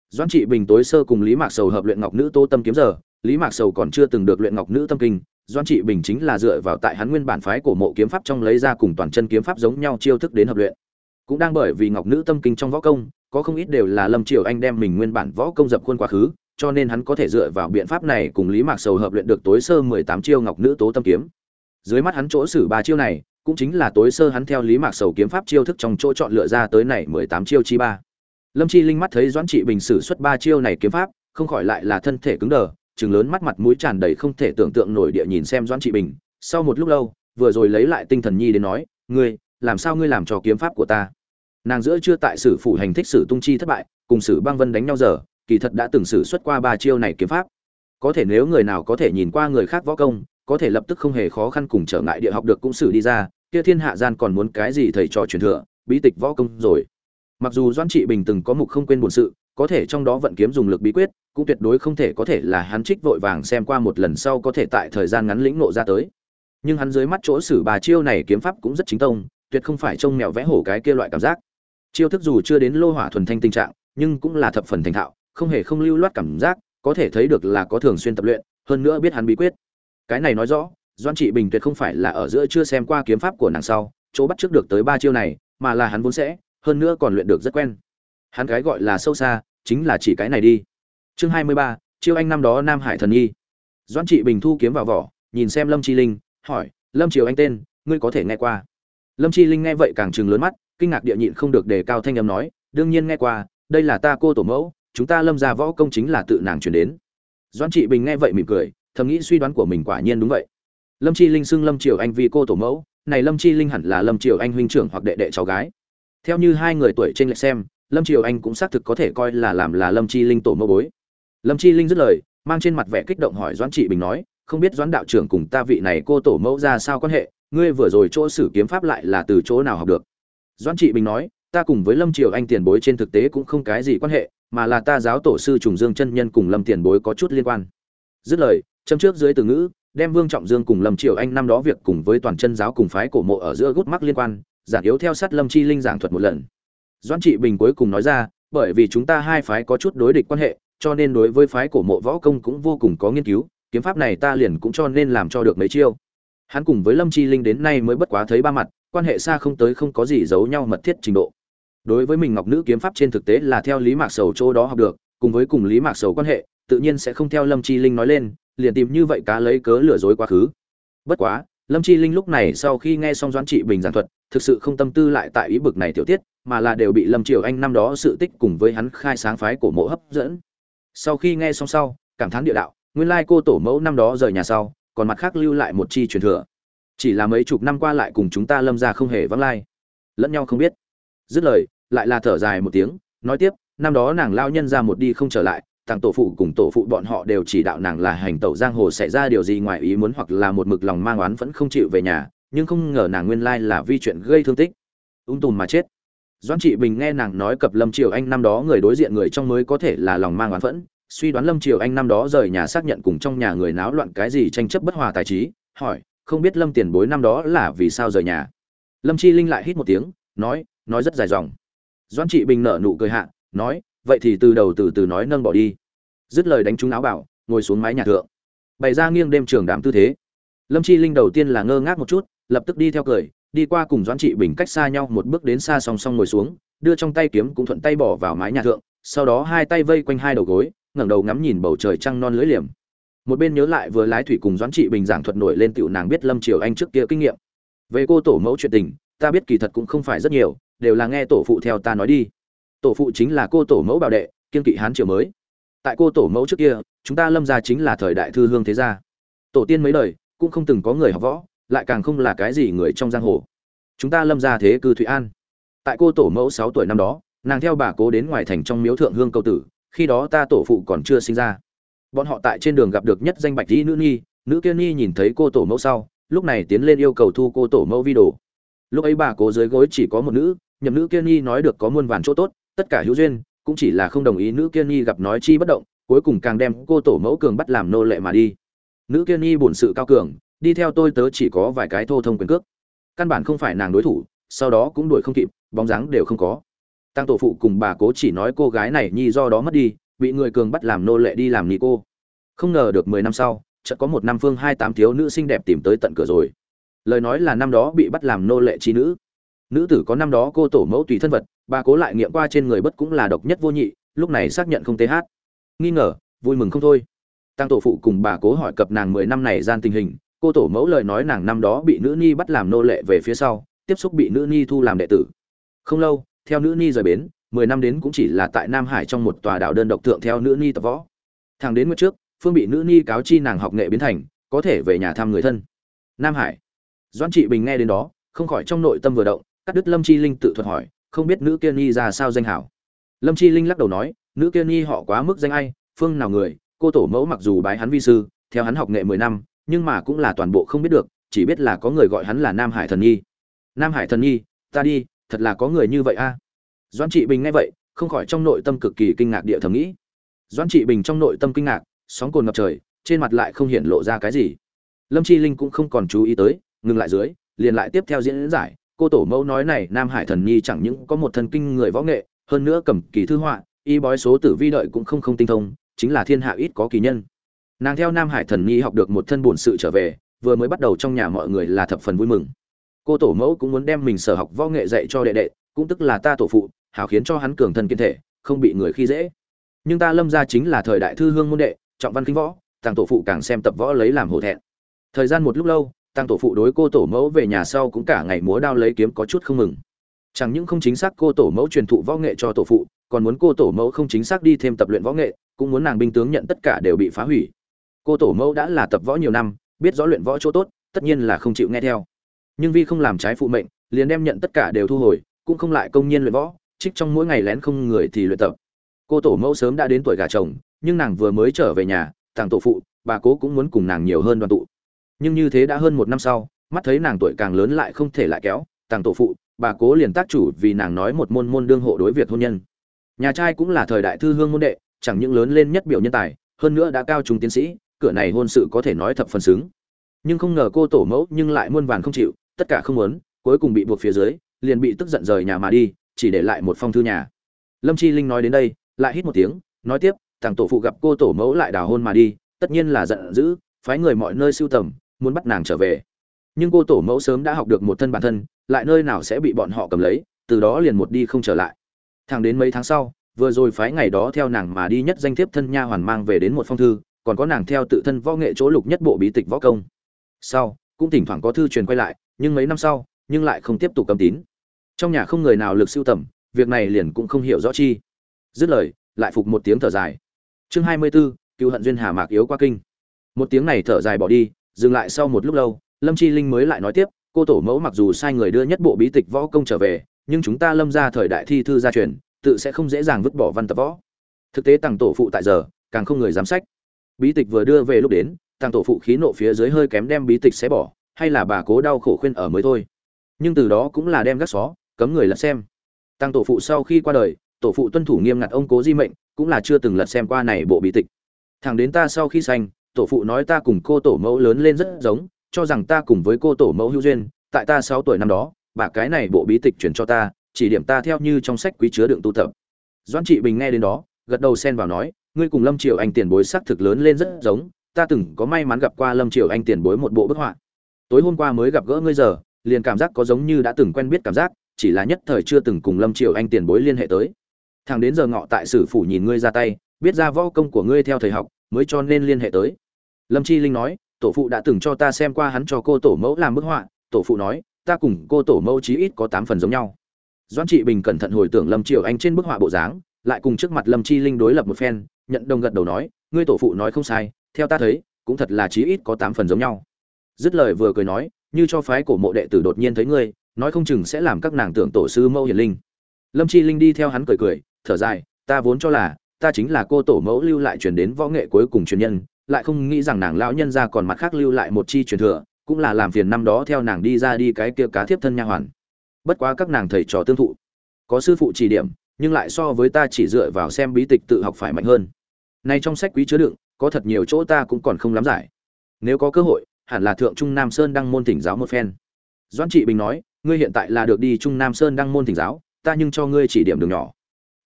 Doãn trị bình tối sơ cùng lý mạc sầu hợp luyện ngọc nữ tô tâm kiếm giờ, lý mạc sầu còn chưa từng được luyện ngọc nữ tâm kinh doãn trị bình chính là dựa vào tại hắn nguyên bản phái của mộ kiếm pháp trong lấy ra cùng toàn chân kiếm pháp giống nhau chiêu thức đến hợp luyện. Cũng đang bởi vì ngọc nữ tâm kinh trong võ công, có không ít đều là lâm triều anh đem mình nguyên bản võ công dập khuôn quá khứ, cho nên hắn có thể dựa vào biện pháp này cùng lý mạc sầu hợp luyện được tối sơ mười tám chiêu ngọc nữ tố tâm kiếm. Dưới mắt hắn chỗ xử ba chiêu này, cũng chính là tối sơ hắn theo lý mạc sầu kiếm pháp chiêu thức trong chỗ chọn lựa ra tới này mười tám chiêu chi ba. Lâm chi linh mắt thấy doãn trị bình sử xuất ba chiêu này kiếm pháp, không khỏi lại là thân thể cứng đờ chừng lớn mắt mặt mũi tràn đầy không thể tưởng tượng nổi địa nhìn xem doãn trị bình. Sau một lúc lâu, vừa rồi lấy lại tinh thần nhi đến nói, ngươi, làm sao ngươi làm cho kiếm pháp của ta? Nàng giữa chưa tại sử phủ hành thích sử tung chi thất bại, cùng sử băng vân đánh nhau giờ, kỳ thật đã từng sử xuất qua ba chiêu này kiếm pháp. Có thể nếu người nào có thể nhìn qua người khác võ công, có thể lập tức không hề khó khăn cùng trở ngại địa học được cũng xử đi ra, kia thiên hạ gian còn muốn cái gì thầy trò truyền thừa, bí tịch võ công rồi. Mặc dù doãn trị bình từng có mục không quên buồn sự, có thể trong đó vận kiếm dùng lực bí quyết cũng tuyệt đối không thể có thể là hắn trích vội vàng xem qua một lần sau có thể tại thời gian ngắn lĩnh nộ ra tới. Nhưng hắn dưới mắt chỗ sử bà chiêu này kiếm pháp cũng rất chính tông, tuyệt không phải trông mèo vẽ hổ cái kia loại cảm giác. Chiêu thức dù chưa đến lô hỏa thuần thanh tình trạng, nhưng cũng là thập phần thành thạo, không hề không lưu loát cảm giác, có thể thấy được là có thường xuyên tập luyện, hơn nữa biết hắn bí quyết. Cái này nói rõ doan trị bình tuyệt không phải là ở giữa chưa xem qua kiếm pháp của nàng sau, chỗ bắt trước được tới ba chiêu này, mà là hắn vốn sẽ, hơn nữa còn luyện được rất quen. Hắn cái gọi là sâu xa, chính là chỉ cái này đi chương hai mươi ba, chiêu anh năm đó nam hải thần nhi doãn trị bình thu kiếm vào vỏ, nhìn xem lâm chi linh, hỏi, lâm triều anh tên, ngươi có thể nghe qua? Lâm chi linh nghe vậy càng chừng lớn mắt, kinh ngạc địa nhịn không được đề cao thanh âm nói, đương nhiên nghe qua, đây là ta cô tổ mẫu, chúng ta lâm ra võ công chính là tự nàng chuyển đến. Doãn trị bình nghe vậy mỉm cười, thầm nghĩ suy đoán của mình quả nhiên đúng vậy. Lâm chi linh xưng lâm triều anh vì cô tổ mẫu, này lâm chi linh hẳn là lâm triều anh huynh trưởng hoặc đệ đệ cháu gái. Theo như hai người tuổi trên lệch xem, lâm triều anh cũng xác thực có thể coi là làm là lâm chi linh tổ mẫu bối lâm chi linh dứt lời, mang trên mặt vẻ kích động hỏi doãn trị bình nói, không biết doãn đạo trưởng cùng ta vị này cô tổ mẫu ra sao quan hệ, ngươi vừa rồi chỗ sử kiếm pháp lại là từ chỗ nào học được? Doãn trị bình nói, ta cùng với lâm triều anh tiền bối trên thực tế cũng không cái gì quan hệ, mà là ta giáo tổ sư trùng dương chân nhân cùng lâm tiền bối có chút liên quan. Dứt lời, châm trước dưới từ ngữ, đem vương trọng dương cùng lâm triều anh năm đó việc cùng với toàn chân giáo cùng phái cổ mộ ở giữa gút mắc liên quan, giản yếu theo sát lâm chi linh giảng thuật một lần. Doãn trị bình cuối cùng nói ra, bởi vì chúng ta hai phái có chút đối địch quan hệ cho nên đối với phái cổ mộ võ công cũng vô cùng có nghiên cứu, kiếm pháp này ta liền cũng cho nên làm cho được mấy chiêu. Hắn cùng với lâm chi linh đến nay mới bất quá thấy ba mặt, quan hệ xa không tới không có gì giấu nhau mật thiết trình độ. Đối với mình ngọc nữ kiếm pháp trên thực tế là theo lý mạc sầu chỗ đó học được, cùng với cùng lý mạc sầu quan hệ, tự nhiên sẽ không theo lâm chi linh nói lên, liền tìm như vậy cá lấy cớ lừa dối quá khứ. Bất quá, lâm chi linh lúc này sau khi nghe xong doãn trị bình giảng thuật, thực sự không tâm tư lại tại ý bực này tiểu tiết, mà là đều bị lâm triều anh năm đó sự tích cùng với hắn khai sáng phái cổ mộ hấp dẫn sau khi nghe xong sau, cảm thán địa đạo, nguyên lai cô tổ mẫu năm đó rời nhà sau, còn mặt khác lưu lại một chi truyền thừa. Chỉ là mấy chục năm qua lại cùng chúng ta lâm ra không hề vắng lai. Lẫn nhau không biết. Dứt lời, lại là thở dài một tiếng, nói tiếp, năm đó nàng lao nhân ra một đi không trở lại, tặng tổ phụ cùng tổ phụ bọn họ đều chỉ đạo nàng là hành tẩu giang hồ xảy ra điều gì ngoài ý muốn hoặc là một mực lòng mang oán vẫn không chịu về nhà, nhưng không ngờ nàng nguyên lai là vi chuyện gây thương tích. Ung tùm mà chết doãn trị bình nghe nàng nói cập lâm triều anh năm đó người đối diện người trong mới có thể là lòng mang oán phẫn, suy đoán lâm triều anh năm đó rời nhà xác nhận cùng trong nhà người náo loạn cái gì tranh chấp bất hòa tài trí, hỏi, không biết lâm tiền bối năm đó là vì sao rời nhà? Lâm chi linh lại hít một tiếng, nói nói rất dài dòng. Doãn trị bình nở nụ cười hạ, nói, vậy thì từ đầu từ từ nói nâng bỏ đi. Dứt lời đánh trúng áo bảo, ngồi xuống mái nhà thượng. Bày ra nghiêng đêm trường đám tư thế. Lâm chi linh đầu tiên là ngơ ngác một chút, lập tức đi theo cười đi qua cùng doãn trị bình cách xa nhau một bước đến xa song song ngồi xuống, đưa trong tay kiếm cũng thuận tay bỏ vào mái nhà thượng, sau đó hai tay vây quanh hai đầu gối, ngẩng đầu ngắm nhìn bầu trời trăng non lưới liềm. Một bên nhớ lại vừa lái thủy cùng doãn trị bình giảng thuật nổi lên tiểu nàng biết lâm triều anh trước kia kinh nghiệm. Về cô tổ mẫu chuyện tình, ta biết kỳ thật cũng không phải rất nhiều, đều là nghe tổ phụ theo ta nói đi. Tổ phụ chính là cô tổ mẫu bảo đệ, kiên kỵ hán triều mới. Tại cô tổ mẫu trước kia, chúng ta lâm gia chính là thời đại thư hương thế gia. Tổ tiên mấy đời, cũng không từng có người học võ lại càng không là cái gì người trong giang hồ. Chúng ta lâm gia thế cư thụy an. Tại cô tổ mẫu sáu tuổi năm đó, nàng theo bà cố đến ngoài thành trong miếu thượng hương câu tử, khi đó ta tổ phụ còn chưa sinh ra. Bọn họ tại trên đường gặp được nhất danh bạch dĩ nữ nhi, nữ kia nhi nhìn thấy cô tổ mẫu sau, lúc này tiến lên yêu cầu thu cô tổ mẫu vi đồ. Lúc ấy bà cố dưới gối chỉ có một nữ, nhậm nữ kia nhi nói được có muôn vàn chỗ tốt, tất cả hữu duyên, cũng chỉ là không đồng ý nữ kia nhi gặp nói chi bất động, cuối cùng càng đem cô tổ mẫu cường bắt làm nô lệ mà đi. Nữ kia nhi bổn sự cao cường đi theo tôi tớ chỉ có vài cái thô thông quyền cước. Căn bản không phải nàng đối thủ, sau đó cũng đuổi không kịp, bóng dáng đều không có. Tăng tổ phụ cùng bà cố chỉ nói cô gái này nhi do đó mất đi, bị người cường bắt làm nô lệ đi làm ni cô. Không ngờ được mười năm sau, chợt có một năm phương hai tám thiếu nữ xinh đẹp tìm tới tận cửa rồi. Lời nói là năm đó bị bắt làm nô lệ trí nữ. Nữ tử có năm đó cô tổ mẫu tùy thân vật, bà cố lại nghiệm qua trên người bất cũng là độc nhất vô nhị, lúc này xác nhận không th nghi ngờ, vui mừng không thôi. Tăng tổ phụ cùng bà cố hỏi cập nàng mười năm này gian tình hình cô tổ mẫu lời nói nàng năm đó bị nữ ni bắt làm nô lệ về phía sau, tiếp xúc bị nữ ni thu làm đệ tử. Không lâu, theo nữ ni rời bến, mười năm đến cũng chỉ là tại nam hải trong một tòa đảo đơn độc thượng theo nữ ni tập võ. Thằng đến มื่ trước, phương bị nữ ni cáo chi nàng học nghệ biến thành, có thể về nhà thăm người thân. Nam hải. Doãn trị bình nghe đến đó, không khỏi trong nội tâm vừa động, cắt đứt lâm chi linh tự thuật hỏi, không biết nữ kia ni ra sao danh hảo? Lâm chi linh lắc đầu nói, nữ kia ni họ quá mức danh ai, phương nào người, cô tổ mẫu mặc dù bái hắn vi sư, theo hắn học nghệ mười năm nhưng mà cũng là toàn bộ không biết được, chỉ biết là có người gọi hắn là nam hải thần nhi. Nam hải thần nhi, ta đi, thật là có người như vậy a. À? doãn trị bình nghe vậy, không khỏi trong nội tâm cực kỳ kinh ngạc địa thầm nghĩ. Doãn trị bình trong nội tâm kinh ngạc, sóng cồn ngập trời, trên mặt lại không hiện lộ ra cái gì. Lâm chi linh cũng không còn chú ý tới, ngừng lại dưới, liền lại tiếp theo diễn giải. Cô tổ mẫu nói này, nam hải thần nhi chẳng những có một thần kinh người võ nghệ, hơn nữa cầm kỳ thư họa, y bói số tử vi đợi cũng không không tinh thông, chính là thiên hạ ít có kỳ nhân nàng theo nam hải thần nhi học được một thân bổn sự trở về, vừa mới bắt đầu trong nhà mọi người là thập phần vui mừng. Cô tổ mẫu cũng muốn đem mình sở học võ nghệ dạy cho đệ đệ, cũng tức là ta tổ phụ, hảo khiến cho hắn cường thân kiên thể, không bị người khi dễ. Nhưng ta lâm ra chính là thời đại thư hương môn đệ, trọng văn kinh võ, tàng tổ phụ càng xem tập võ lấy làm hổ thẹn. Thời gian một lúc lâu tăng tổ phụ đối cô tổ mẫu về nhà sau cũng cả ngày múa đao lấy kiếm có chút không mừng. Chẳng những không chính xác cô tổ mẫu truyền thụ võ nghệ cho tổ phụ, còn muốn cô tổ mẫu không chính xác đi thêm tập luyện võ nghệ, cũng muốn nàng binh tướng nhận tất cả đều bị phá hủy cô tổ mẫu đã là tập võ nhiều năm, biết rõ luyện võ chỗ tốt, tất nhiên là không chịu nghe theo. Nhưng Vi không làm trái phụ mệnh, liền đem nhận tất cả đều thu hồi, cũng không lại công nhiên luyện võ, trích trong mỗi ngày lén không người thì luyện tập. Cô tổ mẫu sớm đã đến tuổi gà chồng, nhưng nàng vừa mới trở về nhà tàng tổ phụ, bà cố cũng muốn cùng nàng nhiều hơn đoàn tụ. Nhưng như thế đã hơn một năm sau, mắt thấy nàng tuổi càng lớn lại không thể lại kéo tàng tổ phụ, bà cố liền tác chủ vì nàng nói một môn môn đương hộ đối việc hôn nhân. Nhà trai cũng là thời đại thư hương môn đệ, chẳng những lớn lên nhất biểu nhân tài, hơn nữa đã cao trung tiến sĩ cửa này hôn sự có thể nói thập phần xứng. Nhưng không ngờ cô tổ mẫu nhưng lại muôn vàn không chịu, tất cả không muốn, cuối cùng bị buộc phía dưới, liền bị tức giận rời nhà mà đi, chỉ để lại một phong thư nhà. Lâm chi linh nói đến đây, lại hít một tiếng, nói tiếp, thằng tổ phụ gặp cô tổ mẫu lại đào hôn mà đi, tất nhiên là giận dữ, phái người mọi nơi sưu tầm, muốn bắt nàng trở về. Nhưng cô tổ mẫu sớm đã học được một thân bản thân, lại nơi nào sẽ bị bọn họ cầm lấy, từ đó liền một đi không trở lại. Thằng đến mấy tháng sau, vừa rồi phái ngày đó theo nàng mà đi nhất danh thiếp thân nha hoàn mang về đến một phong thư còn có nàng theo tự thân võ nghệ chỗ lục nhất bộ bí tịch võ công. Sau cũng thỉnh thoảng có thư truyền quay lại nhưng mấy năm sau nhưng lại không tiếp tục cầm tín. Trong nhà không người nào lực siêu tầm việc này liền cũng không hiểu rõ chi. Dứt lời lại phục một tiếng thở dài. Chương hai mươi 24, cựu hận duyên hà mạc yếu qua kinh. Một tiếng này thở dài bỏ đi dừng lại sau một lúc lâu lâm chi linh mới lại nói tiếp cô tổ mẫu mặc dù sai người đưa nhất bộ bí tịch võ công trở về nhưng chúng ta lâm ra thời đại thi thư gia truyền tự sẽ không dễ dàng vứt bỏ văn tập võ. Thực tế tàng tổ phụ tại giờ càng không người giám sách bí tịch vừa đưa về lúc đến, tàng tổ phụ khí nộ phía dưới hơi kém đem bí tịch xé bỏ, hay là bà cố đau khổ khuyên ở mới thôi. Nhưng từ đó cũng là đem gác xó, cấm người lật xem. Tàng tổ phụ sau khi qua đời, tổ phụ tuân thủ nghiêm ngặt ông cố di mệnh, cũng là chưa từng lật xem qua này bộ bí tịch. Thằng đến ta sau khi sanh, tổ phụ nói ta cùng cô tổ mẫu lớn lên rất giống, cho rằng ta cùng với cô tổ mẫu hữu duyên, tại ta sáu tuổi năm đó, bà cái này bộ bí tịch chuyển cho ta, chỉ điểm ta theo như trong sách quý chứa đựng tu tập. Doãn trị bình nghe đến đó, gật đầu xen vào nói ngươi cùng lâm triều anh tiền bối xác thực lớn lên rất giống, ta từng có may mắn gặp qua lâm triều anh tiền bối một bộ bức họa. Tối hôm qua mới gặp gỡ ngươi giờ, liền cảm giác có giống như đã từng quen biết cảm giác, chỉ là nhất thời chưa từng cùng lâm triều anh tiền bối liên hệ tới. Thằng đến giờ ngọ tại sử phủ nhìn ngươi ra tay, biết ra võ công của ngươi theo thầy học, mới cho nên liên hệ tới. Lâm chi linh nói, tổ phụ đã từng cho ta xem qua hắn cho cô tổ mẫu làm bức họa, tổ phụ nói, ta cùng cô tổ mẫu chí ít có tám phần giống nhau. Doãn trị bình cẩn thận hồi tưởng lâm triều anh trên bức họa bộ dáng, lại cùng trước mặt lâm chi linh đối lập một phen nhận đồng gật đầu nói, ngươi tổ phụ nói không sai, theo ta thấy, cũng thật là chí ít có tám phần giống nhau. Dứt lời vừa cười nói, như cho phái cổ mộ đệ tử đột nhiên thấy ngươi, nói không chừng sẽ làm các nàng tưởng tổ sư mẫu hiền linh. Lâm chi linh đi theo hắn cười cười, thở dài, ta vốn cho là, ta chính là cô tổ mẫu lưu lại truyền đến võ nghệ cuối cùng truyền nhân, lại không nghĩ rằng nàng lão nhân ra còn mặt khác lưu lại một chi truyền thừa, cũng là làm phiền năm đó theo nàng đi ra đi cái kia cá thiếp thân nha hoàn. Bất quá các nàng thầy trò tương thụ, có sư phụ chỉ điểm, nhưng lại so với ta chỉ dựa vào xem bí tịch tự học phải mạnh hơn nay trong sách quý chứa đựng, có thật nhiều chỗ ta cũng còn không lắm giải. Nếu có cơ hội, hẳn là thượng trung nam sơn đăng môn thỉnh giáo một phen. Doãn trị bình nói, ngươi hiện tại là được đi trung nam sơn đăng môn thỉnh giáo, ta nhưng cho ngươi chỉ điểm đường nhỏ.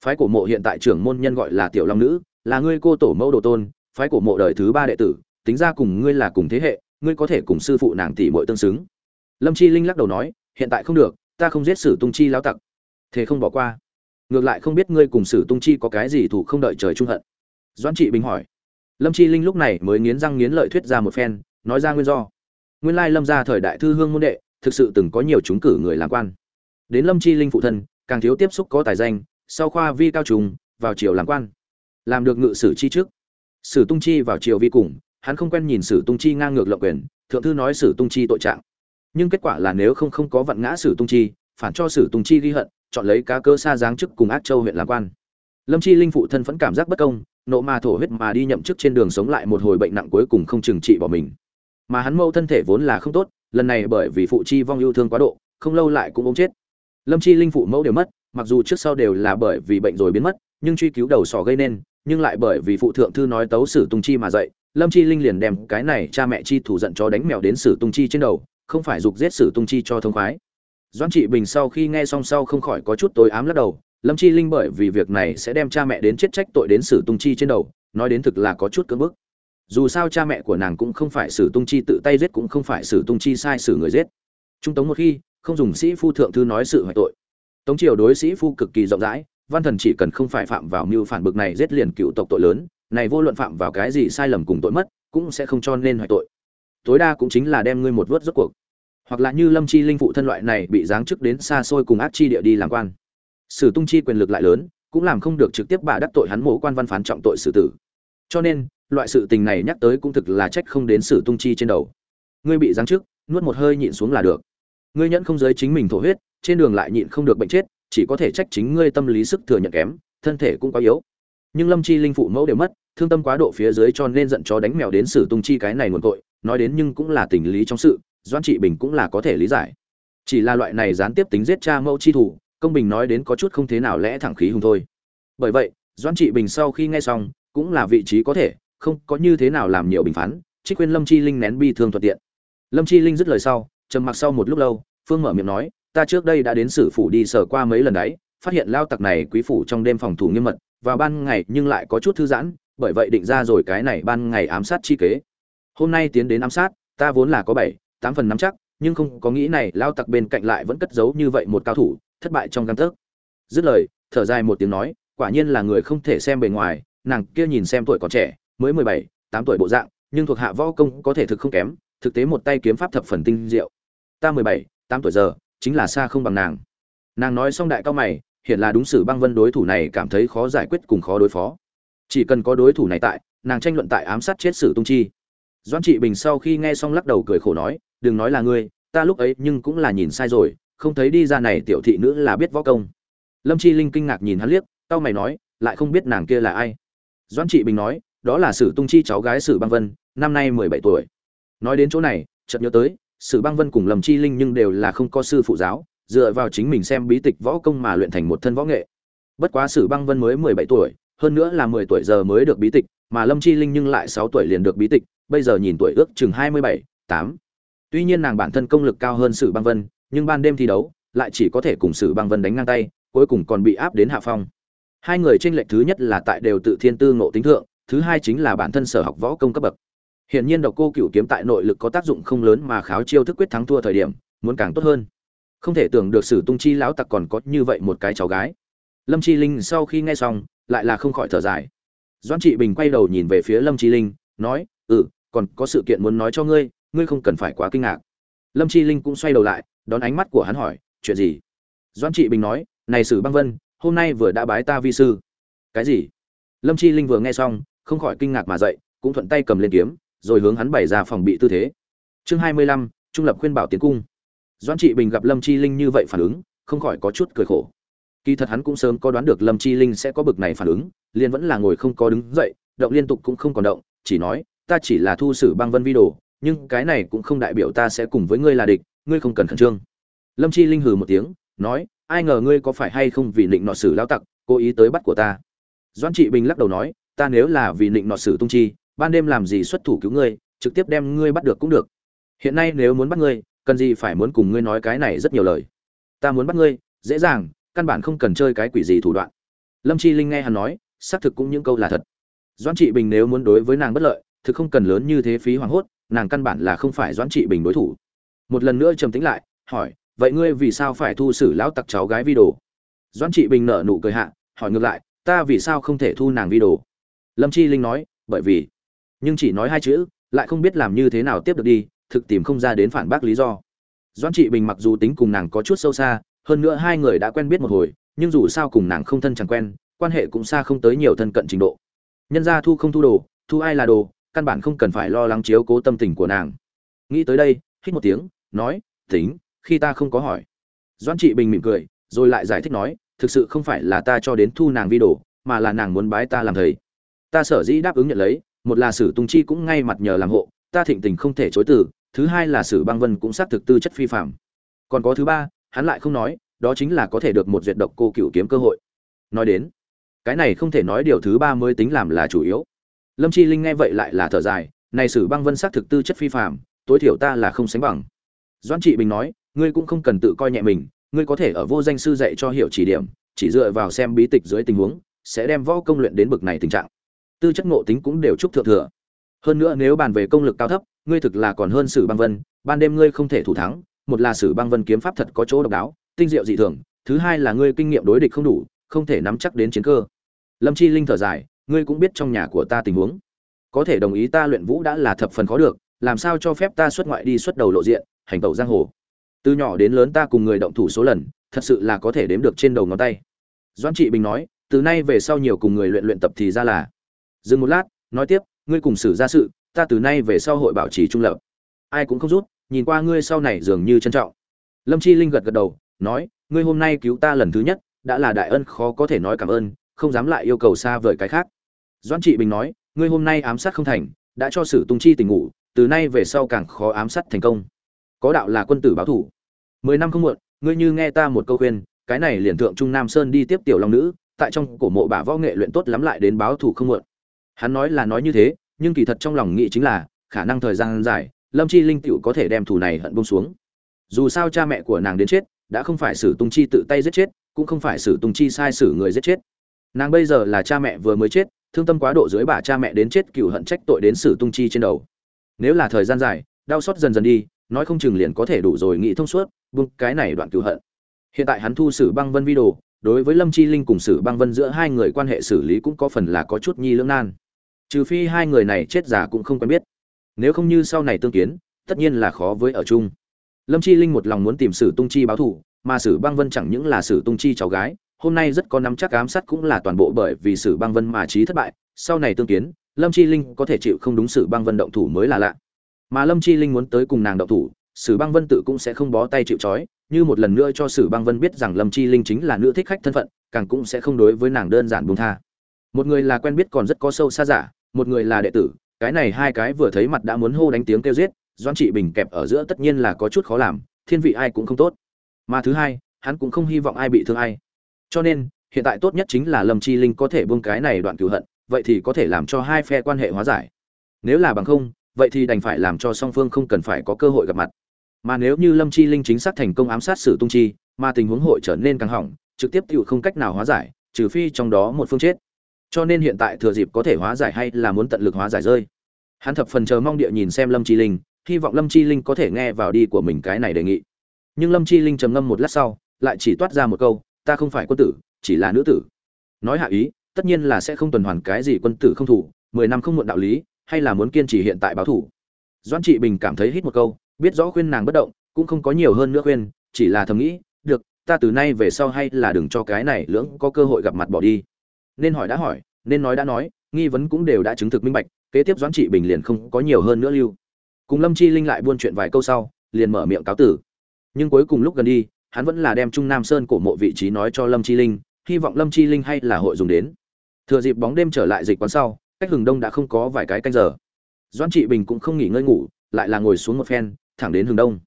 Phái cổ mộ hiện tại trưởng môn nhân gọi là tiểu long nữ, là ngươi cô tổ mẫu đồ tôn, phái cổ mộ đời thứ ba đệ tử, tính ra cùng ngươi là cùng thế hệ, ngươi có thể cùng sư phụ nàng tỷ muội tương xứng. Lâm chi linh lắc đầu nói, hiện tại không được, ta không giết sử tung chi lão tặc. Thế không bỏ qua. Ngược lại không biết ngươi cùng sử tung chi có cái gì thủ không đợi trời trung hận doãn trị bình hỏi. Lâm chi linh lúc này mới nghiến răng nghiến lợi thuyết ra một phen, nói ra nguyên do. Nguyên lai lâm gia thời đại thư hương môn đệ, thực sự từng có nhiều chúng cử người làm quan. Đến lâm chi linh phụ thân, càng thiếu tiếp xúc có tài danh, sau khoa vi cao trùng, vào triều làm quan. Làm được ngự sử chi trước. Sử tung chi vào triều vi cùng, hắn không quen nhìn sử tung chi ngang ngược lộng quyền, thượng thư nói sử tung chi tội trạng. Nhưng kết quả là nếu không không có vận ngã sử tung chi, phản cho sử tung chi ghi hận, chọn lấy cá cơ xa giáng chức cùng ác châu huyện làm quan lâm chi linh phụ thân vẫn cảm giác bất công, nộ mà thổ huyết mà đi nhậm chức trên đường sống lại một hồi bệnh nặng cuối cùng không trừng trị bỏ mình. Mà hắn mâu thân thể vốn là không tốt, lần này bởi vì phụ chi vong yêu thương quá độ, không lâu lại cũng ốm chết. Lâm chi linh phụ mẫu đều mất, mặc dù trước sau đều là bởi vì bệnh rồi biến mất, nhưng truy cứu đầu sỏ gây nên, nhưng lại bởi vì phụ thượng thư nói tấu sử tung chi mà dậy, lâm chi linh liền đem cái này cha mẹ chi thủ giận cho đánh mèo đến sử tung chi trên đầu, không phải dục giết sử tung chi cho thông khoái. Doãn trị bình sau khi nghe xong sau không khỏi có chút tối ám lắc đầu lâm chi linh bởi vì việc này sẽ đem cha mẹ đến chết trách tội đến sử tung chi trên đầu, nói đến thực là có chút cưỡng bức. Dù sao cha mẹ của nàng cũng không phải sử tung chi tự tay giết cũng không phải sử tung chi sai sử người giết. Trung tống một khi không dùng sĩ phu thượng thư nói sự hoại tội. Tống triều đối sĩ phu cực kỳ rộng rãi, văn thần chỉ cần không phải phạm vào mưu phản bực này giết liền cựu tộc tội lớn, này vô luận phạm vào cái gì sai lầm cùng tội mất, cũng sẽ không cho nên hoại tội. Tối đa cũng chính là đem ngươi một vớt rốt cuộc. Hoặc là như lâm chi linh phụ thân loại này bị giáng chức đến xa xôi cùng ác chi địa đi làm quan sử tung chi quyền lực lại lớn, cũng làm không được trực tiếp bà đắc tội hắn mộ quan văn phán trọng tội xử tử. Cho nên, loại sự tình này nhắc tới cũng thực là trách không đến sử tung chi trên đầu. Ngươi bị giáng chức, nuốt một hơi nhịn xuống là được. Ngươi nhẫn không giới chính mình thổ huyết, trên đường lại nhịn không được bệnh chết, chỉ có thể trách chính ngươi tâm lý sức thừa nhận kém, thân thể cũng quá yếu. Nhưng lâm chi linh phụ mẫu đều mất, thương tâm quá độ phía dưới cho nên giận chó đánh mèo đến sử tung chi cái này nguồn tội, nói đến nhưng cũng là tình lý trong sự doan trị bình cũng là có thể lý giải. Chỉ là loại này gián tiếp tính giết cha mẫu chi thủ công bình nói đến có chút không thế nào lẽ thẳng khí hùng thôi. Bởi vậy doan trị bình sau khi nghe xong, cũng là vị trí có thể, không có như thế nào làm nhiều bình phán, trích quên lâm chi linh nén bi thương thuận tiện. Lâm chi linh dứt lời sau, trầm mặc sau một lúc lâu, phương mở miệng nói, ta trước đây đã đến sử phủ đi sở qua mấy lần đấy, phát hiện lao tặc này quý phủ trong đêm phòng thủ nghiêm mật và ban ngày nhưng lại có chút thư giãn, bởi vậy định ra rồi cái này ban ngày ám sát chi kế. Hôm nay tiến đến ám sát, ta vốn là có bảy, tám phần nắm chắc, nhưng không có nghĩ này, lao tặc bên cạnh lại vẫn cất giấu như vậy một cao thủ thất bại trong gan tấc. Dứt lời, thở dài một tiếng nói, quả nhiên là người không thể xem bề ngoài, nàng kia nhìn xem tuổi còn trẻ, mới mười bảy, tám tuổi bộ dạng, nhưng thuộc hạ võ công có thể thực không kém, thực tế một tay kiếm pháp thập phần tinh diệu. Ta mười bảy, tám tuổi giờ, chính là xa không bằng nàng. Nàng nói xong đại cao mày hiện là đúng sử băng vân đối thủ này cảm thấy khó giải quyết cùng khó đối phó. Chỉ cần có đối thủ này tại, nàng tranh luận tại ám sát chết sử tung chi. Doãn trị bình sau khi nghe xong lắc đầu cười khổ nói, đừng nói là ngươi, ta lúc ấy nhưng cũng là nhìn sai rồi không thấy đi ra này tiểu thị nữ là biết võ công. Lâm chi linh kinh ngạc nhìn hắn liếc tao mày nói, lại không biết nàng kia là ai. Doãn trị bình nói, đó là sử tung chi cháu gái sử băng vân, năm nay mười bảy tuổi. Nói đến chỗ này, chợt nhớ tới, sử băng vân cùng lâm chi linh nhưng đều là không có sư phụ giáo, dựa vào chính mình xem bí tịch võ công mà luyện thành một thân võ nghệ. Bất quá sử băng vân mới mười bảy tuổi, hơn nữa là mười tuổi giờ mới được bí tịch, mà lâm chi linh nhưng lại sáu tuổi liền được bí tịch, bây giờ nhìn tuổi ước chừng hai mươi bảy, tám. Tuy nhiên nàng bản thân công lực cao hơn sử băng vân nhưng ban đêm thi đấu lại chỉ có thể cùng sử băng vân đánh ngang tay cuối cùng còn bị áp đến hạ phong hai người tranh lệch thứ nhất là tại đều tự thiên tư ngộ tính thượng thứ hai chính là bản thân sở học võ công cấp bậc Hiện nhiên độc cô cửu kiếm tại nội lực có tác dụng không lớn mà kháo chiêu thức quyết thắng thua thời điểm, muốn càng tốt hơn. Không thể tưởng được Sử Tung Chi lão tặc còn có như vậy một cái cháu gái. Lâm Chi Linh sau khi nghe xong, lại là không khỏi thở dài. Doãn Trị Bình quay đầu nhìn về phía Lâm Chi Linh, nói: "Ừ, còn có sự kiện muốn nói cho ngươi, ngươi không cần phải quá kinh ngạc." Lâm Chi Linh cũng xoay đầu lại, đón ánh mắt của hắn hỏi: "Chuyện gì?" Doãn Trị Bình nói: "Này Sử Băng Vân, hôm nay vừa đã bái ta vi sư." "Cái gì?" Lâm Chi Linh vừa nghe xong, không khỏi kinh ngạc mà dậy, cũng thuận tay cầm lên kiếm, rồi hướng hắn bày ra phòng bị tư thế chương hai mươi lăm trung lập khuyên bảo tiến cung doãn trị bình gặp lâm chi linh như vậy phản ứng không khỏi có chút cười khổ kỳ thật hắn cũng sớm có đoán được lâm chi linh sẽ có bực này phản ứng liền vẫn là ngồi không có đứng dậy động liên tục cũng không còn động chỉ nói ta chỉ là thu sử băng vân vi đồ nhưng cái này cũng không đại biểu ta sẽ cùng với ngươi là địch ngươi không cần khẩn trương. Lâm chi linh hừ một tiếng, nói, ai ngờ ngươi có phải hay không vì định nọ sử lao tặc, cố ý tới bắt của ta. Doãn trị bình lắc đầu nói, ta nếu là vì định nọ sử tung chi, ban đêm làm gì xuất thủ cứu ngươi, trực tiếp đem ngươi bắt được cũng được. Hiện nay nếu muốn bắt ngươi, cần gì phải muốn cùng ngươi nói cái này rất nhiều lời. Ta muốn bắt ngươi, dễ dàng, căn bản không cần chơi cái quỷ gì thủ đoạn. Lâm chi linh nghe hắn nói, xác thực cũng những câu là thật. Doãn trị bình nếu muốn đối với nàng bất lợi, thực không cần lớn như thế phí hoảng hốt, nàng căn bản là không phải doãn trị bình đối thủ một lần nữa trầm tĩnh lại, hỏi, vậy ngươi vì sao phải thu xử lão tặc cháu gái vi đồ doãn trị bình nở nụ cười hạ, hỏi ngược lại, ta vì sao không thể thu nàng vi đồ lâm chi linh nói, bởi vì. Nhưng chỉ nói hai chữ, lại không biết làm như thế nào tiếp được đi, thực tìm không ra đến phản bác lý do. Doãn trị bình mặc dù tính cùng nàng có chút sâu xa, hơn nữa hai người đã quen biết một hồi, nhưng dù sao cùng nàng không thân chẳng quen, quan hệ cũng xa không tới nhiều thân cận trình độ. Nhân ra thu không thu đồ, thu ai là đồ, căn bản không cần phải lo lắng chiếu cố tâm tình của nàng. Nghĩ tới đây hít một tiếng, nói, tính, khi ta không có hỏi. Doãn trị bình mỉm cười, rồi lại giải thích nói, thực sự không phải là ta cho đến thu nàng vi đồ, mà là nàng muốn bái ta làm thầy. Ta sở dĩ đáp ứng nhận lấy, một là sử tung chi cũng ngay mặt nhờ làm hộ, ta thịnh tình không thể chối từ, thứ hai là sử băng vân cũng xác thực tư chất phi phạm còn có thứ ba, hắn lại không nói, đó chính là có thể được một duyệt độc cô cựu kiếm cơ hội. Nói đến, cái này không thể nói điều thứ ba mới tính làm là chủ yếu. Lâm chi linh nghe vậy lại là thở dài, này sử băng vân xác thực tư chất phi phạm tối thiểu ta là không sánh bằng. Doãn trị bình nói, ngươi cũng không cần tự coi nhẹ mình, ngươi có thể ở vô danh sư dạy cho hiểu chỉ điểm, chỉ dựa vào xem bí tịch dưới tình huống, sẽ đem võ công luyện đến bực này tình trạng. Tư chất ngộ tính cũng đều chúc thượng thừa. Hơn nữa nếu bàn về công lực cao thấp, ngươi thực là còn hơn sử băng vân, ban đêm ngươi không thể thủ thắng, một là sử băng vân kiếm pháp thật có chỗ độc đáo, tinh diệu dị thường, thứ hai là ngươi kinh nghiệm đối địch không đủ, không thể nắm chắc đến chiến cơ. Lâm chi linh thở dài, ngươi cũng biết trong nhà của ta tình huống. Có thể đồng ý ta luyện vũ đã là thập phần khó được làm sao cho phép ta xuất ngoại đi xuất đầu lộ diện, hành tẩu giang hồ? Từ nhỏ đến lớn ta cùng người động thủ số lần, thật sự là có thể đếm được trên đầu ngón tay. Doãn trị bình nói, từ nay về sau nhiều cùng người luyện luyện tập thì ra là. Dừng một lát, nói tiếp, ngươi cùng xử ra sự, ta từ nay về sau hội bảo trì trung lập. Ai cũng không rút, nhìn qua ngươi sau này dường như trân trọng. Lâm chi linh gật gật đầu, nói, ngươi hôm nay cứu ta lần thứ nhất, đã là đại ân khó có thể nói cảm ơn, không dám lại yêu cầu xa vời cái khác. Doãn trị bình nói, ngươi hôm nay ám sát không thành, đã cho sử tung chi tình ngủ từ nay về sau càng khó ám sát thành công. Có đạo là quân tử báo thủ. Mười năm không muộn, ngươi như nghe ta một câu khuyên, cái này liền thượng trung nam sơn đi tiếp tiểu long nữ, tại trong cổ mộ bà võ nghệ luyện tốt lắm lại đến báo thủ không muộn. Hắn nói là nói như thế, nhưng kỳ thật trong lòng nghĩ chính là, khả năng thời gian dài, lâm chi linh tựu có thể đem thủ này hận bông xuống. Dù sao cha mẹ của nàng đến chết, đã không phải sử tung chi tự tay giết chết, cũng không phải sử tung chi sai sử người giết chết. Nàng bây giờ là cha mẹ vừa mới chết, thương tâm quá độ dưới bà cha mẹ đến chết cựu hận trách tội đến sử tung chi trên đầu nếu là thời gian dài, đau xót dần dần đi, nói không chừng liền có thể đủ rồi nghĩ thông suốt, buông cái này đoạn cựu hận. Hiện tại hắn thu sử băng vân vi đồ đối với lâm chi linh cùng sử băng vân giữa hai người quan hệ xử lý cũng có phần là có chút nhi lưỡng nan. Trừ phi hai người này chết già cũng không quen biết. Nếu không như sau này tương kiến, tất nhiên là khó với ở chung. Lâm chi linh một lòng muốn tìm sử tung chi báo thù, mà sử băng vân chẳng những là sử tung chi cháu gái, hôm nay rất có nắm chắc ám sát cũng là toàn bộ bởi vì sử băng vân mà trí thất bại, sau này tương kiến lâm chi linh có thể chịu không đúng sự băng vân động thủ mới là lạ. Mà lâm chi linh muốn tới cùng nàng động thủ, sử băng vân tự cũng sẽ không bó tay chịu trói, như một lần nữa cho sử băng vân biết rằng lâm chi linh chính là nữ thích khách thân phận, càng cũng sẽ không đối với nàng đơn giản buông tha. Một người là quen biết còn rất có sâu xa giả, một người là đệ tử, cái này hai cái vừa thấy mặt đã muốn hô đánh tiếng kêu giết doan trị bình kẹp ở giữa tất nhiên là có chút khó làm, thiên vị ai cũng không tốt. Mà thứ hai, hắn cũng không hy vọng ai bị thương ai. Cho nên, hiện tại tốt nhất chính là lâm chi linh có thể buông cái này đoạn cửu hận vậy thì có thể làm cho hai phe quan hệ hóa giải. Nếu là bằng không, vậy thì đành phải làm cho song phương không cần phải có cơ hội gặp mặt. Mà nếu như lâm chi linh chính xác thành công ám sát sử tung chi, mà tình huống hội trở nên căng hỏng, trực tiếp tự không cách nào hóa giải, trừ phi trong đó một phương chết. Cho nên hiện tại thừa dịp có thể hóa giải hay là muốn tận lực hóa giải rơi. Hắn thập phần chờ mong địa nhìn xem lâm chi linh, hy vọng lâm chi linh có thể nghe vào đi của mình cái này đề nghị. Nhưng lâm chi linh trầm ngâm một lát sau, lại chỉ toát ra một câu, ta không phải quân tử, chỉ là nữ tử. Nói hạ ý tất nhiên là sẽ không tuần hoàn cái gì quân tử không thủ, mười năm không muộn đạo lý, hay là muốn kiên trì hiện tại báo thủ. Doãn trị bình cảm thấy hít một câu, biết rõ khuyên nàng bất động, cũng không có nhiều hơn nữa khuyên, chỉ là thầm nghĩ, được, ta từ nay về sau hay là đừng cho cái này lưỡng có cơ hội gặp mặt bỏ đi. Nên hỏi đã hỏi, nên nói đã nói, nghi vấn cũng đều đã chứng thực minh bạch, kế tiếp doãn trị bình liền không có nhiều hơn nữa lưu. Cùng lâm chi linh lại buôn chuyện vài câu sau, liền mở miệng cáo tử. Nhưng cuối cùng lúc gần đi, hắn vẫn là đem trung nam sơn cổ mộ vị trí nói cho lâm chi linh, hy vọng lâm chi linh hay là hội dùng đến thừa dịp bóng đêm trở lại dịch quán sau, cách hừng đông đã không có vài cái canh giờ. Doãn trị bình cũng không nghỉ ngơi ngủ, lại là ngồi xuống một phen, thẳng đến hừng đông.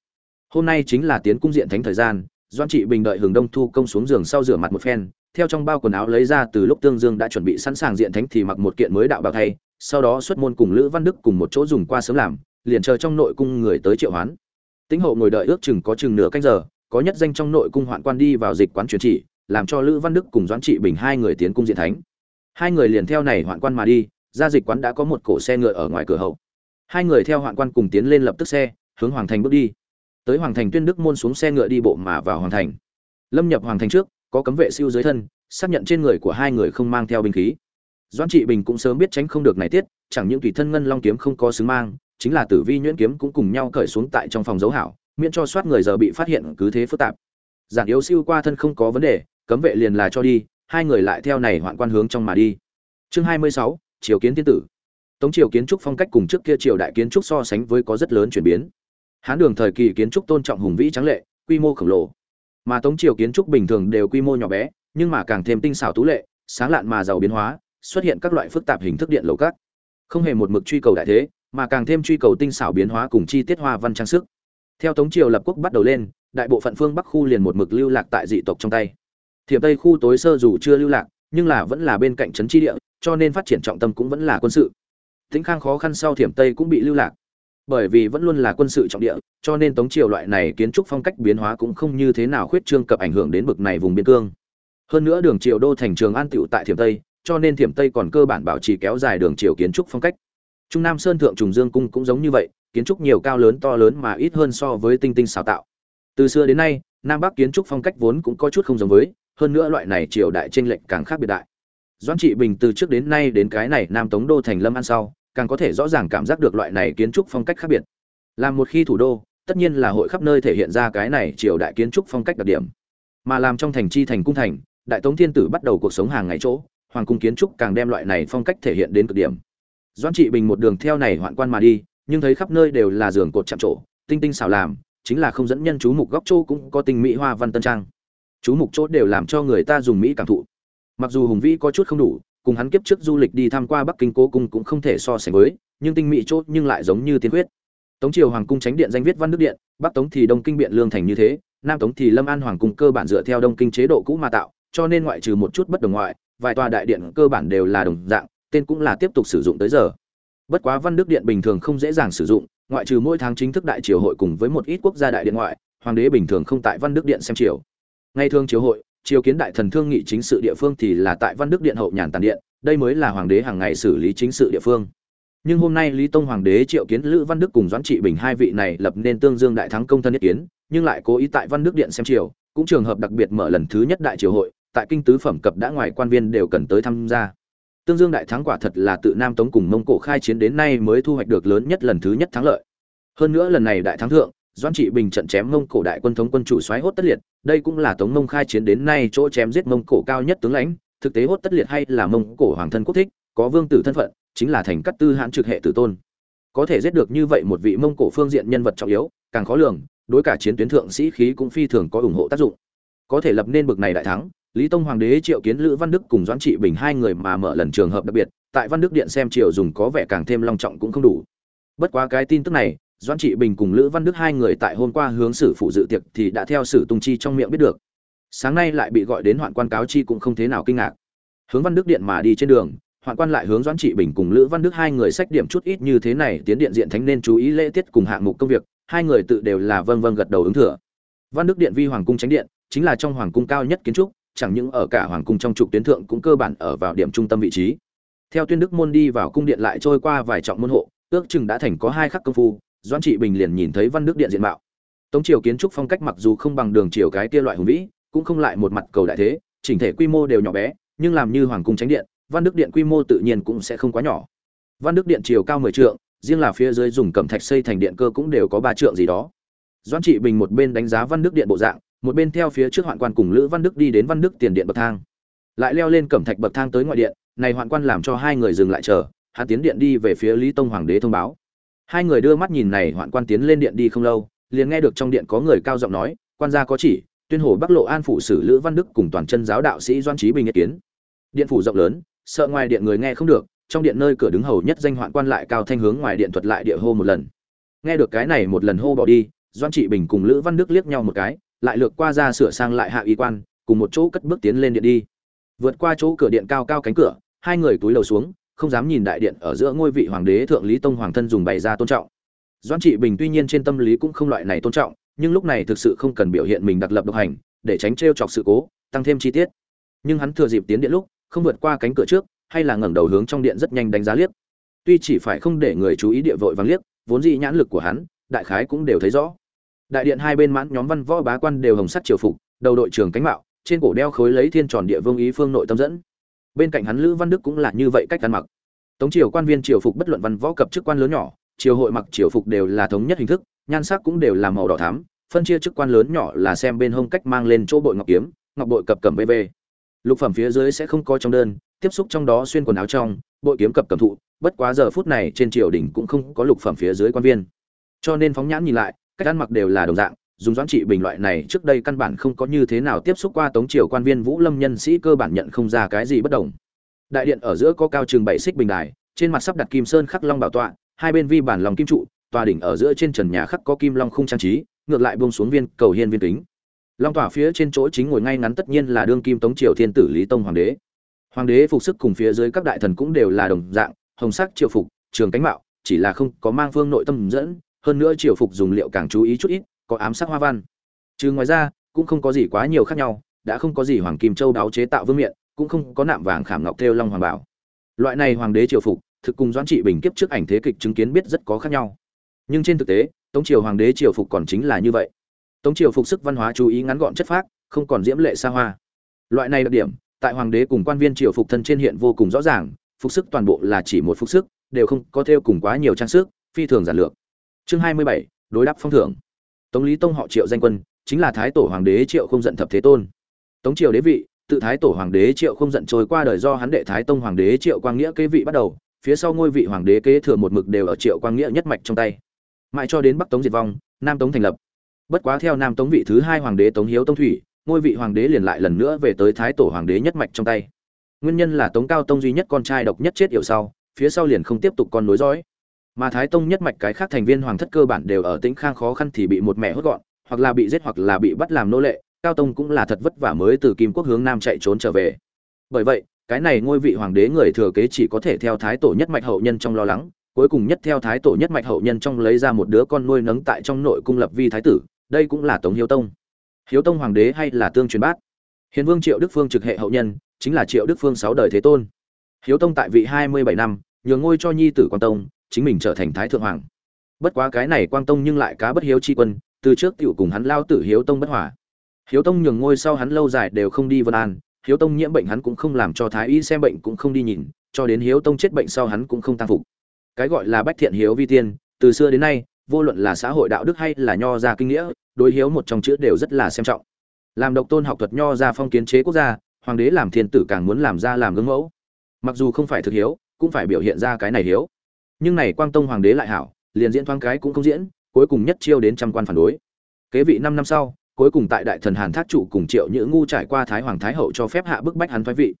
Hôm nay chính là tiến cung diện thánh thời gian, doãn trị bình đợi hừng đông thu công xuống giường sau rửa mặt một phen, theo trong bao quần áo lấy ra từ lúc tương dương đã chuẩn bị sẵn sàng diện thánh thì mặc một kiện mới đạo bạc thay, sau đó xuất môn cùng lữ văn đức cùng một chỗ dùng qua sớm làm, liền chờ trong nội cung người tới triệu hoán. Tĩnh hậu ngồi đợi ước chừng có chừng nửa canh giờ, có nhất danh trong nội cung hoạn quan đi vào dịch quán truyền chỉ, làm cho lữ văn đức cùng doãn trị bình hai người tiến cung diện thánh hai người liền theo này hoạn quan mà đi, ra dịch quán đã có một cổ xe ngựa ở ngoài cửa hậu. Hai người theo hoạn quan cùng tiến lên lập tức xe, hướng hoàng thành bước đi. Tới hoàng thành tuyên đức môn xuống xe ngựa đi bộ mà vào hoàng thành. Lâm nhập hoàng thành trước, có cấm vệ siêu dưới thân, xác nhận trên người của hai người không mang theo binh khí. Doãn trị bình cũng sớm biết tránh không được này tiết, chẳng những tùy thân ngân long kiếm không có xứng mang, chính là tử vi nhuyễn kiếm cũng cùng nhau cởi xuống tại trong phòng dấu hảo, miễn cho soát người giờ bị phát hiện cứ thế phức tạp. Giản yếu siêu qua thân không có vấn đề, cấm vệ liền là cho đi hai người lại theo này hoạn quan hướng trong mà đi. Chương hai mươi sáu, triều kiến tiên tử. Tống triều kiến trúc phong cách cùng trước kia triều đại kiến trúc so sánh với có rất lớn chuyển biến. Hán đường thời kỳ kiến trúc tôn trọng hùng vĩ trắng lệ, quy mô khổng lồ. Mà tống triều kiến trúc bình thường đều quy mô nhỏ bé, nhưng mà càng thêm tinh xảo tú lệ, sáng lạn mà giàu biến hóa, xuất hiện các loại phức tạp hình thức điện lầu các. Không hề một mực truy cầu đại thế, mà càng thêm truy cầu tinh xảo biến hóa cùng chi tiết hoa văn trang sức. Theo tống triều lập quốc bắt đầu lên, đại bộ phận phương bắc khu liền một mực lưu lạc tại dị tộc trong tay thiểm tây khu tối sơ dù chưa lưu lạc, nhưng là vẫn là bên cạnh trấn tri địa, cho nên phát triển trọng tâm cũng vẫn là quân sự. Tĩnh khang khó khăn sau thiểm tây cũng bị lưu lạc. Bởi vì vẫn luôn là quân sự trọng địa, cho nên tống triều loại này kiến trúc phong cách biến hóa cũng không như thế nào khuyết trương cập ảnh hưởng đến bực này vùng biên cương. Hơn nữa đường triều đô thành trường an tựu tại thiểm tây, cho nên thiểm tây còn cơ bản bảo trì kéo dài đường triều kiến trúc phong cách. Trung nam sơn thượng trùng dương cung cũng giống như vậy, kiến trúc nhiều cao lớn to lớn mà ít hơn so với tinh tinh xào tạo. Từ xưa đến nay, nam bắc kiến trúc phong cách vốn cũng có chút không giống với hơn nữa loại này triều đại tranh lệch càng khác biệt đại. Doãn trị bình từ trước đến nay đến cái này nam tống đô thành lâm an sau, càng có thể rõ ràng cảm giác được loại này kiến trúc phong cách khác biệt. Làm một khi thủ đô, tất nhiên là hội khắp nơi thể hiện ra cái này triều đại kiến trúc phong cách đặc điểm. Mà làm trong thành chi thành cung thành, đại tống thiên tử bắt đầu cuộc sống hàng ngày chỗ, hoàng cung kiến trúc càng đem loại này phong cách thể hiện đến cực điểm. Doãn trị bình một đường theo này hoạn quan mà đi, nhưng thấy khắp nơi đều là giường cột chạm trổ, tinh tinh xảo làm, chính là không dẫn nhân chú mục góc chỗ cũng có tinh mỹ hoa văn tân trang chú mục chỗ đều làm cho người ta dùng mỹ cảm thụ. Mặc dù hùng vĩ có chút không đủ, cùng hắn kiếp trước du lịch đi tham qua bắc kinh cố cung cũng không thể so sánh với, nhưng tinh mỹ chốt nhưng lại giống như tiên huyết. tống triều hoàng cung tránh điện danh viết văn đức điện, bắc tống thì đông kinh biện lương thành như thế, nam tống thì lâm an hoàng cung cơ bản dựa theo đông kinh chế độ cũ mà tạo, cho nên ngoại trừ một chút bất đồng ngoại, vài tòa đại điện cơ bản đều là đồng dạng, tên cũng là tiếp tục sử dụng tới giờ. Bất quá văn đức điện bình thường không dễ dàng sử dụng, ngoại trừ mỗi tháng chính thức đại triều hội cùng với một ít quốc gia đại điện ngoại, hoàng đế bình thường không tại văn đức điện xem triều ngày thường chiếu hội triều kiến đại thần thương nghị chính sự địa phương thì là tại văn đức điện hậu nhàn tàn điện, đây mới là hoàng đế hàng ngày xử lý chính sự địa phương. Nhưng hôm nay lý tông hoàng đế triệu kiến lữ văn đức cùng doãn trị bình hai vị này lập nên tương dương đại thắng công thân nhất kiến, nhưng lại cố ý tại văn đức điện xem triều, cũng trường hợp đặc biệt mở lần thứ nhất đại triều hội, tại kinh tứ phẩm cập đã ngoài quan viên đều cần tới tham gia. Tương dương đại thắng quả thật là tự nam tống cùng mông cổ khai chiến đến nay mới thu hoạch được lớn nhất lần thứ nhất thắng lợi. Hơn nữa lần này đại thắng thượng doãn trị bình trận chém mông cổ đại quân thống quân chủ xoáy hốt tất liệt, đây cũng là tống mông khai chiến đến nay chỗ chém giết mông cổ cao nhất tướng lãnh, thực tế hốt tất liệt hay là mông cổ hoàng thân quốc thích, có vương tử thân phận, chính là thành cắt tư hãn trực hệ tử tôn. Có thể giết được như vậy một vị mông cổ phương diện nhân vật trọng yếu, càng khó lường, đối cả chiến tuyến thượng sĩ khí cũng phi thường có ủng hộ tác dụng. Có thể lập nên bực này đại thắng, lý tông hoàng đế triệu kiến lữ văn đức cùng doãn trị bình hai người mà mở lần trường hợp đặc biệt, tại văn đức điện xem triều dùng có vẻ càng thêm long trọng cũng không đủ. Bất quá cái tin tức này doãn trị bình cùng lữ văn đức hai người tại hôm qua hướng sử phụ dự tiệc thì đã theo sử tung chi trong miệng biết được. Sáng nay lại bị gọi đến hoạn quan cáo chi cũng không thế nào kinh ngạc. Hướng văn đức điện mà đi trên đường, hoạn quan lại hướng doãn trị bình cùng lữ văn đức hai người sách điểm chút ít như thế này tiến điện diện thánh nên chú ý lễ tiết cùng hạng mục công việc, hai người tự đều là vâng vâng gật đầu ứng thừa. Văn đức điện vi hoàng cung tránh điện, chính là trong hoàng cung cao nhất kiến trúc, chẳng những ở cả hoàng cung trong trục tuyến thượng cũng cơ bản ở vào điểm trung tâm vị trí. Theo tuyên đức môn đi vào cung điện lại trôi qua vài trọng môn hộ, ước chừng đã thành có hai khắc công phu doãn trị bình liền nhìn thấy văn đức điện diện mạo. Tống triều kiến trúc phong cách mặc dù không bằng đường triều cái kia loại hùng vĩ, cũng không lại một mặt cầu đại thế, chỉnh thể quy mô đều nhỏ bé, nhưng làm như hoàng cung tránh điện, văn đức điện quy mô tự nhiên cũng sẽ không quá nhỏ. Văn đức điện chiều cao mười trượng, riêng là phía dưới dùng cẩm thạch xây thành điện cơ cũng đều có ba trượng gì đó. Doãn trị bình một bên đánh giá văn đức điện bộ dạng, một bên theo phía trước hoạn quan cùng lữ văn đức đi đến văn đức tiền điện bậc thang. Lại leo lên cẩm thạch bậc thang tới ngoại điện, này hoạn quan làm cho hai người dừng lại chờ, hắn tiến điện đi về phía lý tông hoàng đế thông báo hai người đưa mắt nhìn này hoạn quan tiến lên điện đi không lâu, liền nghe được trong điện có người cao giọng nói, quan gia có chỉ, tuyên hồ bắc lộ an phủ sử lữ văn đức cùng toàn chân giáo đạo sĩ doan trí bình ý kiến. Điện phủ rộng lớn, sợ ngoài điện người nghe không được, trong điện nơi cửa đứng hầu nhất danh hoạn quan lại cao thanh hướng ngoài điện thuật lại địa hô một lần. Nghe được cái này một lần hô bỏ đi, doan trị bình cùng lữ văn đức liếc nhau một cái, lại lược qua ra sửa sang lại hạ y quan, cùng một chỗ cất bước tiến lên điện đi. Vượt qua chỗ cửa điện cao cao cánh cửa, hai người túi lầu xuống không dám nhìn đại điện ở giữa ngôi vị hoàng đế thượng lý tông hoàng thân dùng bày ra tôn trọng. Doan trị bình tuy nhiên trên tâm lý cũng không loại này tôn trọng, nhưng lúc này thực sự không cần biểu hiện mình đặc lập độc hành, để tránh t chọc sự cố, tăng thêm chi tiết. Nhưng hắn thừa dịp tiến điện lúc, không vượt qua cánh cửa trước, hay là ngẩng đầu hướng trong điện rất nhanh đánh giá liếc. Tuy chỉ phải không để người chú ý địa vội vàng liếc, vốn dĩ nhãn lực của hắn, đại khái cũng đều thấy rõ. Đại điện hai bên mãn nhóm văn võ bá quan đều hồng sắt triều phục, đầu đội trường cánh mạo, trên cổ đeo khối lấy thiên tròn địa vương ý phương nội tâm dẫn bên cạnh hắn lữ văn đức cũng là như vậy cách ăn mặc. Tống triều quan viên triều phục bất luận văn võ cập chức quan lớn nhỏ, triều hội mặc triều phục đều là thống nhất hình thức, nhan sắc cũng đều là màu đỏ thắm, phân chia chức quan lớn nhỏ là xem bên hông cách mang lên chỗ bội ngọc kiếm, ngọc bội cập cầm bv lục phẩm phía dưới sẽ không có trong đơn, tiếp xúc trong đó xuyên quần áo trong, bội kiếm cập cầm thụ, bất quá giờ phút này trên triều đình cũng không có lục phẩm phía dưới quan viên. Cho nên phóng nhãn nhìn lại, cách ăn mặc đều là đồng dạng dùng doãn trị bình loại này trước đây căn bản không có như thế nào tiếp xúc qua tống triều quan viên vũ lâm nhân sĩ cơ bản nhận không ra cái gì bất đồng. Đại điện ở giữa có cao trường bảy xích bình đài, trên mặt sắp đặt kim sơn khắc long bảo tọa, hai bên vi bản lòng kim trụ, tòa đỉnh ở giữa trên trần nhà khắc có kim long không trang trí, ngược lại buông xuống viên cầu hiên viên kính. Long tỏa phía trên chỗ chính ngồi ngay ngắn tất nhiên là đương kim tống triều thiên tử lý tông hoàng đế. Hoàng đế phục sức cùng phía dưới các đại thần cũng đều là đồng dạng, hồng sắc triều phục, trường cánh mạo, chỉ là không có mang phương nội tâm dẫn, hơn nữa triều phục dùng liệu càng chú ý chút ít có ám sắc hoa văn. Trừ ngoài ra, cũng không có gì quá nhiều khác nhau, đã không có gì hoàng kim châu đáo chế tạo vương miện, cũng không có nạm vàng khảm ngọc thêu long hoàng bảo. Loại này hoàng đế triều phục, thực cùng doãn trị bình kiếp trước ảnh thế kịch chứng kiến biết rất có khác nhau. Nhưng trên thực tế, tống triều hoàng đế triều phục còn chính là như vậy. Tống triều phục sức văn hóa chú ý ngắn gọn chất phác, không còn diễm lệ xa hoa. Loại này đặc điểm, tại hoàng đế cùng quan viên triều phục thân trên hiện vô cùng rõ ràng, phục sức toàn bộ là chỉ một phục sức, đều không có theo cùng quá nhiều trang sức, phi thường giản lược. Chương hai mươi bảy, đối đáp phong thưởng tống lý tông họ triệu danh quân, chính là thái tổ hoàng đế triệu không giận thập thế tôn. Tống triều đế vị, tự thái tổ hoàng đế triệu không giận trôi qua đời do hắn đệ thái tông hoàng đế triệu quang nghĩa kế vị bắt đầu, phía sau ngôi vị hoàng đế kế thừa một mực đều ở triệu quang nghĩa nhất mạch trong tay. Mãi cho đến bắc tống diệt vong, nam tống thành lập. Bất quá theo nam tống vị thứ hai hoàng đế tống hiếu tông thủy, ngôi vị hoàng đế liền lại lần nữa về tới thái tổ hoàng đế nhất mạch trong tay. Nguyên nhân là tống cao tông duy nhất con trai độc nhất chết yểu sau, phía sau liền không tiếp tục con nối dõi mà thái tông nhất mạch cái khác thành viên hoàng thất cơ bản đều ở tĩnh khang khó khăn thì bị một mẹ hốt gọn, hoặc là bị giết hoặc là bị bắt làm nô lệ, cao tông cũng là thật vất vả mới từ kim quốc hướng nam chạy trốn trở về. Bởi vậy, cái này ngôi vị hoàng đế người thừa kế chỉ có thể theo thái tổ nhất mạch hậu nhân trong lo lắng, cuối cùng nhất theo thái tổ nhất mạch hậu nhân trong lấy ra một đứa con nuôi nấng tại trong nội cung lập vi thái tử, đây cũng là tống hiếu tông. Hiếu tông hoàng đế hay là tương truyền bát? Hiền vương triệu đức phương trực hệ hậu nhân, chính là triệu đức phương sáu đời thế tôn. Hiếu tông tại vị hai mươi bảy năm, nhường ngôi cho nhi tử Quan tông chính mình trở thành thái thượng hoàng. Bất quá cái này quang tông nhưng lại cá bất hiếu chi quân, từ trước tiểu cùng hắn lao tử hiếu tông bất hòa. Hiếu tông nhường ngôi sau hắn lâu dài đều không đi vân an, hiếu tông nhiễm bệnh hắn cũng không làm cho thái y xem bệnh cũng không đi nhìn, cho đến hiếu tông chết bệnh sau hắn cũng không tăng phục. Cái gọi là bách thiện hiếu vi tiên, từ xưa đến nay, vô luận là xã hội đạo đức hay là nho gia kinh nghĩa, đối hiếu một trong chữ đều rất là xem trọng. Làm độc tôn học thuật nho gia phong kiến chế quốc gia, hoàng đế làm thiên tử càng muốn làm ra làm gương mẫu. Mặc dù không phải thực hiếu, cũng phải biểu hiện ra cái này hiếu nhưng này quang tông hoàng đế lại hảo, liền diễn thoáng cái cũng không diễn, cuối cùng nhất chiêu đến trăm quan phản đối. Kế vị năm năm sau, cuối cùng tại đại thần hàn thác trụ cùng triệu nhữ ngu trải qua thái hoàng thái hậu cho phép hạ bức bách hắn thoái vị.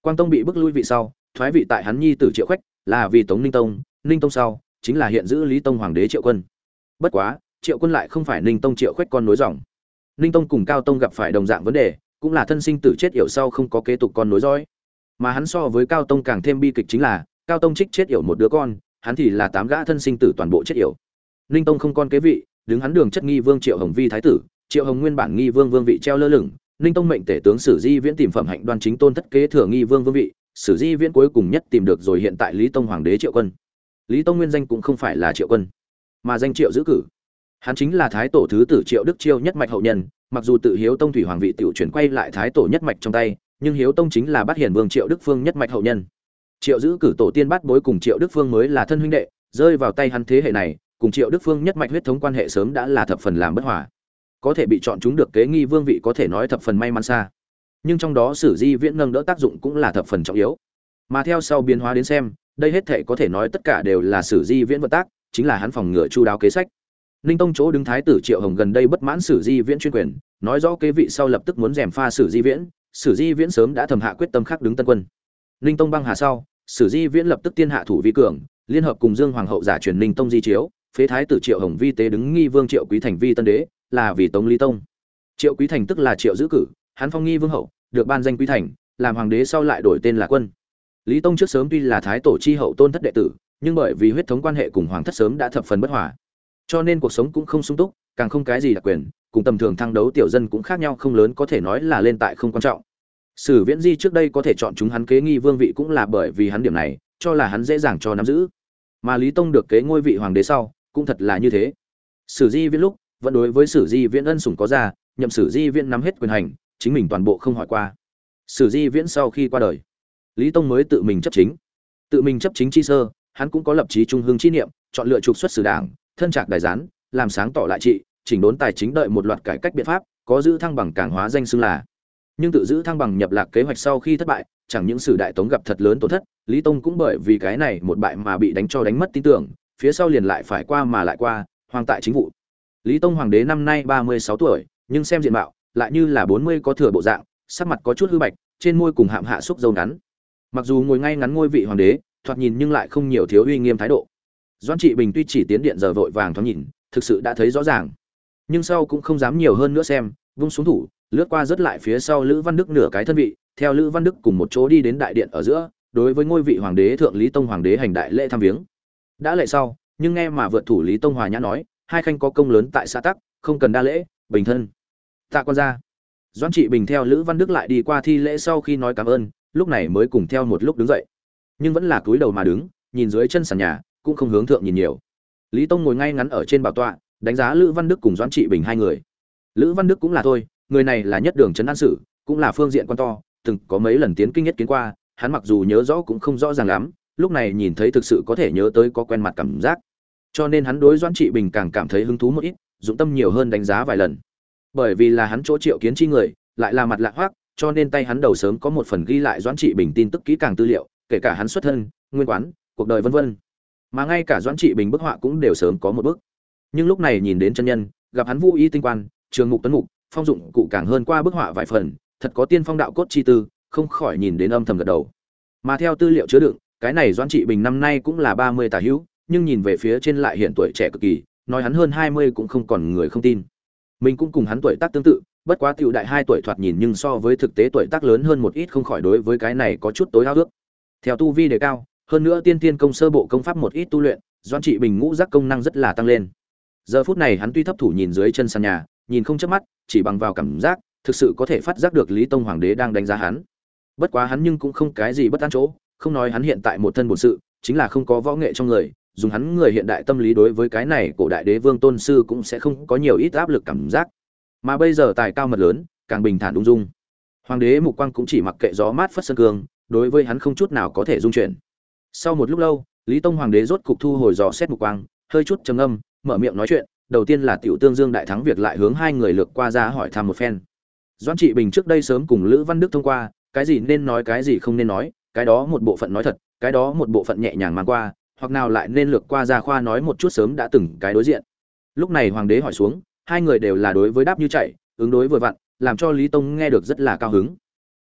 Quang tông bị bức lui vị sau, thoái vị tại hắn nhi tử triệu khách là vì tống ninh tông ninh tông sau, chính là hiện giữ lý tông hoàng đế triệu quân. Bất quá, triệu quân lại không phải ninh tông triệu khách con nối dòng. Ninh tông cùng cao tông gặp phải đồng dạng vấn đề, cũng là thân sinh tử chết yểu sau không có kế tục con nối dõi. Mà hắn so với cao tông càng thêm bi kịch chính là, cao tông trích chết yểu một đứa con hắn thì là tám gã thân sinh tử toàn bộ chết yểu. Ninh tông không con kế vị, đứng hắn đường chất nghi vương triệu hồng vi thái tử, triệu hồng nguyên bản nghi vương vương vị treo lơ lửng, ninh tông mệnh tể tướng sử di viễn tìm phẩm hạnh đoan chính tôn thất kế thừa nghi vương vương vị, sử di viễn cuối cùng nhất tìm được rồi hiện tại lý tông hoàng đế triệu quân. Lý tông nguyên danh cũng không phải là triệu quân, mà danh triệu giữ cử. Hắn chính là thái tổ thứ tử triệu đức chiêu nhất mạch hậu nhân, mặc dù tự hiếu tông thủy hoàng vị tiểu chuyển quay lại thái tổ nhất mạch trong tay, nhưng hiếu tông chính là bát hiển vương triệu đức phương nhất mạch hậu nhân triệu giữ cử tổ tiên bắt bối cùng triệu đức phương mới là thân huynh đệ, rơi vào tay hắn thế hệ này, cùng triệu đức phương nhất mạch huyết thống quan hệ sớm đã là thập phần làm bất hòa. Có thể bị chọn chúng được kế nghi vương vị có thể nói thập phần may mắn xa. Nhưng trong đó sử di viễn nâng đỡ tác dụng cũng là thập phần trọng yếu. Mà theo sau biến hóa đến xem, đây hết thể có thể nói tất cả đều là sử di viễn vận tác, chính là hắn phòng ngừa chu đáo kế sách. Ninh tông chỗ đứng thái tử triệu hồng gần đây bất mãn sử di viễn chuyên quyền, nói rõ kế vị sau lập tức muốn gièm pha sử di viễn, sử di viễn sớm đã thầm hạ quyết tâm khắc đứng tân quân. Ninh tông băng hà sau sử di viễn lập tức tiên hạ thủ vi cường, liên hợp cùng dương hoàng hậu giả truyền ninh tông di chiếu, phế thái tử triệu hồng vi tế đứng nghi vương triệu quý thành vi tân đế, là vì tống lý tông. Triệu quý thành tức là triệu giữ cử, hắn phong nghi vương hậu, được ban danh quý thành, làm hoàng đế sau lại đổi tên là quân. Lý tông trước sớm tuy là thái tổ chi hậu tôn thất đệ tử, nhưng bởi vì huyết thống quan hệ cùng hoàng thất sớm đã thập phần bất hòa. Cho nên cuộc sống cũng không sung túc, càng không cái gì đặc quyền, cùng tầm thường thăng đấu tiểu dân cũng khác nhau không lớn có thể nói là lên tại không quan trọng sử viễn di trước đây có thể chọn chúng hắn kế nghi vương vị cũng là bởi vì hắn điểm này, cho là hắn dễ dàng cho nắm giữ. Mà lý tông được kế ngôi vị hoàng đế sau, cũng thật là như thế. Sử di viễn lúc, vẫn đối với sử di viễn ân sủng có ra, nhậm sử di viễn nắm hết quyền hành, chính mình toàn bộ không hỏi qua. Sử di viễn sau khi qua đời, lý tông mới tự mình chấp chính. Tự mình chấp chính chi sơ, hắn cũng có lập chí trung hương chi niệm, chọn lựa trục xuất sử đảng, thân trạc đại gián, làm sáng tỏ lại trị, chỉnh đốn tài chính đợi một loạt cải cách biện pháp, có giữ thăng bằng cảng hóa danh xưng là nhưng tự giữ thăng bằng nhập lạc kế hoạch sau khi thất bại, chẳng những sử đại tống gặp thật lớn tổn thất, lý tông cũng bởi vì cái này một bại mà bị đánh cho đánh mất tin tưởng, phía sau liền lại phải qua mà lại qua hoàng tại chính vụ. Lý tông hoàng đế năm nay ba mươi sáu tuổi, nhưng xem diện mạo, lại như là bốn mươi có thừa bộ dạng, sắc mặt có chút hư bạch, trên môi cùng hạm hạ xúc dâu ngắn. Mặc dù ngồi ngay ngắn ngôi vị hoàng đế, thoạt nhìn nhưng lại không nhiều thiếu uy nghiêm thái độ. Doan trị bình tuy chỉ tiến điện giờ vội vàng thoáng nhìn, thực sự đã thấy rõ ràng. Nhưng sau cũng không dám nhiều hơn nữa xem, vung xuống thủ lướt qua rất lại phía sau lữ văn đức nửa cái thân vị, theo lữ văn đức cùng một chỗ đi đến đại điện ở giữa, đối với ngôi vị hoàng đế thượng lý tông hoàng đế hành đại lễ thăm viếng. Đã lệ sau, nhưng nghe mà vượt thủ lý tông hòa nhã nói, hai khanh có công lớn tại xã tắc, không cần đa lễ, bình thân. Tạ quan gia. Doãn trị bình theo lữ văn đức lại đi qua thi lễ sau khi nói cảm ơn, lúc này mới cùng theo một lúc đứng dậy. Nhưng vẫn là cúi đầu mà đứng, nhìn dưới chân sàn nhà, cũng không hướng thượng nhìn nhiều. Lý tông ngồi ngay ngắn ở trên bảo tọa, đánh giá lữ văn đức cùng doãn trị bình hai người. Lữ văn đức cũng là thôi người này là nhất đường trấn an sử, cũng là phương diện quan to, từng có mấy lần tiến kinh nhất kiến qua, hắn mặc dù nhớ rõ cũng không rõ ràng lắm, lúc này nhìn thấy thực sự có thể nhớ tới có quen mặt cảm giác. Cho nên hắn đối doãn trị bình càng cảm thấy hứng thú một ít, dụng tâm nhiều hơn đánh giá vài lần. Bởi vì là hắn chỗ triệu kiến chi người, lại là mặt lạ hoác cho nên tay hắn đầu sớm có một phần ghi lại doãn trị bình tin tức kỹ càng tư liệu, kể cả hắn xuất thân, nguyên quán, cuộc đời vân vân. Mà ngay cả doãn trị bình bức họa cũng đều sớm có một bức nhưng lúc này nhìn đến chân nhân, gặp hắn vũ y tinh quan, trường mục tuấn mục phong dụng cụ càng hơn qua bức họa vài phần, thật có tiên phong đạo cốt chi tư, không khỏi nhìn đến âm thầm gật đầu. Mà theo tư liệu chứa đựng, cái này doãn trị bình năm nay cũng là ba mươi tà hữu, nhưng nhìn về phía trên lại hiện tuổi trẻ cực kỳ, nói hắn hơn hai mươi cũng không còn người không tin. Mình cũng cùng hắn tuổi tác tương tự, bất quá tiểu đại hai tuổi thoạt nhìn nhưng so với thực tế tuổi tác lớn hơn một ít không khỏi đối với cái này có chút tối hao ước. Theo tu vi đề cao, hơn nữa tiên tiên công sơ bộ công pháp một ít tu luyện doan trị bình ngũ giác công năng rất là tăng lên. Giờ phút này hắn tuy thấp thủ nhìn dưới chân sàn nhà nhìn không chớp mắt, chỉ bằng vào cảm giác, thực sự có thể phát giác được lý tông hoàng đế đang đánh giá hắn. Bất quá hắn nhưng cũng không cái gì bất an chỗ, không nói hắn hiện tại một thân bổn sự, chính là không có võ nghệ trong người, dùng hắn người hiện đại tâm lý đối với cái này cổ đại đế vương tôn sư cũng sẽ không có nhiều ít áp lực cảm giác. Mà bây giờ tài cao mật lớn, càng bình thản ung dung. Hoàng đế mục quang cũng chỉ mặc kệ gió mát phất sân cương, đối với hắn không chút nào có thể dung chuyển. Sau một lúc lâu, lý tông hoàng đế rốt cục thu hồi dò xét mục quang, hơi chút trầm âm mở miệng nói chuyện đầu tiên là tiểu tương dương đại thắng việc lại hướng hai người lược qua ra hỏi thăm một phen. Doãn trị bình trước đây sớm cùng lữ văn đức thông qua, cái gì nên nói, cái gì không nên nói, cái đó một bộ phận nói thật, cái đó một bộ phận nhẹ nhàng mang qua, hoặc nào lại nên lược qua ra khoa nói một chút sớm đã từng cái đối diện. Lúc này hoàng đế hỏi xuống, hai người đều là đối với đáp như chạy, ứng đối vừa vặn, làm cho lý tông nghe được rất là cao hứng.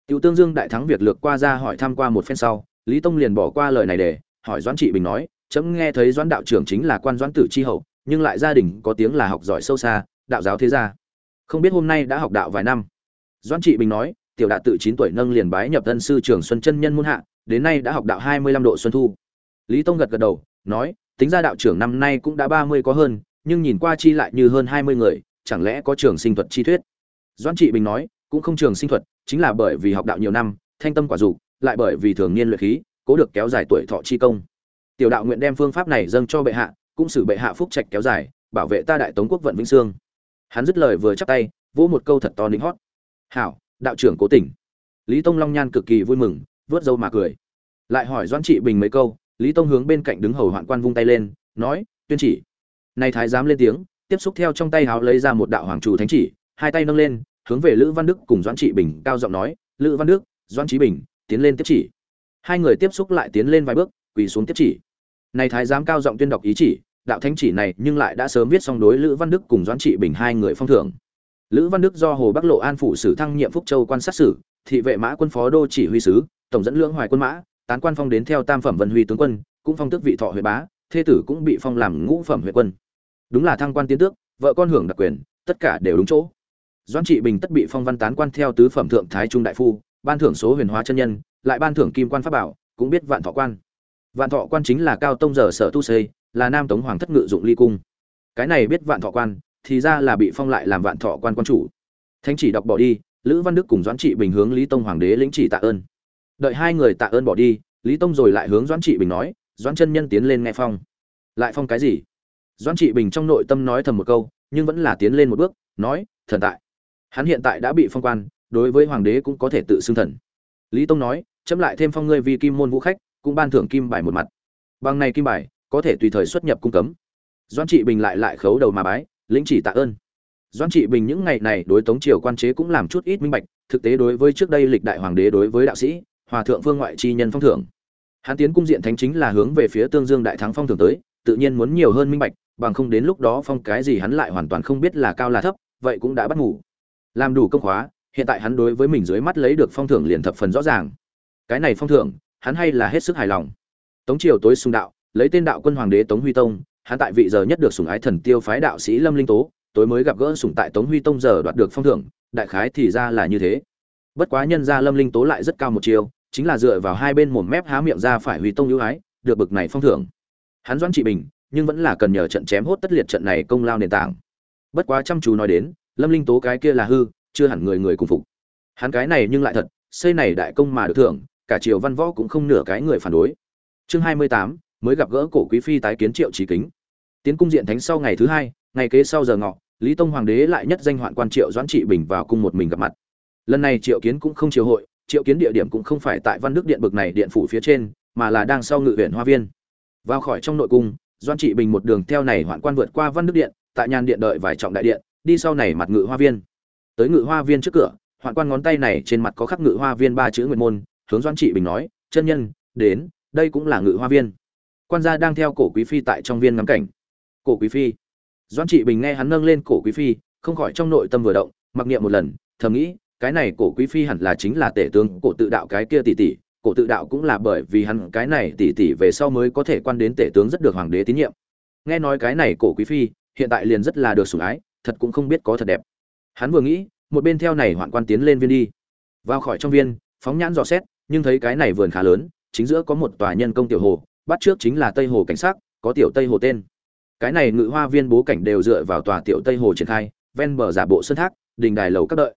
Tiểu tương dương đại thắng việc lược qua ra hỏi thăm qua một phen sau, lý tông liền bỏ qua lời này để, hỏi doãn trị bình nói, chấm nghe thấy doãn đạo trưởng chính là quan doãn tử chi hậu nhưng lại gia đình có tiếng là học giỏi sâu xa, đạo giáo thế gia. Không biết hôm nay đã học đạo vài năm. Doãn trị bình nói, tiểu đạt tự chín tuổi nâng liền bái nhập tân sư trưởng xuân chân nhân môn hạ, đến nay đã học đạo hai mươi lăm độ xuân thu. Lý tông gật gật đầu, nói, tính ra đạo trưởng năm nay cũng đã ba mươi có hơn, nhưng nhìn qua chi lại như hơn hai mươi người, chẳng lẽ có trường sinh thuật chi thuyết? Doãn trị bình nói, cũng không trường sinh thuật, chính là bởi vì học đạo nhiều năm, thanh tâm quả dục, lại bởi vì thường niên luyện khí, cố được kéo dài tuổi thọ chi công. Tiểu đạo nguyện đem phương pháp này dâng cho bệ hạ cũng xử bệ hạ phúc trạch kéo dài, bảo vệ ta đại tống quốc vận vĩnh sương. Hắn dứt lời vừa chắp tay, vỗ một câu thật to lính hót. Hảo, đạo trưởng cố tình. Lý tông long nhan cực kỳ vui mừng, vớt dâu mà cười. Lại hỏi doãn trị bình mấy câu, lý tông hướng bên cạnh đứng hầu hoạn quan vung tay lên, nói, tuyên chỉ. Nay thái giám lên tiếng, tiếp xúc theo trong tay háo lấy ra một đạo hoàng chủ thánh chỉ, hai tay nâng lên, hướng về lữ văn đức cùng doãn trị bình cao giọng nói, lữ văn đức, doãn trí bình, tiến lên tiếp chỉ. Hai người tiếp xúc lại tiến lên vài bước, quỳ xuống tiếp chỉ này thái giám cao giọng tuyên đọc ý chỉ, đạo thánh chỉ này nhưng lại đã sớm viết xong đối lữ văn đức cùng doãn trị bình hai người phong thưởng. Lữ văn đức do hồ bắc lộ an phủ sử thăng nhiệm phúc châu quan sát sử, thị vệ mã quân phó đô chỉ huy sứ, tổng dẫn lưỡng hoài quân mã, tán quan phong đến theo tam phẩm vân huy tướng quân, cũng phong tước vị thọ huệ bá, thê tử cũng bị phong làm ngũ phẩm huệ quân. Đúng là thăng quan tiến tước, vợ con hưởng đặc quyền, tất cả đều đúng chỗ. Doãn trị bình tất bị phong văn tán quan theo tứ phẩm thượng thái trung đại phu, ban thưởng số huyền hóa chân nhân, lại ban thưởng kim quan pháp bảo, cũng biết vạn thọ quan vạn thọ quan chính là cao tông giờ sở tu xây, là nam tống hoàng thất ngự dụng ly cung. Cái này biết vạn thọ quan, thì ra là bị phong lại làm vạn thọ quan quan chủ. Thánh chỉ đọc bỏ đi, lữ văn đức cùng doãn trị bình hướng lý tông hoàng đế lĩnh chỉ tạ ơn. Đợi hai người tạ ơn bỏ đi, lý tông rồi lại hướng doãn trị bình nói, doãn chân nhân tiến lên nghe phong. Lại phong cái gì? Doãn trị bình trong nội tâm nói thầm một câu, nhưng vẫn là tiến lên một bước, nói, thần tại. Hắn hiện tại đã bị phong quan, đối với hoàng đế cũng có thể tự xưng thần. Lý tông nói, chấm lại thêm phong ngươi vì kim môn vũ khách cũng ban thưởng kim bài một mặt. Bằng này kim bài, có thể tùy thời xuất nhập cung cấm. Doãn trị bình lại lại khấu đầu mà bái, lĩnh chỉ tạ ơn. Doãn trị bình những ngày này đối tống triều quan chế cũng làm chút ít minh bạch, thực tế đối với trước đây lịch đại hoàng đế đối với đạo sĩ, hòa thượng phương ngoại chi nhân phong thưởng. Hắn tiến cung diện thánh chính là hướng về phía tương dương đại thắng phong thưởng tới, tự nhiên muốn nhiều hơn minh bạch, bằng không đến lúc đó phong cái gì hắn lại hoàn toàn không biết là cao là thấp, vậy cũng đã bắt ngủ làm đủ công khóa, hiện tại hắn đối với mình dưới mắt lấy được phong thưởng liền thập phần rõ ràng. Cái này phong thưởng hắn hay là hết sức hài lòng. Tống triều tối sùng đạo, lấy tên đạo quân hoàng đế tống huy tông, hắn tại vị giờ nhất được sủng ái thần tiêu phái đạo sĩ lâm linh tố, tối mới gặp gỡ sủng tại tống huy tông giờ đoạt được phong thưởng, đại khái thì ra là như thế. Bất quá nhân gia lâm linh tố lại rất cao một chiều chính là dựa vào hai bên mồm mép há miệng ra phải huy tông ưu ái, được bực này phong thưởng. Hắn doãn trị bình, nhưng vẫn là cần nhờ trận chém hốt tất liệt trận này công lao nền tảng. Bất quá chăm chú nói đến, lâm linh tố cái kia là hư, chưa hẳn người người cùng phục. Hắn cái này nhưng lại thật, xây này đại công mà được thưởng cả triều văn võ cũng không nửa cái người phản đối. Chương hai mươi tám, mới gặp gỡ cổ quý phi tái kiến triệu trí kính. Tiến cung diện thánh sau ngày thứ hai, ngày kế sau giờ ngọ, lý tông hoàng đế lại nhất danh hoạn quan triệu doãn trị bình vào cung một mình gặp mặt. Lần này triệu kiến cũng không triều hội, triệu kiến địa điểm cũng không phải tại văn đức điện bực này điện phủ phía trên, mà là đang sau ngự viện hoa viên. Vào khỏi trong nội cung, doãn trị bình một đường theo này hoạn quan vượt qua văn đức điện, tại nhàn điện đợi vài trọng đại điện, đi sau này mặt ngự hoa viên. Tới ngự hoa viên trước cửa, hoạn quan ngón tay này trên mặt có khắc ngự hoa viên ba chữ nguyệt môn hướng doãn trị bình nói, chân nhân, đến, đây cũng là ngự hoa viên. Quan gia đang theo cổ quý phi tại trong viên ngắm cảnh. Cổ quý phi? Doãn trị bình nghe hắn nâng lên cổ quý phi, không khỏi trong nội tâm vừa động, mặc niệm một lần, thầm nghĩ, cái này cổ quý phi hẳn là chính là tể tướng cổ tự đạo cái kia tỷ tỷ, cổ tự đạo cũng là bởi vì hắn cái này tỷ tỷ về sau mới có thể quan đến tể tướng rất được hoàng đế tín nhiệm. Nghe nói cái này cổ quý phi, hiện tại liền rất là được sủng ái, thật cũng không biết có thật đẹp. Hắn vừa nghĩ, một bên theo này hoạn quan tiến lên viên đi. Vào khỏi trong viên, phóng nhãn dò xét nhưng thấy cái này vườn khá lớn, chính giữa có một tòa nhân công tiểu hồ, bắt trước chính là tây hồ cảnh sát có tiểu tây hồ tên. Cái này ngự hoa viên bố cảnh đều dựa vào tòa tiểu tây hồ triển khai, ven bờ giả bộ sân thác, đình đài lầu các đợi.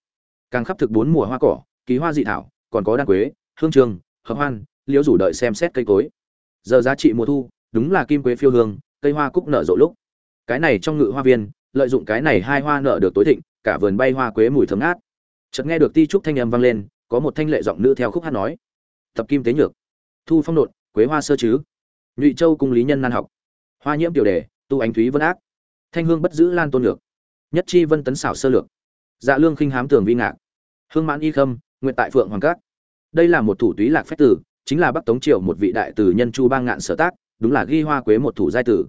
Càng khắp thực bốn mùa hoa cỏ ký hoa dị thảo, còn có đan quế, hương trường, hợp hoan, liễu rủ đợi xem xét cây cối. Giờ giá trị mùa thu, đúng là kim quế phiêu hương, cây hoa cúc nở rộ lúc. Cái này trong ngự hoa viên, lợi dụng cái này hai hoa nở được tối thịnh, cả vườn bay hoa quế mùi thơm ngát. Chợt nghe được ti trúc thanh âm vang lên có một thanh lệ giọng nữ theo khúc hát nói tập kim tế nhược, thu phong nộn quế hoa sơ chứ, nhụy châu cung lý nhân nan học, hoa nhiễm tiểu đề, tu ánh thúy vân ác, thanh hương bất giữ lan tôn lược, nhất chi vân tấn xảo sơ lược. Dạ lương khinh hám tường vi ngạc. Hương mãn y khâm, nguyện tại phượng hoàng cát đây là một thủ túy lạc phách tử, chính là bắc tống triều một vị đại tử nhân chu ba ngạn sở tác, đúng là ghi hoa quế một thủ giai tử.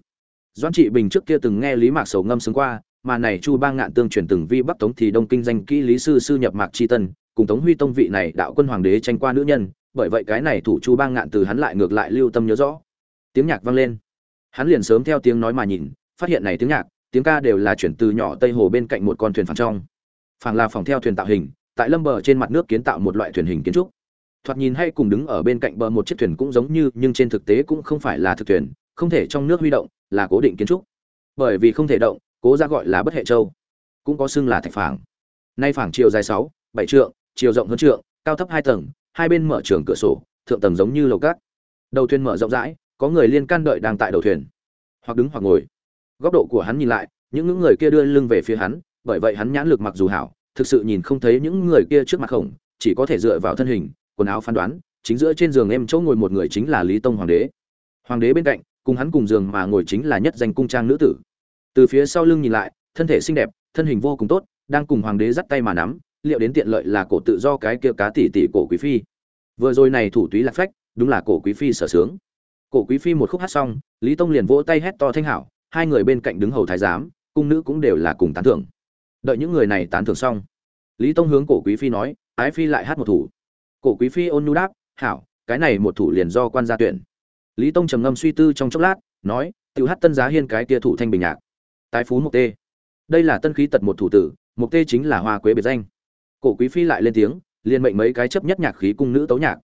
Doãn trị bình trước kia từng nghe lý mạc sầu ngâm xứng qua, mà này chu ba ngạn tương truyền từng vi bắc tống thì đông kinh danh kỹ lý sư sư nhập mạc chi tân cùng tống huy tông vị này đạo quân hoàng đế tranh qua nữ nhân, bởi vậy cái này thủ chu bang ngạn từ hắn lại ngược lại lưu tâm nhớ rõ. Tiếng nhạc vang lên. Hắn liền sớm theo tiếng nói mà nhìn, phát hiện này tiếng nhạc, tiếng ca đều là chuyển từ nhỏ tây hồ bên cạnh một con thuyền phẳng trong. Phẳng là phòng theo thuyền tạo hình, tại lâm bờ trên mặt nước kiến tạo một loại thuyền hình kiến trúc. Thoạt nhìn hay cùng đứng ở bên cạnh bờ một chiếc thuyền cũng giống như, nhưng trên thực tế cũng không phải là thực thuyền, không thể trong nước huy động, là cố định kiến trúc. Bởi vì không thể động, cố ra gọi là bất hệ châu. Cũng có xưng là thạch phẳng nay phẳng chiều dài sáu, bảy trượng chiều rộng hơn trượng, cao thấp hai tầng, hai bên mở trường cửa sổ, thượng tầng giống như lầu cát. Đầu thuyền mở rộng rãi, có người liên can đợi đang tại đầu thuyền. Hoặc đứng hoặc ngồi. Góc độ của hắn nhìn lại, những những người kia đưa lưng về phía hắn, bởi vậy hắn nhãn lực mặc dù hảo, thực sự nhìn không thấy những người kia trước mặt khổng, chỉ có thể dựa vào thân hình, quần áo phán đoán, chính giữa trên giường em chỗ ngồi một người chính là lý tông hoàng đế. Hoàng đế bên cạnh, cùng hắn cùng giường mà ngồi chính là nhất danh cung trang nữ tử. Từ phía sau lưng nhìn lại, thân thể xinh đẹp, thân hình vô cùng tốt, đang cùng hoàng đế dắt tay mà nắm liệu đến tiện lợi là cổ tự do cái kia cá tỷ tỷ cổ quý phi. Vừa rồi này thủ túy lạc phách, đúng là cổ quý phi sở sướng. Cổ quý phi một khúc hát xong, lý tông liền vỗ tay hét to thanh hảo, hai người bên cạnh đứng hầu thái giám, cung nữ cũng đều là cùng tán thưởng. Đợi những người này tán thưởng xong, lý tông hướng cổ quý phi nói, ái phi lại hát một thủ. Cổ quý phi ôn nhu đáp, hảo, cái này một thủ liền do quan gia tuyển. Lý tông trầm ngâm suy tư trong chốc lát, nói tự hát tân giá hiên cái tia thủ thanh bình nhạc. Tái phú mục tê. Đây là tân khí tật một thủ tử mục tê chính là hoa quế biệt danh cổ quý phi lại lên tiếng, liền mệnh mấy cái chấp nhất nhạc khí cung nữ tấu nhạc.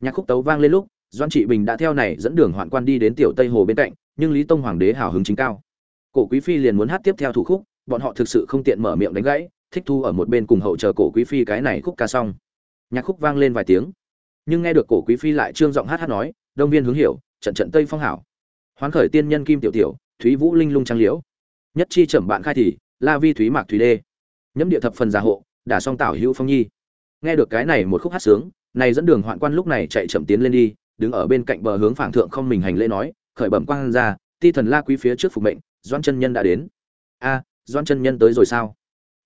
Nhạc khúc tấu vang lên lúc doan trị bình đã theo này dẫn đường hoạn quan đi đến tiểu tây hồ bên cạnh, nhưng lý tông hoàng đế hào hứng chính cao. Cổ quý phi liền muốn hát tiếp theo thủ khúc, bọn họ thực sự không tiện mở miệng đánh gãy, thích thu ở một bên cùng hậu chờ cổ quý phi cái này khúc ca xong. Nhạc khúc vang lên vài tiếng, nhưng nghe được cổ quý phi lại trương giọng hát hát nói, đông viên hướng hiểu, trận trận tây phong hảo. Hoán khởi tiên nhân kim tiểu tiểu, thúy vũ linh lung trang liễu. Nhất chi trầm bạn khai thì, la vi thúy mạc thúy đê. Nhẫm địa thập phần gia hộ đả song tảo hữu phong nhi. Nghe được cái này một khúc hát sướng, này dẫn đường hoạn quan lúc này chạy chậm tiến lên đi, đứng ở bên cạnh bờ hướng phảng thượng không mình hành lễ nói, khởi bẩm quan ra ti thần la quý phía trước phục mệnh doan chân nhân đã đến. A doan chân nhân tới rồi sao?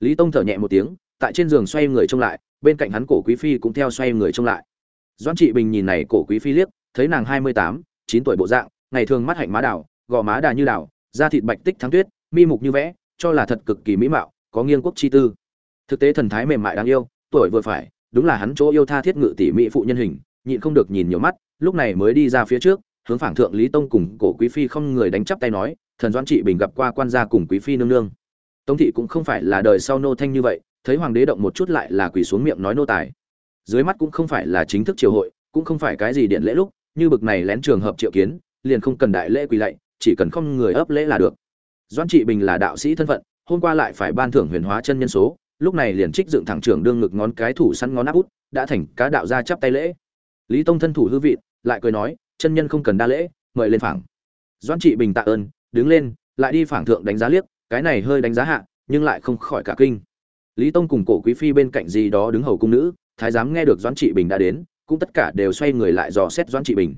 Lý tông thở nhẹ một tiếng, tại trên giường xoay người trông lại, bên cạnh hắn cổ quý phi cũng theo xoay người trông lại. Doan trị bình nhìn này cổ quý phi liếc, thấy nàng hai mươi tám, chín tuổi bộ dạng, ngày thường mắt hạnh má đào gò má đà như đào da thịt bạch tích thắng tuyết, mi mục như vẽ, cho là thật cực kỳ mỹ mạo, có nghiêng quốc chi tư thực tế thần thái mềm mại đáng yêu, tuổi vừa phải, đúng là hắn chỗ yêu tha thiết ngự tỉ mỹ phụ nhân hình, nhịn không được nhìn nhiều mắt, lúc này mới đi ra phía trước, hướng phảng thượng lý tông cùng cổ quý phi không người đánh chắp tay nói, thần doãn trị bình gặp qua quan gia cùng quý phi nương nương. Tống thị cũng không phải là đời sau nô thanh như vậy, thấy hoàng đế động một chút lại là quỳ xuống miệng nói nô tài. Dưới mắt cũng không phải là chính thức triều hội, cũng không phải cái gì điện lễ lúc, như bực này lén trường hợp triệu kiến, liền không cần đại lễ quỳ lạy, chỉ cần không người ấp lễ là được. Doãn trị bình là đạo sĩ thân phận, hôm qua lại phải ban thưởng huyền hóa chân nhân số lúc này liền trích dựng thẳng trưởng đương ngực ngón cái thủ săn ngón áp út, đã thành cá đạo ra chắp tay lễ. Lý tông thân thủ hư vị, lại cười nói, chân nhân không cần đa lễ, mời lên phảng. Doãn trị bình tạ ơn, đứng lên, lại đi phảng thượng đánh giá liếc, cái này hơi đánh giá hạ, nhưng lại không khỏi cả kinh. Lý tông cùng cổ quý phi bên cạnh gì đó đứng hầu cung nữ, thái giám nghe được doãn trị bình đã đến, cũng tất cả đều xoay người lại dò xét doãn trị bình.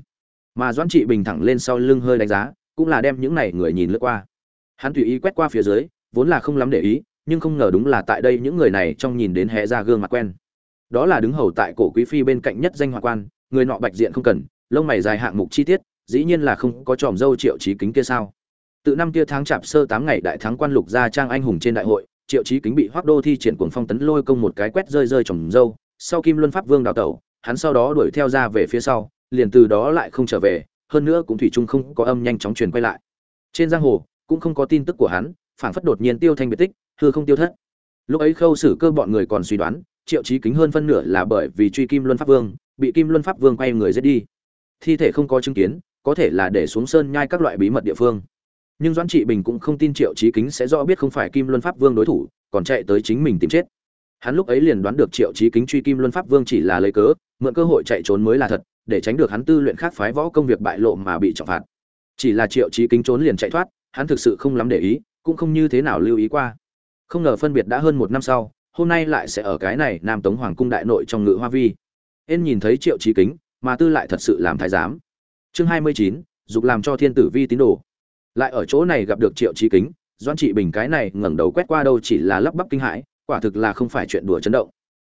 Mà doãn trị bình thẳng lên sau lưng hơi đánh giá, cũng là đem những này người nhìn lướt qua. Hắn tùy ý quét qua phía dưới, vốn là không lắm để ý nhưng không ngờ đúng là tại đây những người này trong nhìn đến hé ra gương mặt quen. Đó là đứng hầu tại cổ quý phi bên cạnh nhất danh hoa quan, người nọ bạch diện không cần, lông mày dài hạng mục chi tiết, dĩ nhiên là không có tròm dâu triệu trí kính kia sao. Từ năm kia tháng chạp sơ tám ngày đại thắng quan lục gia trang anh hùng trên đại hội, triệu trí kính bị hoác đô thi triển cuồng phong tấn lôi công một cái quét rơi rơi tròm dâu, sau kim luân pháp vương đào tẩu, hắn sau đó đuổi theo ra về phía sau, liền từ đó lại không trở về, hơn nữa cũng thủy chung không có âm nhanh chóng truyền quay lại. Trên giang hồ, cũng không có tin tức của hắn, phảng phất đột nhiên tiêu thanh biệt tích hư không tiêu thất. Lúc ấy khâu xử cơ bọn người còn suy đoán, triệu chí kính hơn phân nửa là bởi vì truy kim luân pháp vương, bị kim luân pháp vương quay người giết đi. Thi thể không có chứng kiến, có thể là để xuống sơn nhai các loại bí mật địa phương. Nhưng doãn trị bình cũng không tin triệu chí kính sẽ rõ biết không phải kim luân pháp vương đối thủ, còn chạy tới chính mình tìm chết. Hắn lúc ấy liền đoán được triệu chí kính truy kim luân pháp vương chỉ là lấy cớ, mượn cơ hội chạy trốn mới là thật, để tránh được hắn tư luyện khác phái võ công việc bại lộ mà bị trọng phạt. Chỉ là triệu chí kính trốn liền chạy thoát, hắn thực sự không lắm để ý, cũng không như thế nào lưu ý qua không ngờ phân biệt đã hơn một năm sau, hôm nay lại sẽ ở cái này nam tống hoàng cung đại nội trong ngự hoa vi. Ên nhìn thấy triệu trí kính, mà tư lại thật sự làm thái giám. Chương hai mươi chín, dục làm cho thiên tử vi tín đồ. Lại ở chỗ này gặp được triệu trí kính doan trị bình cái này ngẩng đầu quét qua đâu chỉ là lắp bắp kinh hãi, quả thực là không phải chuyện đùa chấn động.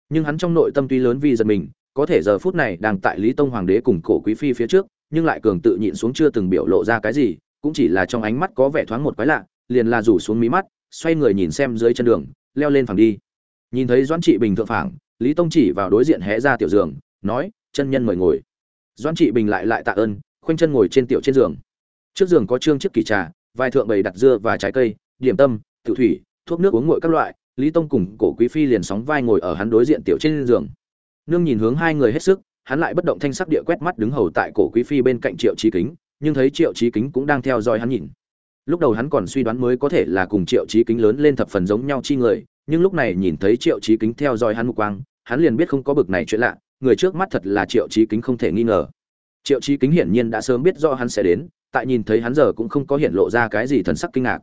Nhưng hắn trong nội tâm tuy lớn vì giật mình, có thể giờ phút này đang tại lý tông hoàng đế cùng cổ quý phi phía trước, nhưng lại cường tự nhịn xuống chưa từng biểu lộ ra cái gì, cũng chỉ là trong ánh mắt có vẻ thoáng một quái lạ, liền là rủ xuống mí mắt xoay người nhìn xem dưới chân đường, leo lên phẳng đi. Nhìn thấy doãn trị bình thượng phẳng, lý tông chỉ vào đối diện hé ra tiểu giường, nói, chân nhân mời ngồi. Doãn trị bình lại lại tạ ơn, khoanh chân ngồi trên tiểu trên giường. Trước giường có trương chiếc kỳ trà, vài thượng bày đặt dưa và trái cây, điểm tâm tự thủy, thuốc nước uống nguội các loại, lý tông cùng cổ quý phi liền sóng vai ngồi ở hắn đối diện tiểu trên giường. Nương nhìn hướng hai người hết sức, hắn lại bất động thanh sắc địa quét mắt đứng hầu tại cổ quý phi bên cạnh triệu trí kính, nhưng thấy triệu trí kính cũng đang theo dõi hắn nhìn lúc đầu hắn còn suy đoán mới có thể là cùng triệu trí kính lớn lên thập phần giống nhau chi người, nhưng lúc này nhìn thấy triệu trí kính theo dõi hắn mục quang, hắn liền biết không có bực này chuyện lạ, người trước mắt thật là triệu trí kính không thể nghi ngờ. Triệu trí kính hiển nhiên đã sớm biết do hắn sẽ đến, tại nhìn thấy hắn giờ cũng không có hiện lộ ra cái gì thần sắc kinh ngạc.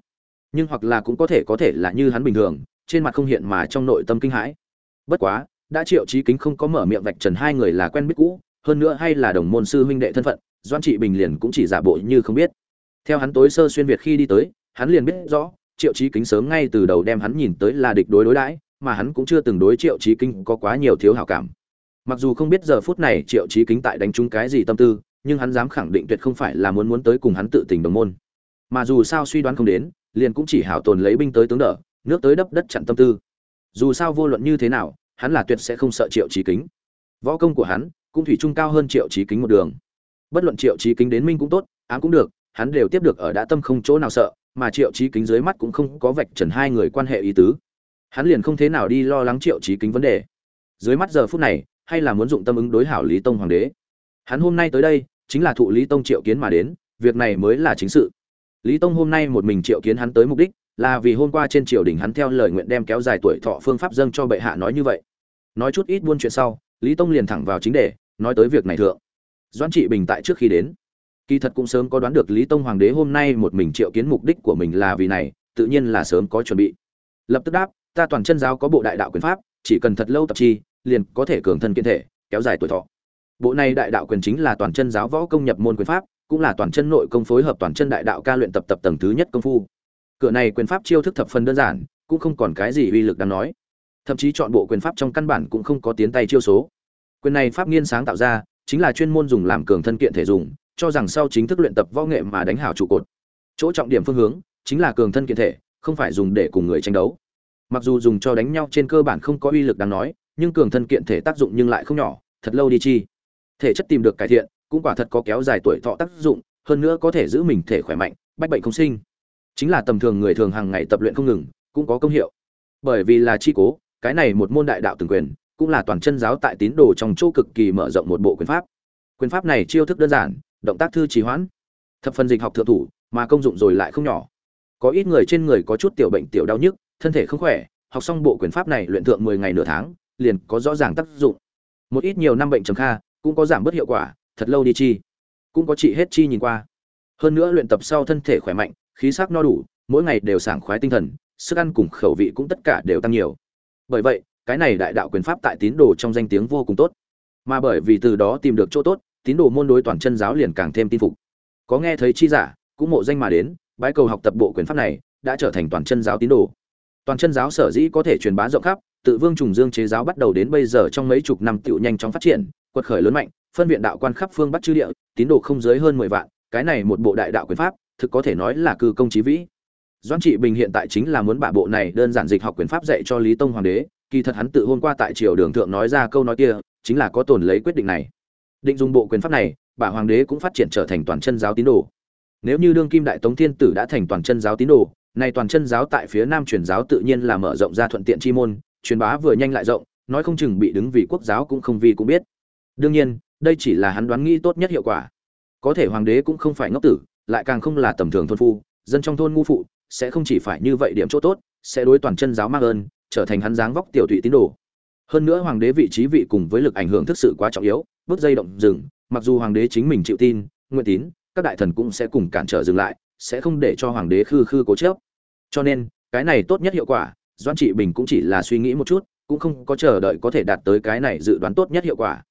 Nhưng hoặc là cũng có thể có thể là như hắn bình thường, trên mặt không hiện mà trong nội tâm kinh hãi. Bất quá, đã triệu trí kính không có mở miệng vạch trần hai người là quen biết cũ, hơn nữa hay là đồng môn sư huynh đệ thân phận doan trị bình liền cũng chỉ giả bộ như không biết theo hắn tối sơ xuyên việt khi đi tới, hắn liền biết rõ, triệu chí kính sớm ngay từ đầu đem hắn nhìn tới là địch đối đối đãi, mà hắn cũng chưa từng đối triệu chí kính có quá nhiều thiếu hảo cảm. Mặc dù không biết giờ phút này triệu chí kính tại đánh trúng cái gì tâm tư, nhưng hắn dám khẳng định tuyệt không phải là muốn muốn tới cùng hắn tự tình đồng môn. Mà dù sao suy đoán không đến, liền cũng chỉ hảo tồn lấy binh tới tướng đỡ, nước tới đắp đất chặn tâm tư. Dù sao vô luận như thế nào, hắn là tuyệt sẽ không sợ triệu chí kính. Võ công của hắn cũng thủy trung cao hơn triệu chí kính một đường. Bất luận triệu chí kính đến minh cũng tốt, ám cũng được hắn đều tiếp được ở đã tâm không chỗ nào sợ, mà Triệu Chí Kính dưới mắt cũng không có vạch trần hai người quan hệ ý tứ. Hắn liền không thế nào đi lo lắng Triệu Chí Kính vấn đề. Dưới mắt giờ phút này, hay là muốn dụng tâm ứng đối hảo Lý Tông hoàng đế. Hắn hôm nay tới đây, chính là thụ Lý Tông triệu kiến mà đến, việc này mới là chính sự. Lý Tông hôm nay một mình triệu kiến hắn tới mục đích, là vì hôm qua trên triều đình hắn theo lời nguyện đem kéo dài tuổi thọ phương pháp dâng cho bệ hạ nói như vậy. Nói chút ít buôn chuyện sau, Lý Tông liền thẳng vào chính đề, nói tới việc này thượng. Doãn Trị Bình tại trước khi đến, Kỳ thật cũng sớm có đoán được Lý Tông Hoàng đế hôm nay một mình triệu kiến mục đích của mình là vì này, tự nhiên là sớm có chuẩn bị. Lập tức đáp, ta toàn chân giáo có bộ đại đạo quyền pháp, chỉ cần thật lâu tập chi, liền có thể cường thân kiên thể, kéo dài tuổi thọ. Bộ này đại đạo quyền chính là toàn chân giáo võ công nhập môn quyền pháp, cũng là toàn chân nội công phối hợp toàn chân đại đạo ca luyện tập tập tầng thứ nhất công phu. Cửa này quyền pháp chiêu thức thập phần đơn giản, cũng không còn cái gì uy lực đáng nói. Thậm chí chọn bộ quyền pháp trong căn bản cũng không có tiến tay chiêu số. Quyền này pháp nghiên sáng tạo ra, chính là chuyên môn dùng làm cường thân kiện thể dùng, cho rằng sau chính thức luyện tập võ nghệ mà đánh hảo trụ cột. Chỗ trọng điểm phương hướng chính là cường thân kiện thể, không phải dùng để cùng người tranh đấu. Mặc dù dùng cho đánh nhau trên cơ bản không có uy lực đáng nói, nhưng cường thân kiện thể tác dụng nhưng lại không nhỏ, thật lâu đi chi. Thể chất tìm được cải thiện, cũng quả thật có kéo dài tuổi thọ tác dụng, hơn nữa có thể giữ mình thể khỏe mạnh, bách bệnh không sinh. Chính là tầm thường người thường hàng ngày tập luyện không ngừng, cũng có công hiệu. Bởi vì là chi cố, cái này một môn đại đạo từng quyền, cũng là toàn chân giáo tại tín đồ trong chỗ cực kỳ mở rộng một bộ quyền pháp. Quyền pháp này chiêu thức đơn giản, động tác thư trì hoãn. Thập phần dịch học thượng thủ, mà công dụng rồi lại không nhỏ. Có ít người trên người có chút tiểu bệnh, tiểu đau nhức, thân thể không khỏe, học xong bộ quyền pháp này luyện thượng mười ngày nửa tháng, liền có rõ ràng tác dụng. Một ít nhiều năm bệnh trầm kha, cũng có giảm bớt hiệu quả, thật lâu đi chi. Cũng có trị hết chi nhìn qua. Hơn nữa luyện tập sau thân thể khỏe mạnh, khí sắc no đủ, mỗi ngày đều sảng khoái tinh thần, sức ăn cùng khẩu vị cũng tất cả đều tăng nhiều. Bởi vậy, cái này đại đạo quyền pháp tại tín đồ trong danh tiếng vô cùng tốt. Mà bởi vì từ đó tìm được chỗ tốt tín đồ môn đối toàn chân giáo liền càng thêm tin phục. Có nghe thấy chi giả, cũng mộ danh mà đến, bái cầu học tập bộ quyền pháp này, đã trở thành toàn chân giáo tín đồ. Toàn chân giáo sở dĩ có thể truyền bá rộng khắp, tự vương trùng dương chế giáo bắt đầu đến bây giờ trong mấy chục năm tựu nhanh chóng phát triển, quật khởi lớn mạnh, phân viện đạo quan khắp phương bắc chư địa, tín đồ không dưới hơn mười vạn, cái này một bộ đại đạo quyền pháp, thực có thể nói là cư công chí vĩ. Doãn trị bình hiện tại chính là muốn bả bộ này đơn giản dịch học quyền pháp dạy cho lý tông hoàng đế, kỳ thật hắn tự hôm qua tại triều đường thượng nói ra câu nói kia, chính là có tồn lấy quyết định này định dùng bộ quyền pháp này, bả hoàng đế cũng phát triển trở thành toàn chân giáo tín đồ. Nếu như đương kim đại tống thiên tử đã thành toàn chân giáo tín đồ này toàn chân giáo tại phía nam truyền giáo tự nhiên là mở rộng ra thuận tiện chi môn, truyền bá vừa nhanh lại rộng, nói không chừng bị đứng vì quốc giáo cũng không vì cũng biết. Đương nhiên, đây chỉ là hắn đoán nghĩ tốt nhất hiệu quả. Có thể hoàng đế cũng không phải ngốc tử, lại càng không là tầm thường thôn phu, dân trong thôn ngu phụ, sẽ không chỉ phải như vậy điểm chỗ tốt, sẽ đối toàn chân giáo mang ơn, trở thành hắn dáng vóc tiểu thụy tín đồ. Hơn nữa hoàng đế vị trí vị cùng với lực ảnh hưởng thực sự quá trọng yếu bước dây động dừng, mặc dù hoàng đế chính mình chịu tin, nguyện tín, các đại thần cũng sẽ cùng cản trở dừng lại, sẽ không để cho hoàng đế khư khư cố chấp. Cho nên, cái này tốt nhất hiệu quả doan trị bình cũng chỉ là suy nghĩ một chút, cũng không có chờ đợi có thể đạt tới cái này dự đoán tốt nhất hiệu quả.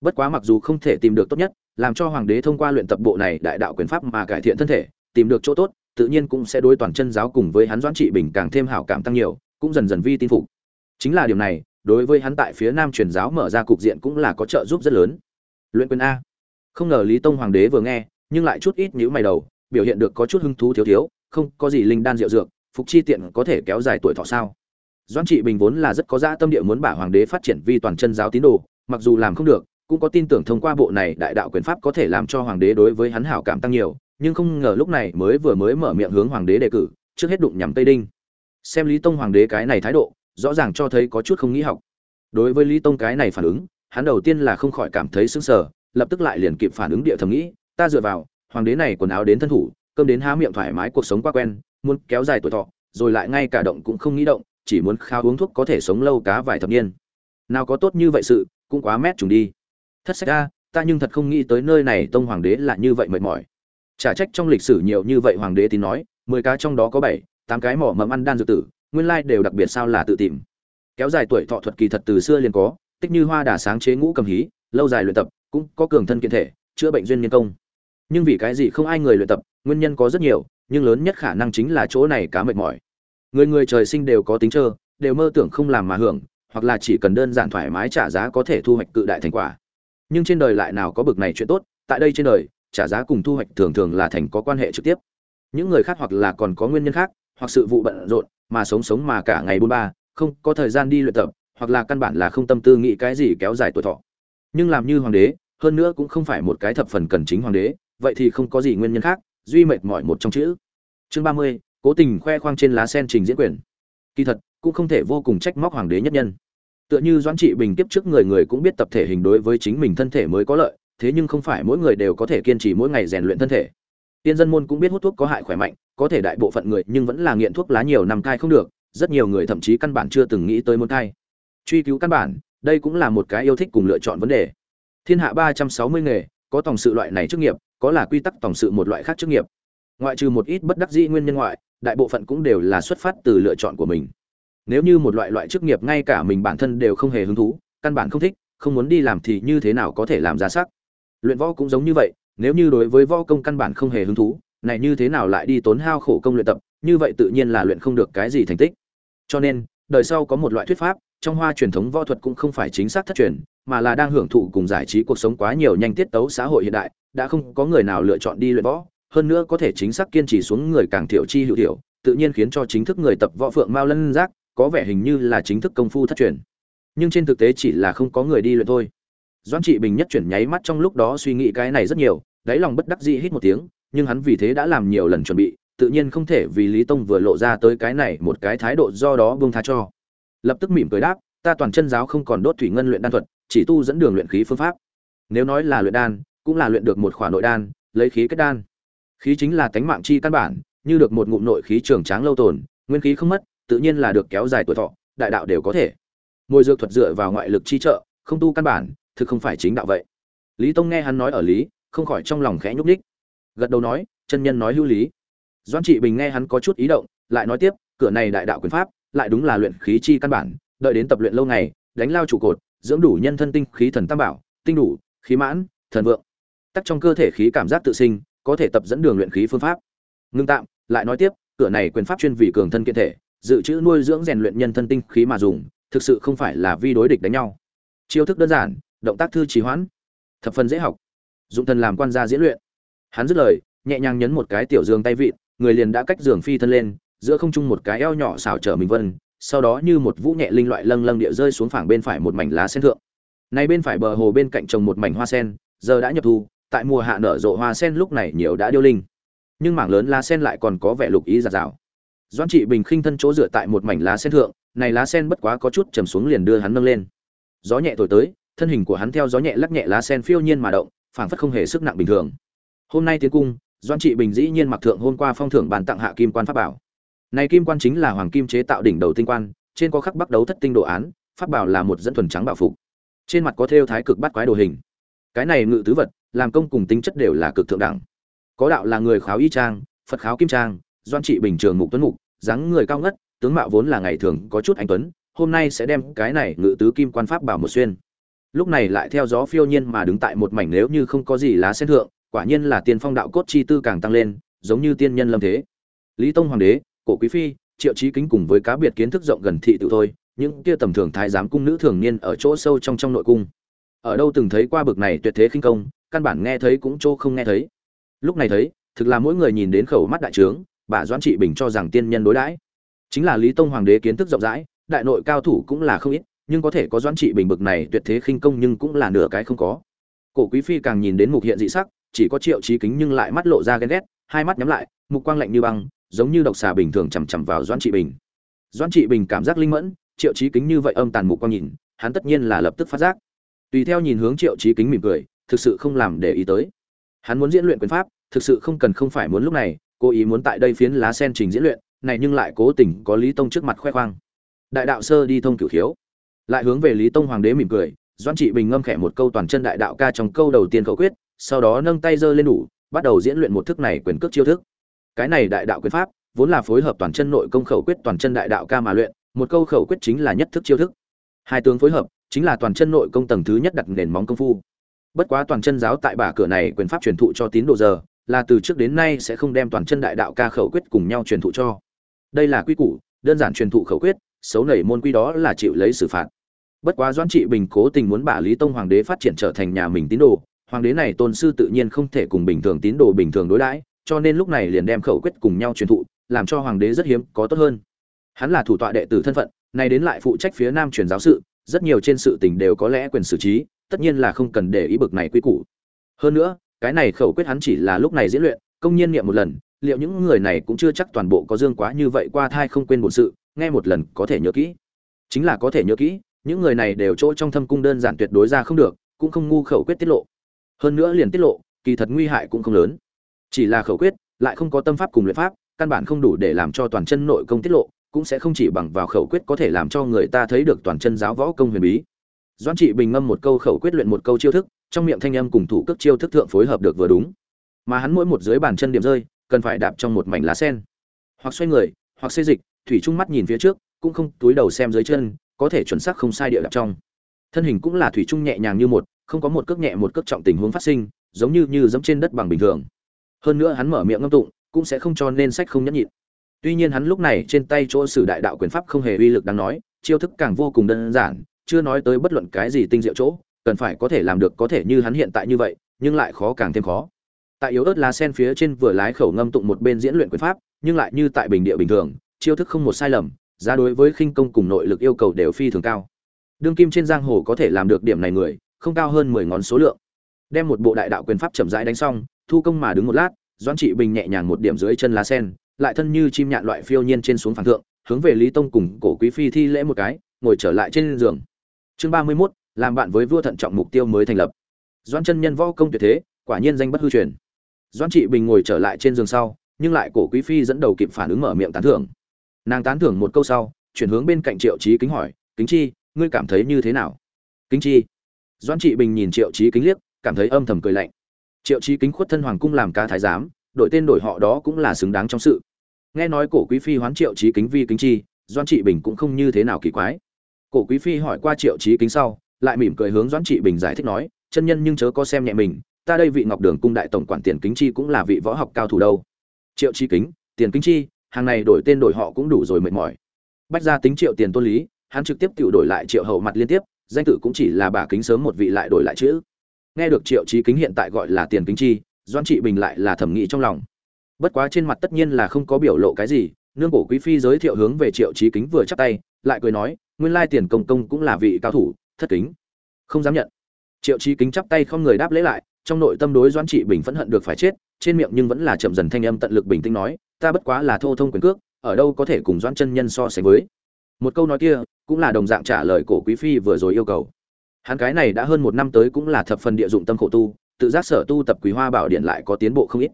Bất quá mặc dù không thể tìm được tốt nhất, làm cho hoàng đế thông qua luyện tập bộ này đại đạo quyền pháp mà cải thiện thân thể, tìm được chỗ tốt, tự nhiên cũng sẽ đối toàn chân giáo cùng với hắn doãn trị bình càng thêm hảo cảm tăng nhiều, cũng dần dần vi tin phục. Chính là điều này đối với hắn tại phía nam truyền giáo mở ra cục diện cũng là có trợ giúp rất lớn. Luyện quyền a. Không ngờ lý tông hoàng đế vừa nghe, nhưng lại chút ít nhữ mày đầu, biểu hiện được có chút hứng thú thiếu thiếu, không có gì linh đan rượu dược, phục chi tiện có thể kéo dài tuổi thọ sao? Doãn trị bình vốn là rất có dạ tâm địa muốn bả hoàng đế phát triển vi toàn chân giáo tín đồ, mặc dù làm không được, cũng có tin tưởng thông qua bộ này đại đạo quyền pháp có thể làm cho hoàng đế đối với hắn hảo cảm tăng nhiều, nhưng không ngờ lúc này mới vừa mới mở miệng hướng hoàng đế đề cử, trước hết đụng nhằm tây đinh. Xem lý tông hoàng đế cái này thái độ rõ ràng cho thấy có chút không nghĩ học. Đối với lý tông cái này phản ứng, hắn đầu tiên là không khỏi cảm thấy sững sờ, lập tức lại liền kịp phản ứng địa thầm nghĩ, ta dựa vào, hoàng đế này quần áo đến thân thủ, cơm đến há miệng thoải mái, cuộc sống quá quen, muốn kéo dài tuổi thọ, rồi lại ngay cả động cũng không nghĩ động, chỉ muốn khao uống thuốc có thể sống lâu cá vài thập niên. Nào có tốt như vậy sự, cũng quá mét trùng đi. Thất sách ra ta nhưng thật không nghĩ tới nơi này tông hoàng đế là như vậy mệt mỏi. Trả trách trong lịch sử nhiều như vậy hoàng đế tín nói, mười cá trong đó có bảy, tám cái mỏ mầm ăn đan dược tử nguyên lai đều đặc biệt sao là tự tìm. Kéo dài tuổi thọ thuật kỳ thật từ xưa liền có, tích như hoa đà sáng chế ngũ cầm hí, lâu dài luyện tập, cũng có cường thân kiện thể, chữa bệnh duyên nhân công. Nhưng vì cái gì không ai người luyện tập, nguyên nhân có rất nhiều, nhưng lớn nhất khả năng chính là chỗ này cá mệt mỏi. Người người trời sinh đều có tính trơ, đều mơ tưởng không làm mà hưởng, hoặc là chỉ cần đơn giản thoải mái trả giá có thể thu hoạch cự đại thành quả. Nhưng trên đời lại nào có bực này chuyện tốt, tại đây trên đời, trả giá cùng thu hoạch thường thường là thành có quan hệ trực tiếp. Những người khác hoặc là còn có nguyên nhân khác, hoặc sự vụ bận rộn mà sống sống mà cả ngày buôn ba, không có thời gian đi luyện tập, hoặc là căn bản là không tâm tư nghĩ cái gì kéo dài tuổi thọ. Nhưng làm như hoàng đế, hơn nữa cũng không phải một cái thập phần cần chính hoàng đế, vậy thì không có gì nguyên nhân khác, duy mệt mỏi một trong chữ. Chương ba mươi, cố tình khoe khoang trên lá sen trình diễn quyền. Kỳ thật, cũng không thể vô cùng trách móc hoàng đế nhất nhân. Tựa như doãn trị bình kiếp trước người người cũng biết tập thể hình đối với chính mình thân thể mới có lợi, thế nhưng không phải mỗi người đều có thể kiên trì mỗi ngày rèn luyện thân thể tiên dân môn cũng biết hút thuốc có hại khỏe mạnh, có thể đại bộ phận người nhưng vẫn là nghiện thuốc lá nhiều năm cai không được, rất nhiều người thậm chí căn bản chưa từng nghĩ tới muốn cai. Truy cứu căn bản, đây cũng là một cái yêu thích cùng lựa chọn vấn đề. Thiên hạ ba trăm sáu mươi nghề, có tổng sự loại này chức nghiệp, có là quy tắc tổng sự một loại khác chức nghiệp. Ngoại trừ một ít bất đắc dĩ nguyên nhân ngoại, đại bộ phận cũng đều là xuất phát từ lựa chọn của mình. Nếu như một loại loại chức nghiệp ngay cả mình bản thân đều không hề hứng thú, căn bản không thích, không muốn đi làm thì như thế nào có thể làm ra sắc? Luyện võ cũng giống như vậy nếu như đối với võ công căn bản không hề hứng thú, này như thế nào lại đi tốn hao khổ công luyện tập, như vậy tự nhiên là luyện không được cái gì thành tích. Cho nên, đời sau có một loại thuyết pháp, trong hoa truyền thống võ thuật cũng không phải chính xác thất truyền, mà là đang hưởng thụ cùng giải trí cuộc sống quá nhiều nhanh tiết tấu xã hội hiện đại, đã không có người nào lựa chọn đi luyện võ, hơn nữa có thể chính xác kiên trì xuống người càng thiểu chi hữu thiểu, tự nhiên khiến cho chính thức người tập võ phượng mao lân giác có vẻ hình như là chính thức công phu thất truyền. Nhưng trên thực tế chỉ là không có người đi luyện thôi. Doan trị bình nhất chuyển nháy mắt trong lúc đó suy nghĩ cái này rất nhiều đáy lòng bất đắc dĩ hít một tiếng, nhưng hắn vì thế đã làm nhiều lần chuẩn bị, tự nhiên không thể vì lý tông vừa lộ ra tới cái này một cái thái độ do đó buông tha cho. Lập tức mỉm cười đáp, ta toàn chân giáo không còn đốt thủy ngân luyện đan thuật, chỉ tu dẫn đường luyện khí phương pháp. Nếu nói là luyện đan, cũng là luyện được một khỏa nội đan, lấy khí kết đan. Khí chính là tánh mạng chi căn bản, như được một ngụm nội khí trường tráng lâu tồn, nguyên khí không mất, tự nhiên là được kéo dài tuổi thọ, đại đạo đều có thể. Ngồi dược thuật dựa vào ngoại lực chi trợ, không tu căn bản, thực không phải chính đạo vậy. Lý tông nghe hắn nói ở lý không khỏi trong lòng khẽ nhúc nhích, gật đầu nói chân nhân nói hữu lý. Doãn trị bình nghe hắn có chút ý động lại nói tiếp cửa này đại đạo quyền pháp lại đúng là luyện khí chi căn bản đợi đến tập luyện lâu ngày đánh lao trụ cột dưỡng đủ nhân thân tinh khí thần tam bảo tinh đủ khí mãn thần vượng. Tắc trong cơ thể khí cảm giác tự sinh có thể tập dẫn đường luyện khí phương pháp. Ngưng tạm lại nói tiếp cửa này quyền pháp chuyên vì cường thân kiện thể dự trữ nuôi dưỡng rèn luyện nhân thân tinh khí mà dùng thực sự không phải là vi đối địch đánh nhau. Chiêu thức đơn giản động tác thư trì hoãn. Thập phần dễ học dụng thần làm quan gia diễn luyện. Hắn dứt lời, nhẹ nhàng nhấn một cái tiểu giường tay vịn người liền đã cách giường phi thân lên, giữa không trung một cái eo nhỏ xảo trở mình vân, sau đó như một vũ nhẹ linh loại lâng lâng địa rơi xuống phẳng bên phải một mảnh lá sen thượng. Này bên phải bờ hồ bên cạnh trồng một mảnh hoa sen, giờ đã nhập thu, tại mùa hạ nở rộ hoa sen lúc này nhiều đã điêu linh. Nhưng mảng lớn lá sen lại còn có vẻ lục ý giạt rào. Doãn trị bình khinh thân chỗ dựa tại một mảnh lá sen thượng, này lá sen bất quá có chút trầm xuống liền đưa hắn nâng lên. Gió nhẹ thổi tới, thân hình của hắn theo gió nhẹ lắc nhẹ lá sen phiêu nhiên mà động phảng phất không hề sức nặng bình thường. Hôm nay tiến cung, doãn trị bình dĩ nhiên mặc thượng hôm qua phong thưởng bàn tặng hạ kim quan pháp bảo. Này kim quan chính là hoàng kim chế tạo đỉnh đầu tinh quan, trên có khắc bắc đấu thất tinh đồ án, pháp bảo là một dẫn thuần trắng bảo phục. Trên mặt có thêu thái cực bắt quái đồ hình. Cái này ngự tứ vật, làm công cùng tính chất đều là cực thượng đẳng. Có đạo là người kháo y trang, phật kháo kim trang doan trị bình trường mục tuấn mục, dáng người cao ngất, tướng mạo vốn là ngày thường có chút anh tuấn, hôm nay sẽ đem cái này ngự tứ kim quan pháp bảo một xuyên lúc này lại theo gió phiêu nhiên mà đứng tại một mảnh nếu như không có gì lá sen thượng, quả nhiên là tiên phong đạo cốt chi tư càng tăng lên, giống như tiên nhân lâm thế. Lý tông hoàng đế, cổ quý phi, triệu trí kính cùng với cá biệt kiến thức rộng gần thị tự thôi, những kia tầm thường thái giám cung nữ thường niên ở chỗ sâu trong trong nội cung. Ở đâu từng thấy qua bực này tuyệt thế khinh công, căn bản nghe thấy cũng chỗ không nghe thấy. Lúc này thấy, thực là mỗi người nhìn đến khẩu mắt đại trướng, bà doãn trị bình cho rằng tiên nhân đối đãi. Chính là lý tông hoàng đế kiến thức rộng rãi, đại nội cao thủ cũng là không ít nhưng có thể có doãn trị bình bực này tuyệt thế khinh công nhưng cũng là nửa cái không có. Cổ quý phi càng nhìn đến mục hiện dị sắc, chỉ có triệu trí kính nhưng lại mắt lộ ra ghen ghét, hai mắt nhắm lại, mục quang lạnh như băng, giống như độc xà bình thường chằm chằm vào doãn trị bình. Doãn trị bình cảm giác linh mẫn, triệu trí kính như vậy âm tàn mục quang nhìn, hắn tất nhiên là lập tức phát giác. Tùy theo nhìn hướng triệu trí kính mỉm cười, thực sự không làm để ý tới. Hắn muốn diễn luyện quyền pháp, thực sự không cần không phải muốn lúc này, cố ý muốn tại đây phiến lá sen trình diễn luyện, này nhưng lại cố tình có lý tông trước mặt khoe khoang. Đại đạo sơ đi thông cửu thiếu lại hướng về lý tông hoàng đế mỉm cười doan trị bình ngâm khẽ một câu toàn chân đại đạo ca trong câu đầu tiên khẩu quyết, sau đó nâng tay giơ lên đủ, bắt đầu diễn luyện một thức này quyền cước chiêu thức. Cái này đại đạo quyền pháp, vốn là phối hợp toàn chân nội công khẩu quyết toàn chân đại đạo ca mà luyện, một câu khẩu quyết chính là nhất thức chiêu thức. Hai tướng phối hợp, chính là toàn chân nội công tầng thứ nhất đặt nền móng công phu. Bất quá toàn chân giáo tại bả cửa này quyền pháp truyền thụ cho tín đồ giờ, là từ trước đến nay sẽ không đem toàn chân đại đạo ca khẩu quyết cùng nhau truyền thụ cho. Đây là quy củ, đơn giản truyền thụ khẩu quyết, xấu nảy môn quy đó là chịu lấy xử phạt bất quá doãn trị bình cố tình muốn bả lý tông hoàng đế phát triển trở thành nhà mình tín đồ, hoàng đế này tôn sư tự nhiên không thể cùng bình thường tín đồ bình thường đối đãi, cho nên lúc này liền đem khẩu quyết cùng nhau truyền thụ, làm cho hoàng đế rất hiếm có tốt hơn. Hắn là thủ tọa đệ tử thân phận, nay đến lại phụ trách phía nam truyền giáo sự, rất nhiều trên sự tình đều có lẽ quyền xử trí, tất nhiên là không cần để ý bực này quy củ. Hơn nữa, cái này khẩu quyết hắn chỉ là lúc này diễn luyện, công nhiên niệm một lần, liệu những người này cũng chưa chắc toàn bộ có dương quá như vậy qua thai không quên một sự, nghe một lần có thể nhớ kỹ. Chính là có thể nhớ kỹ những người này đều chỗ trong thâm cung đơn giản tuyệt đối ra không được, cũng không ngu khẩu quyết tiết lộ. Hơn nữa liền tiết lộ, kỳ thật nguy hại cũng không lớn. Chỉ là khẩu quyết, lại không có tâm pháp cùng luyện pháp, căn bản không đủ để làm cho toàn chân nội công tiết lộ, cũng sẽ không chỉ bằng vào khẩu quyết có thể làm cho người ta thấy được toàn chân giáo võ công huyền bí. Doãn trị bình ngâm một câu khẩu quyết luyện một câu chiêu thức, trong miệng thanh âm cùng thủ cước chiêu thức thượng phối hợp được vừa đúng. Mà hắn mỗi một dưới bàn chân điểm rơi, cần phải đạp trong một mảnh lá sen. Hoặc xoay người, hoặc xê dịch, thủy trung mắt nhìn phía trước, cũng không túi đầu xem dưới chân có thể chuẩn xác không sai địa đạp trong. Thân hình cũng là thủy trung nhẹ nhàng như một, không có một cước nhẹ một cước trọng tình huống phát sinh, giống như như dẫm trên đất bằng bình thường. Hơn nữa hắn mở miệng ngâm tụng, cũng sẽ không cho nên sách không nhẫn nhịn. Tuy nhiên hắn lúc này trên tay chỗ sử đại đạo quyền pháp không hề uy lực đáng nói, chiêu thức càng vô cùng đơn giản, chưa nói tới bất luận cái gì tinh diệu chỗ, cần phải có thể làm được có thể như hắn hiện tại như vậy, nhưng lại khó càng thêm khó. Tại yếu ớt lá sen phía trên vừa lái khẩu ngâm tụng một bên diễn luyện quyền pháp, nhưng lại như tại bình địa bình thường, chiêu thức không một sai lầm giá đối với khinh công cùng nội lực yêu cầu đều phi thường cao. Đương kim trên giang hồ có thể làm được điểm này người không cao hơn mười ngón số lượng. Đem một bộ đại đạo quyền pháp chậm rãi đánh xong thu công mà đứng một lát doãn trị bình nhẹ nhàng một điểm dưới chân lá sen lại thân như chim nhạn loại phiêu nhiên trên xuống phản thượng hướng về lý tông cùng cổ quý phi thi lễ một cái ngồi trở lại trên giường. Chương ba mươi 31, làm bạn với vua thận trọng mục tiêu mới thành lập. Doãn chân nhân võ công tuyệt thế quả nhiên danh bất hư truyền. Doãn trị bình ngồi trở lại trên giường sau nhưng lại cổ quý phi dẫn đầu kịp phản ứng mở miệng tán thưởng nàng tán thưởng một câu sau, chuyển hướng bên cạnh triệu trí kính hỏi, kính chi, ngươi cảm thấy như thế nào? Kính chi? Doãn trị bình nhìn triệu trí kính liếc, cảm thấy âm thầm cười lạnh. Triệu trí kính khuất thân hoàng cung làm ca thái giám, đổi tên đổi họ đó cũng là xứng đáng trong sự. Nghe nói cổ quý phi hoán triệu trí kính vi kính chi, doãn trị bình cũng không như thế nào kỳ quái. Cổ quý phi hỏi qua triệu trí kính sau, lại mỉm cười hướng doãn trị bình giải thích nói, chân nhân nhưng chớ có xem nhẹ mình, ta đây vị ngọc đường cung đại tổng quản tiền kính chi cũng là vị võ học cao thủ đâu. Triệu trí kính, tiền kính chi hàng này đổi tên đổi họ cũng đủ rồi mệt mỏi. Bách gia tính triệu tiền tôn lý, hắn trực tiếp tự đổi lại triệu hậu mặt liên tiếp, danh tự cũng chỉ là bà kính sớm một vị lại đổi lại chữ. Nghe được triệu trí kính hiện tại gọi là tiền kính chi doan trị bình lại là thẩm nghĩ trong lòng. Bất quá trên mặt tất nhiên là không có biểu lộ cái gì, nương cổ quý phi giới thiệu hướng về triệu trí kính vừa chắp tay, lại cười nói, nguyên lai tiền công công cũng là vị cao thủ, thất kính. Không dám nhận. Triệu trí kính chắp tay không người đáp lễ lại, trong nội tâm đối doan trị bình phẫn hận được phải chết, trên miệng nhưng vẫn là chậm dần thanh âm tận lực bình tĩnh nói ta bất quá là thô thông quyền cước, ở đâu có thể cùng doan chân nhân so sánh với. Một câu nói kia, cũng là đồng dạng trả lời cổ quý phi vừa rồi yêu cầu. Hắn cái này đã hơn một năm tới cũng là thập phần địa dụng tâm khổ tu, tự giác sở tu tập quý hoa bảo điện lại có tiến bộ không ít.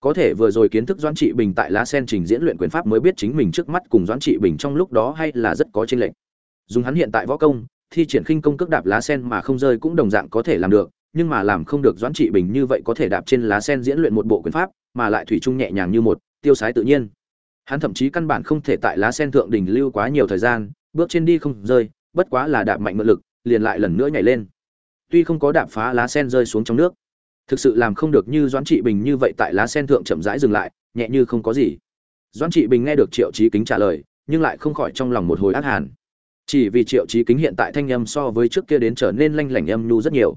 Có thể vừa rồi kiến thức doãn trị bình tại lá sen trình diễn luyện quyền pháp mới biết chính mình trước mắt cùng doãn trị bình trong lúc đó hay là rất có tranh lệch. Dùng hắn hiện tại võ công, thi triển khinh công cước đạp lá sen mà không rơi cũng đồng dạng có thể làm được, nhưng mà làm không được doãn trị bình như vậy có thể đạp trên lá sen diễn luyện một bộ quyền pháp, mà lại thủy chung nhẹ nhàng như một tiêu sái tự nhiên. Hắn thậm chí căn bản không thể tại lá sen thượng đỉnh lưu quá nhiều thời gian, bước trên đi không rơi, bất quá là đạp mạnh mượn lực, liền lại lần nữa nhảy lên. Tuy không có đạp phá lá sen rơi xuống trong nước, thực sự làm không được như doãn trị bình như vậy tại lá sen thượng chậm rãi dừng lại, nhẹ như không có gì. Doãn trị bình nghe được triệu trí kính trả lời, nhưng lại không khỏi trong lòng một hồi ác hàn. Chỉ vì triệu trí kính hiện tại thanh âm so với trước kia đến trở nên lanh lảnh âm nhu rất nhiều.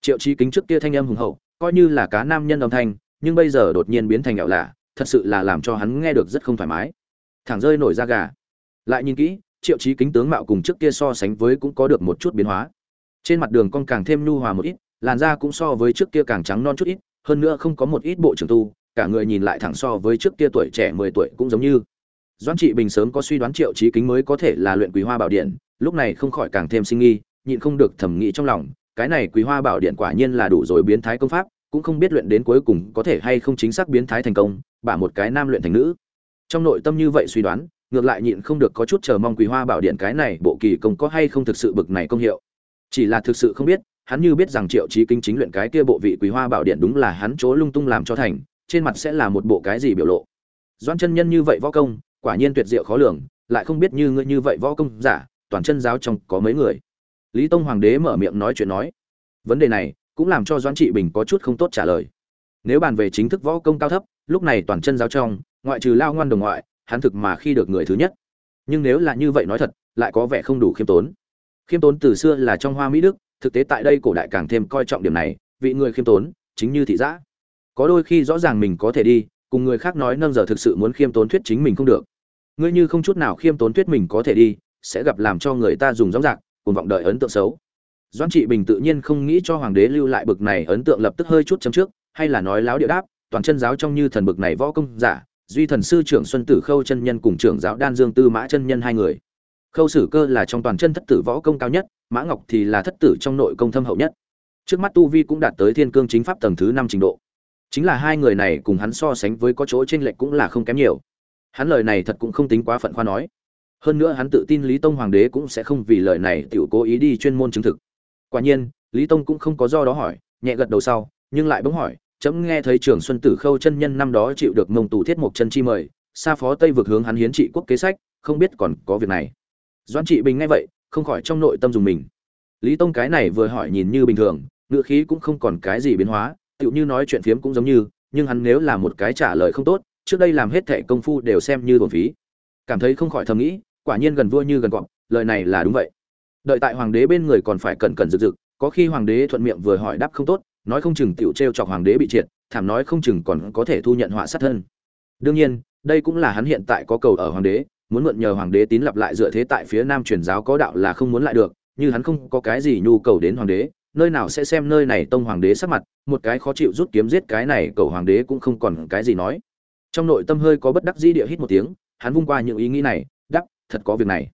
Triệu trí kính trước kia thanh âm hùng hậu, coi như là cá nam nhân âm thanh, nhưng bây giờ đột nhiên biến thành ảo lạ thật sự là làm cho hắn nghe được rất không thoải mái. Thẳng rơi nổi da gà. Lại nhìn kỹ, triệu trí kính tướng mạo cùng trước kia so sánh với cũng có được một chút biến hóa. Trên mặt đường con càng thêm nhu hòa một ít, làn da cũng so với trước kia càng trắng non chút ít, hơn nữa không có một ít bộ trưởng tu, cả người nhìn lại thẳng so với trước kia tuổi trẻ mười tuổi cũng giống như. Doãn trị bình sớm có suy đoán triệu trí kính mới có thể là luyện quý hoa bảo điện, lúc này không khỏi càng thêm sinh nghi, nhịn không được thẩm nghĩ trong lòng, cái này quý hoa bảo điện quả nhiên là đủ rồi biến thái công pháp cũng không biết luyện đến cuối cùng có thể hay không chính xác biến thái thành công, bả một cái nam luyện thành nữ. Trong nội tâm như vậy suy đoán, ngược lại nhịn không được có chút chờ mong quý hoa bảo điện cái này bộ kỳ công có hay không thực sự bực này công hiệu. Chỉ là thực sự không biết, hắn như biết rằng triệu chí kinh chính luyện cái kia bộ vị quý hoa bảo điện đúng là hắn chỗ lung tung làm cho thành, trên mặt sẽ là một bộ cái gì biểu lộ. Doan chân nhân như vậy võ công, quả nhiên tuyệt diệu khó lường, lại không biết như ngươi như vậy võ công giả, toàn chân giáo trong có mấy người. Lý tông hoàng đế mở miệng nói chuyện nói, vấn đề này cũng làm cho doãn trị bình có chút không tốt trả lời. Nếu bàn về chính thức võ công cao thấp, lúc này toàn chân giáo trong, ngoại trừ lao ngoan đồng ngoại, hắn thực mà khi được người thứ nhất. Nhưng nếu là như vậy nói thật, lại có vẻ không đủ khiêm tốn. Khiêm tốn từ xưa là trong hoa mỹ đức, thực tế tại đây cổ đại càng thêm coi trọng điểm này, vị người khiêm tốn, chính như thị giã. Có đôi khi rõ ràng mình có thể đi, cùng người khác nói nâng giờ thực sự muốn khiêm tốn thuyết chính mình không được. Ngươi như không chút nào khiêm tốn thuyết mình có thể đi, sẽ gặp làm cho người ta dùng rõ rạc cùng vọng đợi ấn tượng xấu doãn trị bình tự nhiên không nghĩ cho hoàng đế lưu lại bực này ấn tượng lập tức hơi chút chấm trước, hay là nói láo địa đáp, toàn chân giáo trong như thần bực này võ công giả, duy thần sư trưởng xuân tử khâu chân nhân cùng trưởng giáo đan dương tư mã chân nhân hai người. Khâu sử cơ là trong toàn chân thất tử võ công cao nhất, mã ngọc thì là thất tử trong nội công thâm hậu nhất. Trước mắt tu vi cũng đạt tới thiên cương chính pháp tầng thứ năm trình độ. Chính là hai người này cùng hắn so sánh với có chỗ t r ê n lệch cũng là không kém nhiều. Hắn lời này thật cũng không tính quá phận khoa nói. Hơn nữa hắn tự tin lý tông hoàng đế cũng sẽ không vì lời này t i ể u cố ý đi chuyên môn chứng thực quả nhiên, lý tông cũng không có do đó hỏi, nhẹ gật đầu sau, nhưng lại bỗng hỏi, chấm nghe thấy Trường xuân tử khâu chân nhân năm đó chịu được mông tù thiết mộc chân chi mời, xa phó tây vực hướng hắn hiến trị quốc kế sách, không biết còn có việc này. Doan trị bình nghe vậy, không khỏi trong nội tâm dùng mình. Lý tông cái này vừa hỏi nhìn như bình thường ngựa khí cũng không còn cái gì biến hóa, tựu như nói chuyện phiếm cũng giống như, nhưng hắn nếu là một cái trả lời không tốt, trước đây làm hết thẻ công phu đều xem như thuần phí. Cảm thấy không khỏi thầm nghĩ, quả nhiên gần vua như gần cọp, lời này là đúng vậy đợi tại hoàng đế bên người còn phải cẩn cẩn rực rực, có khi hoàng đế thuận miệng vừa hỏi đáp không tốt, nói không chừng tiểu t r e o chọc hoàng đế bị triệt, thảm nói không chừng còn có thể thu nhận họa sát thân. Đương nhiên, đây cũng là hắn hiện tại có cầu ở hoàng đế, muốn mượn nhờ hoàng đế tín lập lại dựa thế tại phía nam truyền giáo có đạo là không muốn lại được, như hắn không có cái gì nhu cầu đến hoàng đế, nơi nào sẽ xem nơi này tông hoàng đế sắc mặt, một cái khó chịu rút kiếm giết cái này cầu hoàng đế cũng không còn cái gì nói. Trong nội tâm hơi có bất đắc dĩ địa hít một tiếng, hắn vung qua những ý nghĩ này đắc thật có việc này.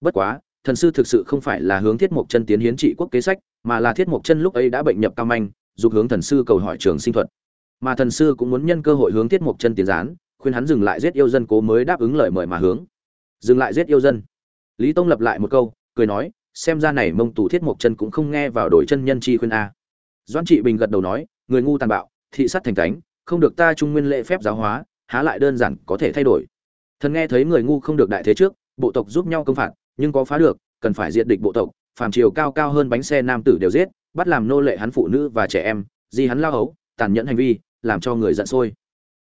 Bất quá thần sư thực sự không phải là hướng thiết mộc chân tiến hiến trị quốc kế sách, mà là thiết mộc chân lúc ấy đã bệnh nhập cao manh, dục hướng thần sư cầu hỏi trường sinh thuật. Mà thần sư cũng muốn nhân cơ hội hướng Thiết mục chân tiến gián, khuyên hắn dừng lại giết yêu dân cố mới đáp ứng lời mời mà hướng. Dừng lại giết yêu dân. Lý tông lập lại một câu, cười nói, xem ra này mông tù thiết mộc chân cũng không nghe vào đổi chân nhân chi khuyên a. Doãn trị bình gật đầu nói, người ngu tàn bạo, thị sát thành cánh không được ta trung nguyên lễ phép giáo hóa, há lại đơn giản có thể thay đổi. Thần nghe thấy người ngu không được đại thế trước, bộ tộc giúp nhau công phạt nhưng có phá được, cần phải diệt địch bộ tộc, phàm chiều cao cao hơn bánh xe nam tử đều giết, bắt làm nô lệ hắn phụ nữ và trẻ em, di hắn lao hấu, tàn nhẫn hành vi, làm cho người giận sôi.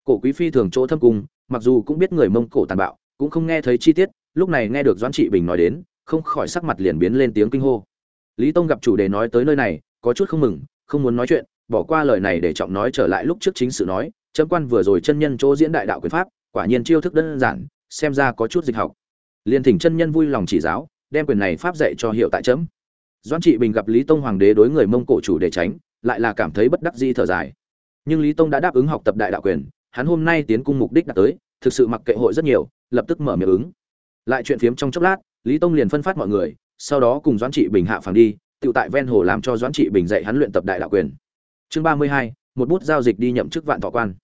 Cổ quý phi thường chỗ thâm cung, mặc dù cũng biết người mông cổ tàn bạo, cũng không nghe thấy chi tiết, lúc này nghe được doãn trị bình nói đến, không khỏi sắc mặt liền biến lên tiếng kinh hô. Lý tông gặp chủ đề nói tới nơi này, có chút không mừng, không muốn nói chuyện, bỏ qua lời này để trọng nói trở lại lúc trước chính sự nói, chấm quan vừa rồi chân nhân chỗ diễn đại đạo quyền pháp, quả nhiên chiêu thức đơn giản, xem ra có chút dịch học liền thỉnh chân nhân vui lòng chỉ giáo, đem quyền này pháp dạy cho hiệu tại chấm. Doãn trị bình gặp lý tông hoàng đế đối người mông cổ chủ để tránh, lại là cảm thấy bất đắc di thở dài. Nhưng lý tông đã đáp ứng học tập đại đạo quyền, hắn hôm nay tiến cung mục đích đã tới, thực sự mặc kệ hội rất nhiều, lập tức mở miệng ứng. Lại chuyện phiếm trong chốc lát, lý tông liền phân phát mọi người, sau đó cùng doãn trị bình hạ phẳng đi tự tại ven hồ làm cho doãn trị bình dạy hắn luyện tập đại đạo quyền. Chương ba mươi hai, một bút giao dịch đi nhậm chức vạn thọ quan.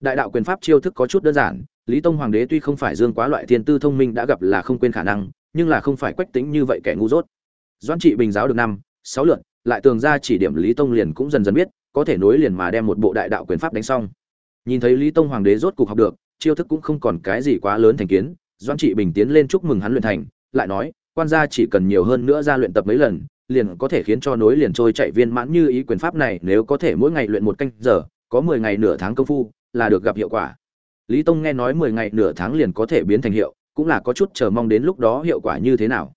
Đại đạo quyền pháp chiêu thức có chút đơn giản lý tông hoàng đế tuy không phải dương quá loại thiên tư thông minh đã gặp là không quên khả năng, nhưng là không phải quách tính như vậy kẻ ngu dốt. Doãn trị bình giáo được năm, sáu lượt, lại tường ra chỉ điểm lý tông liền cũng dần dần biết, có thể nối liền mà đem một bộ đại đạo quyền pháp đánh xong. Nhìn thấy lý tông hoàng đế rốt cục học được, chiêu thức cũng không còn cái gì quá lớn thành kiến, doãn trị bình tiến lên chúc mừng hắn luyện thành, lại nói, quan gia chỉ cần nhiều hơn nữa ra luyện tập mấy lần, liền có thể khiến cho nối liền trôi chạy viên mãn như ý quyền pháp này, nếu có thể mỗi ngày luyện một canh giờ, có mười ngày nửa tháng công phu, là được gặp hiệu quả lý tông nghe nói mười ngày nửa tháng liền có thể biến thành hiệu, cũng là có chút chờ mong đến lúc đó hiệu quả như thế nào.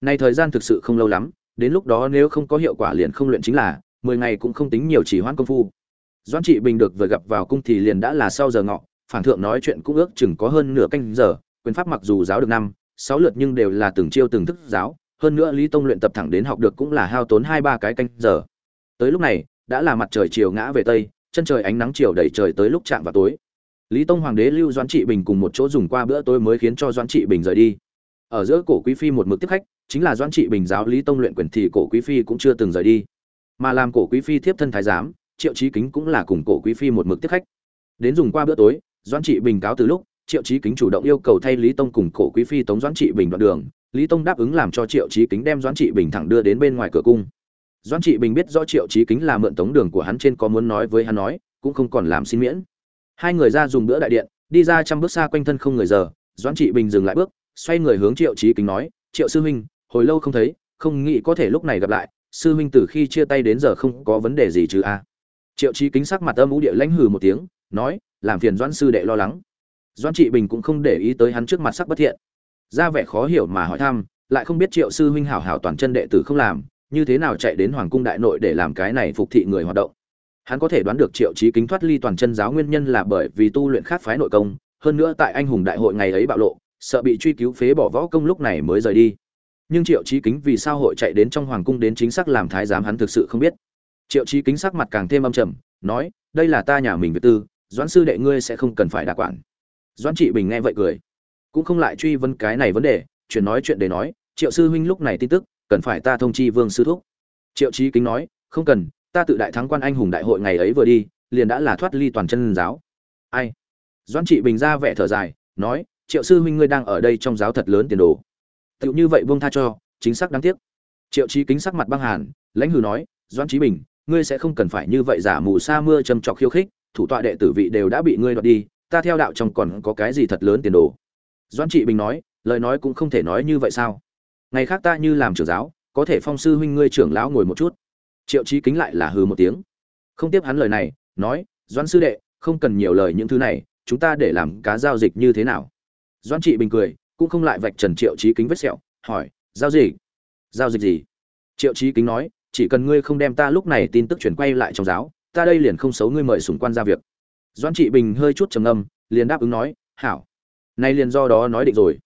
Nay thời gian thực sự không lâu lắm, đến lúc đó nếu không có hiệu quả liền không luyện chính là, mười ngày cũng không tính nhiều chỉ hoãn công phu. Doãn trị bình được vừa gặp vào cung thì liền đã là sau giờ ngọ, phản thượng nói chuyện cũng ước chừng có hơn nửa canh giờ, quyền pháp mặc dù giáo được năm, sáu lượt nhưng đều là từng chiêu từng thức giáo, hơn nữa lý tông luyện tập thẳng đến học được cũng là hao tốn hai ba cái canh giờ. Tới lúc này, đã là mặt trời chiều ngã về tây, chân trời ánh nắng chiều đầy trời tới lúc chạm vào tối lý tông hoàng đế lưu doãn trị bình cùng một chỗ dùng qua bữa tối mới khiến cho doãn trị bình rời đi. Ở giữa cổ quý phi một mực tiếp khách, chính là doãn trị bình giáo lý tông luyện quyền thì cổ quý phi cũng chưa từng rời đi. Mà làm cổ quý phi tiếp thân thái giám, triệu trí kính cũng là cùng cổ quý phi một mực tiếp khách. Đến dùng qua bữa tối, doãn trị bình cáo từ lúc, triệu chí kính chủ động yêu cầu thay lý tông cùng cổ quý phi tống doãn trị bình đoạn đường. Lý tông đáp ứng làm cho triệu chí kính đem doãn trị bình thẳng đưa đến bên ngoài cửa cung. Doãn trị bình biết do triệu chí kính là mượn tống đường của hắn trên có muốn nói với hắn nói, cũng không còn làm xin miễn hai người ra dùng bữa đại điện, đi ra trăm bước xa quanh thân không người giờ, doãn trị bình dừng lại bước, xoay người hướng triệu chí kính nói, triệu sư huynh, hồi lâu không thấy, không nghĩ có thể lúc này gặp lại, sư huynh từ khi chia tay đến giờ không có vấn đề gì chứ a. Triệu chí kính sắc mặt âm ú địa lãnh hừ một tiếng, nói, làm phiền doãn sư đệ lo lắng. Doãn trị bình cũng không để ý tới hắn trước mặt sắc bất thiện. Ra vẻ khó hiểu mà hỏi thăm, lại không biết triệu sư huynh hảo hảo toàn chân đệ tử không làm, như thế nào chạy đến hoàng cung đại nội để làm cái này phục thị người hoạt động hắn có thể đoán được triệu chí kính thoát ly toàn chân giáo nguyên nhân là bởi vì tu luyện khác phái nội công, hơn nữa tại anh hùng đại hội ngày ấy bạo lộ, sợ bị truy cứu phế bỏ võ công lúc này mới rời đi. Nhưng triệu chí kính vì sao hội chạy đến trong hoàng cung đến chính xác làm thái giám hắn thực sự không biết. Triệu chí kính sắc mặt càng thêm âm trầm, nói, đây là ta nhà mình việt tư, doãn sư đệ ngươi sẽ không cần phải đà quản. Doãn trị bình nghe vậy cười, cũng không lại truy vấn cái này vấn đề, chuyển nói chuyện để nói, triệu sư huynh lúc này tin tức, cần phải ta thông chi vương sư thúc. Triệu chí kính nói, không cần ta tự đại thắng quan anh hùng đại hội ngày ấy vừa đi, liền đã là thoát ly toàn chân giáo. Ai? Doãn trị bình ra vẻ thở dài, nói, triệu sư huynh ngươi đang ở đây trong giáo thật lớn tiền đồ. Tựu như vậy vương tha cho, chính xác đáng tiếc. Triệu trí kính sắc mặt băng hàn, lãnh hừ nói, doãn trí bình, ngươi sẽ không cần phải như vậy giả mù sa mưa trầm trọc khiêu khích, thủ tọa đệ tử vị đều đã bị ngươi đoạt đi, ta theo đạo trong còn có cái gì thật lớn tiền đồ? Doãn trị bình nói, lời nói cũng không thể nói như vậy sao? Ngày khác ta như làm trưởng giáo, có thể phong sư huynh ngươi trưởng lão ngồi một chút triệu chí kính lại là hừ một tiếng. Không tiếp hắn lời này, nói, doãn sư đệ, không cần nhiều lời những thứ này, chúng ta để làm cá giao dịch như thế nào? Doãn trị bình cười, cũng không lại vạch trần triệu chí kính vết sẹo, hỏi, giao dịch? Giao dịch gì? Triệu chí kính nói, chỉ cần ngươi không đem ta lúc này tin tức chuyển quay lại trong giáo, ta đây liền không xấu ngươi mời sủng quan ra việc. Doãn trị bình hơi chút trầm ngâm, liền đáp ứng nói, hảo. Nay liền do đó nói định rồi.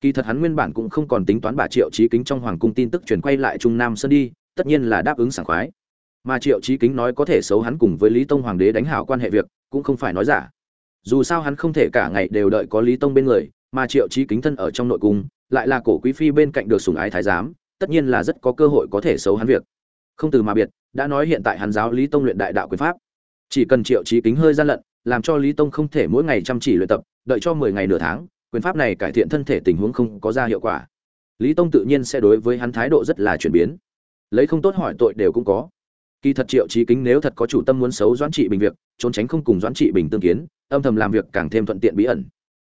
Kỳ thật hắn nguyên bản cũng không còn tính toán bà triệu trí kính trong hoàng cung tin tức chuyển quay lại trung nam sơn đi tất nhiên là đáp ứng sảng khoái. Mà triệu trí kính nói có thể xấu hắn cùng với lý tông hoàng đế đánh hảo quan hệ việc, cũng không phải nói giả. Dù sao hắn không thể cả ngày đều đợi có lý tông bên người, mà triệu trí kính thân ở trong nội cung, lại là cổ quý phi bên cạnh được sủng ái thái giám, tất nhiên là rất có cơ hội có thể xấu hắn việc. Không từ mà biệt, đã nói hiện tại hắn giáo lý tông luyện đại đạo quyền pháp. Chỉ cần triệu trí kính hơi gian lận, làm cho lý tông không thể mỗi ngày chăm chỉ luyện tập, đợi cho mười ngày nửa tháng, quyền pháp này cải thiện thân thể tình huống không có ra hiệu quả. Lý tông tự nhiên sẽ đối với hắn thái độ rất là chuyển biến lấy không tốt hỏi tội đều cũng có. Kỳ thật triệu trí kính nếu thật có chủ tâm muốn xấu doãn trị bình việc, trốn tránh không cùng doãn trị bình tương kiến, âm thầm làm việc càng thêm thuận tiện bí ẩn.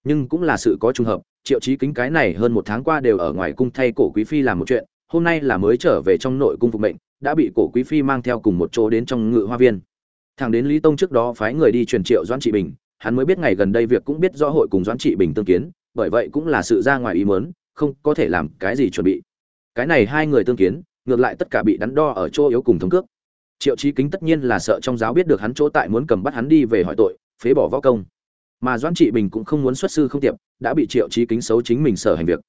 Nhưng cũng là sự có trùng hợp, triệu trí kính cái này hơn một tháng qua đều ở ngoài cung thay cổ quý phi làm một chuyện, hôm nay là mới trở về trong nội cung phục mệnh, đã bị cổ quý phi mang theo cùng một chỗ đến trong ngự hoa viên. Thằng đến lý tông trước đó phái người đi truyền triệu doãn trị bình, hắn mới biết ngày gần đây việc cũng biết rõ hội cùng doãn trị bình tương kiến, bởi vậy cũng là sự ra ngoài ý mớn không có thể làm cái gì chuẩn bị. Cái này hai người tương kiến ngược lại tất cả bị đắn đo ở chỗ yếu cùng thống cước. Triệu trí kính tất nhiên là sợ trong giáo biết được hắn chỗ tại muốn cầm bắt hắn đi về hỏi tội, phế bỏ võ công. Mà doãn trị bình cũng không muốn xuất sư không tiệp, đã bị triệu trí kính xấu chính mình sở hành việc.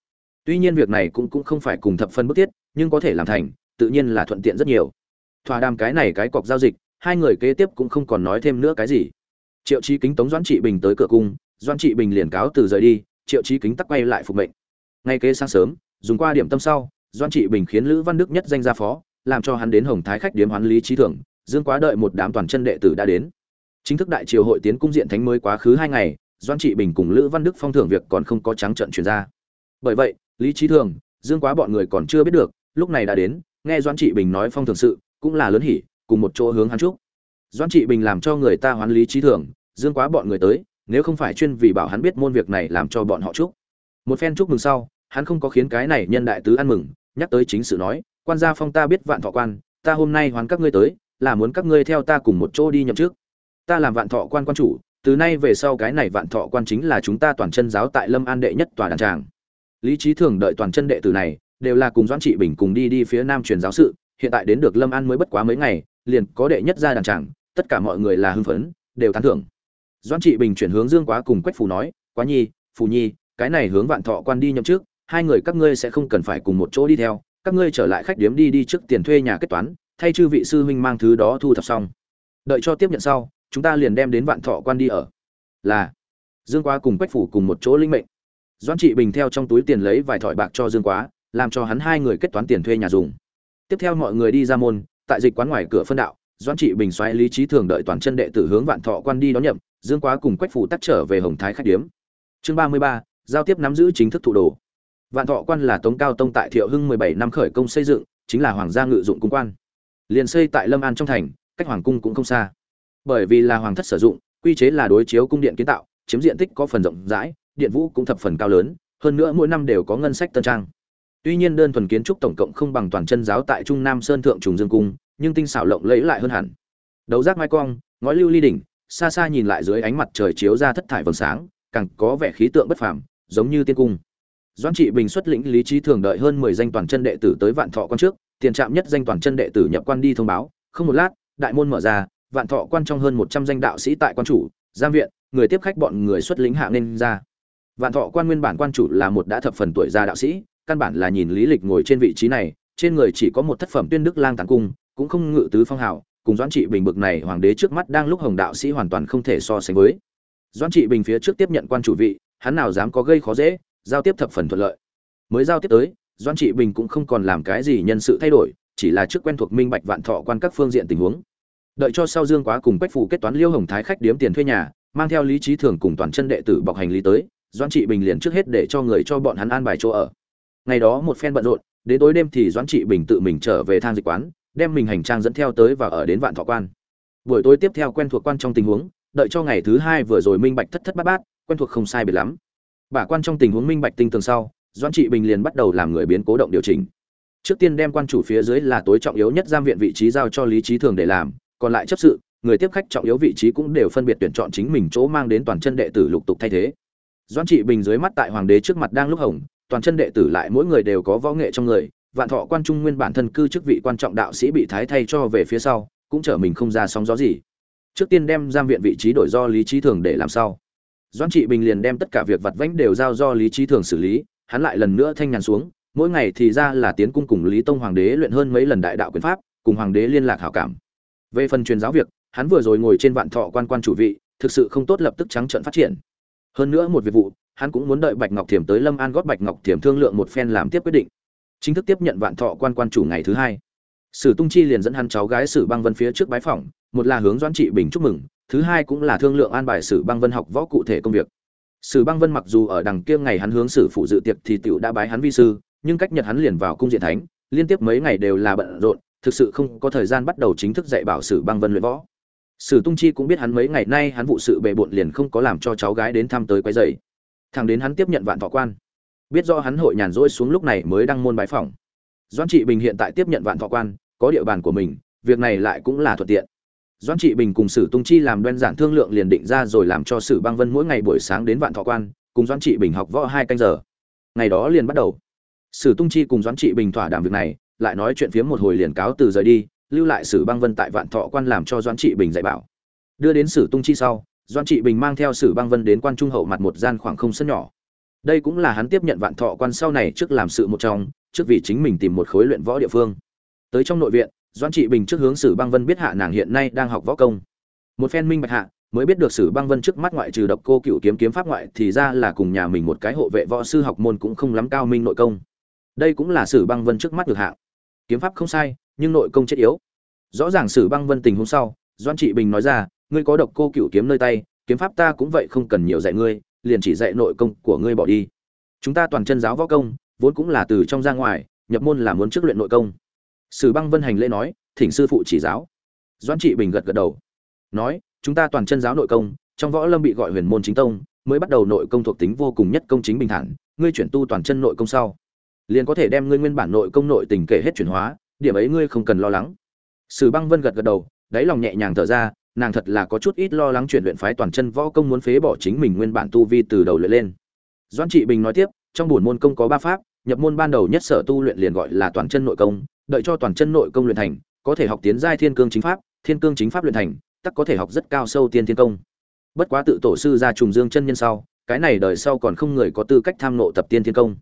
Tuy nhiên việc này cũng cũng không phải cùng thập phân bức thiết, nhưng có thể làm thành, tự nhiên là thuận tiện rất nhiều. Thỏa đàm cái này cái cọc giao dịch, hai người kế tiếp cũng không còn nói thêm nữa cái gì. Triệu trí kính tống doãn trị bình tới cửa cung, doãn trị bình liền cáo từ rời đi, triệu trí kính tắc quay lại phục mệnh. Ngay kế sáng sớm, dùng qua điểm tâm sau Doan trị bình khiến lữ văn đức nhất danh gia phó, làm cho hắn đến hồng thái khách điếm hoán lý trí thưởng, dương quá đợi một đám toàn chân đệ tử đã đến. Chính thức đại triều hội tiến cung diện thánh mới quá khứ hai ngày, doan trị bình cùng lữ văn đức phong thưởng việc còn không có trắng trận chuyển ra. Bởi vậy, lý trí thường dương quá bọn người còn chưa biết được, lúc này đã đến, nghe doan trị bình nói phong thường sự, cũng là lớn hỉ, cùng một chỗ hướng hắn chúc. Doan trị bình làm cho người ta hoán lý trí thường dương quá bọn người tới, nếu không phải chuyên vì bảo hắn biết môn việc này làm cho bọn họ chúc. Một phen chúc mừng sau, hắn không có khiến cái này nhân đại tứ ăn mừng nhắc tới chính sự nói, quan gia phong ta biết vạn thọ quan, ta hôm nay hoán các ngươi tới, là muốn các ngươi theo ta cùng một chỗ đi nhậm trước ta làm vạn thọ quan quan chủ, từ nay về sau cái này vạn thọ quan chính là chúng ta toàn chân giáo tại lâm an đệ nhất tòa đàn tràng. Lý trí thường đợi toàn chân đệ tử này, đều là cùng doãn trị bình cùng đi đi phía nam truyền giáo sự, hiện tại đến được lâm an mới bất quá mấy ngày, liền có đệ nhất ra đàn tràng, tất cả mọi người là hưng phấn, đều tán thưởng. Doãn trị bình chuyển hướng dương quá cùng quách phù nói, quá nhi, phù nhi, cái này hướng vạn thọ quan đi nhậm trước hai người các ngươi sẽ không cần phải cùng một chỗ đi theo, các ngươi trở lại khách điếm đi đi trước tiền thuê nhà kết toán, thay chư vị sư huynh mang thứ đó thu thập xong. Đợi cho tiếp nhận sau, chúng ta liền đem đến vạn thọ quan đi ở. Là, dương quá cùng quách phủ cùng một chỗ linh mệnh. Doãn trị bình theo trong túi tiền lấy vài thỏi bạc cho dương quá, làm cho hắn hai người kết toán tiền thuê nhà dùng. Tiếp theo mọi người đi ra môn, tại dịch quán ngoài cửa phân đạo, doãn trị bình xoáy lý trí thường đợi toàn chân đệ tử hướng vạn thọ quan đi đón nhậm, dương quá cùng quách phủ tắt trở về hồng thái khách điếm. Chương ba mươi ba, giao tiếp nắm giữ chính thức thủ đồ vạn thọ quan là tống cao tông tại thiệu hưng mười bảy năm khởi công xây dựng, chính là hoàng gia ngự dụng cung quan. Liền xây tại lâm an trong thành, cách hoàng cung cũng không xa. Bởi vì là hoàng thất sử dụng, quy chế là đối chiếu cung điện kiến tạo, chiếm diện tích có phần rộng rãi, điện vũ cũng thập phần cao lớn, hơn nữa mỗi năm đều có ngân sách tân trang. Tuy nhiên đơn thuần kiến trúc tổng cộng không bằng toàn chân giáo tại trung nam sơn thượng trùng dương cung, nhưng tinh xảo lộng lẫy lại hơn hẳn. Đấu giác mai cong ngói lưu ly đỉnh, xa xa nhìn lại dưới ánh mặt trời chiếu ra thất thải vầng sáng, càng có vẻ khí tượng bất phàm, giống như tiên cung doãn trị bình xuất lĩnh lý trí thường đợi hơn mười danh toàn chân đệ tử tới vạn thọ quan trước, tiền trạm nhất danh toàn chân đệ tử nhập quan đi thông báo. Không một lát, đại môn mở ra, vạn thọ quan trong hơn một trăm danh đạo sĩ tại quan chủ, giam viện, người tiếp khách bọn người xuất lính hạ nên ra. Vạn thọ quan nguyên bản quan chủ là một đã thập phần tuổi già đạo sĩ, căn bản là nhìn lý lịch ngồi trên vị trí này, trên người chỉ có một thất phẩm tuyên đức lang tàng cung, cũng không ngự tứ phong hào, cùng doãn trị bình bực này hoàng đế trước mắt đang lúc hồng đạo sĩ hoàn toàn không thể so sánh với. Doãn trị bình phía trước tiếp nhận quan chủ vị, hắn nào dám có gây khó dễ giao tiếp thập phần thuận lợi. Mới giao tiếp tới, doãn trị bình cũng không còn làm cái gì nhân sự thay đổi, chỉ là trước quen thuộc minh bạch vạn thọ quan các phương diện tình huống. Đợi cho sau dương quá cùng quách phủ kết toán liêu hồng thái khách điếm tiền thuê nhà, mang theo lý trí thường cùng toàn chân đệ tử bọc hành lý tới, doãn trị bình liền trước hết để cho người cho bọn hắn an bài chỗ ở. Ngày đó một phen bận rộn, đến tối đêm thì doãn trị bình tự mình trở về thang dịch quán, đem mình hành trang dẫn theo tới và ở đến vạn thọ quan. Buổi tối tiếp theo quen thuộc quan trong tình huống, đợi cho ngày thứ hai vừa rồi minh bạch thất thất bát bát, quen thuộc không sai biệt lắm bà quan trong tình huống minh bạch tinh tường sau, doãn trị bình liền bắt đầu làm người biến cố động điều chỉnh. Trước tiên đem quan chủ phía dưới là tối trọng yếu nhất giam viện vị trí giao cho lý trí thường để làm, còn lại chấp sự, người tiếp khách trọng yếu vị trí cũng đều phân biệt tuyển chọn chính mình chỗ mang đến toàn chân đệ tử lục tục thay thế. Doãn trị bình dưới mắt tại hoàng đế trước mặt đang lúc hồng, toàn chân đệ tử lại mỗi người đều có võ nghệ trong người, vạn thọ quan trung nguyên bản thân cư chức vị quan trọng đạo sĩ bị thái thay cho về phía sau, cũng trở mình không ra sóng gió gì. Trước tiên đem giam viện vị trí đổi do lý trí thường để làm sau doãn trị bình liền đem tất cả việc vặt vãnh đều giao do lý trí thường xử lý, hắn lại lần nữa thanh nhàn xuống, mỗi ngày thì ra là tiến cung cùng lý tông hoàng đế luyện hơn mấy lần đại đạo quyền pháp, cùng hoàng đế liên lạc hảo cảm. Về phần truyền giáo việc, hắn vừa rồi ngồi trên vạn thọ quan quan chủ vị, thực sự không tốt lập tức trắng trợn phát triển. Hơn nữa một việc vụ, hắn cũng muốn đợi bạch ngọc thiểm tới lâm an gót bạch ngọc thiểm thương lượng một phen làm tiếp quyết định. Chính thức tiếp nhận vạn thọ quan quan chủ ngày thứ hai. Sử tung chi liền dẫn hắn cháu gái sử băng vân phía trước bái phỏng, một là hướng doãn trị bình chúc mừng thứ hai cũng là thương lượng an bài sử băng vân học võ cụ thể công việc. Sử băng vân mặc dù ở đằng kia ngày hắn hướng sử phụ dự tiệc thì tiểu đã bái hắn vi sư, nhưng cách nhật hắn liền vào cung diện thánh, liên tiếp mấy ngày đều là bận rộn, thực sự không có thời gian bắt đầu chính thức dạy bảo sử băng vân luyện võ. Sử tung chi cũng biết hắn mấy ngày nay hắn vụ sự bề bộn liền không có làm cho cháu gái đến thăm tới quay dày thằng đến hắn tiếp nhận vạn thọ quan, biết do hắn hội nhàn rỗi xuống lúc này mới đăng môn bái phỏng. Doan trị bình hiện tại tiếp nhận vạn thọ quan, có địa bàn của mình, việc này lại cũng là thuận tiện doãn trị bình cùng sử tung chi làm đơn giản thương lượng liền định ra rồi làm cho sử băng vân mỗi ngày buổi sáng đến vạn thọ quan, cùng doãn trị bình học võ hai canh giờ. Ngày đó liền bắt đầu. Sử tung chi cùng doãn trị bình thỏa đàm việc này, lại nói chuyện phiếm một hồi liền cáo từ rời đi, lưu lại sử băng vân tại vạn thọ quan làm cho doãn trị bình dạy bảo. Đưa đến sử tung chi sau, doãn trị bình mang theo sử băng vân đến quan trung hậu mặt một gian khoảng không sân nhỏ. Đây cũng là hắn tiếp nhận vạn thọ quan sau này trước làm sự một trong, trước vì chính mình tìm một khối luyện võ địa phương. Tới trong nội viện doãn trị bình trước hướng sử băng vân biết hạ nàng hiện nay đang học võ công. Một phen minh bạch hạ, mới biết được sử băng vân trước mắt ngoại trừ độc cô cựu kiếm kiếm pháp ngoại thì ra là cùng nhà mình một cái hộ vệ võ sư học môn cũng không lắm cao minh nội công. Đây cũng là sử băng vân trước mắt được hạng kiếm pháp không sai, nhưng nội công chết yếu. Rõ ràng sử băng vân tình hôm sau doan trị bình nói ra, ngươi có độc cô cựu kiếm nơi tay, kiếm pháp ta cũng vậy không cần nhiều dạy ngươi, liền chỉ dạy nội công của ngươi bỏ đi. Chúng ta toàn chân giáo võ công, vốn cũng là từ trong ra ngoài, nhập môn là muốn trước luyện nội công sử băng vân hành lễ nói, thỉnh sư phụ chỉ giáo. Doãn trị bình gật gật đầu, nói, chúng ta toàn chân giáo nội công, trong võ lâm bị gọi huyền môn chính tông, mới bắt đầu nội công thuộc tính vô cùng nhất công chính bình thản, ngươi chuyển tu toàn chân nội công sau, liền có thể đem ngươi nguyên bản nội công nội tình kể hết chuyển hóa, điểm ấy ngươi không cần lo lắng. Sử băng vân gật gật đầu, đáy lòng nhẹ nhàng thở ra, nàng thật là có chút ít lo lắng chuyển luyện phái toàn chân võ công muốn phế bỏ chính mình nguyên bản tu vi từ đầu luyện lên. Doãn trị bình nói tiếp, trong bổn môn công có ba pháp, nhập môn ban đầu nhất sở tu luyện liền gọi là toàn chân nội công đợi cho toàn chân nội công luyện thành, có thể học tiến giai thiên cương chính pháp, thiên cương chính pháp luyện thành tất có thể học rất cao sâu tiên thiên công. Bất quá tự tổ sư ra trùng dương chân nhân sau, cái này đời sau còn không người có tư cách tham nộ tập tiên thiên công.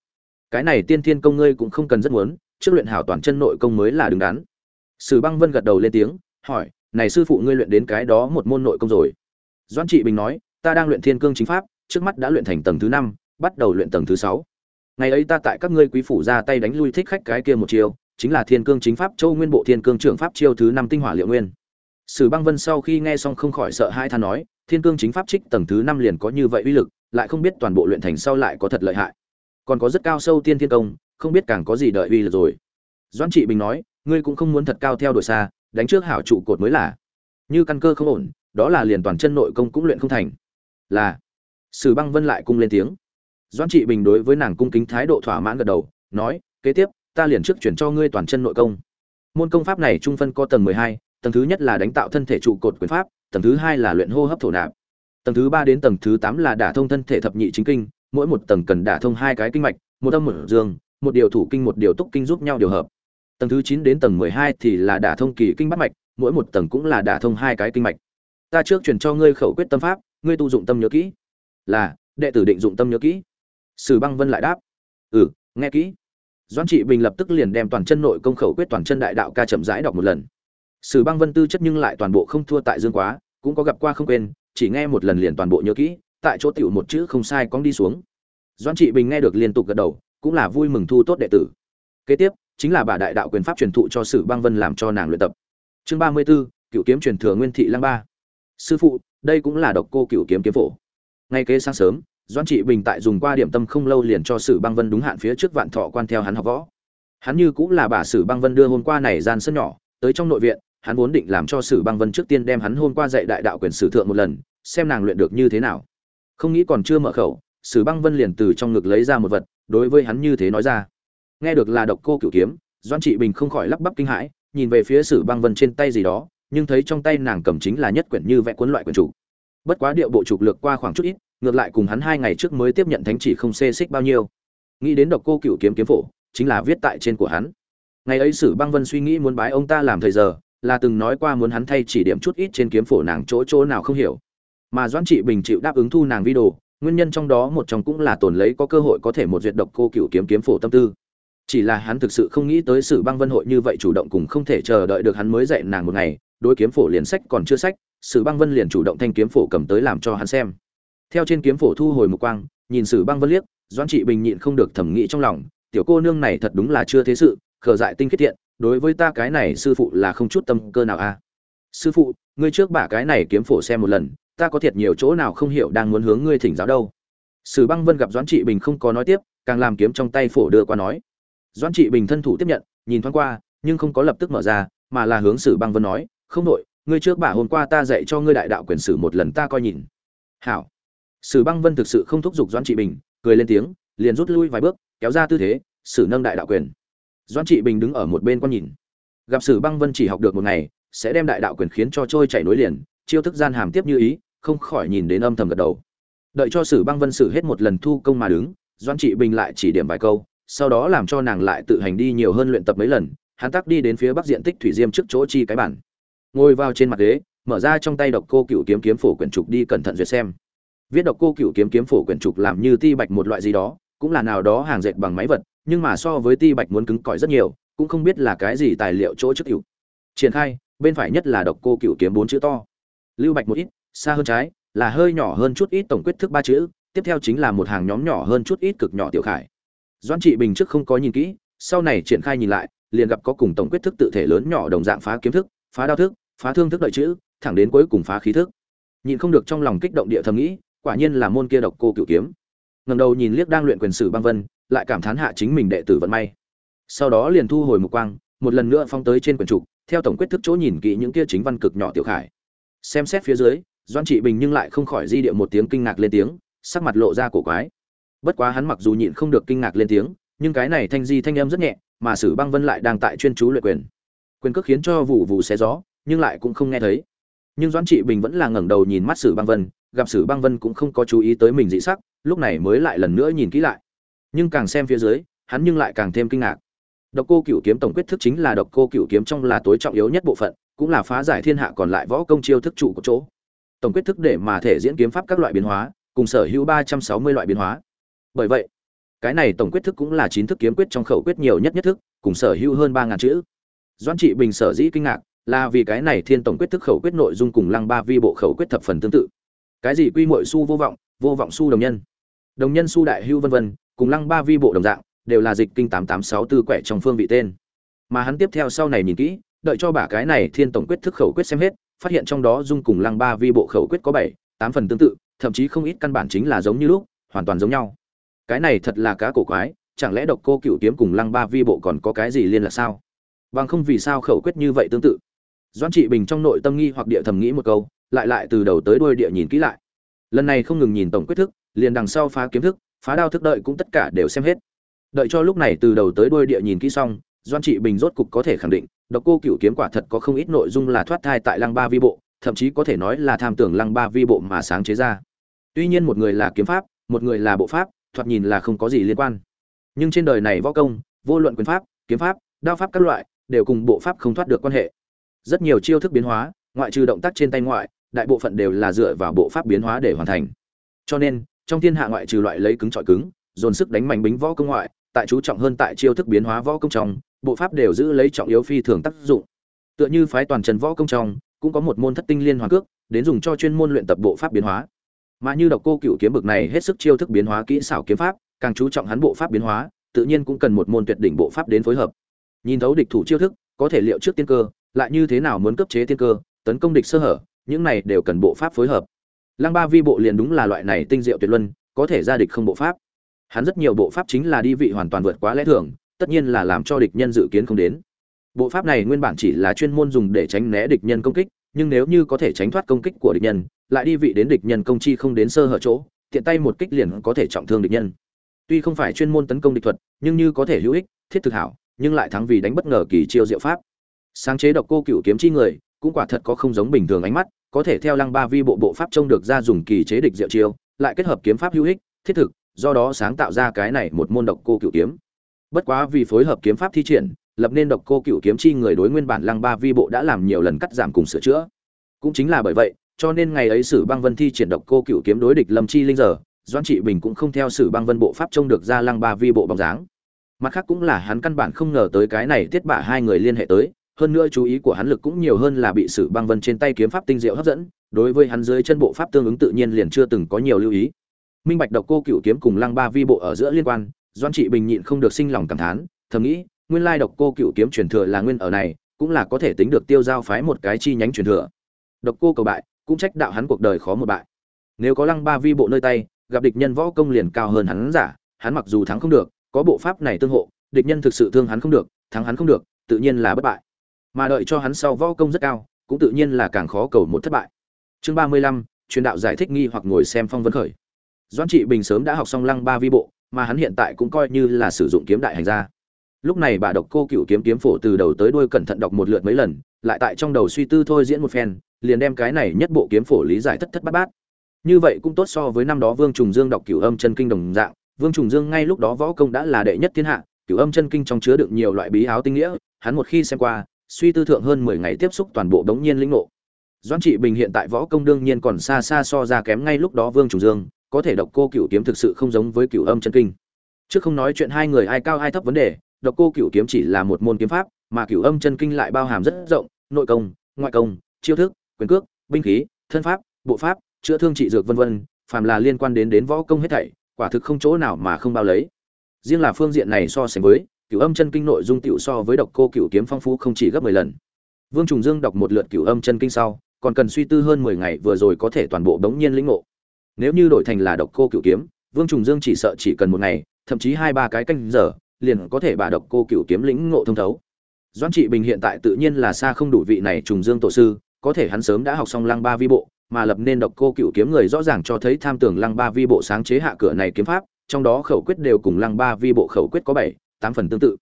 Cái này tiên thiên công ngươi cũng không cần rất muốn, trước luyện hảo toàn chân nội công mới là đứng đắn. Sử băng vân gật đầu lên tiếng, hỏi, này sư phụ ngươi luyện đến cái đó một môn nội công rồi? Doãn trị bình nói, ta đang luyện thiên cương chính pháp, trước mắt đã luyện thành tầng thứ năm, bắt đầu luyện tầng thứ sáu. Ngày ấy ta tại các ngươi quý phủ ra tay đánh lui thích khách cái kia một chiều chính là thiên cương chính pháp, châu nguyên bộ thiên cương trưởng pháp chiêu thứ năm tinh hỏa liệu nguyên. Sử băng vân sau khi nghe xong không khỏi sợ hai than nói, thiên cương chính pháp trích tầng thứ năm liền có như vậy uy lực, lại không biết toàn bộ luyện thành sau lại có thật lợi hại. Còn có rất cao sâu tiên thiên công, không biết càng có gì đợi uy lực rồi. Doãn trị bình nói, ngươi cũng không muốn thật cao theo đuổi xa, đánh trước hảo trụ cột mới là. Như căn cơ không ổn, đó là liền toàn chân nội công cũng luyện không thành. Là. Sử băng vân lại cung lên tiếng. Doãn trị bình đối với nàng cung kính thái độ thỏa mãn gật đầu, nói, kế tiếp ta liền trước chuyển cho ngươi toàn chân nội công. Môn công pháp này trung phân có tầng mười hai, tầng thứ nhất là đánh tạo thân thể trụ cột quyền pháp, tầng thứ hai là luyện hô hấp thổ nạp. Tầng thứ ba đến tầng thứ tám là đả thông thân thể thập nhị chính kinh, mỗi một tầng cần đả thông hai cái kinh mạch, một âm một dương, một điều thủ kinh một điều túc kinh giúp nhau điều hợp. Tầng thứ chín đến tầng mười hai thì là đả thông kỳ kinh bắt mạch, mỗi một tầng cũng là đả thông hai cái kinh mạch. Ta trước truyền cho ngươi khẩu quyết tâm pháp, ngươi tu dụng tâm nhớ kỹ. Là, đệ tử định dụng tâm nhớ kỹ. Sử băng vân lại đáp. Ừ nghe kỹ doãn trị bình lập tức liền đem toàn chân nội công khẩu quyết toàn chân đại đạo ca chậm rãi đọc một lần. Sử băng vân tư chất nhưng lại toàn bộ không thua tại dương quá cũng có gặp qua không quên chỉ nghe một lần liền toàn bộ nhớ kỹ tại chỗ tiểu một chữ không sai cong đi xuống. Doãn trị bình nghe được liên tục gật đầu cũng là vui mừng thu tốt đệ tử. Kế tiếp chính là bà đại đạo quyền pháp truyền thụ cho sử băng vân làm cho nàng luyện tập. Chương ba mươi 34, cựu kiếm truyền thừa nguyên thị lăng ba. Sư phụ đây cũng là độc cô cựu kiếm kiếm phổ. Ngay kế sáng sớm doãn trị bình tại dùng qua điểm tâm không lâu liền cho sử băng vân đúng hạn phía trước vạn thọ quan theo hắn học võ. Hắn như cũng là bà sử băng vân đưa hôm qua này gian sân nhỏ, tới trong nội viện, hắn vốn định làm cho sử băng vân trước tiên đem hắn hôm qua dạy đại đạo quyền sử thượng một lần, xem nàng luyện được như thế nào. Không nghĩ còn chưa mở khẩu, sử băng vân liền từ trong ngực lấy ra một vật, đối với hắn như thế nói ra. Nghe được là độc cô cửu kiếm doan trị bình không khỏi lắp bắp kinh hãi, nhìn về phía sử băng vân trên tay gì đó, nhưng thấy trong tay nàng cầm chính là nhất quyển như vẽ cuốn loại quyển chủ. Bất quá điệu bộ trục lược qua khoảng chút ít ngược lại cùng hắn hai ngày trước mới tiếp nhận thánh chỉ không xê xích bao nhiêu. Nghĩ đến độc cô cửu kiếm kiếm phổ, chính là viết tại trên của hắn. Ngày ấy sử băng vân suy nghĩ muốn bái ông ta làm thời giờ, là từng nói qua muốn hắn thay chỉ điểm chút ít trên kiếm phổ nàng chỗ chỗ nào không hiểu. Mà doãn trị bình chịu đáp ứng thu nàng vi đồ, nguyên nhân trong đó một trong cũng là tồn lấy có cơ hội có thể một duyệt độc cô cựu kiếm kiếm phổ tâm tư. Chỉ là hắn thực sự không nghĩ tới sự băng vân hội như vậy chủ động cùng không thể chờ đợi được hắn mới dạy nàng một ngày, đối kiếm phổ liền sách còn chưa sách, sử băng vân liền chủ động thanh kiếm phổ cầm tới làm cho hắn xem theo trên kiếm phổ thu hồi một quang, nhìn sử băng vân liếc, doãn trị bình nhịn không được thẩm nghĩ trong lòng, tiểu cô nương này thật đúng là chưa thế sự, khờ dại tinh khiết thiện, đối với ta cái này sư phụ là không chút tâm cơ nào a à? sư phụ, ngươi trước bả cái này kiếm phổ xem một lần, ta có thiệt nhiều chỗ nào không hiểu đang muốn hướng ngươi thỉnh giáo đâu. Sử băng vân gặp doãn trị bình không có nói tiếp, càng làm kiếm trong tay phổ đưa qua nói. Doãn trị bình thân thủ tiếp nhận, nhìn thoáng qua, nhưng không có lập tức mở ra, mà là hướng sử băng vân nói, không đội, ngươi trước bả hôm qua ta dạy cho ngươi đại đạo quyền sử một lần ta coi nhìn. Hảo sử băng vân thực sự không thúc giục doãn trị bình, cười lên tiếng, liền rút lui vài bước, kéo ra tư thế, sử nâng đại đạo quyền. Doãn trị bình đứng ở một bên quan nhìn. Gặp sử băng vân chỉ học được một ngày, sẽ đem đại đạo quyền khiến cho trôi chảy nối liền, chiêu thức gian hàm tiếp như ý, không khỏi nhìn đến âm thầm gật đầu. Đợi cho sử băng vân sử hết một lần thu công mà đứng, doãn trị bình lại chỉ điểm vài câu, sau đó làm cho nàng lại tự hành đi nhiều hơn luyện tập mấy lần, hắn tắc đi đến phía bắc diện tích thủy diêm trước chỗ chi cái bản. Ngồi vào trên mặt ghế, mở ra trong tay độc cô cựu kiếm kiếm phổ quyển trục đi cẩn thận duyệt xem viết độc cô cựu kiếm kiếm phổ quyển trục làm như ti bạch một loại gì đó, cũng là nào đó hàng dệt bằng máy vật, nhưng mà so với ti bạch muốn cứng cỏi rất nhiều, cũng không biết là cái gì tài liệu chỗ trước cựu triển khai, bên phải nhất là độc cô cựu kiếm bốn chữ to. Lưu bạch một ít, xa hơn trái, là hơi nhỏ hơn chút ít tổng quyết thức ba chữ, tiếp theo chính là một hàng nhóm nhỏ hơn chút ít cực nhỏ tiểu khải. Doãn trị bình trước không có nhìn kỹ, sau này triển khai nhìn lại, liền gặp có cùng tổng quyết thức tự thể lớn nhỏ đồng dạng phá kiếm thức, phá đao thức, phá thương thức đợi chữ, thẳng đến cuối cùng phá khí thức. Nhìn không được trong lòng kích động địa thầm nghĩ quả nhiên là môn kia độc cô cựu kiếm. Ngầm đầu nhìn liếc đang luyện quyền sử băng vân, lại cảm thán hạ chính mình đệ tử vận may. Sau đó liền thu hồi mục quang, một lần nữa phong tới trên quyển trục, theo tổng quyết thức chỗ nhìn kỹ những kia chính văn cực nhỏ tiểu khải. Xem xét phía dưới doan trị bình nhưng lại không khỏi di điệu một tiếng kinh ngạc lên tiếng, sắc mặt lộ ra cổ quái. Bất quá hắn mặc dù nhịn không được kinh ngạc lên tiếng, nhưng cái này thanh di thanh âm rất nhẹ, mà sử băng vân lại đang tại chuyên chú luyện quyền. Quyền cước khiến cho vụ vụ xé gió, nhưng lại cũng không nghe thấy. Nhưng doãn trị bình vẫn là ngẩng đầu nhìn mắt sử băng vân gặp sử băng vân cũng không có chú ý tới mình dị sắc, lúc này mới lại lần nữa nhìn kỹ lại. Nhưng càng xem phía dưới, hắn nhưng lại càng thêm kinh ngạc. Độc cô cựu kiếm tổng quyết thức chính là độc cô cựu kiếm trong là tối trọng yếu nhất bộ phận, cũng là phá giải thiên hạ còn lại võ công chiêu thức trụ của chỗ. Tổng quyết thức để mà thể diễn kiếm pháp các loại biến hóa, cùng sở hữu ba trăm sáu mươi loại biến hóa. Bởi vậy, cái này tổng quyết thức cũng là chín thức kiếm quyết trong khẩu quyết nhiều nhất nhất thức, cùng sở hữu hơn ba ngàn chữ. Doãn trị bình sở dĩ kinh ngạc là vì cái này thiên tổng quyết thức khẩu quyết nội dung cùng lăng ba vi bộ khẩu quyết thập phần tương tự cái gì quy mội su vô vọng vô vọng su đồng nhân? Đồng nhân su đại hưu vân vân, cùng lăng ba vi bộ đồng dạng, đều là dịch kinh tám tám sáu tư quẻ trong phương vị tên. Mà hắn tiếp theo sau này nhìn kỹ, đợi cho bả cái này thiên tổng quyết thức khẩu quyết xem hết, phát hiện trong đó dung cùng lăng ba vi bộ khẩu quyết có bảy, tám phần tương tự, thậm chí không ít căn bản chính là giống như lúc, hoàn toàn giống nhau. Cái này thật là cá cổ quái, chẳng lẽ độc cô cựu kiếm cùng lăng ba vi bộ còn có cái gì liên là sao? Bằng không vì sao khẩu quyết như vậy tương tự? Doan trị bình trong nội tâm nghi hoặc địa thầm nghĩ một câu lại lại từ đầu tới đuôi địa nhìn kỹ lại. Lần này không ngừng nhìn tổng quyết thức, liền đằng sau phá kiếm thức, phá đao thức đợi cũng tất cả đều xem hết. Đợi cho lúc này từ đầu tới đuôi địa nhìn kỹ xong, doan trị bình rốt cục có thể khẳng định, độc cô cựu kiếm quả thật có không ít nội dung là thoát thai tại lăng ba vi bộ, thậm chí có thể nói là tham tưởng lăng ba vi bộ mà sáng chế ra. Tuy nhiên một người là kiếm pháp, một người là bộ pháp, thoạt nhìn là không có gì liên quan. Nhưng trên đời này võ công, vô luận quyền pháp, kiếm pháp, đao pháp các loại, đều cùng bộ pháp không thoát được quan hệ. Rất nhiều chiêu thức biến hóa, ngoại trừ động tác trên tay ngoại đại bộ phận đều là dựa vào bộ pháp biến hóa để hoàn thành. Cho nên, trong thiên hạ ngoại trừ loại lấy cứng trọi cứng, dồn sức đánh mạnh bính võ công ngoại, tại chú trọng hơn tại chiêu thức biến hóa võ công trong, bộ pháp đều giữ lấy trọng yếu phi thường tác dụng. Tựa như phái toàn trần võ công trong, cũng có một môn thất tinh liên hoàn cước, đến dùng cho chuyên môn luyện tập bộ pháp biến hóa. Mà như độc cô cựu kiếm bực này hết sức chiêu thức biến hóa kỹ xảo kiếm pháp, càng chú trọng hắn bộ pháp biến hóa, tự nhiên cũng cần một môn tuyệt đỉnh bộ pháp đến phối hợp. Nhìn thấu địch thủ chiêu thức, có thể liệu trước tiên cơ, lại như thế nào muốn cấp chế tiên cơ, tấn công địch sơ hở những này đều cần bộ pháp phối hợp. Lăng ba vi bộ liền đúng là loại này tinh diệu tuyệt luân, có thể ra địch không bộ pháp. Hắn rất nhiều bộ pháp chính là đi vị hoàn toàn vượt quá lẽ thường, tất nhiên là làm cho địch nhân dự kiến không đến. Bộ pháp này nguyên bản chỉ là chuyên môn dùng để tránh né địch nhân công kích, nhưng nếu như có thể tránh thoát công kích của địch nhân, lại đi vị đến địch nhân công chi không đến sơ hở chỗ, tiện tay một kích liền có thể trọng thương địch nhân. Tuy không phải chuyên môn tấn công địch thuật, nhưng như có thể hữu ích, thiết thực hảo, nhưng lại thắng vì đánh bất ngờ kỳ chiêu diệu pháp. Sáng chế độc cô cựu kiếm chi người cũng quả thật có không giống bình thường ánh mắt, có thể theo lăng ba vi bộ bộ pháp trông được ra dùng kỳ chế địch diệu chiêu, lại kết hợp kiếm pháp hữu ích, thiết thực, do đó sáng tạo ra cái này một môn độc cô cửu kiếm. Bất quá vì phối hợp kiếm pháp thi triển, lập nên độc cô cửu kiếm chi người đối nguyên bản lăng ba vi bộ đã làm nhiều lần cắt giảm cùng sửa chữa. Cũng chính là bởi vậy, cho nên ngày ấy sử băng vân thi triển độc cô cửu kiếm đối địch lâm chi linh giờ, doãn trị bình cũng không theo sử băng vân bộ pháp trông được ra lăng ba vi bộ bóng dáng. Mặt khác cũng là hắn căn bản không ngờ tới cái này tiết bạ hai người liên hệ tới hơn nữa chú ý của hắn lực cũng nhiều hơn là bị sử băng vân trên tay kiếm pháp tinh diệu hấp dẫn, đối với hắn dưới chân bộ pháp tương ứng tự nhiên liền chưa từng có nhiều lưu ý. Minh bạch độc cô cựu kiếm cùng lăng ba vi bộ ở giữa liên quan doan trị bình nhịn không được sinh lòng cảm thán, thầm nghĩ, nguyên lai độc cô cựu kiếm truyền thừa là nguyên ở này, cũng là có thể tính được tiêu giao phái một cái chi nhánh truyền thừa. Độc cô cầu bại, cũng trách đạo hắn cuộc đời khó một bại. Nếu có lăng ba vi bộ nơi tay, gặp địch nhân võ công liền cao hơn hắn giả, hắn mặc dù thắng không được, có bộ pháp này tương hộ, địch nhân thực sự thương hắn không được, thắng hắn không được, tự nhiên là bất bại mà đợi cho hắn sau võ công rất cao, cũng tự nhiên là càng khó cầu một thất bại. Chương ba mươi lăm, truyền đạo giải thích nghi hoặc ngồi xem phong vấn khởi. Doãn trị bình sớm đã học xong lăng ba vi bộ, mà hắn hiện tại cũng coi như là sử dụng kiếm đại hành gia. Lúc này bà độc cô cựu kiếm kiếm phổ từ đầu tới đuôi cẩn thận đọc một lượt mấy lần, lại tại trong đầu suy tư thôi diễn một phen, liền đem cái này nhất bộ kiếm phổ lý giải thất thất bát bát. Như vậy cũng tốt so với năm đó vương trùng dương đọc cửu âm chân kinh đồng dạng, vương trùng dương ngay lúc đó võ công đã là đệ nhất thiên hạ, cửu âm chân kinh trong chứa đựng nhiều loại bí áo tinh nghĩa, hắn một khi xem qua suy tư thượng hơn mười ngày tiếp xúc toàn bộ đống nhiên lĩnh ngộ. Doãn trị bình hiện tại võ công đương nhiên còn xa xa so ra kém ngay lúc đó vương trùng dương, có thể độc cô cửu kiếm thực sự không giống với cửu âm chân kinh. Trước không nói chuyện hai người ai cao ai thấp vấn đề, độc cô cửu kiếm chỉ là một môn kiếm pháp, mà cửu âm chân kinh lại bao hàm rất rộng, nội công, ngoại công, chiêu thức, quyền cước, binh khí, thân pháp, bộ pháp, chữa thương trị dược vân vân, phàm là liên quan đến đến võ công hết thảy, quả thực không chỗ nào mà không bao lấy. Riêng là phương diện này so sánh với cửu âm chân kinh nội dung tiểu so với độc cô cửu kiếm phong phú không chỉ gấp mười lần. Vương trùng dương đọc một lượt cửu âm chân kinh sau, còn cần suy tư hơn mười ngày vừa rồi có thể toàn bộ đống nhiên lĩnh ngộ. Nếu như đổi thành là độc cô cửu kiếm, vương trùng dương chỉ sợ chỉ cần một ngày, thậm chí hai ba cái canh giờ, liền có thể bà độc cô cửu kiếm lĩnh ngộ thông thấu. Doãn trị bình hiện tại tự nhiên là xa không đủ vị này trùng dương tổ sư, có thể hắn sớm đã học xong lăng ba vi bộ, mà lập nên độc cô cửu kiếm người rõ ràng cho thấy tham tưởng lăng ba vi bộ sáng chế hạ cửa này kiếm pháp, trong đó khẩu quyết đều cùng lăng ba vi bộ khẩu quyết có bảy tám phần tương tự.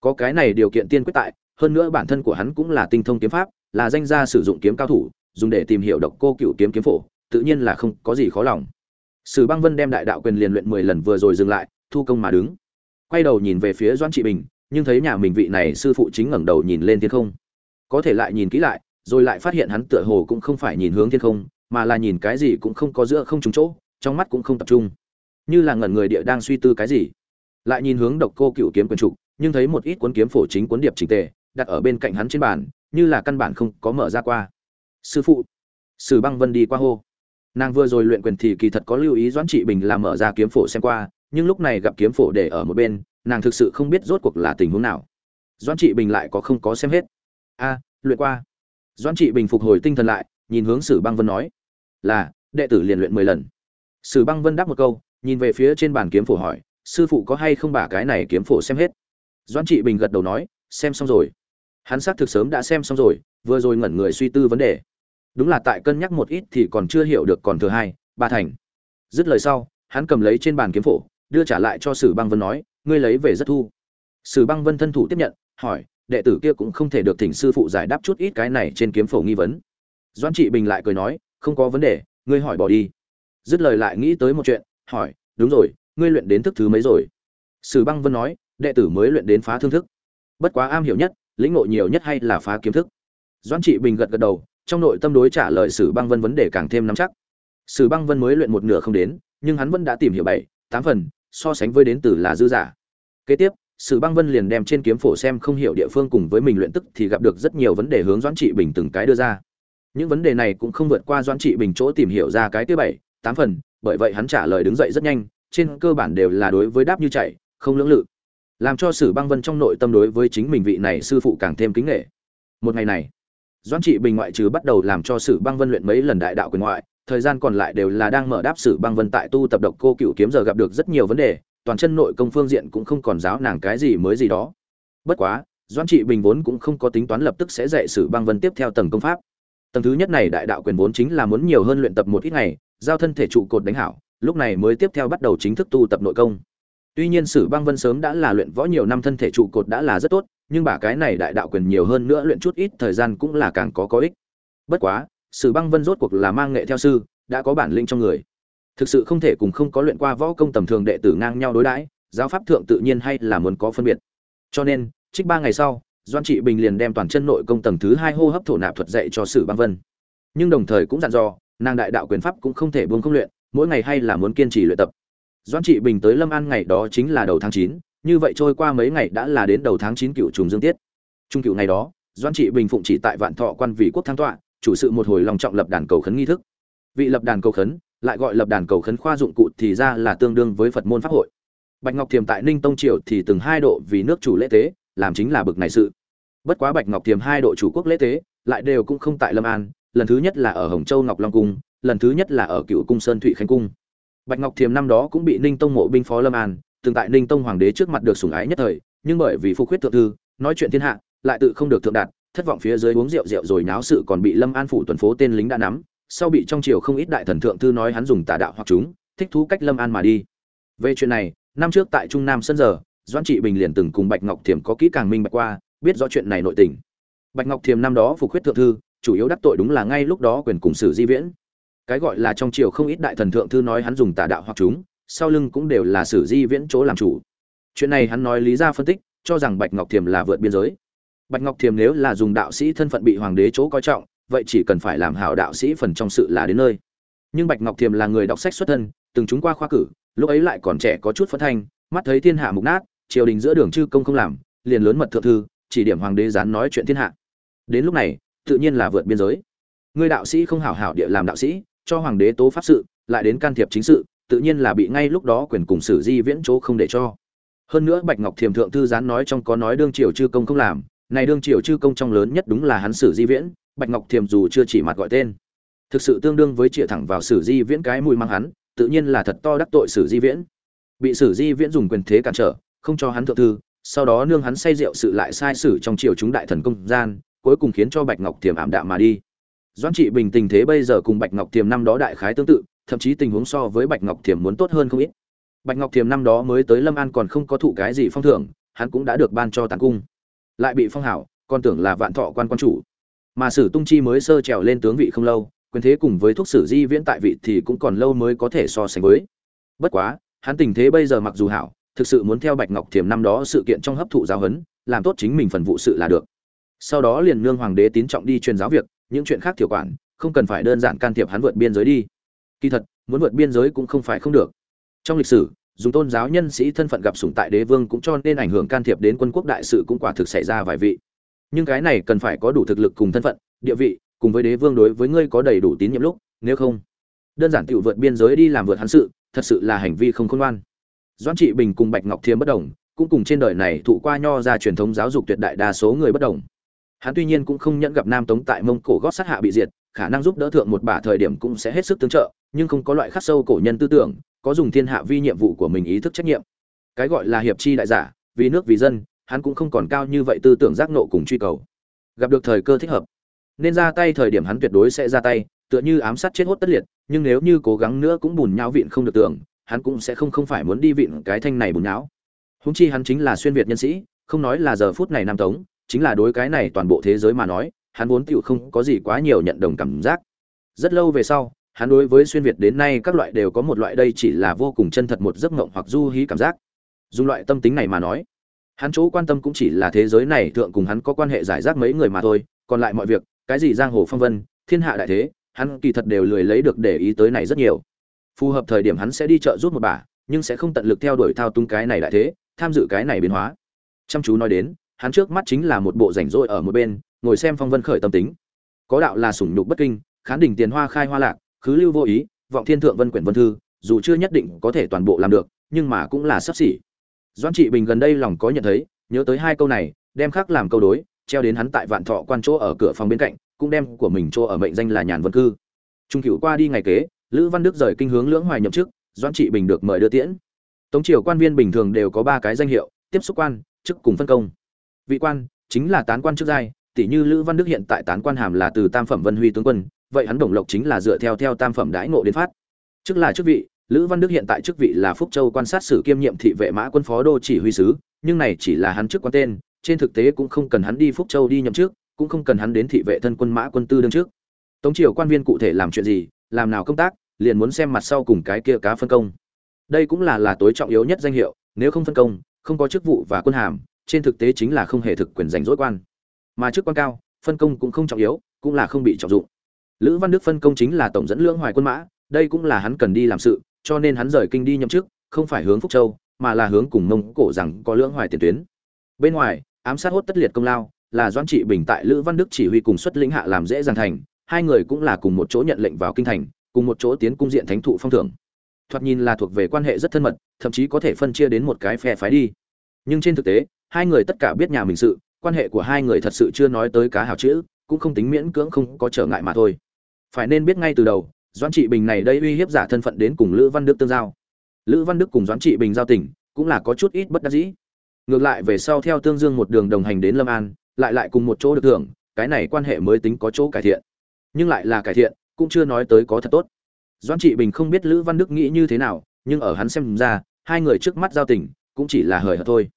Có cái này điều kiện tiên quyết tại, hơn nữa bản thân của hắn cũng là tinh thông kiếm pháp, là danh gia sử dụng kiếm cao thủ, dùng để tìm hiểu độc cô cựu kiếm kiếm phổ, tự nhiên là không có gì khó lòng. Sử băng vân đem đại đạo quyền liền luyện mười lần vừa rồi dừng lại, thu công mà đứng. Quay đầu nhìn về phía doãn trị bình, nhưng thấy nhà mình vị này sư phụ chính ngẩng đầu nhìn lên thiên không. Có thể lại nhìn kỹ lại, rồi lại phát hiện hắn tựa hồ cũng không phải nhìn hướng thiên không, mà là nhìn cái gì cũng không có giữa không trúng chỗ, trong mắt cũng không tập trung. Như là ngẩn người địa đang suy tư cái gì lại nhìn hướng độc cô cựu kiếm quyền trục, nhưng thấy một ít cuốn kiếm phổ chính cuốn điệp trình tề, đặt ở bên cạnh hắn trên bàn, như là căn bản không có mở ra qua. Sư phụ! Sử băng vân đi qua hô. Nàng vừa rồi luyện quyền thì kỳ thật có lưu ý doãn trị bình làm mở ra kiếm phổ xem qua, nhưng lúc này gặp kiếm phổ để ở một bên, nàng thực sự không biết rốt cuộc là tình huống nào. Doãn trị bình lại có không có xem hết. A, luyện qua. Doãn trị bình phục hồi tinh thần lại, nhìn hướng sử băng vân nói, là, đệ tử liền luyện mười lần. Sử băng vân đáp một câu, nhìn về phía trên bàn kiếm phổ hỏi sư phụ có hay không bả cái này kiếm phổ xem hết? Doãn trị bình gật đầu nói, xem xong rồi. Hắn xác thực sớm đã xem xong rồi, vừa rồi ngẩn người suy tư vấn đề. Đúng là tại cân nhắc một ít thì còn chưa hiểu được còn thừa hai, ba thành. Dứt lời sau, hắn cầm lấy trên bàn kiếm phổ, đưa trả lại cho sử băng vân nói, ngươi lấy về rất thu. Sử băng vân thân thủ tiếp nhận, hỏi, đệ tử kia cũng không thể được thỉnh sư phụ giải đáp chút ít cái này trên kiếm phổ nghi vấn. Doan trị bình lại cười nói, không có vấn đề, ngươi hỏi bỏ đi. Dứt lời lại nghĩ tới một chuyện, hỏi, đúng rồi ngươi luyện đến thức thứ mấy rồi? Sử băng vân nói, đệ tử mới luyện đến phá thương thức. Bất quá am hiểu nhất, lĩnh ngộ nhiều nhất hay là phá kiếm thức. Doan trị bình gật gật đầu, trong nội tâm đối trả lời sử băng vân vấn đề càng thêm nắm chắc. Sử băng vân mới luyện một nửa không đến, nhưng hắn vẫn đã tìm hiểu bảy, tám phần, so sánh với đến từ là dư giả. Kế tiếp, sử băng vân liền đem trên kiếm phổ xem không hiểu địa phương cùng với mình luyện tức thì gặp được rất nhiều vấn đề hướng doãn trị bình từng cái đưa ra. Những vấn đề này cũng không vượt qua doãn trị bình chỗ tìm hiểu ra cái thứ bảy, tám phần, bởi vậy hắn trả lời đứng dậy rất nhanh trên cơ bản đều là đối với đáp như chạy, không lưỡng lự. Làm cho sử băng vân trong nội tâm đối với chính mình vị này sư phụ càng thêm kính nghệ một ngày này, doãn trị bình ngoại trừ bắt đầu làm cho sử băng vân luyện mấy lần đại đạo quyền ngoại, thời gian còn lại đều là đang mở đáp sử băng vân tại tu tập độc cô cựu kiếm giờ gặp được rất nhiều vấn đề, toàn chân nội công phương diện cũng không còn giáo nàng cái gì mới gì đó. Bất quá, doãn trị bình vốn cũng không có tính toán lập tức sẽ dạy sử băng vân tiếp theo tầng công pháp. Tầng thứ nhất này đại đạo quyền vốn chính là muốn nhiều hơn luyện tập một ít ngày, giao thân thể trụ cột đánh hảo lúc này mới tiếp theo bắt đầu chính thức tu tập nội công. Tuy nhiên sử băng vân sớm đã là luyện võ nhiều năm thân thể trụ cột đã là rất tốt, nhưng bả cái này đại đạo quyền nhiều hơn nữa luyện chút ít thời gian cũng là càng có có ích. Bất quá, sử băng vân rốt cuộc là mang nghệ theo sư, đã có bản lĩnh trong người. Thực sự không thể cùng không có luyện qua võ công tầm thường đệ tử ngang nhau đối đãi, giáo pháp thượng tự nhiên hay là muốn có phân biệt. Cho nên, trích ba ngày sau doan trị bình liền đem toàn chân nội công tầng thứ hai hô hấp thổ nạp thuật dạy cho sử băng vân. Nhưng đồng thời cũng dặn dò, nàng đại đạo quyền pháp cũng không thể buông không luyện mỗi ngày hay là muốn kiên trì luyện tập. Doãn trị bình tới lâm an ngày đó chính là đầu tháng chín, như vậy trôi qua mấy ngày đã là đến đầu tháng chín cựu trùng dương tiết. Trung cựu ngày đó, Doãn trị bình phụng chỉ tại vạn thọ quan vị quốc thăng tọa, chủ sự một hồi lòng trọng lập đàn cầu khấn nghi thức. Vị lập đàn cầu khấn, lại gọi lập đàn cầu khấn khoa dụng cụ thì ra là tương đương với phật môn pháp hội. Bạch ngọc thiềm tại ninh tông triều thì từng hai độ vì nước chủ lễ tế, làm chính là bực này sự. Bất quá bạch ngọc thiềm hai độ chủ quốc lễ tế, lại đều cũng không tại lâm an, lần thứ nhất là ở hồng châu ngọc long cung lần thứ nhất là ở cựu cung sơn thụy khánh cung. Bạch ngọc thiềm năm đó cũng bị ninh tông mộ binh phó lâm an, từng tại ninh tông hoàng đế trước mặt được sủng ái nhất thời, nhưng bởi vì phục huyết thượng thư, nói chuyện thiên hạ, lại tự không được thượng đạt, thất vọng phía dưới uống rượu rượu rồi náo sự còn bị lâm an phủ tuần phố tên lính đã nắm, sau bị trong triều không ít đại thần thượng thư nói hắn dùng tà đạo hoặc chúng, thích thú cách lâm an mà đi. Về chuyện này, năm trước tại trung nam sân giờ, doãn trị bình liền từng cùng bạch ngọc thiềm có kỹ càng minh bạch qua, biết rõ chuyện này nội tình. Bạch ngọc thiềm năm đó phục huyết thượng thư, chủ yếu đắc tội đúng là ngay lúc đó quyền cùng sử di viễn cái gọi là trong triều không ít đại thần thượng thư nói hắn dùng tà đạo hoặc chúng, sau lưng cũng đều là sử di viễn chỗ làm chủ. Chuyện này hắn nói lý ra phân tích, cho rằng bạch ngọc thiềm là vượt biên giới. Bạch ngọc thiềm nếu là dùng đạo sĩ thân phận bị hoàng đế chỗ coi trọng, vậy chỉ cần phải làm hảo đạo sĩ phần trong sự là đến nơi. Nhưng bạch ngọc thiềm là người đọc sách xuất thân, từng chúng qua khoa cử, lúc ấy lại còn trẻ có chút phấn thanh, mắt thấy thiên hạ mục nát, triều đình giữa đường chư công không làm, liền lớn mật thượng thư, chỉ điểm hoàng đế gián nói chuyện thiên hạ. Đến lúc này, tự nhiên là vượt biên giới. Người đạo sĩ không hảo hảo địa làm đạo sĩ cho hoàng đế tố pháp sự, lại đến can thiệp chính sự, tự nhiên là bị ngay lúc đó quyền cùng sử di viễn chỗ không để cho. Hơn nữa bạch ngọc thiềm thượng thư gián nói trong có nói đương triều chư công không làm, này đương triều chư công trong lớn nhất đúng là hắn sử di viễn, bạch ngọc thiềm dù chưa chỉ mặt gọi tên. Thực sự tương đương với chĩa thẳng vào sử di viễn cái mùi mang hắn, tự nhiên là thật to đắc tội sử di viễn. Bị sử di viễn dùng quyền thế cản trở, không cho hắn thượng thư, sau đó nương hắn say rượu sự lại sai sử trong triều chúng đại thần công gian, cuối cùng khiến cho bạch ngọc thiềm ảm đạm mà đi doãn trị bình tình thế bây giờ cùng bạch ngọc thiềm năm đó đại khái tương tự, thậm chí tình huống so với bạch ngọc thiềm muốn tốt hơn không ít. Bạch ngọc thiềm năm đó mới tới lâm an còn không có thụ cái gì phong thưởng, hắn cũng đã được ban cho tàn cung. Lại bị phong hảo, còn tưởng là vạn thọ quan quan chủ. Mà sử tung chi mới sơ trèo lên tướng vị không lâu, quyền thế cùng với thuốc sử di viễn tại vị thì cũng còn lâu mới có thể so sánh với. Bất quá, hắn tình thế bây giờ mặc dù hảo, thực sự muốn theo bạch ngọc thiềm năm đó sự kiện trong hấp thụ giáo huấn, làm tốt chính mình phần vụ sự là được. Sau đó liền nương hoàng đế tín trọng đi truyền giáo việc những chuyện khác thiểu quản, không cần phải đơn giản can thiệp hắn vượt biên giới đi. Kỳ thật, muốn vượt biên giới cũng không phải không được. Trong lịch sử, dùng tôn giáo nhân sĩ thân phận gặp sủng tại đế vương cũng cho nên ảnh hưởng can thiệp đến quân quốc đại sự cũng quả thực xảy ra vài vị. Nhưng cái này cần phải có đủ thực lực cùng thân phận, địa vị, cùng với đế vương đối với ngươi có đầy đủ tín nhiệm lúc, nếu không, đơn giản tự vượt biên giới đi làm vượt hắn sự, thật sự là hành vi không khôn ngoan. Doãn trị bình cùng bạch ngọc thiêm bất đồng, cũng cùng trên đời này thụ qua nho ra truyền thống giáo dục tuyệt đại đa số người bất đồng hắn tuy nhiên cũng không nhận gặp nam tống tại mông cổ gót sát hạ bị diệt, khả năng giúp đỡ thượng một bả thời điểm cũng sẽ hết sức tương trợ, nhưng không có loại khắc sâu cổ nhân tư tưởng, có dùng thiên hạ vi nhiệm vụ của mình ý thức trách nhiệm. Cái gọi là hiệp chi đại giả, vì nước vì dân, hắn cũng không còn cao như vậy tư tưởng giác nộ cùng truy cầu. Gặp được thời cơ thích hợp, nên ra tay thời điểm hắn tuyệt đối sẽ ra tay, tựa như ám sát chết hốt tất liệt, nhưng nếu như cố gắng nữa cũng bùn nhau vịn không được tưởng, hắn cũng sẽ không không phải muốn đi vịn cái thanh này bùn nhão. Húng chi hắn chính là xuyên việt nhân sĩ, không nói là giờ phút này nam tống chính là đối cái này toàn bộ thế giới mà nói, hắn vốn tựu không có gì quá nhiều nhận đồng cảm giác. Rất lâu về sau, hắn đối với xuyên việt đến nay các loại đều có một loại đây chỉ là vô cùng chân thật một giấc mộng hoặc du hí cảm giác. Dùng loại tâm tính này mà nói, hắn chỗ quan tâm cũng chỉ là thế giới này thượng cùng hắn có quan hệ giải rác mấy người mà thôi, còn lại mọi việc, cái gì giang hồ phong vân, thiên hạ đại thế, hắn kỳ thật đều lười lấy được để ý tới này rất nhiều. Phù hợp thời điểm hắn sẽ đi chợ rút một bà, nhưng sẽ không tận lực theo đuổi thao túng cái này đại thế, tham dự cái này biến hóa. Chăm chú nói đến hắn trước mắt chính là một bộ rảnh rỗi ở một bên, ngồi xem phong vân khởi tâm tính. Có đạo là sủng nhục bất kinh, khán đỉnh tiền hoa khai hoa lạc, khứ lưu vô ý, vọng thiên thượng vân quyển vân thư, dù chưa nhất định có thể toàn bộ làm được, nhưng mà cũng là sắp xỉ. Doan trị bình gần đây lòng có nhận thấy, nhớ tới hai câu này, đem khắc làm câu đối, treo đến hắn tại vạn thọ quan chỗ ở cửa phòng bên cạnh, cũng đem của mình chỗ ở mệnh danh là nhàn vân cư. Trung cửu qua đi ngày kế, lữ văn đức rời kinh hướng lưỡng hoài nhậm chức doan trị bình được mời đưa tiễn. Tống triều quan viên bình thường đều có ba cái danh hiệu, tiếp xúc quan, chức cùng phân công vị quan chính là tán quan trước giai tỷ như lữ văn đức hiện tại tán quan hàm là từ tam phẩm vân huy tướng quân vậy hắn đồng lộc chính là dựa theo theo tam phẩm đãi ngộ đến phát. Chức là chức vị lữ văn đức hiện tại chức vị là phúc châu quan sát sử kiêm nhiệm thị vệ mã quân phó đô chỉ huy sứ nhưng này chỉ là hắn chức quan tên trên thực tế cũng không cần hắn đi phúc châu đi nhậm trước, cũng không cần hắn đến thị vệ thân quân mã quân tư đương trước. Tống triều quan viên cụ thể làm chuyện gì làm nào công tác liền muốn xem mặt sau cùng cái kia cá phân công. Đây cũng là là tối trọng yếu nhất danh hiệu nếu không phân công không có chức vụ và quân hàm trên thực tế chính là không hề thực quyền giành rỗi quan. Mà chức quan cao, phân công cũng không trọng yếu, cũng là không bị trọng dụng. Lữ văn đức phân công chính là tổng dẫn lưỡng hoài quân mã, đây cũng là hắn cần đi làm sự, cho nên hắn rời kinh đi nhậm chức, không phải hướng phúc châu, mà là hướng cùng mông cổ rằng có lưỡng hoài tiền tuyến. Bên ngoài, ám sát hốt tất liệt công lao, là doãn trị bình tại lữ văn đức chỉ huy cùng xuất lĩnh hạ làm dễ dàng thành, hai người cũng là cùng một chỗ nhận lệnh vào kinh thành, cùng một chỗ tiến cung diện thánh thụ phong thưởng. Thoạt nhìn là thuộc về quan hệ rất thân mật, thậm chí có thể phân chia đến một cái phe phái đi. Nhưng trên thực tế hai người tất cả biết nhà mình sự, quan hệ của hai người thật sự chưa nói tới cá hảo chữ, cũng không tính miễn cưỡng không có trở ngại mà thôi. Phải nên biết ngay từ đầu, doãn trị bình này đây uy hiếp giả thân phận đến cùng lữ văn đức tương giao. Lữ văn đức cùng doãn trị bình giao tình, cũng là có chút ít bất đắc dĩ. Ngược lại về sau theo tương dương một đường đồng hành đến lâm an, lại lại cùng một chỗ được thưởng, cái này quan hệ mới tính có chỗ cải thiện. Nhưng lại là cải thiện, cũng chưa nói tới có thật tốt. Doãn trị bình không biết lữ văn đức nghĩ như thế nào, nhưng ở hắn xem ra, hai người trước mắt giao tình, cũng chỉ là hời hợt thôi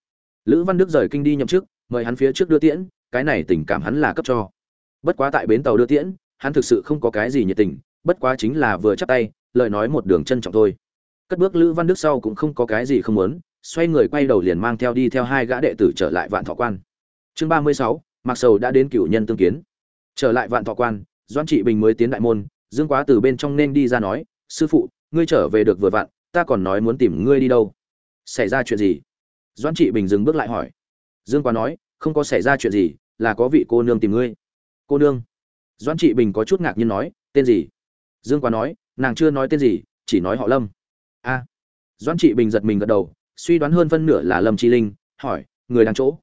lữ văn đức rời kinh đi nhậm chức, mời hắn phía trước đưa tiễn, cái này tình cảm hắn là cấp cho. Bất quá tại bến tàu đưa tiễn, hắn thực sự không có cái gì nhiệt tình, bất quá chính là vừa chắp tay, lời nói một đường trân trọng thôi. Cất bước lữ văn đức sau cũng không có cái gì không muốn, xoay người quay đầu liền mang theo đi theo hai gã đệ tử trở lại vạn thọ quan. Chương ba mươi sáu mặc sầu đã đến cửu nhân tương kiến. Trở lại vạn thọ quan doan trị bình mới tiến đại môn, dương quá từ bên trong nên đi ra nói, sư phụ, ngươi trở về được vừa vặn, ta còn nói muốn tìm ngươi đi đâu. Xảy ra chuyện gì? Doãn trị bình dừng bước lại hỏi. Dương quá nói, không có xảy ra chuyện gì, là có vị cô nương tìm ngươi. Cô nương? Doãn trị bình có chút ngạc nhiên nói, tên gì? Dương quá nói, nàng chưa nói tên gì, chỉ nói họ lâm. A. À. trị bình giật mình gật đầu, suy đoán hơn phân nửa là lâm chi linh, hỏi, người đang chỗ?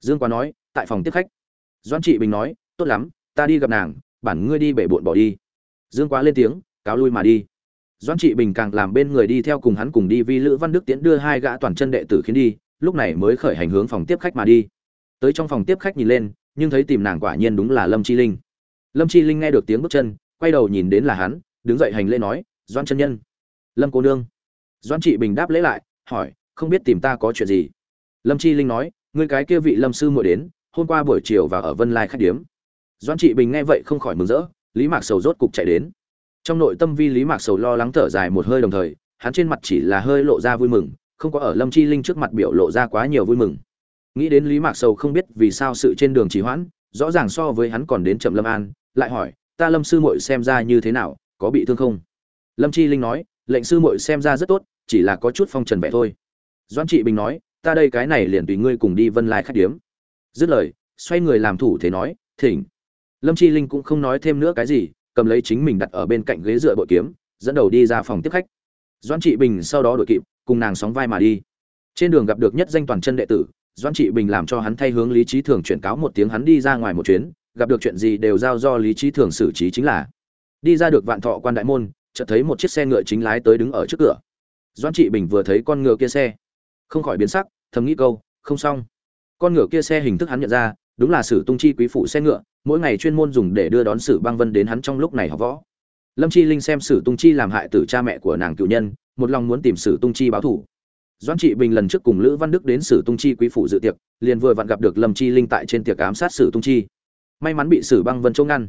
Dương quá nói, tại phòng tiếp khách. Doãn trị bình nói, tốt lắm, ta đi gặp nàng, bản ngươi đi bể bộn bỏ đi. Dương quá lên tiếng, cáo lui mà đi. Doãn trị bình càng làm bên người đi theo cùng hắn cùng đi vi lữ văn đức tiến đưa hai gã toàn chân đệ tử khiến đi lúc này mới khởi hành hướng phòng tiếp khách mà đi. Tới trong phòng tiếp khách nhìn lên, nhưng thấy tìm nàng quả nhiên đúng là lâm chi linh. Lâm chi linh nghe được tiếng bước chân, quay đầu nhìn đến là hắn, đứng dậy hành lễ nói doan chân nhân. Lâm cô nương. Doan trị bình đáp lễ lại, hỏi, không biết tìm ta có chuyện gì? Lâm chi linh nói người cái kia vị lâm sư muội đến, hôm qua buổi chiều và ở vân lai khách điếm. Doan trị bình nghe vậy không khỏi mừng rỡ, lý mạc sầu rốt cục chạy đến. Trong nội tâm vi lý mạc sầu lo lắng thở dài một hơi đồng thời, hắn trên mặt chỉ là hơi lộ ra vui mừng không có ở lâm chi linh trước mặt biểu lộ ra quá nhiều vui mừng. Nghĩ đến lý mạc sầu không biết vì sao sự trên đường trì hoãn, rõ ràng so với hắn còn đến chậm lâm an, lại hỏi, ta lâm sư muội xem ra như thế nào, có bị thương không? Lâm chi linh nói, lệnh sư muội xem ra rất tốt, chỉ là có chút phong trần vẻ thôi. Doan trị bình nói, ta đây cái này liền tùy ngươi cùng đi vân lai khách điếm. Dứt lời, xoay người làm thủ thế nói, thỉnh. Lâm chi linh cũng không nói thêm nữa cái gì, cầm lấy chính mình đặt ở bên cạnh ghế dựa bội kiếm, dẫn đầu đi ra phòng tiếp khách. Doan trị bình sau đó đội kịp cùng nàng sóng vai mà đi. Trên đường gặp được nhất danh toàn chân đệ tử doan trị bình làm cho hắn thay hướng lý trí thường chuyển cáo một tiếng hắn đi ra ngoài một chuyến, gặp được chuyện gì đều giao do lý trí thường xử trí chính là. Đi ra được vạn thọ quan đại môn, chợt thấy một chiếc xe ngựa chính lái tới đứng ở trước cửa. Doan trị bình vừa thấy con ngựa kia xe, không khỏi biến sắc, thầm nghĩ câu, không xong. Con ngựa kia xe hình thức hắn nhận ra, đúng là sử tung chi quý phụ xe ngựa, mỗi ngày chuyên môn dùng để đưa đón sử băng vân đến hắn trong lúc này học võ. Lâm chi linh xem sử tung chi làm hại tử cha mẹ của nàng cựu nhân một lòng muốn tìm sử tung chi báo thủ. Doãn trị bình lần trước cùng lữ văn đức đến sử tung chi quý phụ dự tiệc, liền vừa vặn gặp được lâm chi linh tại trên tiệc ám sát sử tung chi. May mắn bị sử băng vân chống ngăn.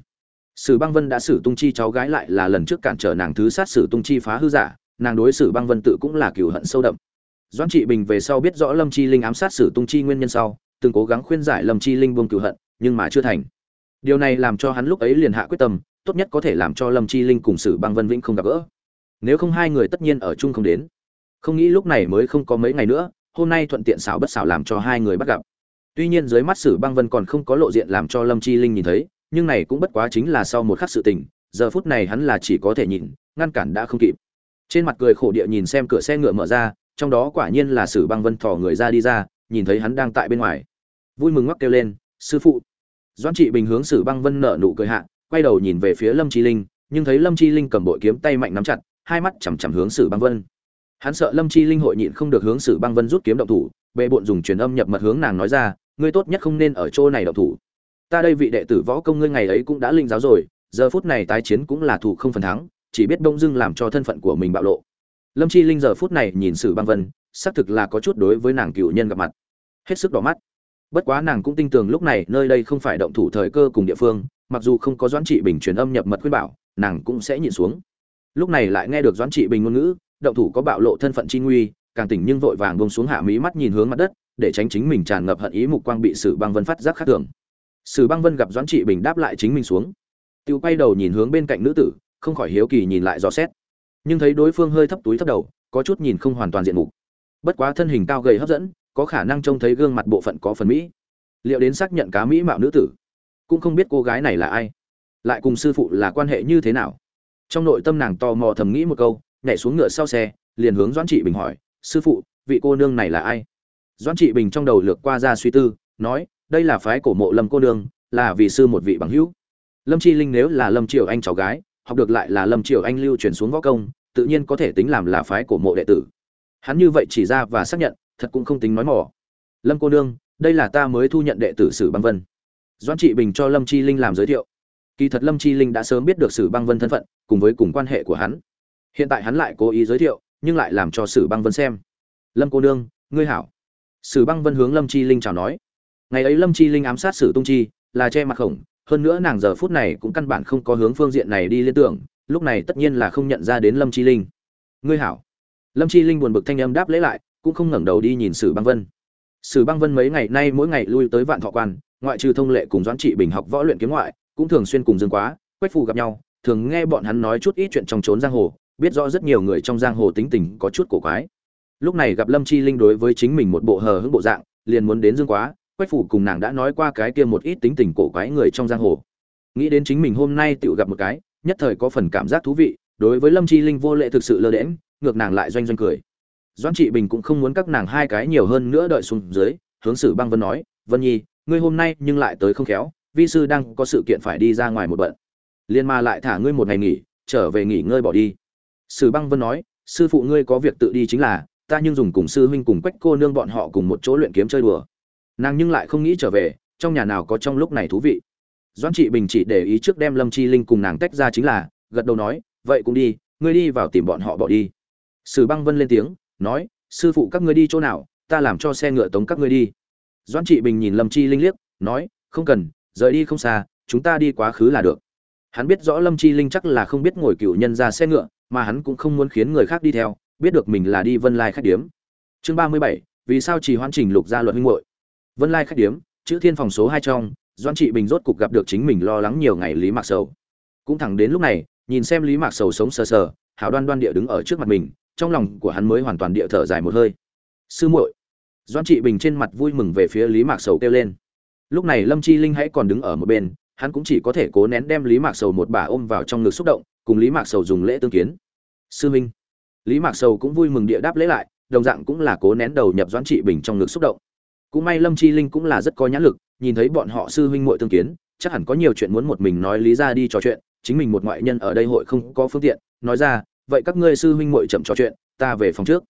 Sử băng vân đã sử tung chi cháu gái lại là lần trước cản trở nàng thứ sát sử tung chi phá hư giả, nàng đối sử băng vân tự cũng là cửu hận sâu đậm. Doãn trị bình về sau biết rõ lâm chi linh ám sát sử tung chi nguyên nhân sau, từng cố gắng khuyên giải lâm chi linh buông cửu hận, nhưng mà chưa thành. Điều này làm cho hắn lúc ấy liền hạ quyết tâm, tốt nhất có thể làm cho lâm chi linh cùng sử băng vân vĩnh không gặp gỡ nếu không hai người tất nhiên ở chung không đến. Không nghĩ lúc này mới không có mấy ngày nữa, hôm nay thuận tiện xảo bất xảo làm cho hai người bắt gặp. Tuy nhiên dưới mắt sử băng vân còn không có lộ diện làm cho lâm chi linh nhìn thấy, nhưng này cũng bất quá chính là sau một khắc sự tình, giờ phút này hắn là chỉ có thể nhìn, ngăn cản đã không kịp. Trên mặt cười khổ địa nhìn xem cửa xe ngựa mở ra, trong đó quả nhiên là sử băng vân thò người ra đi ra, nhìn thấy hắn đang tại bên ngoài. Vui mừng ngoắc kêu lên, sư phụ. Doan trị bình hướng sử băng vân nở nụ cười hạ, quay đầu nhìn về phía lâm chi linh, nhưng thấy lâm chi linh cầm bội kiếm tay mạnh nắm chặt hai mắt chằm chằm hướng sử băng vân. Hắn sợ lâm chi linh hội nhịn không được hướng sử băng vân rút kiếm động thủ bệ bộn dùng truyền âm nhập mật hướng nàng nói ra, ngươi tốt nhất không nên ở chỗ này động thủ. Ta đây vị đệ tử võ công ngươi ngày ấy cũng đã linh giáo rồi, giờ phút này tái chiến cũng là thủ không phần thắng, chỉ biết đông dưng làm cho thân phận của mình bạo lộ. Lâm chi linh giờ phút này nhìn sử băng vân, xác thực là có chút đối với nàng cựu nhân gặp mặt. Hết sức đỏ mắt. Bất quá nàng cũng tin tưởng lúc này nơi đây không phải động thủ thời cơ cùng địa phương, mặc dù không có doãn trị bình truyền âm nhập mật khuyên bảo, nàng cũng sẽ nhịn xuống lúc này lại nghe được doãn trị bình ngôn ngữ, động thủ có bạo lộ thân phận chi nguy, càng tỉnh nhưng vội vàng bông xuống hạ mí mắt nhìn hướng mặt đất, để tránh chính mình tràn ngập hận ý mục quang bị sử băng vân phát giác khác thường. Sử băng vân gặp doãn trị bình đáp lại chính mình xuống. Tiêu quay đầu nhìn hướng bên cạnh nữ tử, không khỏi hiếu kỳ nhìn lại dò xét. Nhưng thấy đối phương hơi thấp túi thấp đầu, có chút nhìn không hoàn toàn diện mục. Bất quá thân hình cao gầy hấp dẫn, có khả năng trông thấy gương mặt bộ phận có phần mỹ. Liệu đến xác nhận cá mỹ mạo nữ tử? Cũng không biết cô gái này là ai. Lại cùng sư phụ là quan hệ như thế nào? Trong nội tâm nàng tò mò thầm nghĩ một câu, nhảy xuống ngựa sau xe, liền hướng doãn trị bình hỏi, sư phụ, vị cô nương này là ai? Doãn trị bình trong đầu lược qua ra suy tư, nói, đây là phái cổ mộ lâm cô nương, là vị sư một vị bằng hữu. Lâm chi linh nếu là lâm triều anh cháu gái, học được lại là lâm triều anh lưu truyền xuống võ công, tự nhiên có thể tính làm là phái cổ mộ đệ tử. Hắn như vậy chỉ ra và xác nhận, thật cũng không tính nói mỏ lâm cô nương, đây là ta mới thu nhận đệ tử sử băng vân. Doãn trị bình cho lâm chi linh làm giới thiệu kỳ thật lâm chi linh đã sớm biết được sử băng vân thân phận, cùng với cùng quan hệ của hắn. Hiện tại hắn lại cố ý giới thiệu, nhưng lại làm cho sử băng vân xem. Lâm cô nương, ngươi hảo. Sử băng vân hướng lâm chi linh chào nói. Ngày ấy lâm chi linh ám sát sử tung chi, là che mặt khổng, hơn nữa nàng giờ phút này cũng căn bản không có hướng phương diện này đi liên tưởng, lúc này tất nhiên là không nhận ra đến lâm chi linh. Ngươi hảo. Lâm chi linh buồn bực thanh âm đáp lễ lại, cũng không ngẩng đầu đi nhìn sử băng vân. Sử băng vân mấy ngày nay mỗi ngày lui tới vạn thọ quan, ngoại trừ thông lệ cùng doãn trị bình học võ luyện kiếm ngoại cũng thường xuyên cùng dương quá, quách phù gặp nhau, thường nghe bọn hắn nói chút ít chuyện trong trốn giang hồ, biết rõ rất nhiều người trong giang hồ tính tình có chút cổ quái. Lúc này gặp lâm chi linh đối với chính mình một bộ hờ hững bộ dạng, liền muốn đến dương quá, quách phủ cùng nàng đã nói qua cái kia một ít tính tình cổ quái người trong giang hồ. Nghĩ đến chính mình hôm nay tự gặp một cái, nhất thời có phần cảm giác thú vị, đối với lâm chi linh vô lệ thực sự lơ đễm ngược nàng lại doanh doanh cười. Doãn trị bình cũng không muốn các nàng hai cái nhiều hơn nữa đợi xuống dưới, hướng sử băng vân nói, vân nhi, ngươi hôm nay nhưng lại tới không khéo vi sư đang có sự kiện phải đi ra ngoài một bận. Liên ma lại thả ngươi một ngày nghỉ, trở về nghỉ ngơi bỏ đi. Sử băng vân nói, sư phụ ngươi có việc tự đi chính là, ta nhưng dùng cùng sư huynh cùng quách cô nương bọn họ cùng một chỗ luyện kiếm chơi đùa. Nàng nhưng lại không nghĩ trở về, trong nhà nào có trong lúc này thú vị. Doãn trị bình chỉ để ý trước đem lâm chi linh cùng nàng tách ra chính là, gật đầu nói, vậy cũng đi, ngươi đi vào tìm bọn họ bỏ đi. Sử băng vân lên tiếng, nói, sư phụ các ngươi đi chỗ nào, ta làm cho xe ngựa tống các ngươi đi. Doãn trị bình nhìn lâm chi linh liếc, nói, không cần rời đi không xa, chúng ta đi quá khứ là được. Hắn biết rõ lâm chi linh chắc là không biết ngồi cựu nhân ra xe ngựa, mà hắn cũng không muốn khiến người khác đi theo, biết được mình là đi vân lai khách điếm. Chương ba mươi bảy, vì sao chỉ hoãn trình lục gia luật huynh hội vân lai khách điếm, chữ thiên phòng số hai trong doan trị bình rốt cục gặp được chính mình lo lắng nhiều ngày lý mạc sầu. Cũng thẳng đến lúc này, nhìn xem lý mạc sầu sống sờ sờ, hảo đoan đoan địa đứng ở trước mặt mình, trong lòng của hắn mới hoàn toàn địa thở dài một hơi. Sư muội. Doan trị bình trên mặt vui mừng về phía lý mạc sầu kêu lên lúc này lâm chi linh hãy còn đứng ở một bên, hắn cũng chỉ có thể cố nén đem lý mạc sầu một bà ôm vào trong ngực xúc động, cùng lý mạc sầu dùng lễ tương kiến. Sư minh. Lý mạc sầu cũng vui mừng địa đáp lễ lại, đồng dạng cũng là cố nén đầu nhập doãn trị bình trong ngực xúc động. Cũng may lâm chi linh cũng là rất có nhãn lực, nhìn thấy bọn họ sư huynh muội tương kiến, chắc hẳn có nhiều chuyện muốn một mình nói lý ra đi trò chuyện, chính mình một ngoại nhân ở đây hội không có phương tiện, nói ra, vậy các ngươi sư huynh muội chậm trò chuyện, ta về phòng trước.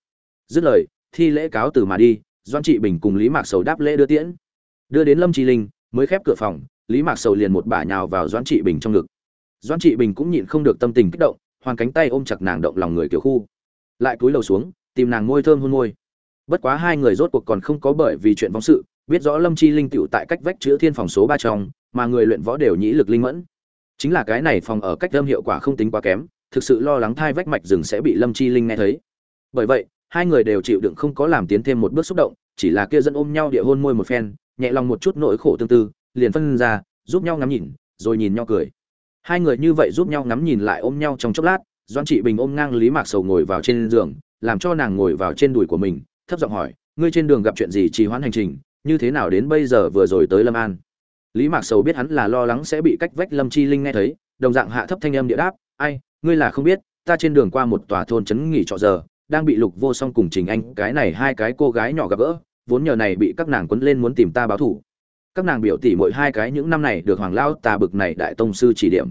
Dứt lời, thi lễ cáo từ mà đi, doãn trị bình cùng lý mạc sầu đáp lễ đưa tiễn đưa đến lâm chi linh, mới khép cửa phòng, lý mạc sầu liền một bả nhào vào doãn trị bình trong ngực. Doãn trị bình cũng nhịn không được tâm tình kích động, hoàn cánh tay ôm chặt nàng động lòng người kiểu khu. Lại cúi đầu xuống, tìm nàng môi thơm hôn môi. Bất quá hai người rốt cuộc còn không có bởi vì chuyện vong sự, biết rõ lâm chi linh tựu tại cách vách chữa thiên phòng số ba trong, mà người luyện võ đều nhĩ lực linh mẫn. Chính là cái này phòng ở cách âm hiệu quả không tính quá kém, thực sự lo lắng thai vách mạch rừng sẽ bị lâm chi linh nghe thấy. Bởi vậy, hai người đều chịu đựng không có làm tiến thêm một bước xúc động, chỉ là kia dẫn ôm nhau địa hôn môi một phen nhẹ lòng một chút nỗi khổ tương tư, liền phân ra, giúp nhau ngắm nhìn, rồi nhìn nhau cười. Hai người như vậy giúp nhau ngắm nhìn lại ôm nhau trong chốc lát doan trị bình ôm ngang lý mạc sầu ngồi vào trên giường, làm cho nàng ngồi vào trên đùi của mình, thấp giọng hỏi, ngươi trên đường gặp chuyện gì trì hoãn hành trình? Như thế nào đến bây giờ vừa rồi tới lâm an? Lý mạc sầu biết hắn là lo lắng sẽ bị cách vách lâm chi linh nghe thấy, đồng dạng hạ thấp thanh âm địa đáp, ai, ngươi là không biết, ta trên đường qua một tòa thôn trấn nghỉ trọ giờ, đang bị lục vô song cùng trình anh, cái này hai cái cô gái nhỏ gặp gỡ vốn nhờ này bị các nàng quấn lên muốn tìm ta báo thủ. Các nàng biểu tỷ mỗi hai cái những năm này được hoàng lao tà bực này đại tông sư chỉ điểm.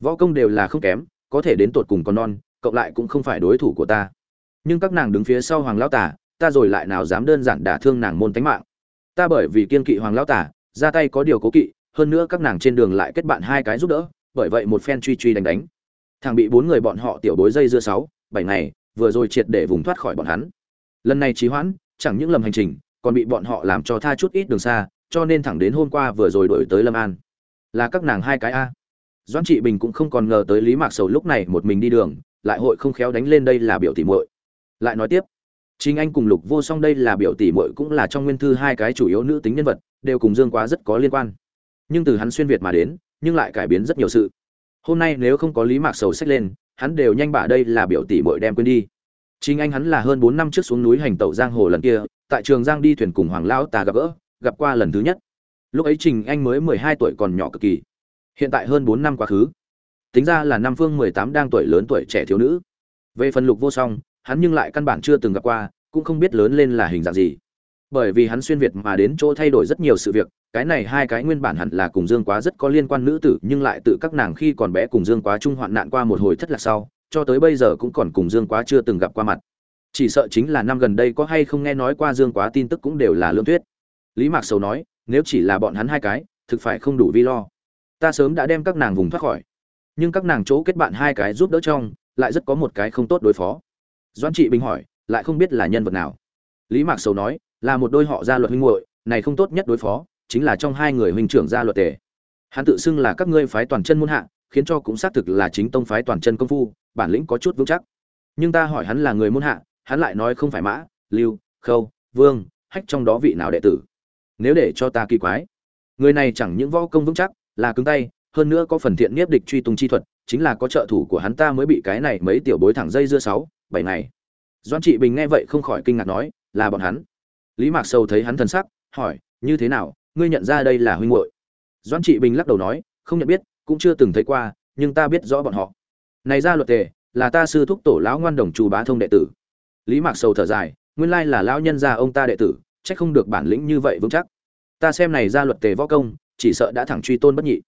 Võ công đều là không kém, có thể đến tột cùng con non, cộng lại cũng không phải đối thủ của ta. Nhưng các nàng đứng phía sau hoàng lao tà, ta rồi lại nào dám đơn giản đả thương nàng môn tánh mạng. Ta bởi vì kiên kỵ hoàng lao tà, ra tay có điều cố kỵ, hơn nữa các nàng trên đường lại kết bạn hai cái giúp đỡ, bởi vậy một phen truy truy đánh đánh. Thằng bị bốn người bọn họ tiểu bối dây dưa sáu, bảy ngày, vừa rồi triệt để vùng thoát khỏi bọn hắn. Lần này trì hoãn, chẳng những lầm hành trình còn bị bọn họ làm cho tha chút ít đường xa, cho nên thẳng đến hôm qua vừa rồi đổi tới lâm an. Là các nàng hai cái a. Doãn trị bình cũng không còn ngờ tới lý mạc sầu lúc này một mình đi đường, lại hội không khéo đánh lên đây là biểu tỷ muội. Lại nói tiếp chính anh cùng lục vô song đây là biểu tỷ muội cũng là trong nguyên thư hai cái chủ yếu nữ tính nhân vật, đều cùng dương quá rất có liên quan. Nhưng từ hắn xuyên việt mà đến, nhưng lại cải biến rất nhiều sự. Hôm nay nếu không có lý mạc sầu sách lên, hắn đều nhanh bả đây là biểu tỷ muội đem quên đi chính anh hắn là hơn bốn năm trước xuống núi hành tẩu giang hồ lần kia, tại trường giang đi thuyền cùng hoàng lão ta gặp gỡ, gặp qua lần thứ nhất. Lúc ấy trình anh mới mười hai tuổi còn nhỏ cực kỳ. Hiện tại hơn bốn năm quá khứ. Tính ra là năm phương mười tám đang tuổi lớn tuổi trẻ thiếu nữ. Về phần lục vô song, hắn nhưng lại căn bản chưa từng gặp qua, cũng không biết lớn lên là hình dạng gì. Bởi vì hắn xuyên việt mà đến chỗ thay đổi rất nhiều sự việc, cái này hai cái nguyên bản hẳn là cùng dương quá rất có liên quan nữ tử, nhưng lại tự các nàng khi còn bé cùng dương quá chung hoạn nạn qua một hồi thất lạc sau cho tới bây giờ cũng còn cùng dương quá chưa từng gặp qua mặt. Chỉ sợ chính là năm gần đây có hay không nghe nói qua dương quá tin tức cũng đều là lương thuyết. Lý mạc sầu nói, nếu chỉ là bọn hắn hai cái, thực phải không đủ vi lo. Ta sớm đã đem các nàng vùng thoát khỏi. Nhưng các nàng chỗ kết bạn hai cái giúp đỡ trong, lại rất có một cái không tốt đối phó. Doãn trị bình hỏi, lại không biết là nhân vật nào. Lý mạc sầu nói, là một đôi họ gia luật huynh muội, này không tốt nhất đối phó, chính là trong hai người huynh trưởng gia luật tề. Hắn tự xưng là các ngươi phái toàn chân môn hạ khiến cho cũng xác thực là chính tông phái toàn chân công phu, bản lĩnh có chút vững chắc. Nhưng ta hỏi hắn là người môn hạ, hắn lại nói không phải mã, lưu, khâu, vương, hách trong đó vị nào đệ tử? Nếu để cho ta kỳ quái, người này chẳng những võ công vững chắc, là cứng tay, hơn nữa có phần thiện niếp địch truy tung chi thuật, chính là có trợ thủ của hắn ta mới bị cái này mấy tiểu bối thẳng dây dưa sáu, bảy ngày. Doan trị bình nghe vậy không khỏi kinh ngạc nói, là bọn hắn. Lý mạc sâu thấy hắn thần sắc, hỏi, như thế nào, ngươi nhận ra đây là huynh muội? Doan trị bình lắc đầu nói, không nhận biết cũng chưa từng thấy qua, nhưng ta biết rõ bọn họ. Này ra luật tề, là ta sư thúc tổ lão ngoan đồng chu bá thông đệ tử. Lý mạc sầu thở dài, nguyên lai là lão nhân gia ông ta đệ tử trách không được bản lĩnh như vậy vững chắc. Ta xem này ra luật tề võ công, chỉ sợ đã thẳng truy tôn bất nhị.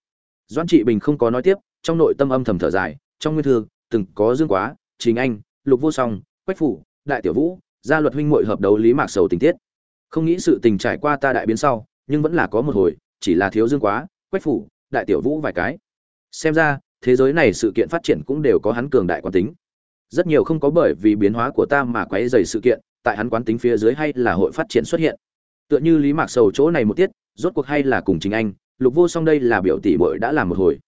Doãn trị bình không có nói tiếp, trong nội tâm âm thầm thở dài, trong nguyên thư, từng có dương quá chính anh, lục vô song, quách phủ, đại tiểu vũ, gia luật huynh muội hợp đấu lý mạc sầu tình tiết. Không nghĩ sự tình trải qua ta đại biến sau, nhưng vẫn là có một hồi, chỉ là thiếu dương quá, quách phủ, đại tiểu vũ vài cái xem ra, thế giới này sự kiện phát triển cũng đều có hắn cường đại quán tính. Rất nhiều không có bởi vì biến hóa của ta mà quấy dày sự kiện, tại hắn quán tính phía dưới hay là hội phát triển xuất hiện. Tựa như lý mạc sầu chỗ này một tiết, rốt cuộc hay là cùng chính anh, lục vô song đây là biểu tỷ bội đã làm một hồi.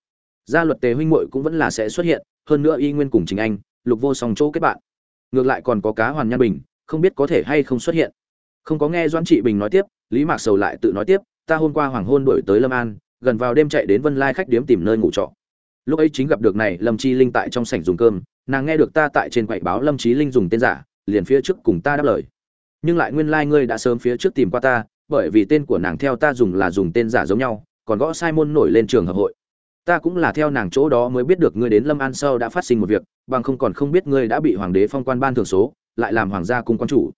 Gia luật tề huynh muội cũng vẫn là sẽ xuất hiện, hơn nữa y nguyên cùng chính anh, lục vô song chỗ kết bạn. Ngược lại còn có cá hoàn nhan bình, không biết có thể hay không xuất hiện. Không có nghe doãn trị bình nói tiếp, lý mạc sầu lại tự nói tiếp, ta hôm qua hoàng hôn đổi tới lâm an gần vào đêm chạy đến vân lai khách điếm tìm nơi ngủ trọ. Lúc ấy chính gặp được này lâm chi linh tại trong sảnh dùng cơm, nàng nghe được ta tại trên quậy báo lâm Chí linh dùng tên giả, liền phía trước cùng ta đáp lời. Nhưng lại nguyên lai、like、ngươi đã sớm phía trước tìm qua ta, bởi vì tên của nàng theo ta dùng là dùng tên giả giống nhau, còn gõ sai môn nổi lên trường hợp hội. Ta cũng là theo nàng chỗ đó mới biết được ngươi đến lâm an sau đã phát sinh một việc, bằng không còn không biết ngươi đã bị hoàng đế phong quan ban thường số, lại làm hoàng gia cung quan chủ.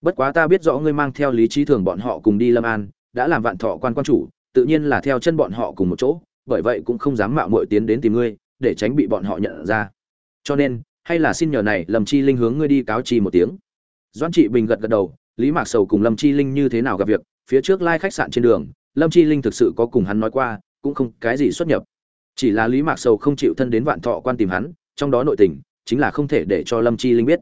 Bất quá ta biết rõ ngươi mang theo lý trí thường bọn họ cùng đi lâm an, đã làm vạn thọ quan quan chủ tự nhiên là theo chân bọn họ cùng một chỗ, bởi vậy cũng không dám mạo muội tiến đến tìm ngươi, để tránh bị bọn họ nhận ra. Cho nên, hay là xin nhờ này, lâm chi linh hướng ngươi đi cáo chi một tiếng. Doãn trị bình gật gật đầu, lý mạc sầu cùng lâm chi linh như thế nào gặp việc, phía trước lai khách sạn trên đường, lâm chi linh thực sự có cùng hắn nói qua, cũng không cái gì xuất nhập. Chỉ là lý mạc sầu không chịu thân đến vạn thọ quan tìm hắn, trong đó nội tình, chính là không thể để cho lâm chi linh biết.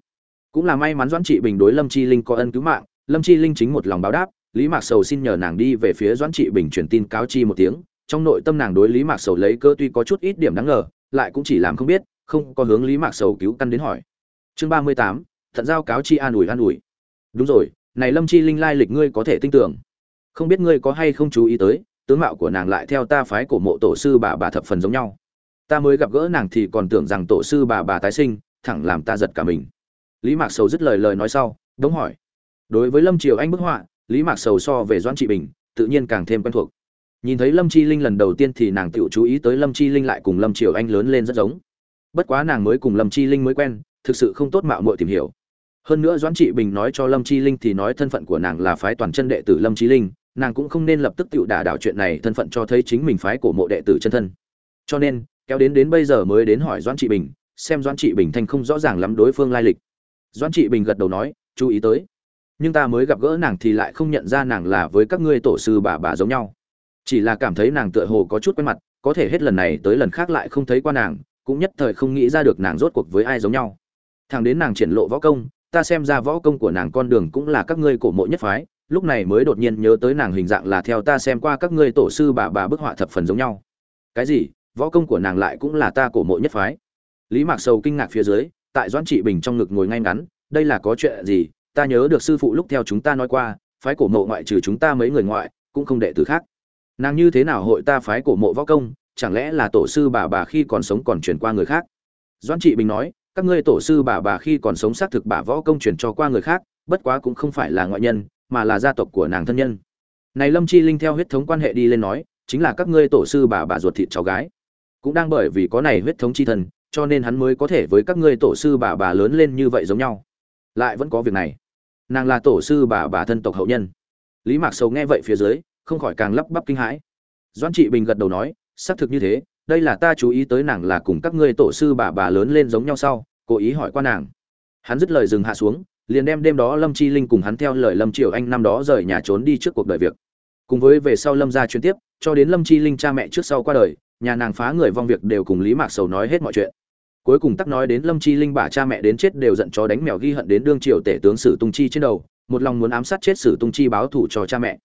Cũng là may mắn doãn trị bình đối lâm chi linh có ân cứu mạng, lâm chi linh chính một lòng báo đáp lý mạc sầu xin nhờ nàng đi về phía doãn trị bình truyền tin cáo chi một tiếng, trong nội tâm nàng đối lý mạc sầu lấy cơ tuy có chút ít điểm đáng ngờ, lại cũng chỉ làm không biết, không có hướng lý mạc sầu cứu căn đến hỏi. Chương ba mươi tám, thận giao cáo chi an ủi an ủi. Đúng rồi, này lâm chi linh lai lịch ngươi có thể tin tưởng. Không biết ngươi có hay không chú ý tới, tướng mạo của nàng lại theo ta phái cổ mộ tổ sư bà bà thập phần giống nhau. Ta mới gặp gỡ nàng thì còn tưởng rằng tổ sư bà bà tái sinh, thẳng làm ta giật cả mình. Lý mạc sầu dứt lời lời nói sau, đống hỏi. Đối với lâm triều anh bức họa lý mạc sầu so về doãn trị bình, tự nhiên càng thêm quen thuộc. Nhìn thấy lâm chi linh lần đầu tiên thì nàng tự chú ý tới lâm chi linh lại cùng lâm triều anh lớn lên rất giống. Bất quá nàng mới cùng lâm chi linh mới quen, thực sự không tốt mạo muội tìm hiểu. Hơn nữa doãn trị bình nói cho lâm chi linh thì nói thân phận của nàng là phái toàn chân đệ tử lâm chi linh, nàng cũng không nên lập tức tự đả đảo chuyện này thân phận cho thấy chính mình phái của mộ đệ tử chân thân. Cho nên, kéo đến đến bây giờ mới đến hỏi doãn trị bình, xem doãn trị bình thanh không rõ ràng lắm đối phương lai lịch. Doãn trị bình gật đầu nói, chú ý tới nhưng ta mới gặp gỡ nàng thì lại không nhận ra nàng là với các ngươi tổ sư bà bà giống nhau. Chỉ là cảm thấy nàng tựa hồ có chút quen mặt, có thể hết lần này tới lần khác lại không thấy qua nàng, cũng nhất thời không nghĩ ra được nàng rốt cuộc với ai giống nhau. Thằng đến nàng triển lộ võ công, ta xem ra võ công của nàng con đường cũng là các ngươi cổ mộ nhất phái, lúc này mới đột nhiên nhớ tới nàng hình dạng là theo ta xem qua các ngươi tổ sư bà bà bức họa thập phần giống nhau. Cái gì? Võ công của nàng lại cũng là ta cổ mộ nhất phái? Lý mạc sầu kinh ngạc phía dưới, tại doãn trị bình trong ngực ngồi ngay ngắn, đây là có chuyện gì? Ta nhớ được sư phụ lúc theo chúng ta nói qua phái cổ mộ ngoại trừ chúng ta mấy người ngoại cũng không đệ tử khác. Nàng như thế nào hội ta phái cổ mộ võ công chẳng lẽ là tổ sư bà bà khi còn sống còn truyền qua người khác? Doãn trị bình nói các ngươi tổ sư bà bà khi còn sống xác thực bà võ công truyền cho qua người khác bất quá cũng không phải là ngoại nhân mà là gia tộc của nàng thân nhân. Này lâm chi linh theo huyết thống quan hệ đi lên nói chính là các ngươi tổ sư bà bà ruột thịt cháu gái. Cũng đang bởi vì có này huyết thống chi thần, cho nên hắn mới có thể với các ngươi tổ sư bà bà lớn lên như vậy giống nhau. Lại vẫn có việc này nàng là tổ sư bà bà thân tộc hậu nhân. Lý mạc sầu nghe vậy phía dưới, không khỏi càng lắp bắp kinh hãi. Doan trị bình gật đầu nói, xác thực như thế, đây là ta chú ý tới nàng là cùng các ngươi tổ sư bà bà lớn lên giống nhau sau, cố ý hỏi qua nàng. Hắn dứt lời dừng hạ xuống, liền đem đêm đó lâm chi linh cùng hắn theo lời lâm triều anh năm đó rời nhà trốn đi trước cuộc đời việc. Cùng với về sau lâm ra chuyên tiếp, cho đến lâm chi linh cha mẹ trước sau qua đời, nhà nàng phá người vong việc đều cùng lý mạc sầu nói hết mọi chuyện cuối cùng tắc nói đến lâm chi linh bà cha mẹ đến chết đều giận chó đánh mèo ghi hận đến đương triều tể tướng sử tung chi trên đầu, một lòng muốn ám sát chết sử tung chi báo thủ cho cha mẹ.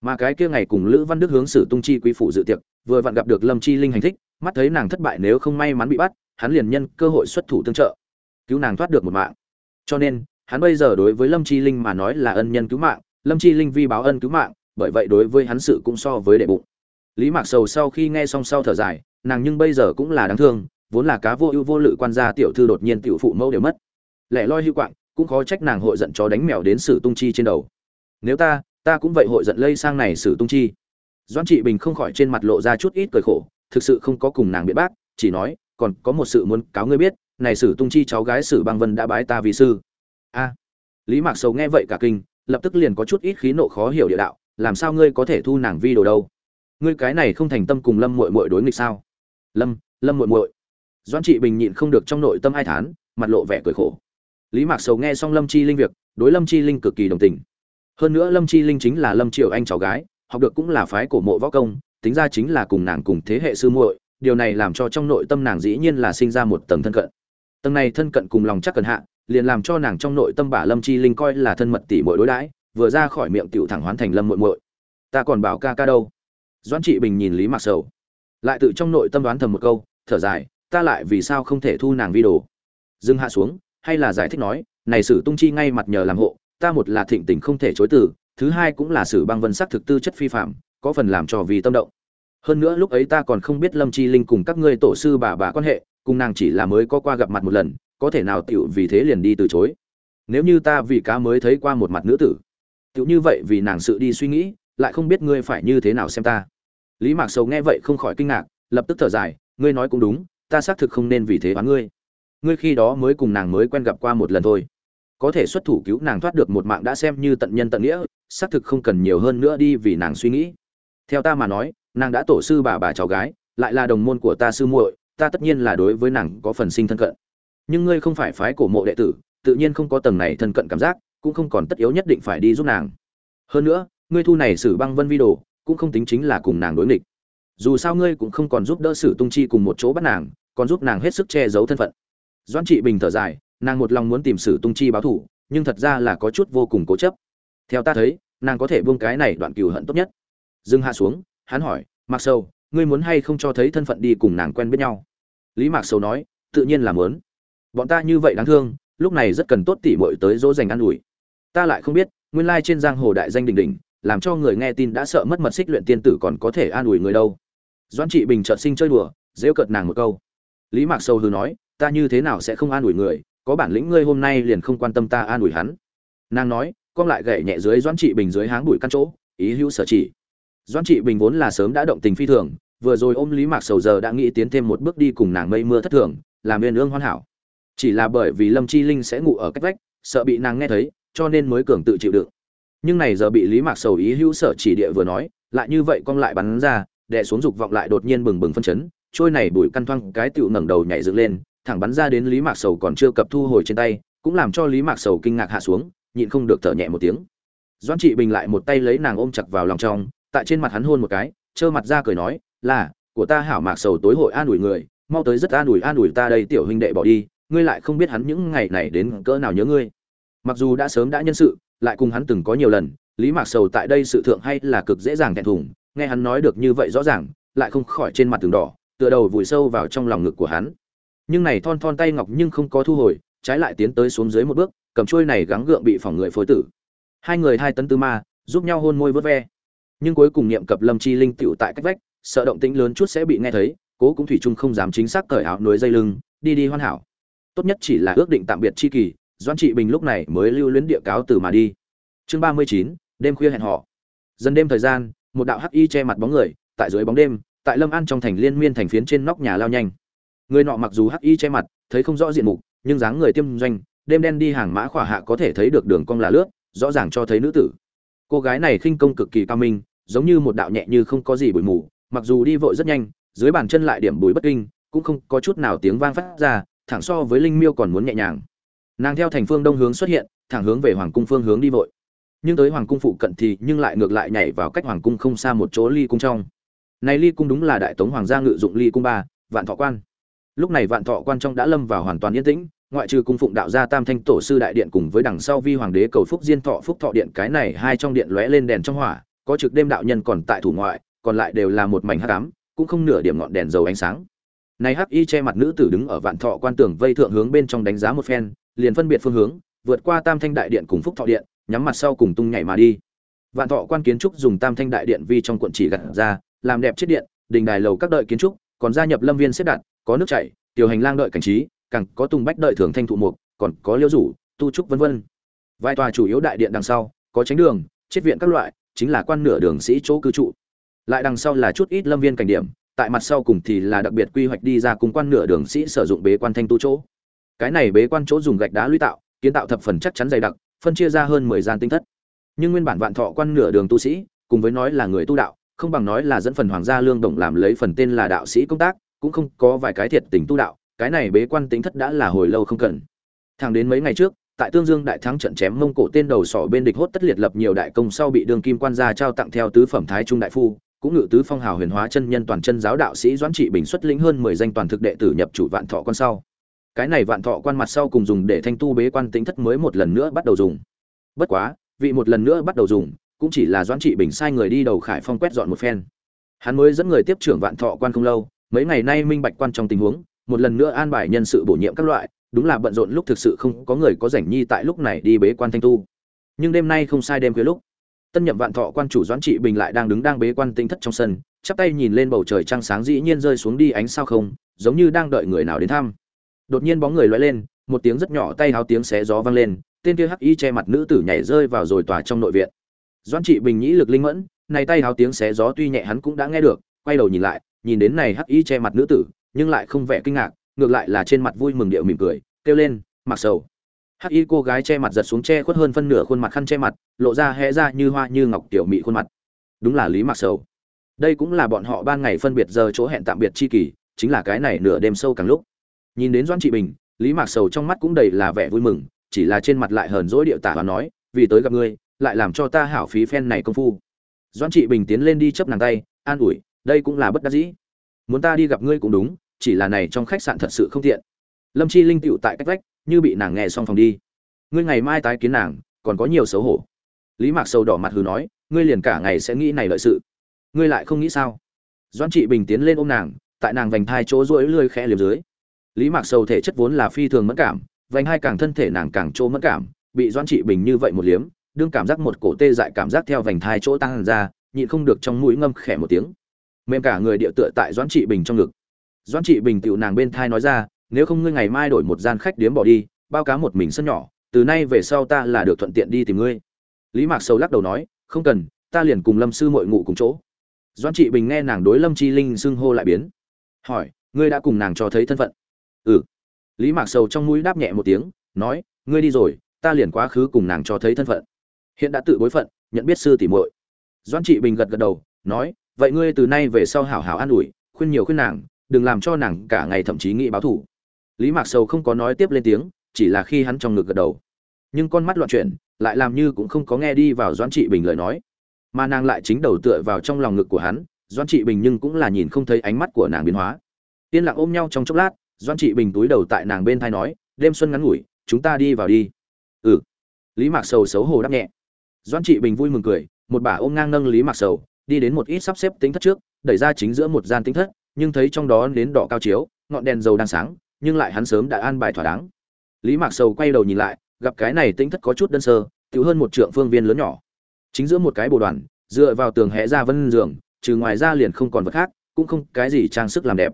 Mà cái kia ngày cùng lữ văn đức hướng sử tung chi quý phủ dự tiệc, vừa vặn gặp được lâm chi linh hành thích, mắt thấy nàng thất bại nếu không may mắn bị bắt, hắn liền nhân cơ hội xuất thủ tương trợ, cứu nàng thoát được một mạng. Cho nên, hắn bây giờ đối với lâm chi linh mà nói là ân nhân cứu mạng, lâm chi linh vi báo ân cứu mạng, bởi vậy đối với hắn sự cũng so với đệ bụng. Lý mạc sầu sau khi nghe xong sau thở dài, nàng nhưng bây giờ cũng là đáng thương vốn là cá vô ưu vô lự quan gia tiểu thư đột nhiên tiểu phụ mẫu đều mất. Lẻ loi hưu quạng, cũng khó trách nàng hội giận chó đánh mèo đến sử tung chi trên đầu. Nếu ta ta cũng vậy hội giận lây sang này sử tung chi. Doan trị bình không khỏi trên mặt lộ ra chút ít cười khổ, thực sự không có cùng nàng biện bác, chỉ nói, còn có một sự muốn cáo ngươi biết, này sử tung chi cháu gái sử băng vân đã bái ta vì sư. A. Lý mạc sầu nghe vậy cả kinh, lập tức liền có chút ít khí nộ khó hiểu địa đạo, làm sao ngươi có thể thu nàng vi đồ đâu? Ngươi cái này không thành tâm cùng lâm muội muội đối nghịch sao? Lâm lâm muội muội doan trị bình nhịn không được trong nội tâm ai thán, mặt lộ vẻ cười khổ. Lý mạc sầu nghe xong lâm chi linh việc, đối lâm chi linh cực kỳ đồng tình. Hơn nữa lâm chi linh chính là lâm triệu anh cháu gái, học được cũng là phái cổ mộ võ công, tính ra chính là cùng nàng cùng thế hệ sư muội, điều này làm cho trong nội tâm nàng dĩ nhiên là sinh ra một tầng thân cận. Tầng này thân cận cùng lòng chắc cần hạ, liền làm cho nàng trong nội tâm bả lâm chi linh coi là thân mật tỷ muội đối đãi, vừa ra khỏi miệng tiểu thẳng hoán thành lâm muội muội. Ta còn bảo ca ca đâu? Doãn trị bình nhìn lý mạc sầu, lại tự trong nội tâm đoán thầm một câu, thở dài ta lại vì sao không thể thu nàng vi đồ? Dừng hạ xuống, hay là giải thích nói, này sử tung chi ngay mặt nhờ làm hộ, ta một là thịnh tình không thể chối từ, thứ hai cũng là sử băng vân sắc thực tư chất phi phạm, có phần làm cho vì tâm động. Hơn nữa lúc ấy ta còn không biết lâm chi linh cùng các ngươi tổ sư bà bà quan hệ, cùng nàng chỉ là mới có qua gặp mặt một lần, có thể nào tựu vì thế liền đi từ chối? Nếu như ta vì cá mới thấy qua một mặt nữ tử tựu như vậy vì nàng sự đi suy nghĩ, lại không biết ngươi phải như thế nào xem ta. Lý mạc sầu nghe vậy không khỏi kinh ngạc, lập tức thở dài, ngươi nói cũng đúng ta xác thực không nên vì thế bán ngươi. Ngươi khi đó mới cùng nàng mới quen gặp qua một lần thôi. Có thể xuất thủ cứu nàng thoát được một mạng đã xem như tận nhân tận nghĩa, xác thực không cần nhiều hơn nữa đi vì nàng suy nghĩ. Theo ta mà nói, nàng đã tổ sư bà bà cháu gái, lại là đồng môn của ta sư muội, ta tất nhiên là đối với nàng có phần sinh thân cận. Nhưng ngươi không phải phái cổ mộ đệ tử, tự nhiên không có tầng này thân cận cảm giác, cũng không còn tất yếu nhất định phải đi giúp nàng. Hơn nữa, ngươi thu này xử băng vân vi đồ, cũng không tính chính là cùng nàng đối nghịch. Dù sao ngươi cũng không còn giúp đỡ sử tung chi cùng một chỗ bắt nàng còn giúp nàng hết sức che giấu thân phận. Doãn trị bình thở dài, nàng một lòng muốn tìm sử tung chi báo thủ, nhưng thật ra là có chút vô cùng cố chấp. Theo ta thấy, nàng có thể buông cái này đoạn cừu hận tốt nhất. Dừng hạ xuống, hắn hỏi mặc sâu ngươi muốn hay không cho thấy thân phận đi cùng nàng quen biết nhau? Lý mạc sầu nói, tự nhiên là muốn. Bọn ta như vậy đáng thương, lúc này rất cần tốt tỉ mội tới dỗ dành an ủi. Ta lại không biết, nguyên lai trên giang hồ đại danh đình đình làm cho người nghe tin đã sợ mất mật xích luyện tiên tử còn có thể an ủi người đâu. Doãn trị bình chợt sinh chơi đùa dễu cợt nàng một câu lý mạc sâu hư nói, ta như thế nào sẽ không an ủi người, có bản lĩnh ngươi hôm nay liền không quan tâm ta an ủi hắn. Nàng nói, con lại gậy nhẹ dưới doãn trị bình dưới háng bụi căn chỗ, ý hữu sở chỉ. Doãn trị bình vốn là sớm đã động tình phi thường, vừa rồi ôm lý mạc sầu giờ đã nghĩ tiến thêm một bước đi cùng nàng mây mưa thất thường, làm yên ương hoàn hảo. Chỉ là bởi vì lâm chi linh sẽ ngủ ở cách vách, sợ bị nàng nghe thấy, cho nên mới cường tự chịu đựng. Nhưng này giờ bị lý mạc sầu ý hữu sở chỉ địa vừa nói, lại như vậy con lại bắn ra, đè xuống dục vọng lại đột nhiên bừng bừng phân chấn trôi này bụi căn thoang cái tựu ngẩng đầu nhảy dựng lên, thẳng bắn ra đến lý mạc sầu còn chưa cập thu hồi trên tay, cũng làm cho lý mạc sầu kinh ngạc hạ xuống, nhịn không được thở nhẹ một tiếng. Doãn trị bình lại một tay lấy nàng ôm chặt vào lòng trong, tại trên mặt hắn hôn một cái, trơ mặt ra cười nói, là, của ta hảo mạc sầu tối hội an ủi người, mau tới rất an ủi an ủi ta đây tiểu huynh đệ bỏ đi, ngươi lại không biết hắn những ngày này đến cỡ nào nhớ ngươi. Mặc dù đã sớm đã nhân sự, lại cùng hắn từng có nhiều lần, lý mạc sầu tại đây sự thượng hay là cực dễ dàng thẹn thùng, nghe hắn nói được như vậy rõ ràng, lại không khỏi trên mặt tường đỏ tựa đầu vùi sâu vào trong lòng ngực của hắn. Nhưng này thon thon tay ngọc nhưng không có thu hồi, trái lại tiến tới xuống dưới một bước, cầm chuôi này gắng gượng bị phỏng người phối tử. Hai người hai tấn tư ma, giúp nhau hôn môi vớt ve. Nhưng cuối cùng niệm cập lâm chi linh tựu tại cách vách, sợ động tĩnh lớn chút sẽ bị nghe thấy, cố cũng thủy chung không dám chính xác cởi áo núi dây lưng, đi đi hoàn hảo. Tốt nhất chỉ là ước định tạm biệt chi kỳ doan trị bình lúc này mới lưu luyến địa cáo từ mà đi. Chương ba mươi chín, đêm khuya hẹn họ dần đêm thời gian, một đạo hắc y che mặt bóng người, tại dưới bóng đêm tại lâm an trong thành liên miên thành phiến trên nóc nhà lao nhanh. Người nọ mặc dù hắc y che mặt, thấy không rõ diện mục, nhưng dáng người tiêm doanh, đêm đen đi hàng mã khỏa hạ có thể thấy được đường cong là lướt, rõ ràng cho thấy nữ tử. Cô gái này khinh công cực kỳ cao minh, giống như một đạo nhẹ như không có gì bụi mù, mặc dù đi vội rất nhanh, dưới bàn chân lại điểm bụi bất kinh, cũng không có chút nào tiếng vang phát ra, thẳng so với linh miêu còn muốn nhẹ nhàng. Nàng theo thành phương đông hướng xuất hiện, thẳng hướng về hoàng cung phương hướng đi vội. Nhưng tới hoàng cung phụ cận thì nhưng lại ngược lại nhảy vào cách hoàng cung không xa một chỗ ly cung trong này ly cung đúng là đại tống hoàng gia ngự dụng ly cung ba, vạn thọ quan. Lúc này vạn thọ quan trong đã lâm vào hoàn toàn yên tĩnh, ngoại trừ cung phụng đạo gia tam thanh tổ sư đại điện cùng với đằng sau vi hoàng đế cầu phúc diên thọ, phúc thọ điện, cái này hai trong điện lóe lên đèn trong hỏa, có trực đêm đạo nhân còn tại thủ ngoại, còn lại đều là một mảnh hắc ám, cũng không nửa điểm ngọn đèn dầu ánh sáng. Này hắc y che mặt nữ tử đứng ở vạn thọ quan tường vây thượng hướng bên trong đánh giá một phen, liền phân biệt phương hướng, vượt qua tam thanh đại điện cùng phúc thọ điện, nhắm mặt sau cùng tung nhảy mà đi. Vạn thọ quan kiến trúc dùng tam thanh đại điện vi trong quận chỉ gặt ra làm đẹp chết điện, đình đài lầu các đợi kiến trúc, còn gia nhập lâm viên xếp đặt, có nước chảy, tiểu hành lang đợi cảnh trí, càng có tùng bách đợi thường thanh thụ mục, còn có liễu rủ, tu trúc vân vân. Vài tòa chủ yếu đại điện đằng sau, có tránh đường chết viện các loại, chính là quan nửa đường sĩ chỗ cư trụ. Lại đằng sau là chút ít lâm viên cảnh điểm, tại mặt sau cùng thì là đặc biệt quy hoạch đi ra cùng quan nửa đường sĩ sử dụng bế quan thanh tu chỗ. Cái này bế quan chỗ dùng gạch đá lũy tạo, kiến tạo thập phần chắc chắn dày đặc, phân chia ra hơn mười gian tinh thất. Nhưng nguyên bản vạn thọ quan nửa đường tu sĩ, cùng với nói là người tu đạo không bằng nói là dẫn phần hoàng gia lương đồng làm lấy phần tên là đạo sĩ công tác, cũng không có vài cái thiệt tình tu đạo, cái này bế quan tính thất đã là hồi lâu không cần. Thẳng đến mấy ngày trước, tại tương dương đại thắng trận chém mông cổ tên đầu sỏ bên địch hốt tất liệt lập nhiều đại công sau bị đường kim quan gia trao tặng theo tứ phẩm thái trung đại phu, cũng ngự tứ phong hào huyền hóa chân nhân toàn chân giáo đạo sĩ doãn trị bình xuất lĩnh hơn mười danh toàn thực đệ tử nhập chủ vạn thọ quan sau. Cái này vạn thọ quan mặt sau cùng dùng để thanh tu bế quan tính thất mới một lần nữa bắt đầu dùng. Bất quá, vị một lần nữa bắt đầu dùng cũng chỉ là doãn trị bình sai người đi đầu khải phong quét dọn một phen. Hắn mới dẫn người tiếp trưởng vạn thọ quan không lâu, mấy ngày nay minh bạch quan trong tình huống, một lần nữa an bài nhân sự bổ nhiệm các loại, đúng là bận rộn lúc thực sự không có người có rảnh nhi tại lúc này đi bế quan thanh tu. Nhưng đêm nay không sai đêm khuya lúc, tân nhậm vạn thọ quan chủ doãn trị bình lại đang đứng đang bế quan tinh thất trong sân, chắp tay nhìn lên bầu trời trăng sáng dĩ nhiên rơi xuống đi ánh sao không, giống như đang đợi người nào đến thăm. Đột nhiên bóng người loay lên, một tiếng rất nhỏ tay háo tiếng xé gió vang lên, tên kia hắc y che mặt nữ tử nhảy rơi vào rồi tòa trong nội viện doãn trị bình nhĩ lực linh mẫn, này tay háo tiếng xé gió tuy nhẹ hắn cũng đã nghe được, quay đầu nhìn lại, nhìn đến này hắc y che mặt nữ tử, nhưng lại không vẻ kinh ngạc, ngược lại là trên mặt vui mừng điệu mỉm cười, kêu lên, mặc sầu. Hắc y cô gái che mặt giật xuống che khuất hơn phân nửa khuôn mặt khăn che mặt, lộ ra hé ra như hoa như ngọc tiểu mị khuôn mặt. Đúng là lý mặc sầu. Đây cũng là bọn họ ban ngày phân biệt giờ chỗ hẹn tạm biệt chi kỳ, chính là cái này nửa đêm sâu càng lúc. Nhìn đến doan trị bình, lý mạc sầu trong mắt cũng đầy là vẻ vui mừng, chỉ là trên mặt lại hờn dỗi điệu tả và nói, vì tới gặp ngươi lại làm cho ta hảo phí phen này công phu. Doan trị bình tiến lên đi chấp nàng tay, an ủi, đây cũng là bất đắc dĩ. Muốn ta đi gặp ngươi cũng đúng, chỉ là này trong khách sạn thật sự không tiện. Lâm chi linh tựu tại cách vách, như bị nàng nghe xong phòng đi. Ngươi ngày mai tái kiến nàng, còn có nhiều xấu hổ. Lý mạc sầu đỏ mặt hừ nói, ngươi liền cả ngày sẽ nghĩ này lợi sự. Ngươi lại không nghĩ sao? Doan trị bình tiến lên ôm nàng, tại nàng vành thai chỗ rỗi lươi khẽ liềm dưới. Lý mạc sầu thể chất vốn là phi thường mẫn cảm, vành hai càng thân thể nàng càng chỗ mẫn cảm, bị doan trị bình như vậy một liếm đương cảm giác một cổ tê dại cảm giác theo vành thai chỗ tăng ra, nhịn không được trong mũi ngâm khẽ một tiếng. Mềm cả người địa tựa tại doãn trị bình trong ngực. Doãn trị bình tựu nàng bên thai nói ra, nếu không ngươi ngày mai đổi một gian khách điếm bỏ đi, bao cá một mình sân nhỏ, từ nay về sau ta là được thuận tiện đi tìm ngươi. Lý mạc sầu lắc đầu nói, không cần, ta liền cùng lâm sư mội ngụ cùng chỗ. Doãn trị bình nghe nàng đối lâm chi linh xưng hô lại biến. Hỏi, ngươi đã cùng nàng cho thấy thân phận? Ừ. Lý mạc sầu trong mũi đáp nhẹ một tiếng, nói, ngươi đi rồi, ta liền quá khứ cùng nàng cho thấy thân phận hiện đã tự bối phận, nhận biết sư tỉ muội. Doan trị bình gật gật đầu, nói, vậy ngươi từ nay về sau hảo hảo an ủi, khuyên nhiều khuyên nàng, đừng làm cho nàng cả ngày thậm chí nghĩ báo thủ lý mạc sầu không có nói tiếp lên tiếng, chỉ là khi hắn trong ngực gật đầu. Nhưng con mắt loạn chuyển, lại làm như cũng không có nghe đi vào doãn trị bình lời nói. Mà nàng lại chính đầu tựa vào trong lòng ngực của hắn, doãn trị bình nhưng cũng là nhìn không thấy ánh mắt của nàng biến hóa. Yên lặng ôm nhau trong chốc lát, doãn trị bình túi đầu tại nàng bên thai nói, đêm xuân ngắn ngủi, chúng ta đi vào đi. Ừ. Lý mạc sầu xấu hổ đáp nhẹ doãn trị bình vui mừng cười, một bà ôm ngang nâng lý mạc sầu, đi đến một ít sắp xếp tính thất trước, đẩy ra chính giữa một gian tính thất, nhưng thấy trong đó đến đỏ cao chiếu, ngọn đèn dầu đang sáng, nhưng lại hắn sớm đã an bài thỏa đáng. Lý mạc sầu quay đầu nhìn lại, gặp cái này tính thất có chút đơn sơ thiếu hơn một trượng phương viên lớn nhỏ. Chính giữa một cái bồ đoàn, dựa vào tường hẽ ra vân giường, trừ ngoài ra liền không còn vật khác, cũng không cái gì trang sức làm đẹp.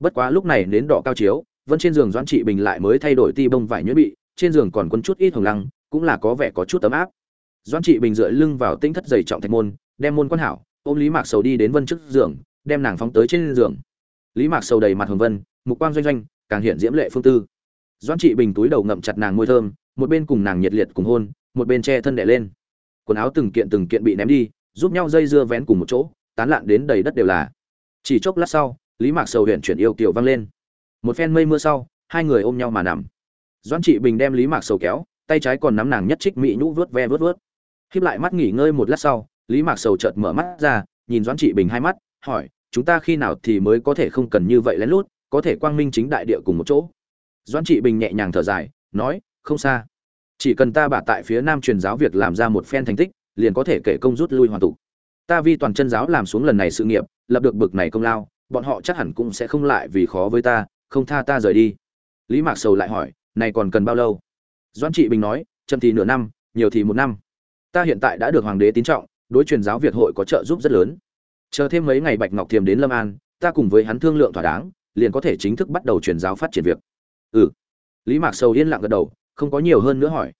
Bất quá lúc này đến đỏ cao chiếu vân trên giường doãn trị bình lại mới thay đổi ti bông vải nhuyễn bị, trên giường còn quấn chút ít hồng lăng, cũng là có vẻ có chút tấm áp doãn trị bình dựa lưng vào tinh thất dày trọng thạch môn, đem môn quan hảo, ôm lý mạc sầu đi đến vân trước giường, đem nàng phóng tới trên giường. Lý mạc sầu đầy mặt hồng vân, mục quang doanh doanh, càng hiện diễm lệ phương tư. Doãn trị bình túi đầu ngậm chặt nàng môi thơm, một bên cùng nàng nhiệt liệt cùng hôn, một bên che thân đẻ lên. Quần áo từng kiện từng kiện bị ném đi, giúp nhau dây dưa vén cùng một chỗ, tán lạn đến đầy đất đều là. Chỉ chốc lát sau, lý mạc sầu huyện chuyển yêu kiểu vang lên. Một phen mây mưa sau, hai người ôm nhau mà nằm. Doãn trị bình đem lý mạc sầu kéo, tay trái còn nắm nàng nhất trích mỹ nhũ vớt ve vớt vớt khiếp lại mắt nghỉ ngơi một lát sau, lý mạc sầu chợt mở mắt ra, nhìn doãn trị bình hai mắt, hỏi, chúng ta khi nào thì mới có thể không cần như vậy lén lút, có thể quang minh chính đại địa cùng một chỗ? Doãn trị bình nhẹ nhàng thở dài, nói, không xa. Chỉ cần ta bả tại phía nam truyền giáo việc làm ra một phen thành tích, liền có thể kể công rút lui hoàn tục. Ta vi toàn chân giáo làm xuống lần này sự nghiệp, lập được bực này công lao, bọn họ chắc hẳn cũng sẽ không lại vì khó với ta, không tha ta rời đi. Lý mạc sầu lại hỏi, này còn cần bao lâu? Doãn trị bình nói, chậm thì nửa năm, nhiều thì một năm ta hiện tại đã được hoàng đế tín trọng, đối truyền giáo việt hội có trợ giúp rất lớn. Chờ thêm mấy ngày bạch ngọc thiềm đến lâm an, ta cùng với hắn thương lượng thỏa đáng, liền có thể chính thức bắt đầu truyền giáo phát triển việc. Ừ. Lý mạc sầu yên lặng gật đầu, không có nhiều hơn nữa hỏi.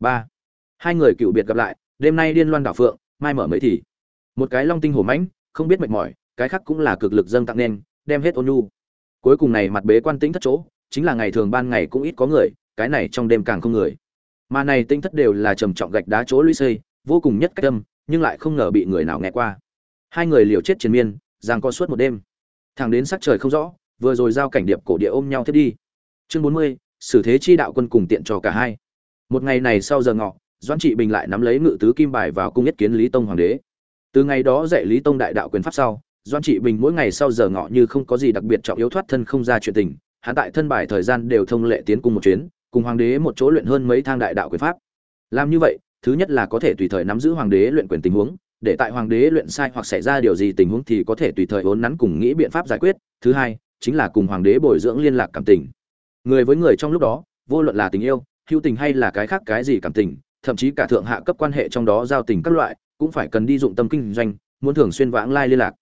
Ba. Hai người cựu biệt gặp lại, đêm nay điên loan đảo phượng, mai mở mấy thì. Một cái long tinh hổ mãnh, không biết mệt mỏi, cái khác cũng là cực lực dâng tặng nên, đem hết ôn nhu. Cuối cùng này mặt bế quan tĩnh thất chỗ, chính là ngày thường ban ngày cũng ít có người, cái này trong đêm càng không người mà này tinh thất đều là trầm trọng gạch đá chỗ lũy xây, vô cùng nhất cách tâm nhưng lại không ngờ bị người nào nghe qua. Hai người liều chết triền miên, giang co suốt một đêm. Thằng đến sắc trời không rõ, vừa rồi giao cảnh điệp cổ địa ôm nhau thiết đi. Chương bốn mươi, xử thế chi đạo quân cùng tiện cho cả hai. Một ngày này sau giờ ngọ, doãn trị bình lại nắm lấy ngự tứ kim bài vào cung nhất kiến lý tông hoàng đế. Từ ngày đó dạy lý tông đại đạo quyền pháp sau, doãn trị bình mỗi ngày sau giờ ngọ như không có gì đặc biệt trọng yếu thoát thân không ra chuyện tình, hắn tại thân bài thời gian đều thông lệ tiến cung một chuyến cùng hoàng đế một chỗ luyện hơn mấy thang đại đạo quyền pháp. Làm như vậy, thứ nhất là có thể tùy thời nắm giữ hoàng đế luyện quyền tình huống, để tại hoàng đế luyện sai hoặc xảy ra điều gì tình huống thì có thể tùy thời vốn nắn cùng nghĩ biện pháp giải quyết. Thứ hai, chính là cùng hoàng đế bồi dưỡng liên lạc cảm tình. Người với người trong lúc đó, vô luận là tình yêu, hữu tình hay là cái khác cái gì cảm tình, thậm chí cả thượng hạ cấp quan hệ trong đó giao tình các loại, cũng phải cần đi dụng tâm kinh doanh, muốn thường xuyên vãng lai liên lạc.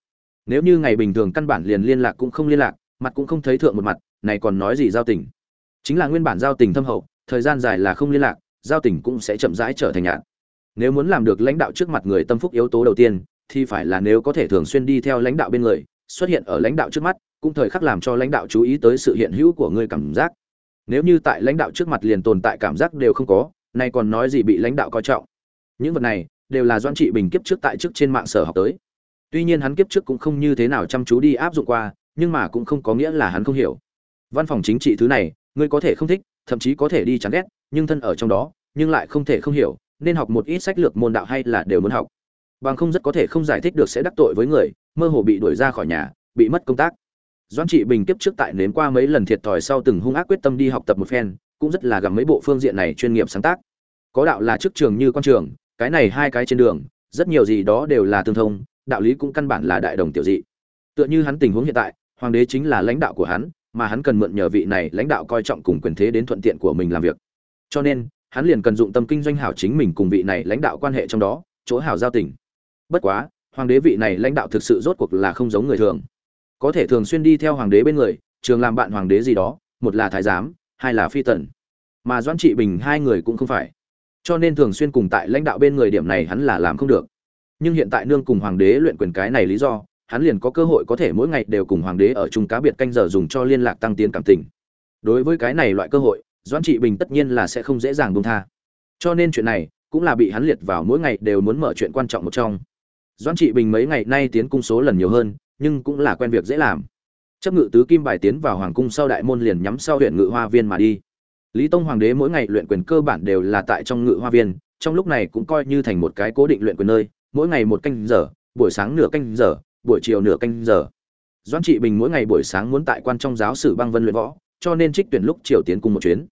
Nếu như ngày bình thường căn bản liền liên lạc cũng không liên lạc, mặt cũng không thấy thượng một mặt, này còn nói gì giao tình? Chính là nguyên bản giao tình thâm hậu, thời gian dài là không liên lạc, giao tình cũng sẽ chậm rãi trở thành nhạt. Nếu muốn làm được lãnh đạo trước mặt người tâm phúc yếu tố đầu tiên, thì phải là nếu có thể thường xuyên đi theo lãnh đạo bên người, xuất hiện ở lãnh đạo trước mắt, cũng thời khắc làm cho lãnh đạo chú ý tới sự hiện hữu của người cảm giác. Nếu như tại lãnh đạo trước mặt liền tồn tại cảm giác đều không có, nay còn nói gì bị lãnh đạo coi trọng? Những vật này đều là doan trị bình kiếp trước tại trước trên mạng sở học tới. Tuy nhiên hắn kiếp trước cũng không như thế nào chăm chú đi áp dụng qua, nhưng mà cũng không có nghĩa là hắn không hiểu. Văn phòng chính trị thứ này ngươi có thể không thích, thậm chí có thể đi chán ghét, nhưng thân ở trong đó, nhưng lại không thể không hiểu, nên học một ít sách lược môn đạo hay là đều muốn học. Bằng không rất có thể không giải thích được sẽ đắc tội với người, mơ hồ bị đuổi ra khỏi nhà, bị mất công tác. Doãn trị bình kiếp trước tại nếm qua mấy lần thiệt thòi sau từng hung ác quyết tâm đi học tập một phen, cũng rất là gặp mấy bộ phương diện này chuyên nghiệp sáng tác. Có đạo là trước trường như con trường, cái này hai cái trên đường, rất nhiều gì đó đều là tương thông, đạo lý cũng căn bản là đại đồng tiểu dị. Tựa như hắn tình huống hiện tại, hoàng đế chính là lãnh đạo của hắn mà hắn cần mượn nhờ vị này lãnh đạo coi trọng cùng quyền thế đến thuận tiện của mình làm việc. Cho nên, hắn liền cần dụng tâm kinh doanh hảo chính mình cùng vị này lãnh đạo quan hệ trong đó, chỗ hảo giao tình. Bất quá, hoàng đế vị này lãnh đạo thực sự rốt cuộc là không giống người thường. Có thể thường xuyên đi theo hoàng đế bên người, trường làm bạn hoàng đế gì đó, một là thái giám, hai là phi tần. Mà doãn trị bình hai người cũng không phải. Cho nên thường xuyên cùng tại lãnh đạo bên người điểm này hắn là làm không được. Nhưng hiện tại nương cùng hoàng đế luyện quyền cái này lý do hắn liền có cơ hội có thể mỗi ngày đều cùng hoàng đế ở chung cá biệt canh giờ dùng cho liên lạc tăng tiến cảm tình. Đối với cái này loại cơ hội, doãn trị bình tất nhiên là sẽ không dễ dàng buông tha. Cho nên chuyện này cũng là bị hắn liệt vào mỗi ngày đều muốn mở chuyện quan trọng một trong. Doãn trị bình mấy ngày nay tiến cung số lần nhiều hơn, nhưng cũng là quen việc dễ làm. Chấp ngự tứ kim bài tiến vào hoàng cung sau đại môn liền nhắm sau huyện ngự hoa viên mà đi. Lý tông hoàng đế mỗi ngày luyện quyền cơ bản đều là tại trong ngự hoa viên, trong lúc này cũng coi như thành một cái cố định luyện quyền nơi, mỗi ngày một canh giờ, buổi sáng nửa canh giờ buổi chiều nửa canh giờ. Doãn trị bình mỗi ngày buổi sáng muốn tại quan trong giáo sử băng vân luyện võ, cho nên trích tuyển lúc triều tiến cùng một chuyến.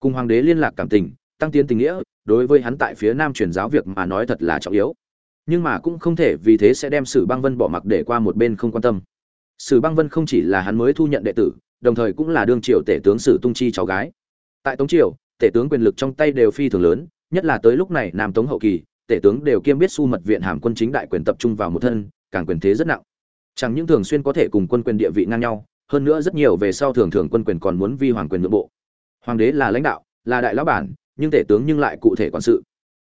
Cùng hoàng đế liên lạc cảm tình, tăng tiến tình nghĩa, đối với hắn tại phía nam truyền giáo việc mà nói thật là trọng yếu. Nhưng mà cũng không thể vì thế sẽ đem sử băng vân bỏ mặc để qua một bên không quan tâm. Sử băng vân không chỉ là hắn mới thu nhận đệ tử, đồng thời cũng là đương triều tể tướng sử tung chi cháu gái. Tại tống triều, tể tướng quyền lực trong tay đều phi thường lớn, nhất là tới lúc này nam tống hậu kỳ, tể tướng đều kiêm biết su mật viện hàm quân chính đại quyền tập trung vào một thân càng quyền thế rất nặng. Chẳng những thường xuyên có thể cùng quân quyền địa vị ngang nhau, hơn nữa rất nhiều về sau thường thường quân quyền còn muốn vi hoàng quyền nội bộ. Hoàng đế là lãnh đạo, là đại lão bản, nhưng tể tướng nhưng lại cụ thể quản sự.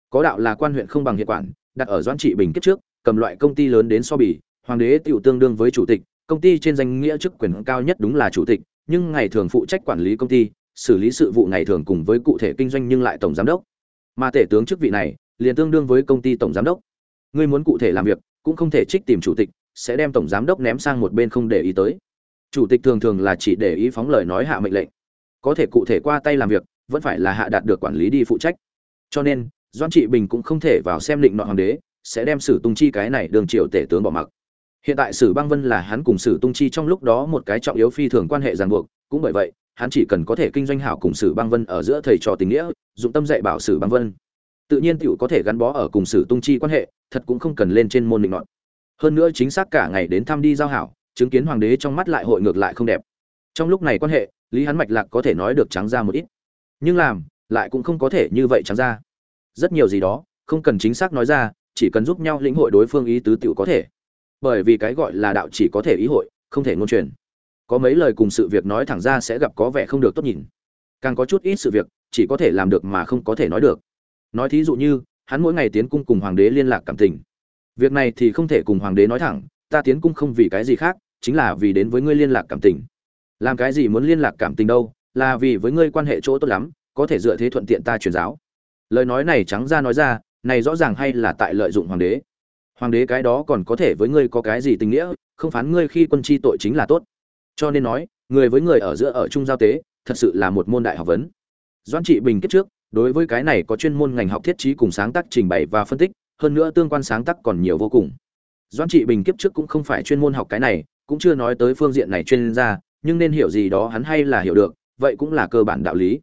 Có đạo là quan huyện không bằng hiện quản, đặt ở doãn trị bình kết trước, cầm loại công ty lớn đến so bì, hoàng đế tiểu tương đương với chủ tịch, công ty trên danh nghĩa chức quyền cao nhất đúng là chủ tịch, nhưng ngày thường phụ trách quản lý công ty, xử lý sự vụ ngày thường cùng với cụ thể kinh doanh nhưng lại tổng giám đốc. Mà tể tướng chức vị này, liền tương đương với công ty tổng giám đốc. Ngươi muốn cụ thể làm việc cũng không thể trích tìm chủ tịch, sẽ đem tổng giám đốc ném sang một bên không để ý tới. Chủ tịch thường thường là chỉ để ý phóng lời nói hạ mệnh lệnh. Có thể cụ thể qua tay làm việc, vẫn phải là hạ đạt được quản lý đi phụ trách. Cho nên doan trị bình cũng không thể vào xem định nọ hoàng đế, sẽ đem sử tung chi cái này đường triều tể tướng bỏ mặc. Hiện tại sử băng vân là hắn cùng sử tung chi trong lúc đó một cái trọng yếu phi thường quan hệ ràng buộc, cũng bởi vậy, hắn chỉ cần có thể kinh doanh hảo cùng sử băng vân ở giữa thầy trò tình nghĩa, dụng tâm dạy bảo sử băng vân tự nhiên tiểu có thể gắn bó ở cùng sử tung chi quan hệ, thật cũng không cần lên trên môn định nọt hơn nữa chính xác cả ngày đến thăm đi giao hảo, chứng kiến hoàng đế trong mắt lại hội ngược lại không đẹp. Trong lúc này quan hệ, lý hắn mạch lạc có thể nói được trắng ra một ít. Nhưng làm, lại cũng không có thể như vậy trắng ra. Rất nhiều gì đó, không cần chính xác nói ra, chỉ cần giúp nhau lĩnh hội đối phương ý tứ tiểu có thể. Bởi vì cái gọi là đạo chỉ có thể ý hội, không thể ngôn truyền. Có mấy lời cùng sự việc nói thẳng ra sẽ gặp có vẻ không được tốt nhìn. Càng có chút ít sự việc, chỉ có thể làm được mà không có thể nói được nói thí dụ như, hắn mỗi ngày tiến cung cùng hoàng đế liên lạc cảm tình. Việc này thì không thể cùng hoàng đế nói thẳng, ta tiến cung không vì cái gì khác, chính là vì đến với ngươi liên lạc cảm tình. Làm cái gì muốn liên lạc cảm tình đâu, là vì với ngươi quan hệ chỗ tốt lắm, có thể dựa thế thuận tiện ta truyền giáo. Lời nói này trắng ra nói ra, này rõ ràng hay là tại lợi dụng hoàng đế. Hoàng đế cái đó còn có thể với ngươi có cái gì tình nghĩa, không phán ngươi khi quân chi tội chính là tốt. Cho nên nói, người với người ở giữa ở chung giao tế, thật sự là một môn đại học vấn. Doan trị bình kết trước đối với cái này có chuyên môn ngành học thiết trí cùng sáng tác trình bày và phân tích, hơn nữa tương quan sáng tác còn nhiều vô cùng. Doan trị bình kiếp trước cũng không phải chuyên môn học cái này, cũng chưa nói tới phương diện này chuyên gia, nhưng nên hiểu gì đó hắn hay là hiểu được, vậy cũng là cơ bản đạo lý.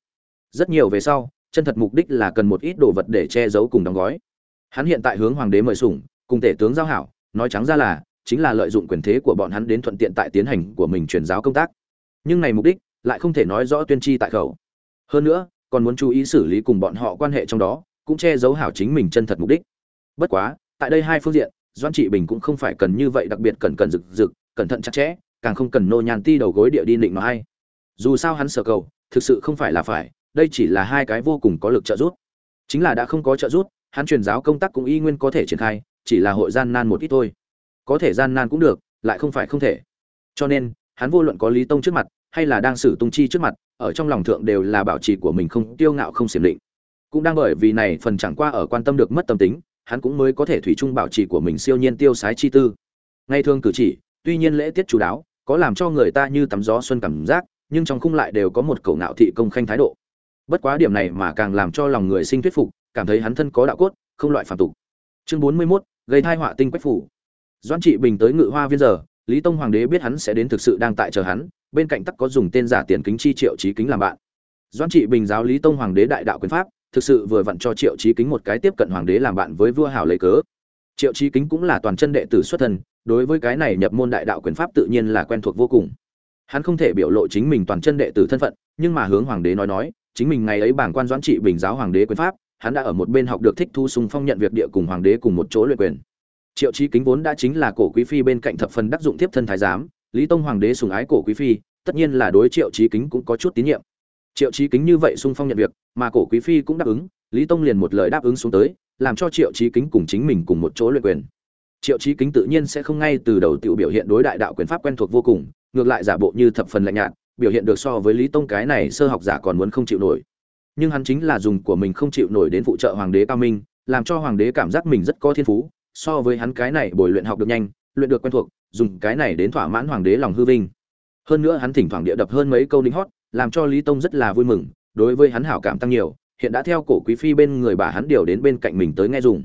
Rất nhiều về sau, chân thật mục đích là cần một ít đồ vật để che giấu cùng đóng gói. Hắn hiện tại hướng hoàng đế mời sủng, cùng tể tướng giao hảo, nói trắng ra là, chính là lợi dụng quyền thế của bọn hắn đến thuận tiện tại tiến hành của mình truyền giáo công tác. Nhưng này mục đích lại không thể nói rõ tuyên chi tại khẩu. Hơn nữa còn muốn chú ý xử lý cùng bọn họ quan hệ trong đó, cũng che giấu hảo chính mình chân thật mục đích. Bất quá, tại đây hai phương diện doan trị bình cũng không phải cần như vậy đặc biệt cần cần rực rực, cẩn thận chặt chẽ, càng không cần nô nhàn ti đầu gối địa đi định nó hay. Dù sao hắn sở cầu, thực sự không phải là phải, đây chỉ là hai cái vô cùng có lực trợ giúp. Chính là đã không có trợ giúp, hắn truyền giáo công tác cũng y nguyên có thể triển khai, chỉ là hội gian nan một ít thôi. Có thể gian nan cũng được, lại không phải không thể. Cho nên, hắn vô luận có lý tông trước mặt hay là đang xử tung chi trước mặt ở trong lòng thượng đều là bảo trì của mình không tiêu ngạo không xiểm định. Cũng đang bởi vì này phần chẳng qua ở quan tâm được mất tâm tính hắn cũng mới có thể thủy chung bảo trì của mình siêu nhiên tiêu sái chi tư. Ngay thường cử chỉ tuy nhiên lễ tiết chú đáo có làm cho người ta như tắm gió xuân cảm giác nhưng trong khung lại đều có một cầu ngạo thị công khanh thái độ. Bất quá điểm này mà càng làm cho lòng người sinh thuyết phục cảm thấy hắn thân có đạo cốt không loại phản tục. Chương bốn mươi 41, gây thai họa tinh quách phủ. Doãn trị bình tới ngự hoa viên giờ lý tông hoàng đế biết hắn sẽ đến thực sự đang tại chờ hắn bên cạnh tắc có dùng tên giả tiền kính chi triệu Chí kính làm bạn. Doãn trị bình giáo lý tông hoàng đế đại đạo quyền pháp, thực sự vừa vặn cho triệu Chí kính một cái tiếp cận hoàng đế làm bạn với vua hảo lấy cớ. Triệu Chí kính cũng là toàn chân đệ tử xuất thân, đối với cái này nhập môn đại đạo quyền pháp tự nhiên là quen thuộc vô cùng. Hắn không thể biểu lộ chính mình toàn chân đệ tử thân phận, nhưng mà hướng hoàng đế nói nói, chính mình ngày ấy bảng quan doãn trị bình giáo hoàng đế quyền pháp, hắn đã ở một bên học được thích thu sung phong nhận việc địa cùng hoàng đế cùng một chỗ luyện quyền. Triệu Chí kính vốn đã chính là cổ quý phi bên cạnh thập phần đắc dụng tiếp thân thái giám lý tông hoàng đế sùng ái cổ quý phi, tất nhiên là đối triệu trí kính cũng có chút tín nhiệm. Triệu trí kính như vậy sung phong nhận việc, mà cổ quý phi cũng đáp ứng, lý tông liền một lời đáp ứng xuống tới, làm cho triệu trí kính cùng chính mình cùng một chỗ luyện quyền. Triệu trí kính tự nhiên sẽ không ngay từ đầu tự biểu hiện đối đại đạo quyền pháp quen thuộc vô cùng, ngược lại giả bộ như thập phần lạnh nhạt, biểu hiện được so với lý tông cái này sơ học giả còn muốn không chịu nổi. Nhưng hắn chính là dùng của mình không chịu nổi đến phụ trợ hoàng đế cao minh, làm cho hoàng đế cảm giác mình rất có thiên phú, so với hắn cái này bồi luyện học được nhanh luyện được quen thuộc, dùng cái này đến thỏa mãn hoàng đế lòng hư vinh. Hơn nữa hắn thỉnh thoảng địa đập hơn mấy câu đính hót, làm cho lý tông rất là vui mừng, đối với hắn hảo cảm tăng nhiều, hiện đã theo cổ quý phi bên người bà hắn điều đến bên cạnh mình tới nghe dùng.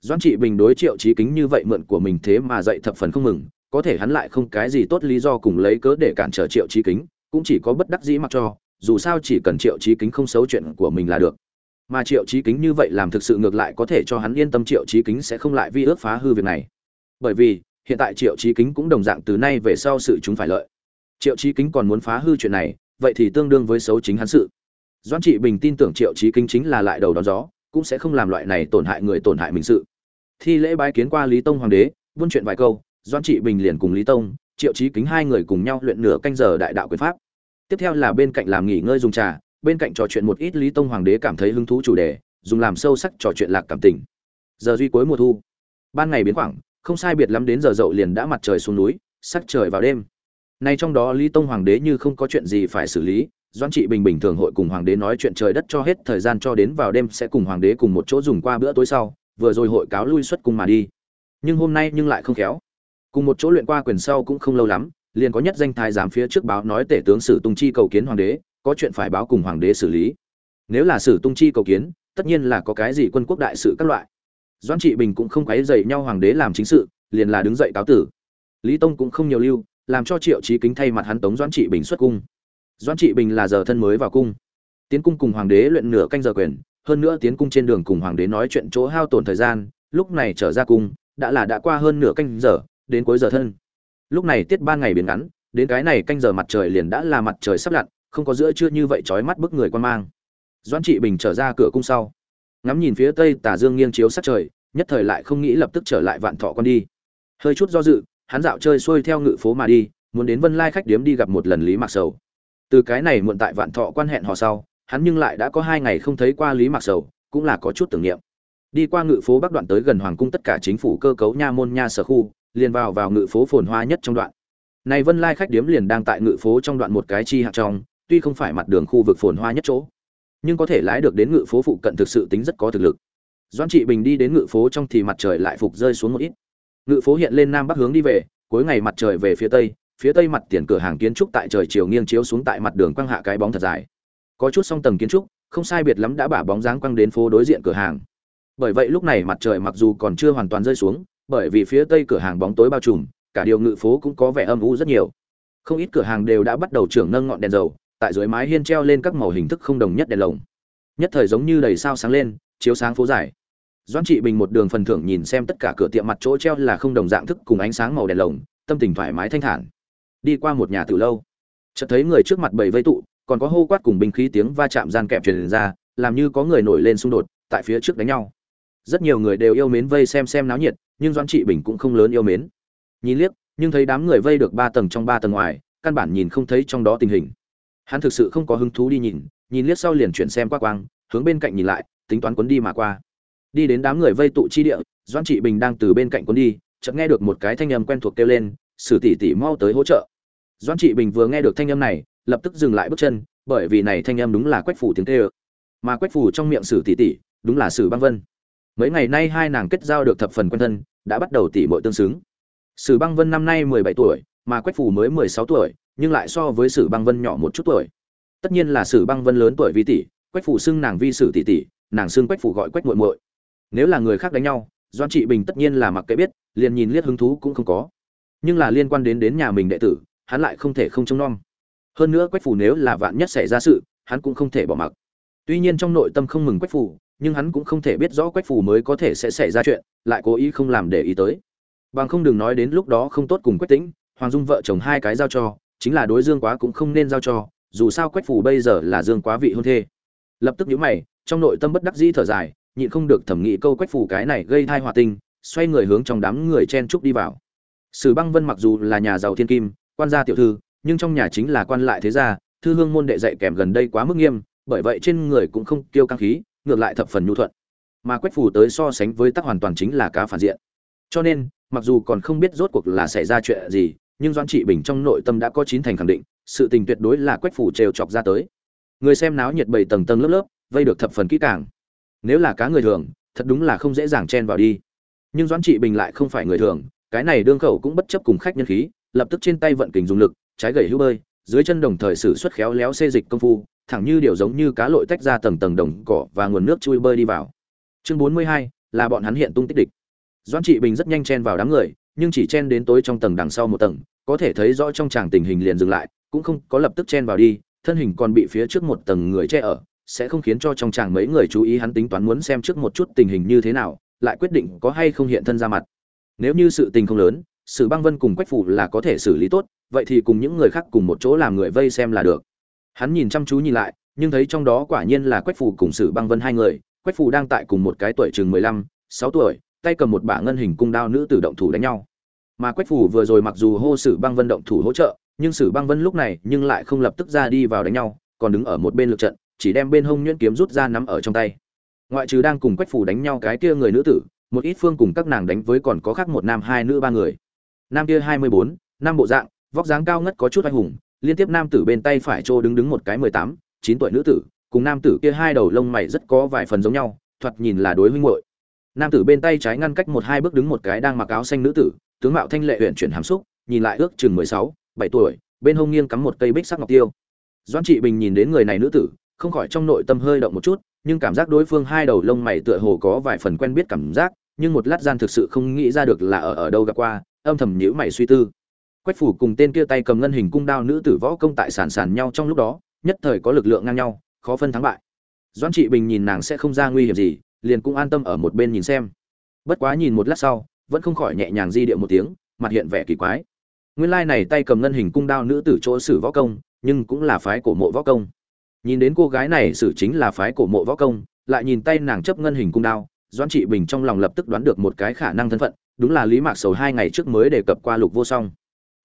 Doan trị bình đối triệu trí kính như vậy mượn của mình thế mà dậy thập phần không mừng, có thể hắn lại không cái gì tốt lý do cùng lấy cớ để cản trở triệu trí kính, cũng chỉ có bất đắc dĩ mặc cho, dù sao chỉ cần triệu trí kính không xấu chuyện của mình là được. Mà triệu trí kính như vậy làm thực sự ngược lại có thể cho hắn yên tâm triệu trí kính sẽ không lại vi ước phá hư việc này. Bởi vì hiện tại triệu trí kính cũng đồng dạng từ nay về sau sự chúng phải lợi. Triệu trí kính còn muốn phá hư chuyện này, vậy thì tương đương với xấu chính hắn sự. Doan trị bình tin tưởng triệu trí kính chính là lại đầu đón gió, cũng sẽ không làm loại này tổn hại người tổn hại mình sự. Thi lễ bái kiến qua lý tông hoàng đế, buôn chuyện vài câu doan trị bình liền cùng lý tông, triệu trí kính hai người cùng nhau luyện nửa canh giờ đại đạo quyền pháp. Tiếp theo là bên cạnh làm nghỉ ngơi dùng trà, bên cạnh trò chuyện một ít lý tông hoàng đế cảm thấy hứng thú chủ đề, dùng làm sâu sắc trò chuyện lạc cảm tình. Giờ duy cuối mùa thu. Ban ngày biến khoảng không sai biệt lắm đến giờ dậu liền đã mặt trời xuống núi, sắc trời vào đêm. Nay trong đó lý tông hoàng đế như không có chuyện gì phải xử lý, doãn trị bình bình thường hội cùng hoàng đế nói chuyện trời đất cho hết thời gian cho đến vào đêm sẽ cùng hoàng đế cùng một chỗ dùng qua bữa tối sau, vừa rồi hội cáo lui xuất cùng mà đi. Nhưng hôm nay nhưng lại không khéo. Cùng một chỗ luyện qua quyền sau cũng không lâu lắm, liền có nhất danh thái giám phía trước báo nói tể tướng sử tung chi cầu kiến hoàng đế, có chuyện phải báo cùng hoàng đế xử lý. Nếu là sử tung chi cầu kiến, tất nhiên là có cái gì quân quốc đại sự các loại doãn trị bình cũng không quấy dậy nhau hoàng đế làm chính sự, liền là đứng dậy cáo tử. Lý tông cũng không nhiều lưu, làm cho triệu trí kính thay mặt hắn tống doãn trị bình xuất cung. Doãn trị bình là giờ thân mới vào cung. Tiến cung cùng hoàng đế luyện nửa canh giờ quyền, hơn nữa tiến cung trên đường cùng hoàng đế nói chuyện chỗ hao tổn thời gian, lúc này trở ra cung, đã là đã qua hơn nửa canh giờ, đến cuối giờ thân. Lúc này tiết ban ngày biến ngắn, đến cái này canh giờ mặt trời liền đã là mặt trời sắp lặn, không có giữa trưa như vậy trói mắt bức người quan mang. Doãn trị bình trở ra cửa cung sau ngắm nhìn phía tây tà dương nghiêng chiếu sát trời, nhất thời lại không nghĩ lập tức trở lại vạn thọ con đi. Hơi chút do dự, hắn dạo chơi xuôi theo ngự phố mà đi, muốn đến vân lai khách điếm đi gặp một lần lý mạc sầu. Từ cái này muộn tại vạn thọ quan hẹn họ sau, hắn nhưng lại đã có hai ngày không thấy qua lý mạc sầu, cũng là có chút tưởng niệm. Đi qua ngự phố bắc đoạn tới gần hoàng cung tất cả chính phủ cơ cấu nha môn nha sở khu, liền vào vào ngự phố phồn hoa nhất trong đoạn. Này vân lai khách điếm liền đang tại ngự phố trong đoạn một cái chi hạt trong, tuy không phải mặt đường khu vực phồn hoa nhất chỗ nhưng có thể lái được đến ngự phố phụ cận thực sự tính rất có thực lực. Doan trị bình đi đến ngự phố trong thì mặt trời lại phục rơi xuống một ít. Ngự phố hiện lên nam bắc hướng đi về, cuối ngày mặt trời về phía tây phía tây mặt tiền cửa hàng kiến trúc tại trời chiều nghiêng chiếu xuống tại mặt đường quang hạ cái bóng thật dài. Có chút song tầng kiến trúc, không sai biệt lắm đã bả bóng dáng quăng đến phố đối diện cửa hàng. Bởi vậy lúc này mặt trời mặc dù còn chưa hoàn toàn rơi xuống, bởi vì phía tây cửa hàng bóng tối bao trùm, cả điều ngự phố cũng có vẻ âm u rất nhiều. Không ít cửa hàng đều đã bắt đầu trưởng nâng ngọn đèn dầu tại dưới mái hiên treo lên các màu hình thức không đồng nhất đèn lồng. Nhất thời giống như đầy sao sáng lên, chiếu sáng phố dài. Doãn trị bình một đường phần thưởng nhìn xem tất cả cửa tiệm mặt chỗ treo là không đồng dạng thức cùng ánh sáng màu đèn lồng, tâm tình thoải mái thanh thản. Đi qua một nhà từ lâu, chợt thấy người trước mặt bầy vây tụ, còn có hô quát cùng binh khí tiếng va chạm gian kẹp truyền ra, làm như có người nổi lên xung đột, tại phía trước đánh nhau. Rất nhiều người đều yêu mến vây xem xem náo nhiệt, nhưng doãn trị bình cũng không lớn yêu mến. Nhìn liếc, nhưng thấy đám người vây được ba tầng trong ba tầng ngoài, căn bản nhìn không thấy trong đó tình hình hắn thực sự không có hứng thú đi nhìn nhìn liếc sau liền chuyển xem qua quang, hướng bên cạnh nhìn lại, tính toán cuốn đi mà qua. Đi đến đám người vây tụ chi địa doan trị bình đang từ bên cạnh cuốn đi, chợt nghe được một cái thanh âm quen thuộc kêu lên, sử tỷ tỷ mau tới hỗ trợ. Doan trị bình vừa nghe được thanh âm này, lập tức dừng lại bước chân, bởi vì này thanh âm đúng là quách phủ tiếng kêu. Mà quách phủ trong miệng sử tỷ tỷ, đúng là sử băng vân. Mấy ngày nay hai nàng kết giao được thập phần quen thân, đã bắt đầu tỷ muội tương xứng. Sử băng vân năm nay mười bảy tuổi mà quách phủ mới mười sáu tuổi, nhưng lại so với sử băng vân nhỏ một chút tuổi. Tất nhiên là sử băng vân lớn tuổi vi tỷ, quách phủ xưng nàng vi sử tỷ tỷ, nàng xưng quách phủ gọi quách muội muội. Nếu là người khác đánh nhau doan trị bình tất nhiên là mặc kệ biết, liền nhìn liếc hứng thú cũng không có. Nhưng là liên quan đến đến nhà mình đệ tử, hắn lại không thể không trông nom. Hơn nữa quách phủ nếu là vạn nhất xảy ra sự, hắn cũng không thể bỏ mặc. Tuy nhiên trong nội tâm không mừng quách phủ nhưng hắn cũng không thể biết rõ quách phủ mới có thể sẽ xảy ra chuyện, lại cố ý không làm để ý tới. Bằng không đừng nói đến lúc đó không tốt cùng quách tĩnh hoàng dung vợ chồng hai cái giao cho, chính là đối dương quá cũng không nên giao cho, dù sao quách phủ bây giờ là dương quá vị hôn thê. Lập tức nhíu mày, trong nội tâm bất đắc dĩ thở dài, nhịn không được thẩm nghĩ câu quách phủ cái này gây thai hòa tinh xoay người hướng trong đám người chen trúc đi vào. Sử băng vân mặc dù là nhà giàu thiên kim, quan gia tiểu thư, nhưng trong nhà chính là quan lại thế gia, thư hương môn đệ dạy kèm gần đây quá mức nghiêm, bởi vậy trên người cũng không tiêu căng khí, ngược lại thập phần nhu thuận. Mà quách phủ tới so sánh với tắc hoàn toàn chính là cá phản diện. Cho nên, mặc dù còn không biết rốt cuộc là xảy ra chuyện gì nhưng doãn trị bình trong nội tâm đã có chín thành khẳng định, sự tình tuyệt đối là quách phủ trêu chọc ra tới. Người xem náo nhiệt bảy tầng tầng lớp lớp, vây được thập phần kỹ càng. Nếu là cá người thường, thật đúng là không dễ dàng chen vào đi. Nhưng doãn trị bình lại không phải người thường, cái này đương khẩu cũng bất chấp cùng khách nhân khí, lập tức trên tay vận kình dùng lực, trái gậy hữu bơi, dưới chân đồng thời sử xuất khéo léo xê dịch công phu, thẳng như điều giống như cá lội tách ra tầng tầng đồng cỏ và nguồn nước chui bơi đi vào. Chương bốn mươi hai, là bọn hắn hiện tung tích địch. Doãn trị bình rất nhanh chen vào đám người, nhưng chỉ chen đến tối trong tầng đằng sau một tầng có thể thấy rõ trong tràng tình hình liền dừng lại, cũng không có lập tức chen vào đi, thân hình còn bị phía trước một tầng người che ở, sẽ không khiến cho trong tràng mấy người chú ý hắn tính toán muốn xem trước một chút tình hình như thế nào, lại quyết định có hay không hiện thân ra mặt. Nếu như sự tình không lớn, sử băng vân cùng quách phủ là có thể xử lý tốt, vậy thì cùng những người khác cùng một chỗ làm người vây xem là được. Hắn nhìn chăm chú nhìn lại, nhưng thấy trong đó quả nhiên là quách phủ cùng sử băng vân hai người, quách phủ đang tại cùng một cái tuổi chừng mười lăm, sáu tuổi, tay cầm một bả ngân hình cung đao nữ tử động thủ đánh nhau mà quách phủ vừa rồi mặc dù hô sử băng vân động thủ hỗ trợ, nhưng sử băng vân lúc này nhưng lại không lập tức ra đi vào đánh nhau, còn đứng ở một bên lượt trận, chỉ đem bên hông nhuyễn kiếm rút ra nắm ở trong tay. Ngoại trừ đang cùng quách phủ đánh nhau cái kia người nữ tử, một ít phương cùng các nàng đánh với còn có khác một nam hai nữ ba người. Nam kia hai mươi bốn, nam bộ dạng, vóc dáng cao ngất có chút anh hùng, liên tiếp nam tử bên tay phải trô đứng đứng một cái mười tám, chín tuổi nữ tử, cùng nam tử kia hai đầu lông mày rất có vài phần giống nhau, thoạt nhìn là đối huynh hội nam tử bên tay trái ngăn cách một hai bước đứng một cái đang mặc áo xanh nữ tử tướng mạo thanh lệ huyện chuyển hàm xúc, nhìn lại ước chừng mười sáu, bảy tuổi, bên hông nghiêng cắm một cây bích sắc ngọc tiêu. Doãn trị bình nhìn đến người này nữ tử, không khỏi trong nội tâm hơi động một chút, nhưng cảm giác đối phương hai đầu lông mày tựa hồ có vài phần quen biết cảm giác, nhưng một lát gian thực sự không nghĩ ra được là ở ở đâu gặp qua, âm thầm nhíu mày suy tư. Quách phủ cùng tên kia tay cầm ngân hình cung đao nữ tử võ công tại sản sản nhau trong lúc đó, nhất thời có lực lượng ngang nhau, khó phân thắng bại. Doãn trị bình nhìn nàng sẽ không ra nguy hiểm gì, liền cũng an tâm ở một bên nhìn xem. Bất quá nhìn một lát sau vẫn không khỏi nhẹ nhàng di điệu một tiếng, mặt hiện vẻ kỳ quái. Nguyên lai này tay cầm ngân hình cung đao nữ tử chỗ sử võ công, nhưng cũng là phái cổ mộ võ công. Nhìn đến cô gái này xử chính là phái cổ mộ võ công, lại nhìn tay nàng chấp ngân hình cung đao, doãn trị bình trong lòng lập tức đoán được một cái khả năng thân phận, đúng là lý mạc sầu hai ngày trước mới đề cập qua lục vô song.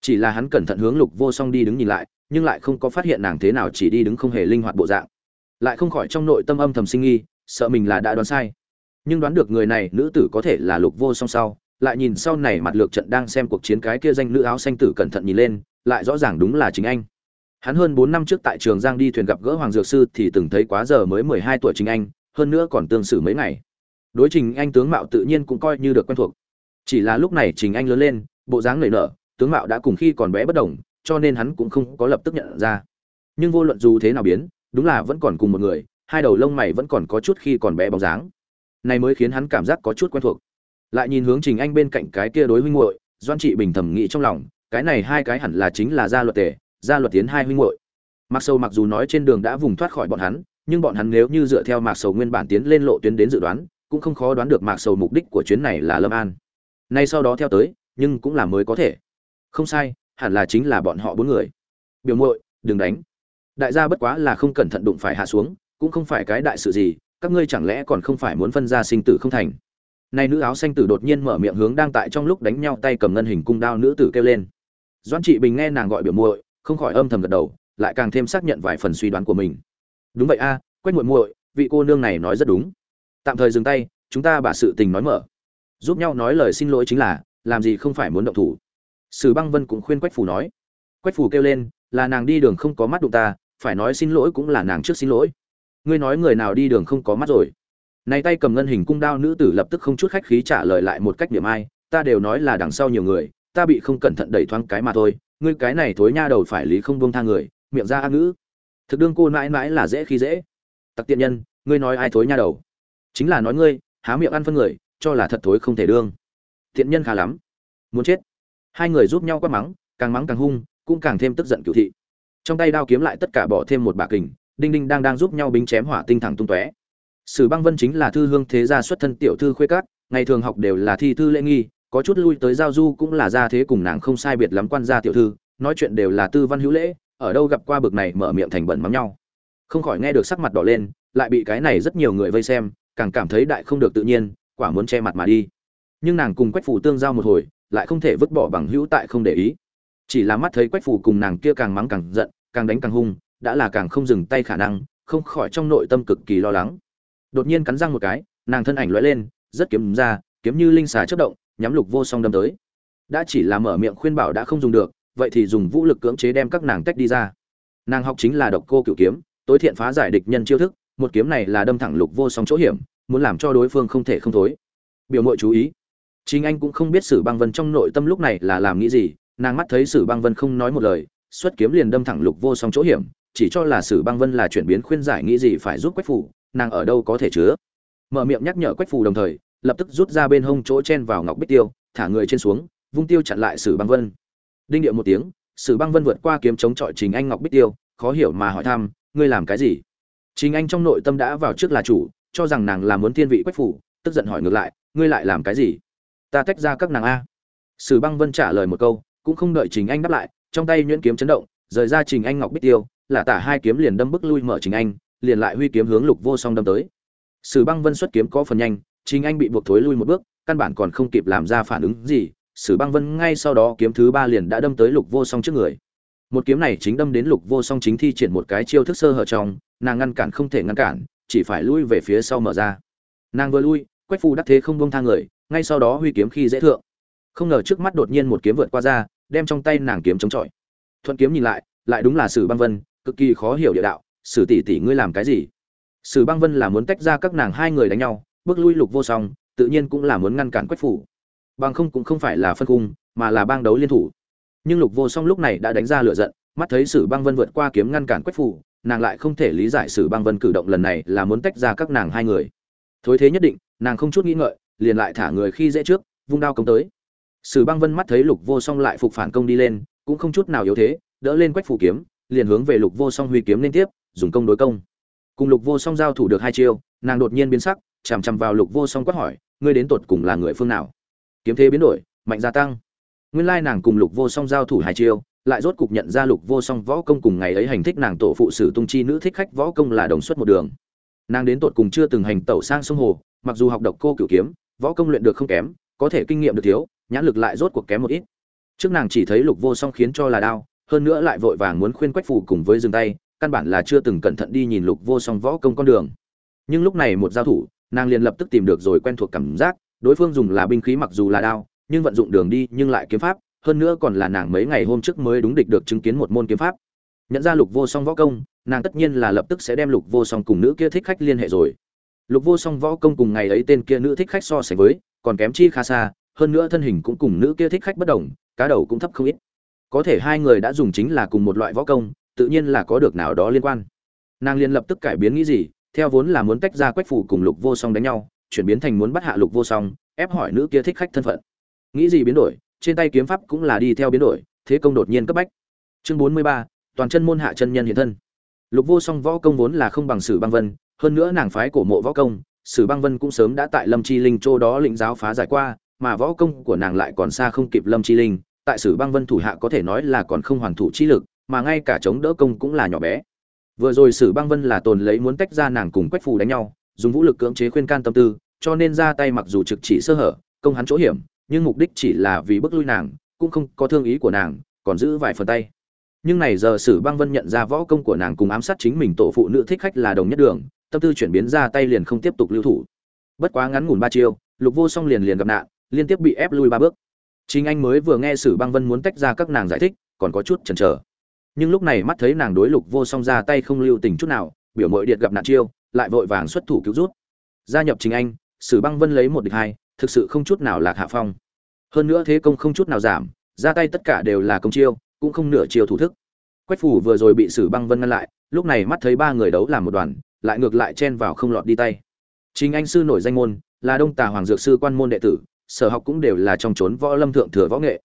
Chỉ là hắn cẩn thận hướng lục vô song đi đứng nhìn lại, nhưng lại không có phát hiện nàng thế nào chỉ đi đứng không hề linh hoạt bộ dạng. Lại không khỏi trong nội tâm âm thầm sinh nghi sợ mình là đã đoán sai. Nhưng đoán được người này nữ tử có thể là lục vô song sau lại nhìn sau này mặt lược trận đang xem cuộc chiến cái kia danh nữ áo xanh tử cẩn thận nhìn lên, lại rõ ràng đúng là chính anh. Hắn hơn bốn năm trước tại trường giang đi thuyền gặp gỡ hoàng dược sư thì từng thấy quá giờ mới mười hai tuổi chính anh, hơn nữa còn tương xử mấy ngày. Đối trình anh tướng mạo tự nhiên cũng coi như được quen thuộc. Chỉ là lúc này trình anh lớn lên, bộ dáng nảy nở, tướng mạo đã cùng khi còn bé bất đồng, cho nên hắn cũng không có lập tức nhận ra. Nhưng vô luận dù thế nào biến, đúng là vẫn còn cùng một người, hai đầu lông mày vẫn còn có chút khi còn bé bóng dáng. Này mới khiến hắn cảm giác có chút quen thuộc lại nhìn hướng trình anh bên cạnh cái kia đối huynh muội, doan trị bình thầm nghĩ trong lòng, cái này hai cái hẳn là chính là gia luật tề, gia luật tiến hai huynh muội. Mặc sâu mặc dù nói trên đường đã vùng thoát khỏi bọn hắn, nhưng bọn hắn nếu như dựa theo mạc sầu nguyên bản tiến lên lộ tuyến đến dự đoán, cũng không khó đoán được mạc sầu mục đích của chuyến này là lâm an. Nay sau đó theo tới, nhưng cũng là mới có thể. Không sai, hẳn là chính là bọn họ bốn người. Biểu muội, đừng đánh. Đại gia bất quá là không cẩn thận đụng phải hạ xuống, cũng không phải cái đại sự gì, các ngươi chẳng lẽ còn không phải muốn phân ra sinh tử không thành? Nay nữ áo xanh tử đột nhiên mở miệng hướng đang tại trong lúc đánh nhau tay cầm ngân hình cung đao nữ tử kêu lên. Doãn trị bình nghe nàng gọi biểu muội không khỏi âm thầm gật đầu lại càng thêm xác nhận vài phần suy đoán của mình. Đúng vậy a à, quách muội muội vị cô nương này nói rất đúng. Tạm thời dừng tay chúng ta bà sự tình nói mở. Giúp nhau nói lời xin lỗi chính là làm gì không phải muốn động thủ. Sử băng vân cũng khuyên quách phủ nói. Quách phủ kêu lên là nàng đi đường không có mắt đụng ta phải nói xin lỗi cũng là nàng trước xin lỗi. Ngươi nói người nào đi đường không có mắt rồi này tay cầm ngân hình cung đao nữ tử lập tức không chút khách khí trả lời lại một cách niệm ai, ta đều nói là đằng sau nhiều người, ta bị không cẩn thận đẩy thoáng cái mà thôi, ngươi cái này thối nha đầu phải lý không buông tha người, miệng ra ác ngữ. Thực đương cô mãi mãi là dễ khi dễ. Tặc tiện nhân, ngươi nói ai thối nha đầu? Chính là nói ngươi, há miệng ăn phân người, cho là thật thối không thể đương. Tiện nhân khá lắm. Muốn chết. Hai người giúp nhau quát mắng, càng mắng càng hung, cũng càng thêm tức giận cựu thị. Trong tay đao kiếm lại tất cả bỏ thêm một bà kình, đinh đinh đang đang giúp nhau bính chém hỏa tinh thẳng tung tóe sử băng vân chính là thư hương thế gia xuất thân tiểu thư khuê cát ngày thường học đều là thi thư lễ nghi, có chút lui tới giao du cũng là gia thế cùng nàng không sai biệt lắm quan gia tiểu thư, nói chuyện đều là tư văn hữu lễ, ở đâu gặp qua bực này mở miệng thành bẩn mắm nhau. Không khỏi nghe được sắc mặt đỏ lên, lại bị cái này rất nhiều người vây xem, càng cảm thấy đại không được tự nhiên, quả muốn che mặt mà đi. Nhưng nàng cùng quách phủ tương giao một hồi, lại không thể vứt bỏ bằng hữu tại không để ý. Chỉ là mắt thấy quách phủ cùng nàng kia càng mắng càng giận, càng đánh càng hung, đã là càng không dừng tay khả năng, không khỏi trong nội tâm cực kỳ lo lắng đột nhiên cắn răng một cái, nàng thân ảnh lóe lên, rất kiếm ra, kiếm như linh xà chất động, nhắm lục vô song đâm tới. Đã chỉ là mở miệng khuyên bảo đã không dùng được, vậy thì dùng vũ lực cưỡng chế đem các nàng tách đi ra. Nàng học chính là độc cô cửu kiếm, tối thiện phá giải địch nhân chiêu thức, một kiếm này là đâm thẳng lục vô song chỗ hiểm, muốn làm cho đối phương không thể không thối. Biểu mội chú ý. Chính anh cũng không biết sử băng vân trong nội tâm lúc này là làm nghĩ gì, nàng mắt thấy sử băng vân không nói một lời, xuất kiếm liền đâm thẳng lục vô song chỗ hiểm, chỉ cho là sử băng vân là chuyển biến khuyên giải nghĩ gì phải giúp quách phủ nàng ở đâu có thể chứa. Mở miệng nhắc nhở quách phủ đồng thời, lập tức rút ra bên hông chỗ chen vào ngọc bích tiêu, thả người trên xuống, vung tiêu chặn lại sử băng vân. Đinh điệu một tiếng, sử băng vân vượt qua kiếm chống chọi chính anh ngọc bích tiêu, khó hiểu mà hỏi thăm, ngươi làm cái gì? Chính anh trong nội tâm đã vào trước là chủ, cho rằng nàng là muốn thiên vị quách phủ tức giận hỏi ngược lại, ngươi lại làm cái gì? Ta tách ra các nàng a. Sử băng vân trả lời một câu, cũng không đợi chính anh đáp lại, trong tay nhuyễn kiếm chấn động, rời ra trình anh ngọc bích tiêu, là tả hai kiếm liền đâm bức lui mở trình anh liền lại huy kiếm hướng lục vô song đâm tới. Sử băng vân xuất kiếm có phần nhanh chính anh bị buộc thối lui một bước, căn bản còn không kịp làm ra phản ứng gì, sử băng vân ngay sau đó kiếm thứ ba liền đã đâm tới lục vô song trước người. Một kiếm này chính đâm đến lục vô song chính thi triển một cái chiêu thức sơ hở trong, nàng ngăn cản không thể ngăn cản, chỉ phải lui về phía sau mở ra. Nàng vừa lui, quách phu đắc thế không bông thang người, ngay sau đó huy kiếm khi dễ thượng. Không ngờ trước mắt đột nhiên một kiếm vượt qua ra, đem trong tay nàng kiếm chống chọi. Thuận kiếm nhìn lại lại đúng là sử băng vân, cực kỳ khó hiểu địa đạo sử tỷ tỷ ngươi làm cái gì? Sử băng vân là muốn tách ra các nàng hai người đánh nhau, bước lui lục vô song, tự nhiên cũng là muốn ngăn cản quách phủ. Bằng không cũng không phải là phân cung, mà là bang đấu liên thủ. Nhưng lục vô song lúc này đã đánh ra lửa giận, mắt thấy sử băng vân vượt qua kiếm ngăn cản quách phủ, nàng lại không thể lý giải sử băng vân cử động lần này là muốn tách ra các nàng hai người. Thối thế nhất định, nàng không chút nghĩ ngợi, liền lại thả người khi dễ trước, vung đao công tới. Sử băng vân mắt thấy lục vô song lại phục phản công đi lên, cũng không chút nào yếu thế, đỡ lên quách phủ kiếm liền hướng về lục vô song huy kiếm liên tiếp, dùng công đối công. Cùng lục vô song giao thủ được hai chiêu, nàng đột nhiên biến sắc, chằm chằm vào lục vô song quát hỏi, ngươi đến tột cùng là người phương nào? Kiếm thế biến đổi, mạnh gia tăng. Nguyên lai nàng cùng lục vô song giao thủ hai chiêu, lại rốt cục nhận ra lục vô song võ công cùng ngày ấy hành thích nàng tổ phụ sử tung chi nữ thích khách võ công là đồng xuất một đường. Nàng đến tột cùng chưa từng hành tẩu sang sông hồ, mặc dù học độc cô cửu kiếm, võ công luyện được không kém, có thể kinh nghiệm được thiếu, nhãn lực lại rốt cuộc kém một ít. Trước nàng chỉ thấy lục vô song khiến cho là đau hơn nữa lại vội vàng muốn khuyên quách phù cùng với dừng tay, căn bản là chưa từng cẩn thận đi nhìn lục vô song võ công con đường. Nhưng lúc này một giao thủ, nàng liền lập tức tìm được rồi quen thuộc cảm giác, đối phương dùng là binh khí mặc dù là đao, nhưng vận dụng đường đi nhưng lại kiếm pháp, hơn nữa còn là nàng mấy ngày hôm trước mới đúng địch được chứng kiến một môn kiếm pháp. Nhận ra lục vô song võ công, nàng tất nhiên là lập tức sẽ đem lục vô song cùng nữ kia thích khách liên hệ rồi. Lục vô song võ công cùng ngày ấy tên kia nữ thích khách so sánh với, còn kém chi khá xa, hơn nữa thân hình cũng cùng nữ kia thích khách bất đồng, cá đầu cũng thấp không ít có thể hai người đã dùng chính là cùng một loại võ công, tự nhiên là có được nào đó liên quan. Nàng liền lập tức cải biến nghĩ gì, theo vốn là muốn tách ra quách phủ cùng lục vô song đánh nhau, chuyển biến thành muốn bắt hạ lục vô song, ép hỏi nữ kia thích khách thân phận. Nghĩ gì biến đổi, trên tay kiếm pháp cũng là đi theo biến đổi, thế công đột nhiên cấp bách. Chương bốn mươi ba, toàn chân môn hạ chân nhân hiện thân. Lục vô song võ công vốn là không bằng sử băng vân, hơn nữa nàng phái cổ mộ võ công, sử băng vân cũng sớm đã tại lâm chi linh châu đó lĩnh giáo phá giải qua, mà võ công của nàng lại còn xa không kịp lâm chi linh tại sử băng vân thủ hạ có thể nói là còn không hoàn thủ chi lực, mà ngay cả chống đỡ công cũng là nhỏ bé. Vừa rồi sử băng vân là tồn lấy muốn tách ra nàng cùng quách phù đánh nhau, dùng vũ lực cưỡng chế khuyên can tâm tư, cho nên ra tay mặc dù trực chỉ sơ hở, công hắn chỗ hiểm, nhưng mục đích chỉ là vì bức lui nàng, cũng không có thương ý của nàng, còn giữ vài phần tay. Nhưng này giờ sử băng vân nhận ra võ công của nàng cùng ám sát chính mình tổ phụ nữ thích khách là đồng nhất đường, tâm tư chuyển biến ra tay liền không tiếp tục lưu thủ. Bất quá ngắn ngủn ba chiêu, lục vô song liền liền gặp nạn, liên tiếp bị ép lui ba bước chính anh mới vừa nghe sử băng vân muốn tách ra các nàng giải thích, còn có chút chần chờ. Nhưng lúc này mắt thấy nàng đối lục vô song ra tay không lưu tình chút nào, biểu mội điện gặp nạn chiêu, lại vội vàng xuất thủ cứu rút. Gia nhập chính anh, sử băng vân lấy một địch hai, thực sự không chút nào lạc hạ phong. Hơn nữa thế công không chút nào giảm, ra tay tất cả đều là công chiêu, cũng không nửa chiêu thủ thức. Quách phủ vừa rồi bị sử băng vân ngăn lại, lúc này mắt thấy ba người đấu làm một đoàn, lại ngược lại chen vào không lọt đi tay. Chính anh sư nổi danh môn, là đông tà hoàng dược sư quan môn đệ tử sở học cũng đều là trong chốn võ lâm thượng thừa võ nghệ.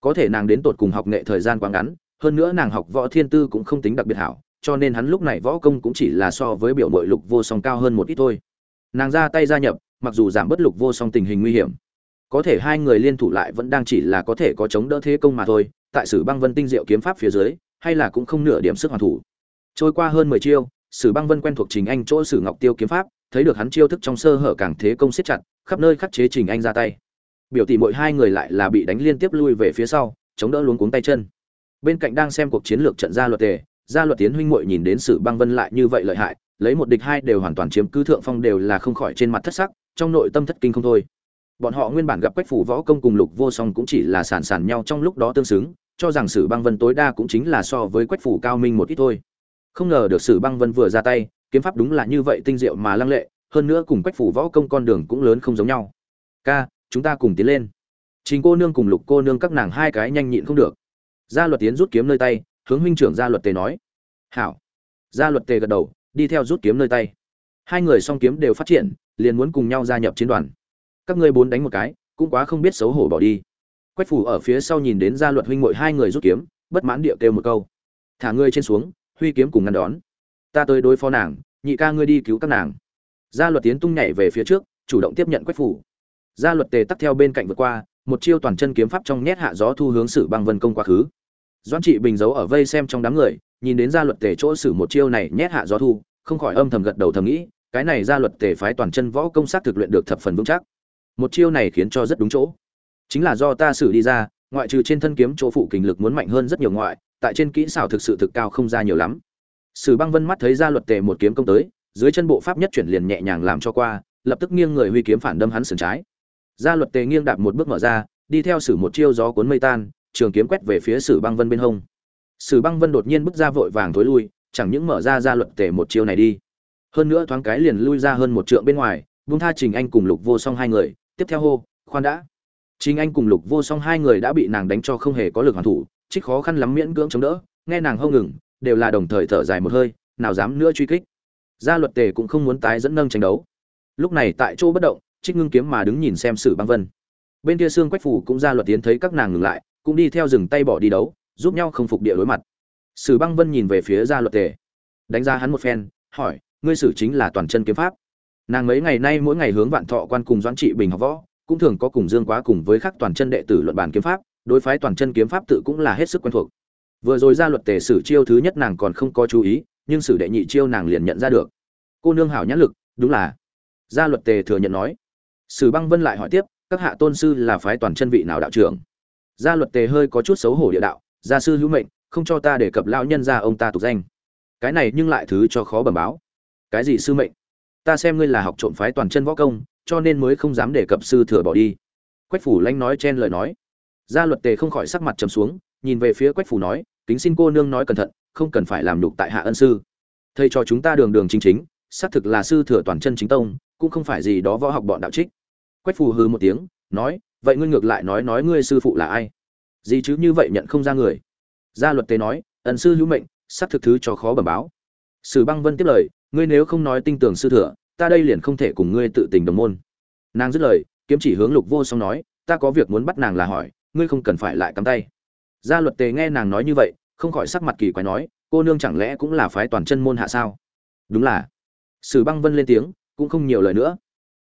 Có thể nàng đến tột cùng học nghệ thời gian quá ngắn, hơn nữa nàng học võ thiên tư cũng không tính đặc biệt hảo, cho nên hắn lúc này võ công cũng chỉ là so với biểu mội lục vô song cao hơn một ít thôi. Nàng ra tay gia nhập, mặc dù giảm bất lục vô song tình hình nguy hiểm. Có thể hai người liên thủ lại vẫn đang chỉ là có thể có chống đỡ thế công mà thôi, tại sử băng vân tinh diệu kiếm pháp phía dưới, hay là cũng không nửa điểm sức hoàn thủ. Trôi qua hơn mười chiêu, sử băng vân quen thuộc trình anh chỗ sử ngọc tiêu kiếm pháp, thấy được hắn chiêu thức trong sơ hở càng thế công siết chặt, khắp nơi khắc chế trình anh ra tay biểu tỷ mỗi hai người lại là bị đánh liên tiếp lui về phía sau, chống đỡ luống cuống tay chân. Bên cạnh đang xem cuộc chiến lược trận gia luật tề, gia luật tiến huynh muội nhìn đến sử băng vân lại như vậy lợi hại, lấy một địch hai đều hoàn toàn chiếm cứ thượng phong đều là không khỏi trên mặt thất sắc, trong nội tâm thất kinh không thôi. Bọn họ nguyên bản gặp quách phủ võ công cùng lục vô song cũng chỉ là sản sản nhau trong lúc đó tương xứng, cho rằng sử băng vân tối đa cũng chính là so với quách phủ cao minh một ít thôi. Không ngờ được sử băng vân vừa ra tay, kiếm pháp đúng là như vậy tinh diệu mà lăng lệ, hơn nữa cùng quách phủ võ công con đường cũng lớn không giống nhau. Ca chúng ta cùng tiến lên. Chính cô nương cùng lục cô nương các nàng hai cái nhanh nhịn không được. Gia luật tiến rút kiếm nơi tay, hướng huynh trưởng gia luật tề nói. Hảo. Gia luật tề gật đầu, đi theo rút kiếm nơi tay. Hai người song kiếm đều phát triển, liền muốn cùng nhau gia nhập chiến đoàn. Các ngươi bốn đánh một cái, cũng quá không biết xấu hổ bỏ đi. Quách phủ ở phía sau nhìn đến gia luật huynh mội hai người rút kiếm, bất mãn điệu kêu một câu. Thả ngươi trên xuống, huy kiếm cùng ngăn đón. Ta tới đối phó nàng, nhị ca ngươi đi cứu các nàng. Gia luật tiến tung nhảy về phía trước, chủ động tiếp nhận quách phủ gia luật tề tắt theo bên cạnh vượt qua, một chiêu toàn chân kiếm pháp trong nhét hạ gió thu hướng sử băng vân công quá khứ. Doãn trị bình giấu ở vây xem trong đám người, nhìn đến gia luật tề chỗ sử một chiêu này nhét hạ gió thu, không khỏi âm thầm gật đầu thầm nghĩ, cái này gia luật tề phái toàn chân võ công sát thực luyện được thập phần vững chắc. Một chiêu này khiến cho rất đúng chỗ. Chính là do ta xử đi ra, ngoại trừ trên thân kiếm chỗ phụ kình lực muốn mạnh hơn rất nhiều ngoại, tại trên kỹ xảo thực sự thực cao không ra nhiều lắm. Sử băng vân mắt thấy gia luật tề một kiếm công tới, dưới chân bộ pháp nhất chuyển liền nhẹ nhàng làm cho qua, lập tức nghiêng người huy kiếm phản đâm hắn sườn trái gia luật tề nghiêng đạp một bước mở ra, đi theo sử một chiêu gió cuốn mây tan, trường kiếm quét về phía sử băng vân bên hông. Sử băng vân đột nhiên bước ra vội vàng thối lui, chẳng những mở ra gia luật tề một chiêu này đi. Hơn nữa thoáng cái liền lui ra hơn một trượng bên ngoài, buông tha trình anh cùng lục vô song hai người, tiếp theo hô, khoan đã. Trình anh cùng lục vô song hai người đã bị nàng đánh cho không hề có lực hoàn thủ, trích khó khăn lắm miễn cưỡng chống đỡ, nghe nàng hâu ngừng, đều là đồng thời thở dài một hơi, nào dám nữa truy kích. Gia luật tề cũng không muốn tái dẫn nâng tranh đấu. Lúc này tại chỗ bất động trích ngưng kiếm mà đứng nhìn xem sử băng vân. Bên kia xương quách phủ cũng ra luật tiến thấy các nàng ngừng lại, cũng đi theo rừng tay bỏ đi đấu, giúp nhau không phục địa đối mặt. Sử băng vân nhìn về phía gia luật tề. Đánh ra hắn một phen, hỏi, ngươi sử chính là toàn chân kiếm pháp? Nàng mấy ngày nay mỗi ngày hướng vạn thọ quan cùng doãn trị bình học võ, cũng thường có cùng dương quá cùng với các toàn chân đệ tử luận bàn kiếm pháp, đối phái toàn chân kiếm pháp tự cũng là hết sức quen thuộc. Vừa rồi ra luật tề sử chiêu thứ nhất nàng còn không có chú ý, nhưng sử đệ nhị chiêu nàng liền nhận ra được. Cô nương hảo nhãn lực, đúng là. Gia luật tề thừa nhận nói sử băng vân lại hỏi tiếp, các hạ tôn sư là phái toàn chân vị nào đạo trưởng? Gia luật tề hơi có chút xấu hổ địa đạo, gia sư hữu mệnh, không cho ta đề cập lão nhân gia ông ta tục danh. Cái này nhưng lại thứ cho khó bẩm báo. Cái gì sư mệnh? Ta xem ngươi là học trộm phái toàn chân võ công, cho nên mới không dám đề cập sư thừa bỏ đi. Quách phủ lanh nói chen lời nói. Gia luật tề không khỏi sắc mặt trầm xuống, nhìn về phía quách phủ nói, kính xin cô nương nói cẩn thận, không cần phải làm nhục tại hạ ân sư. Thầy cho chúng ta đường đường chính chính, xác thực là sư thừa toàn chân chính tông, cũng không phải gì đó võ học bọn đạo trích quách phù hừ một tiếng, nói, vậy ngươi ngược lại nói nói ngươi sư phụ là ai? Gì chứ, như vậy nhận không ra người. Gia luật tế nói, ẩn sư hữu mệnh, sắp thực thứ cho khó bẩm báo. Sử băng vân tiếp lời, ngươi nếu không nói tinh tường sư thừa, ta đây liền không thể cùng ngươi tự tình đồng môn. Nàng dứt lời, kiếm chỉ hướng lục vô song nói, ta có việc muốn bắt nàng là hỏi, ngươi không cần phải lại cắm tay. Gia luật tề nghe nàng nói như vậy, không khỏi sắc mặt kỳ quái nói, cô nương chẳng lẽ cũng là phái toàn chân môn hạ sao? Đúng là. Sử băng vân lên tiếng, cũng không nhiều lời nữa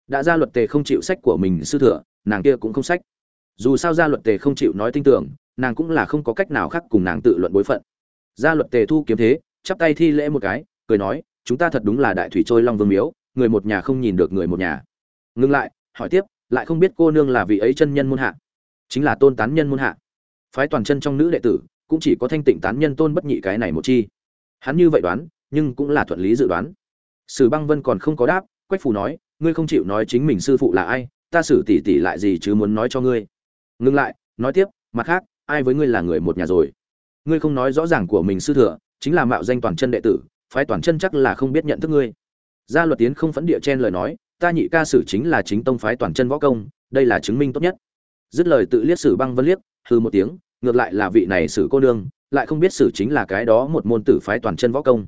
đã ra luật tề không chịu sách của mình sư thừa, nàng kia cũng không sách. Dù sao gia luật tề không chịu nói tin tưởng, nàng cũng là không có cách nào khác cùng nàng tự luận bối phận. Gia luật tề thu kiếm thế, chắp tay thi lễ một cái, cười nói, chúng ta thật đúng là đại thủy trôi long vương miếu, người một nhà không nhìn được người một nhà. Ngưng lại, hỏi tiếp, lại không biết cô nương là vị ấy chân nhân môn hạ? Chính là tôn tán nhân môn hạ. Phái toàn chân trong nữ đệ tử, cũng chỉ có thanh tịnh tán nhân tôn bất nhị cái này một chi. Hắn như vậy đoán, nhưng cũng là thuận lý dự đoán. Sử băng vân còn không có đáp, quách phù nói ngươi không chịu nói chính mình sư phụ là ai, ta xử tỷ tỷ lại gì chứ muốn nói cho ngươi. Ngừng lại, nói tiếp, mặt khác, ai với ngươi là người một nhà rồi? Ngươi không nói rõ ràng của mình sư thừa, chính là mạo danh toàn chân đệ tử, phái toàn chân chắc là không biết nhận thức ngươi. Gia luật tiến không phẫn địa chen lời nói, ta nhị ca sử chính là chính tông phái toàn chân võ công, đây là chứng minh tốt nhất. Dứt lời tự liếc sử băng vân liếc hư một tiếng, ngược lại là vị này sử cô nương, lại không biết sử chính là cái đó một môn tử phái toàn chân võ công.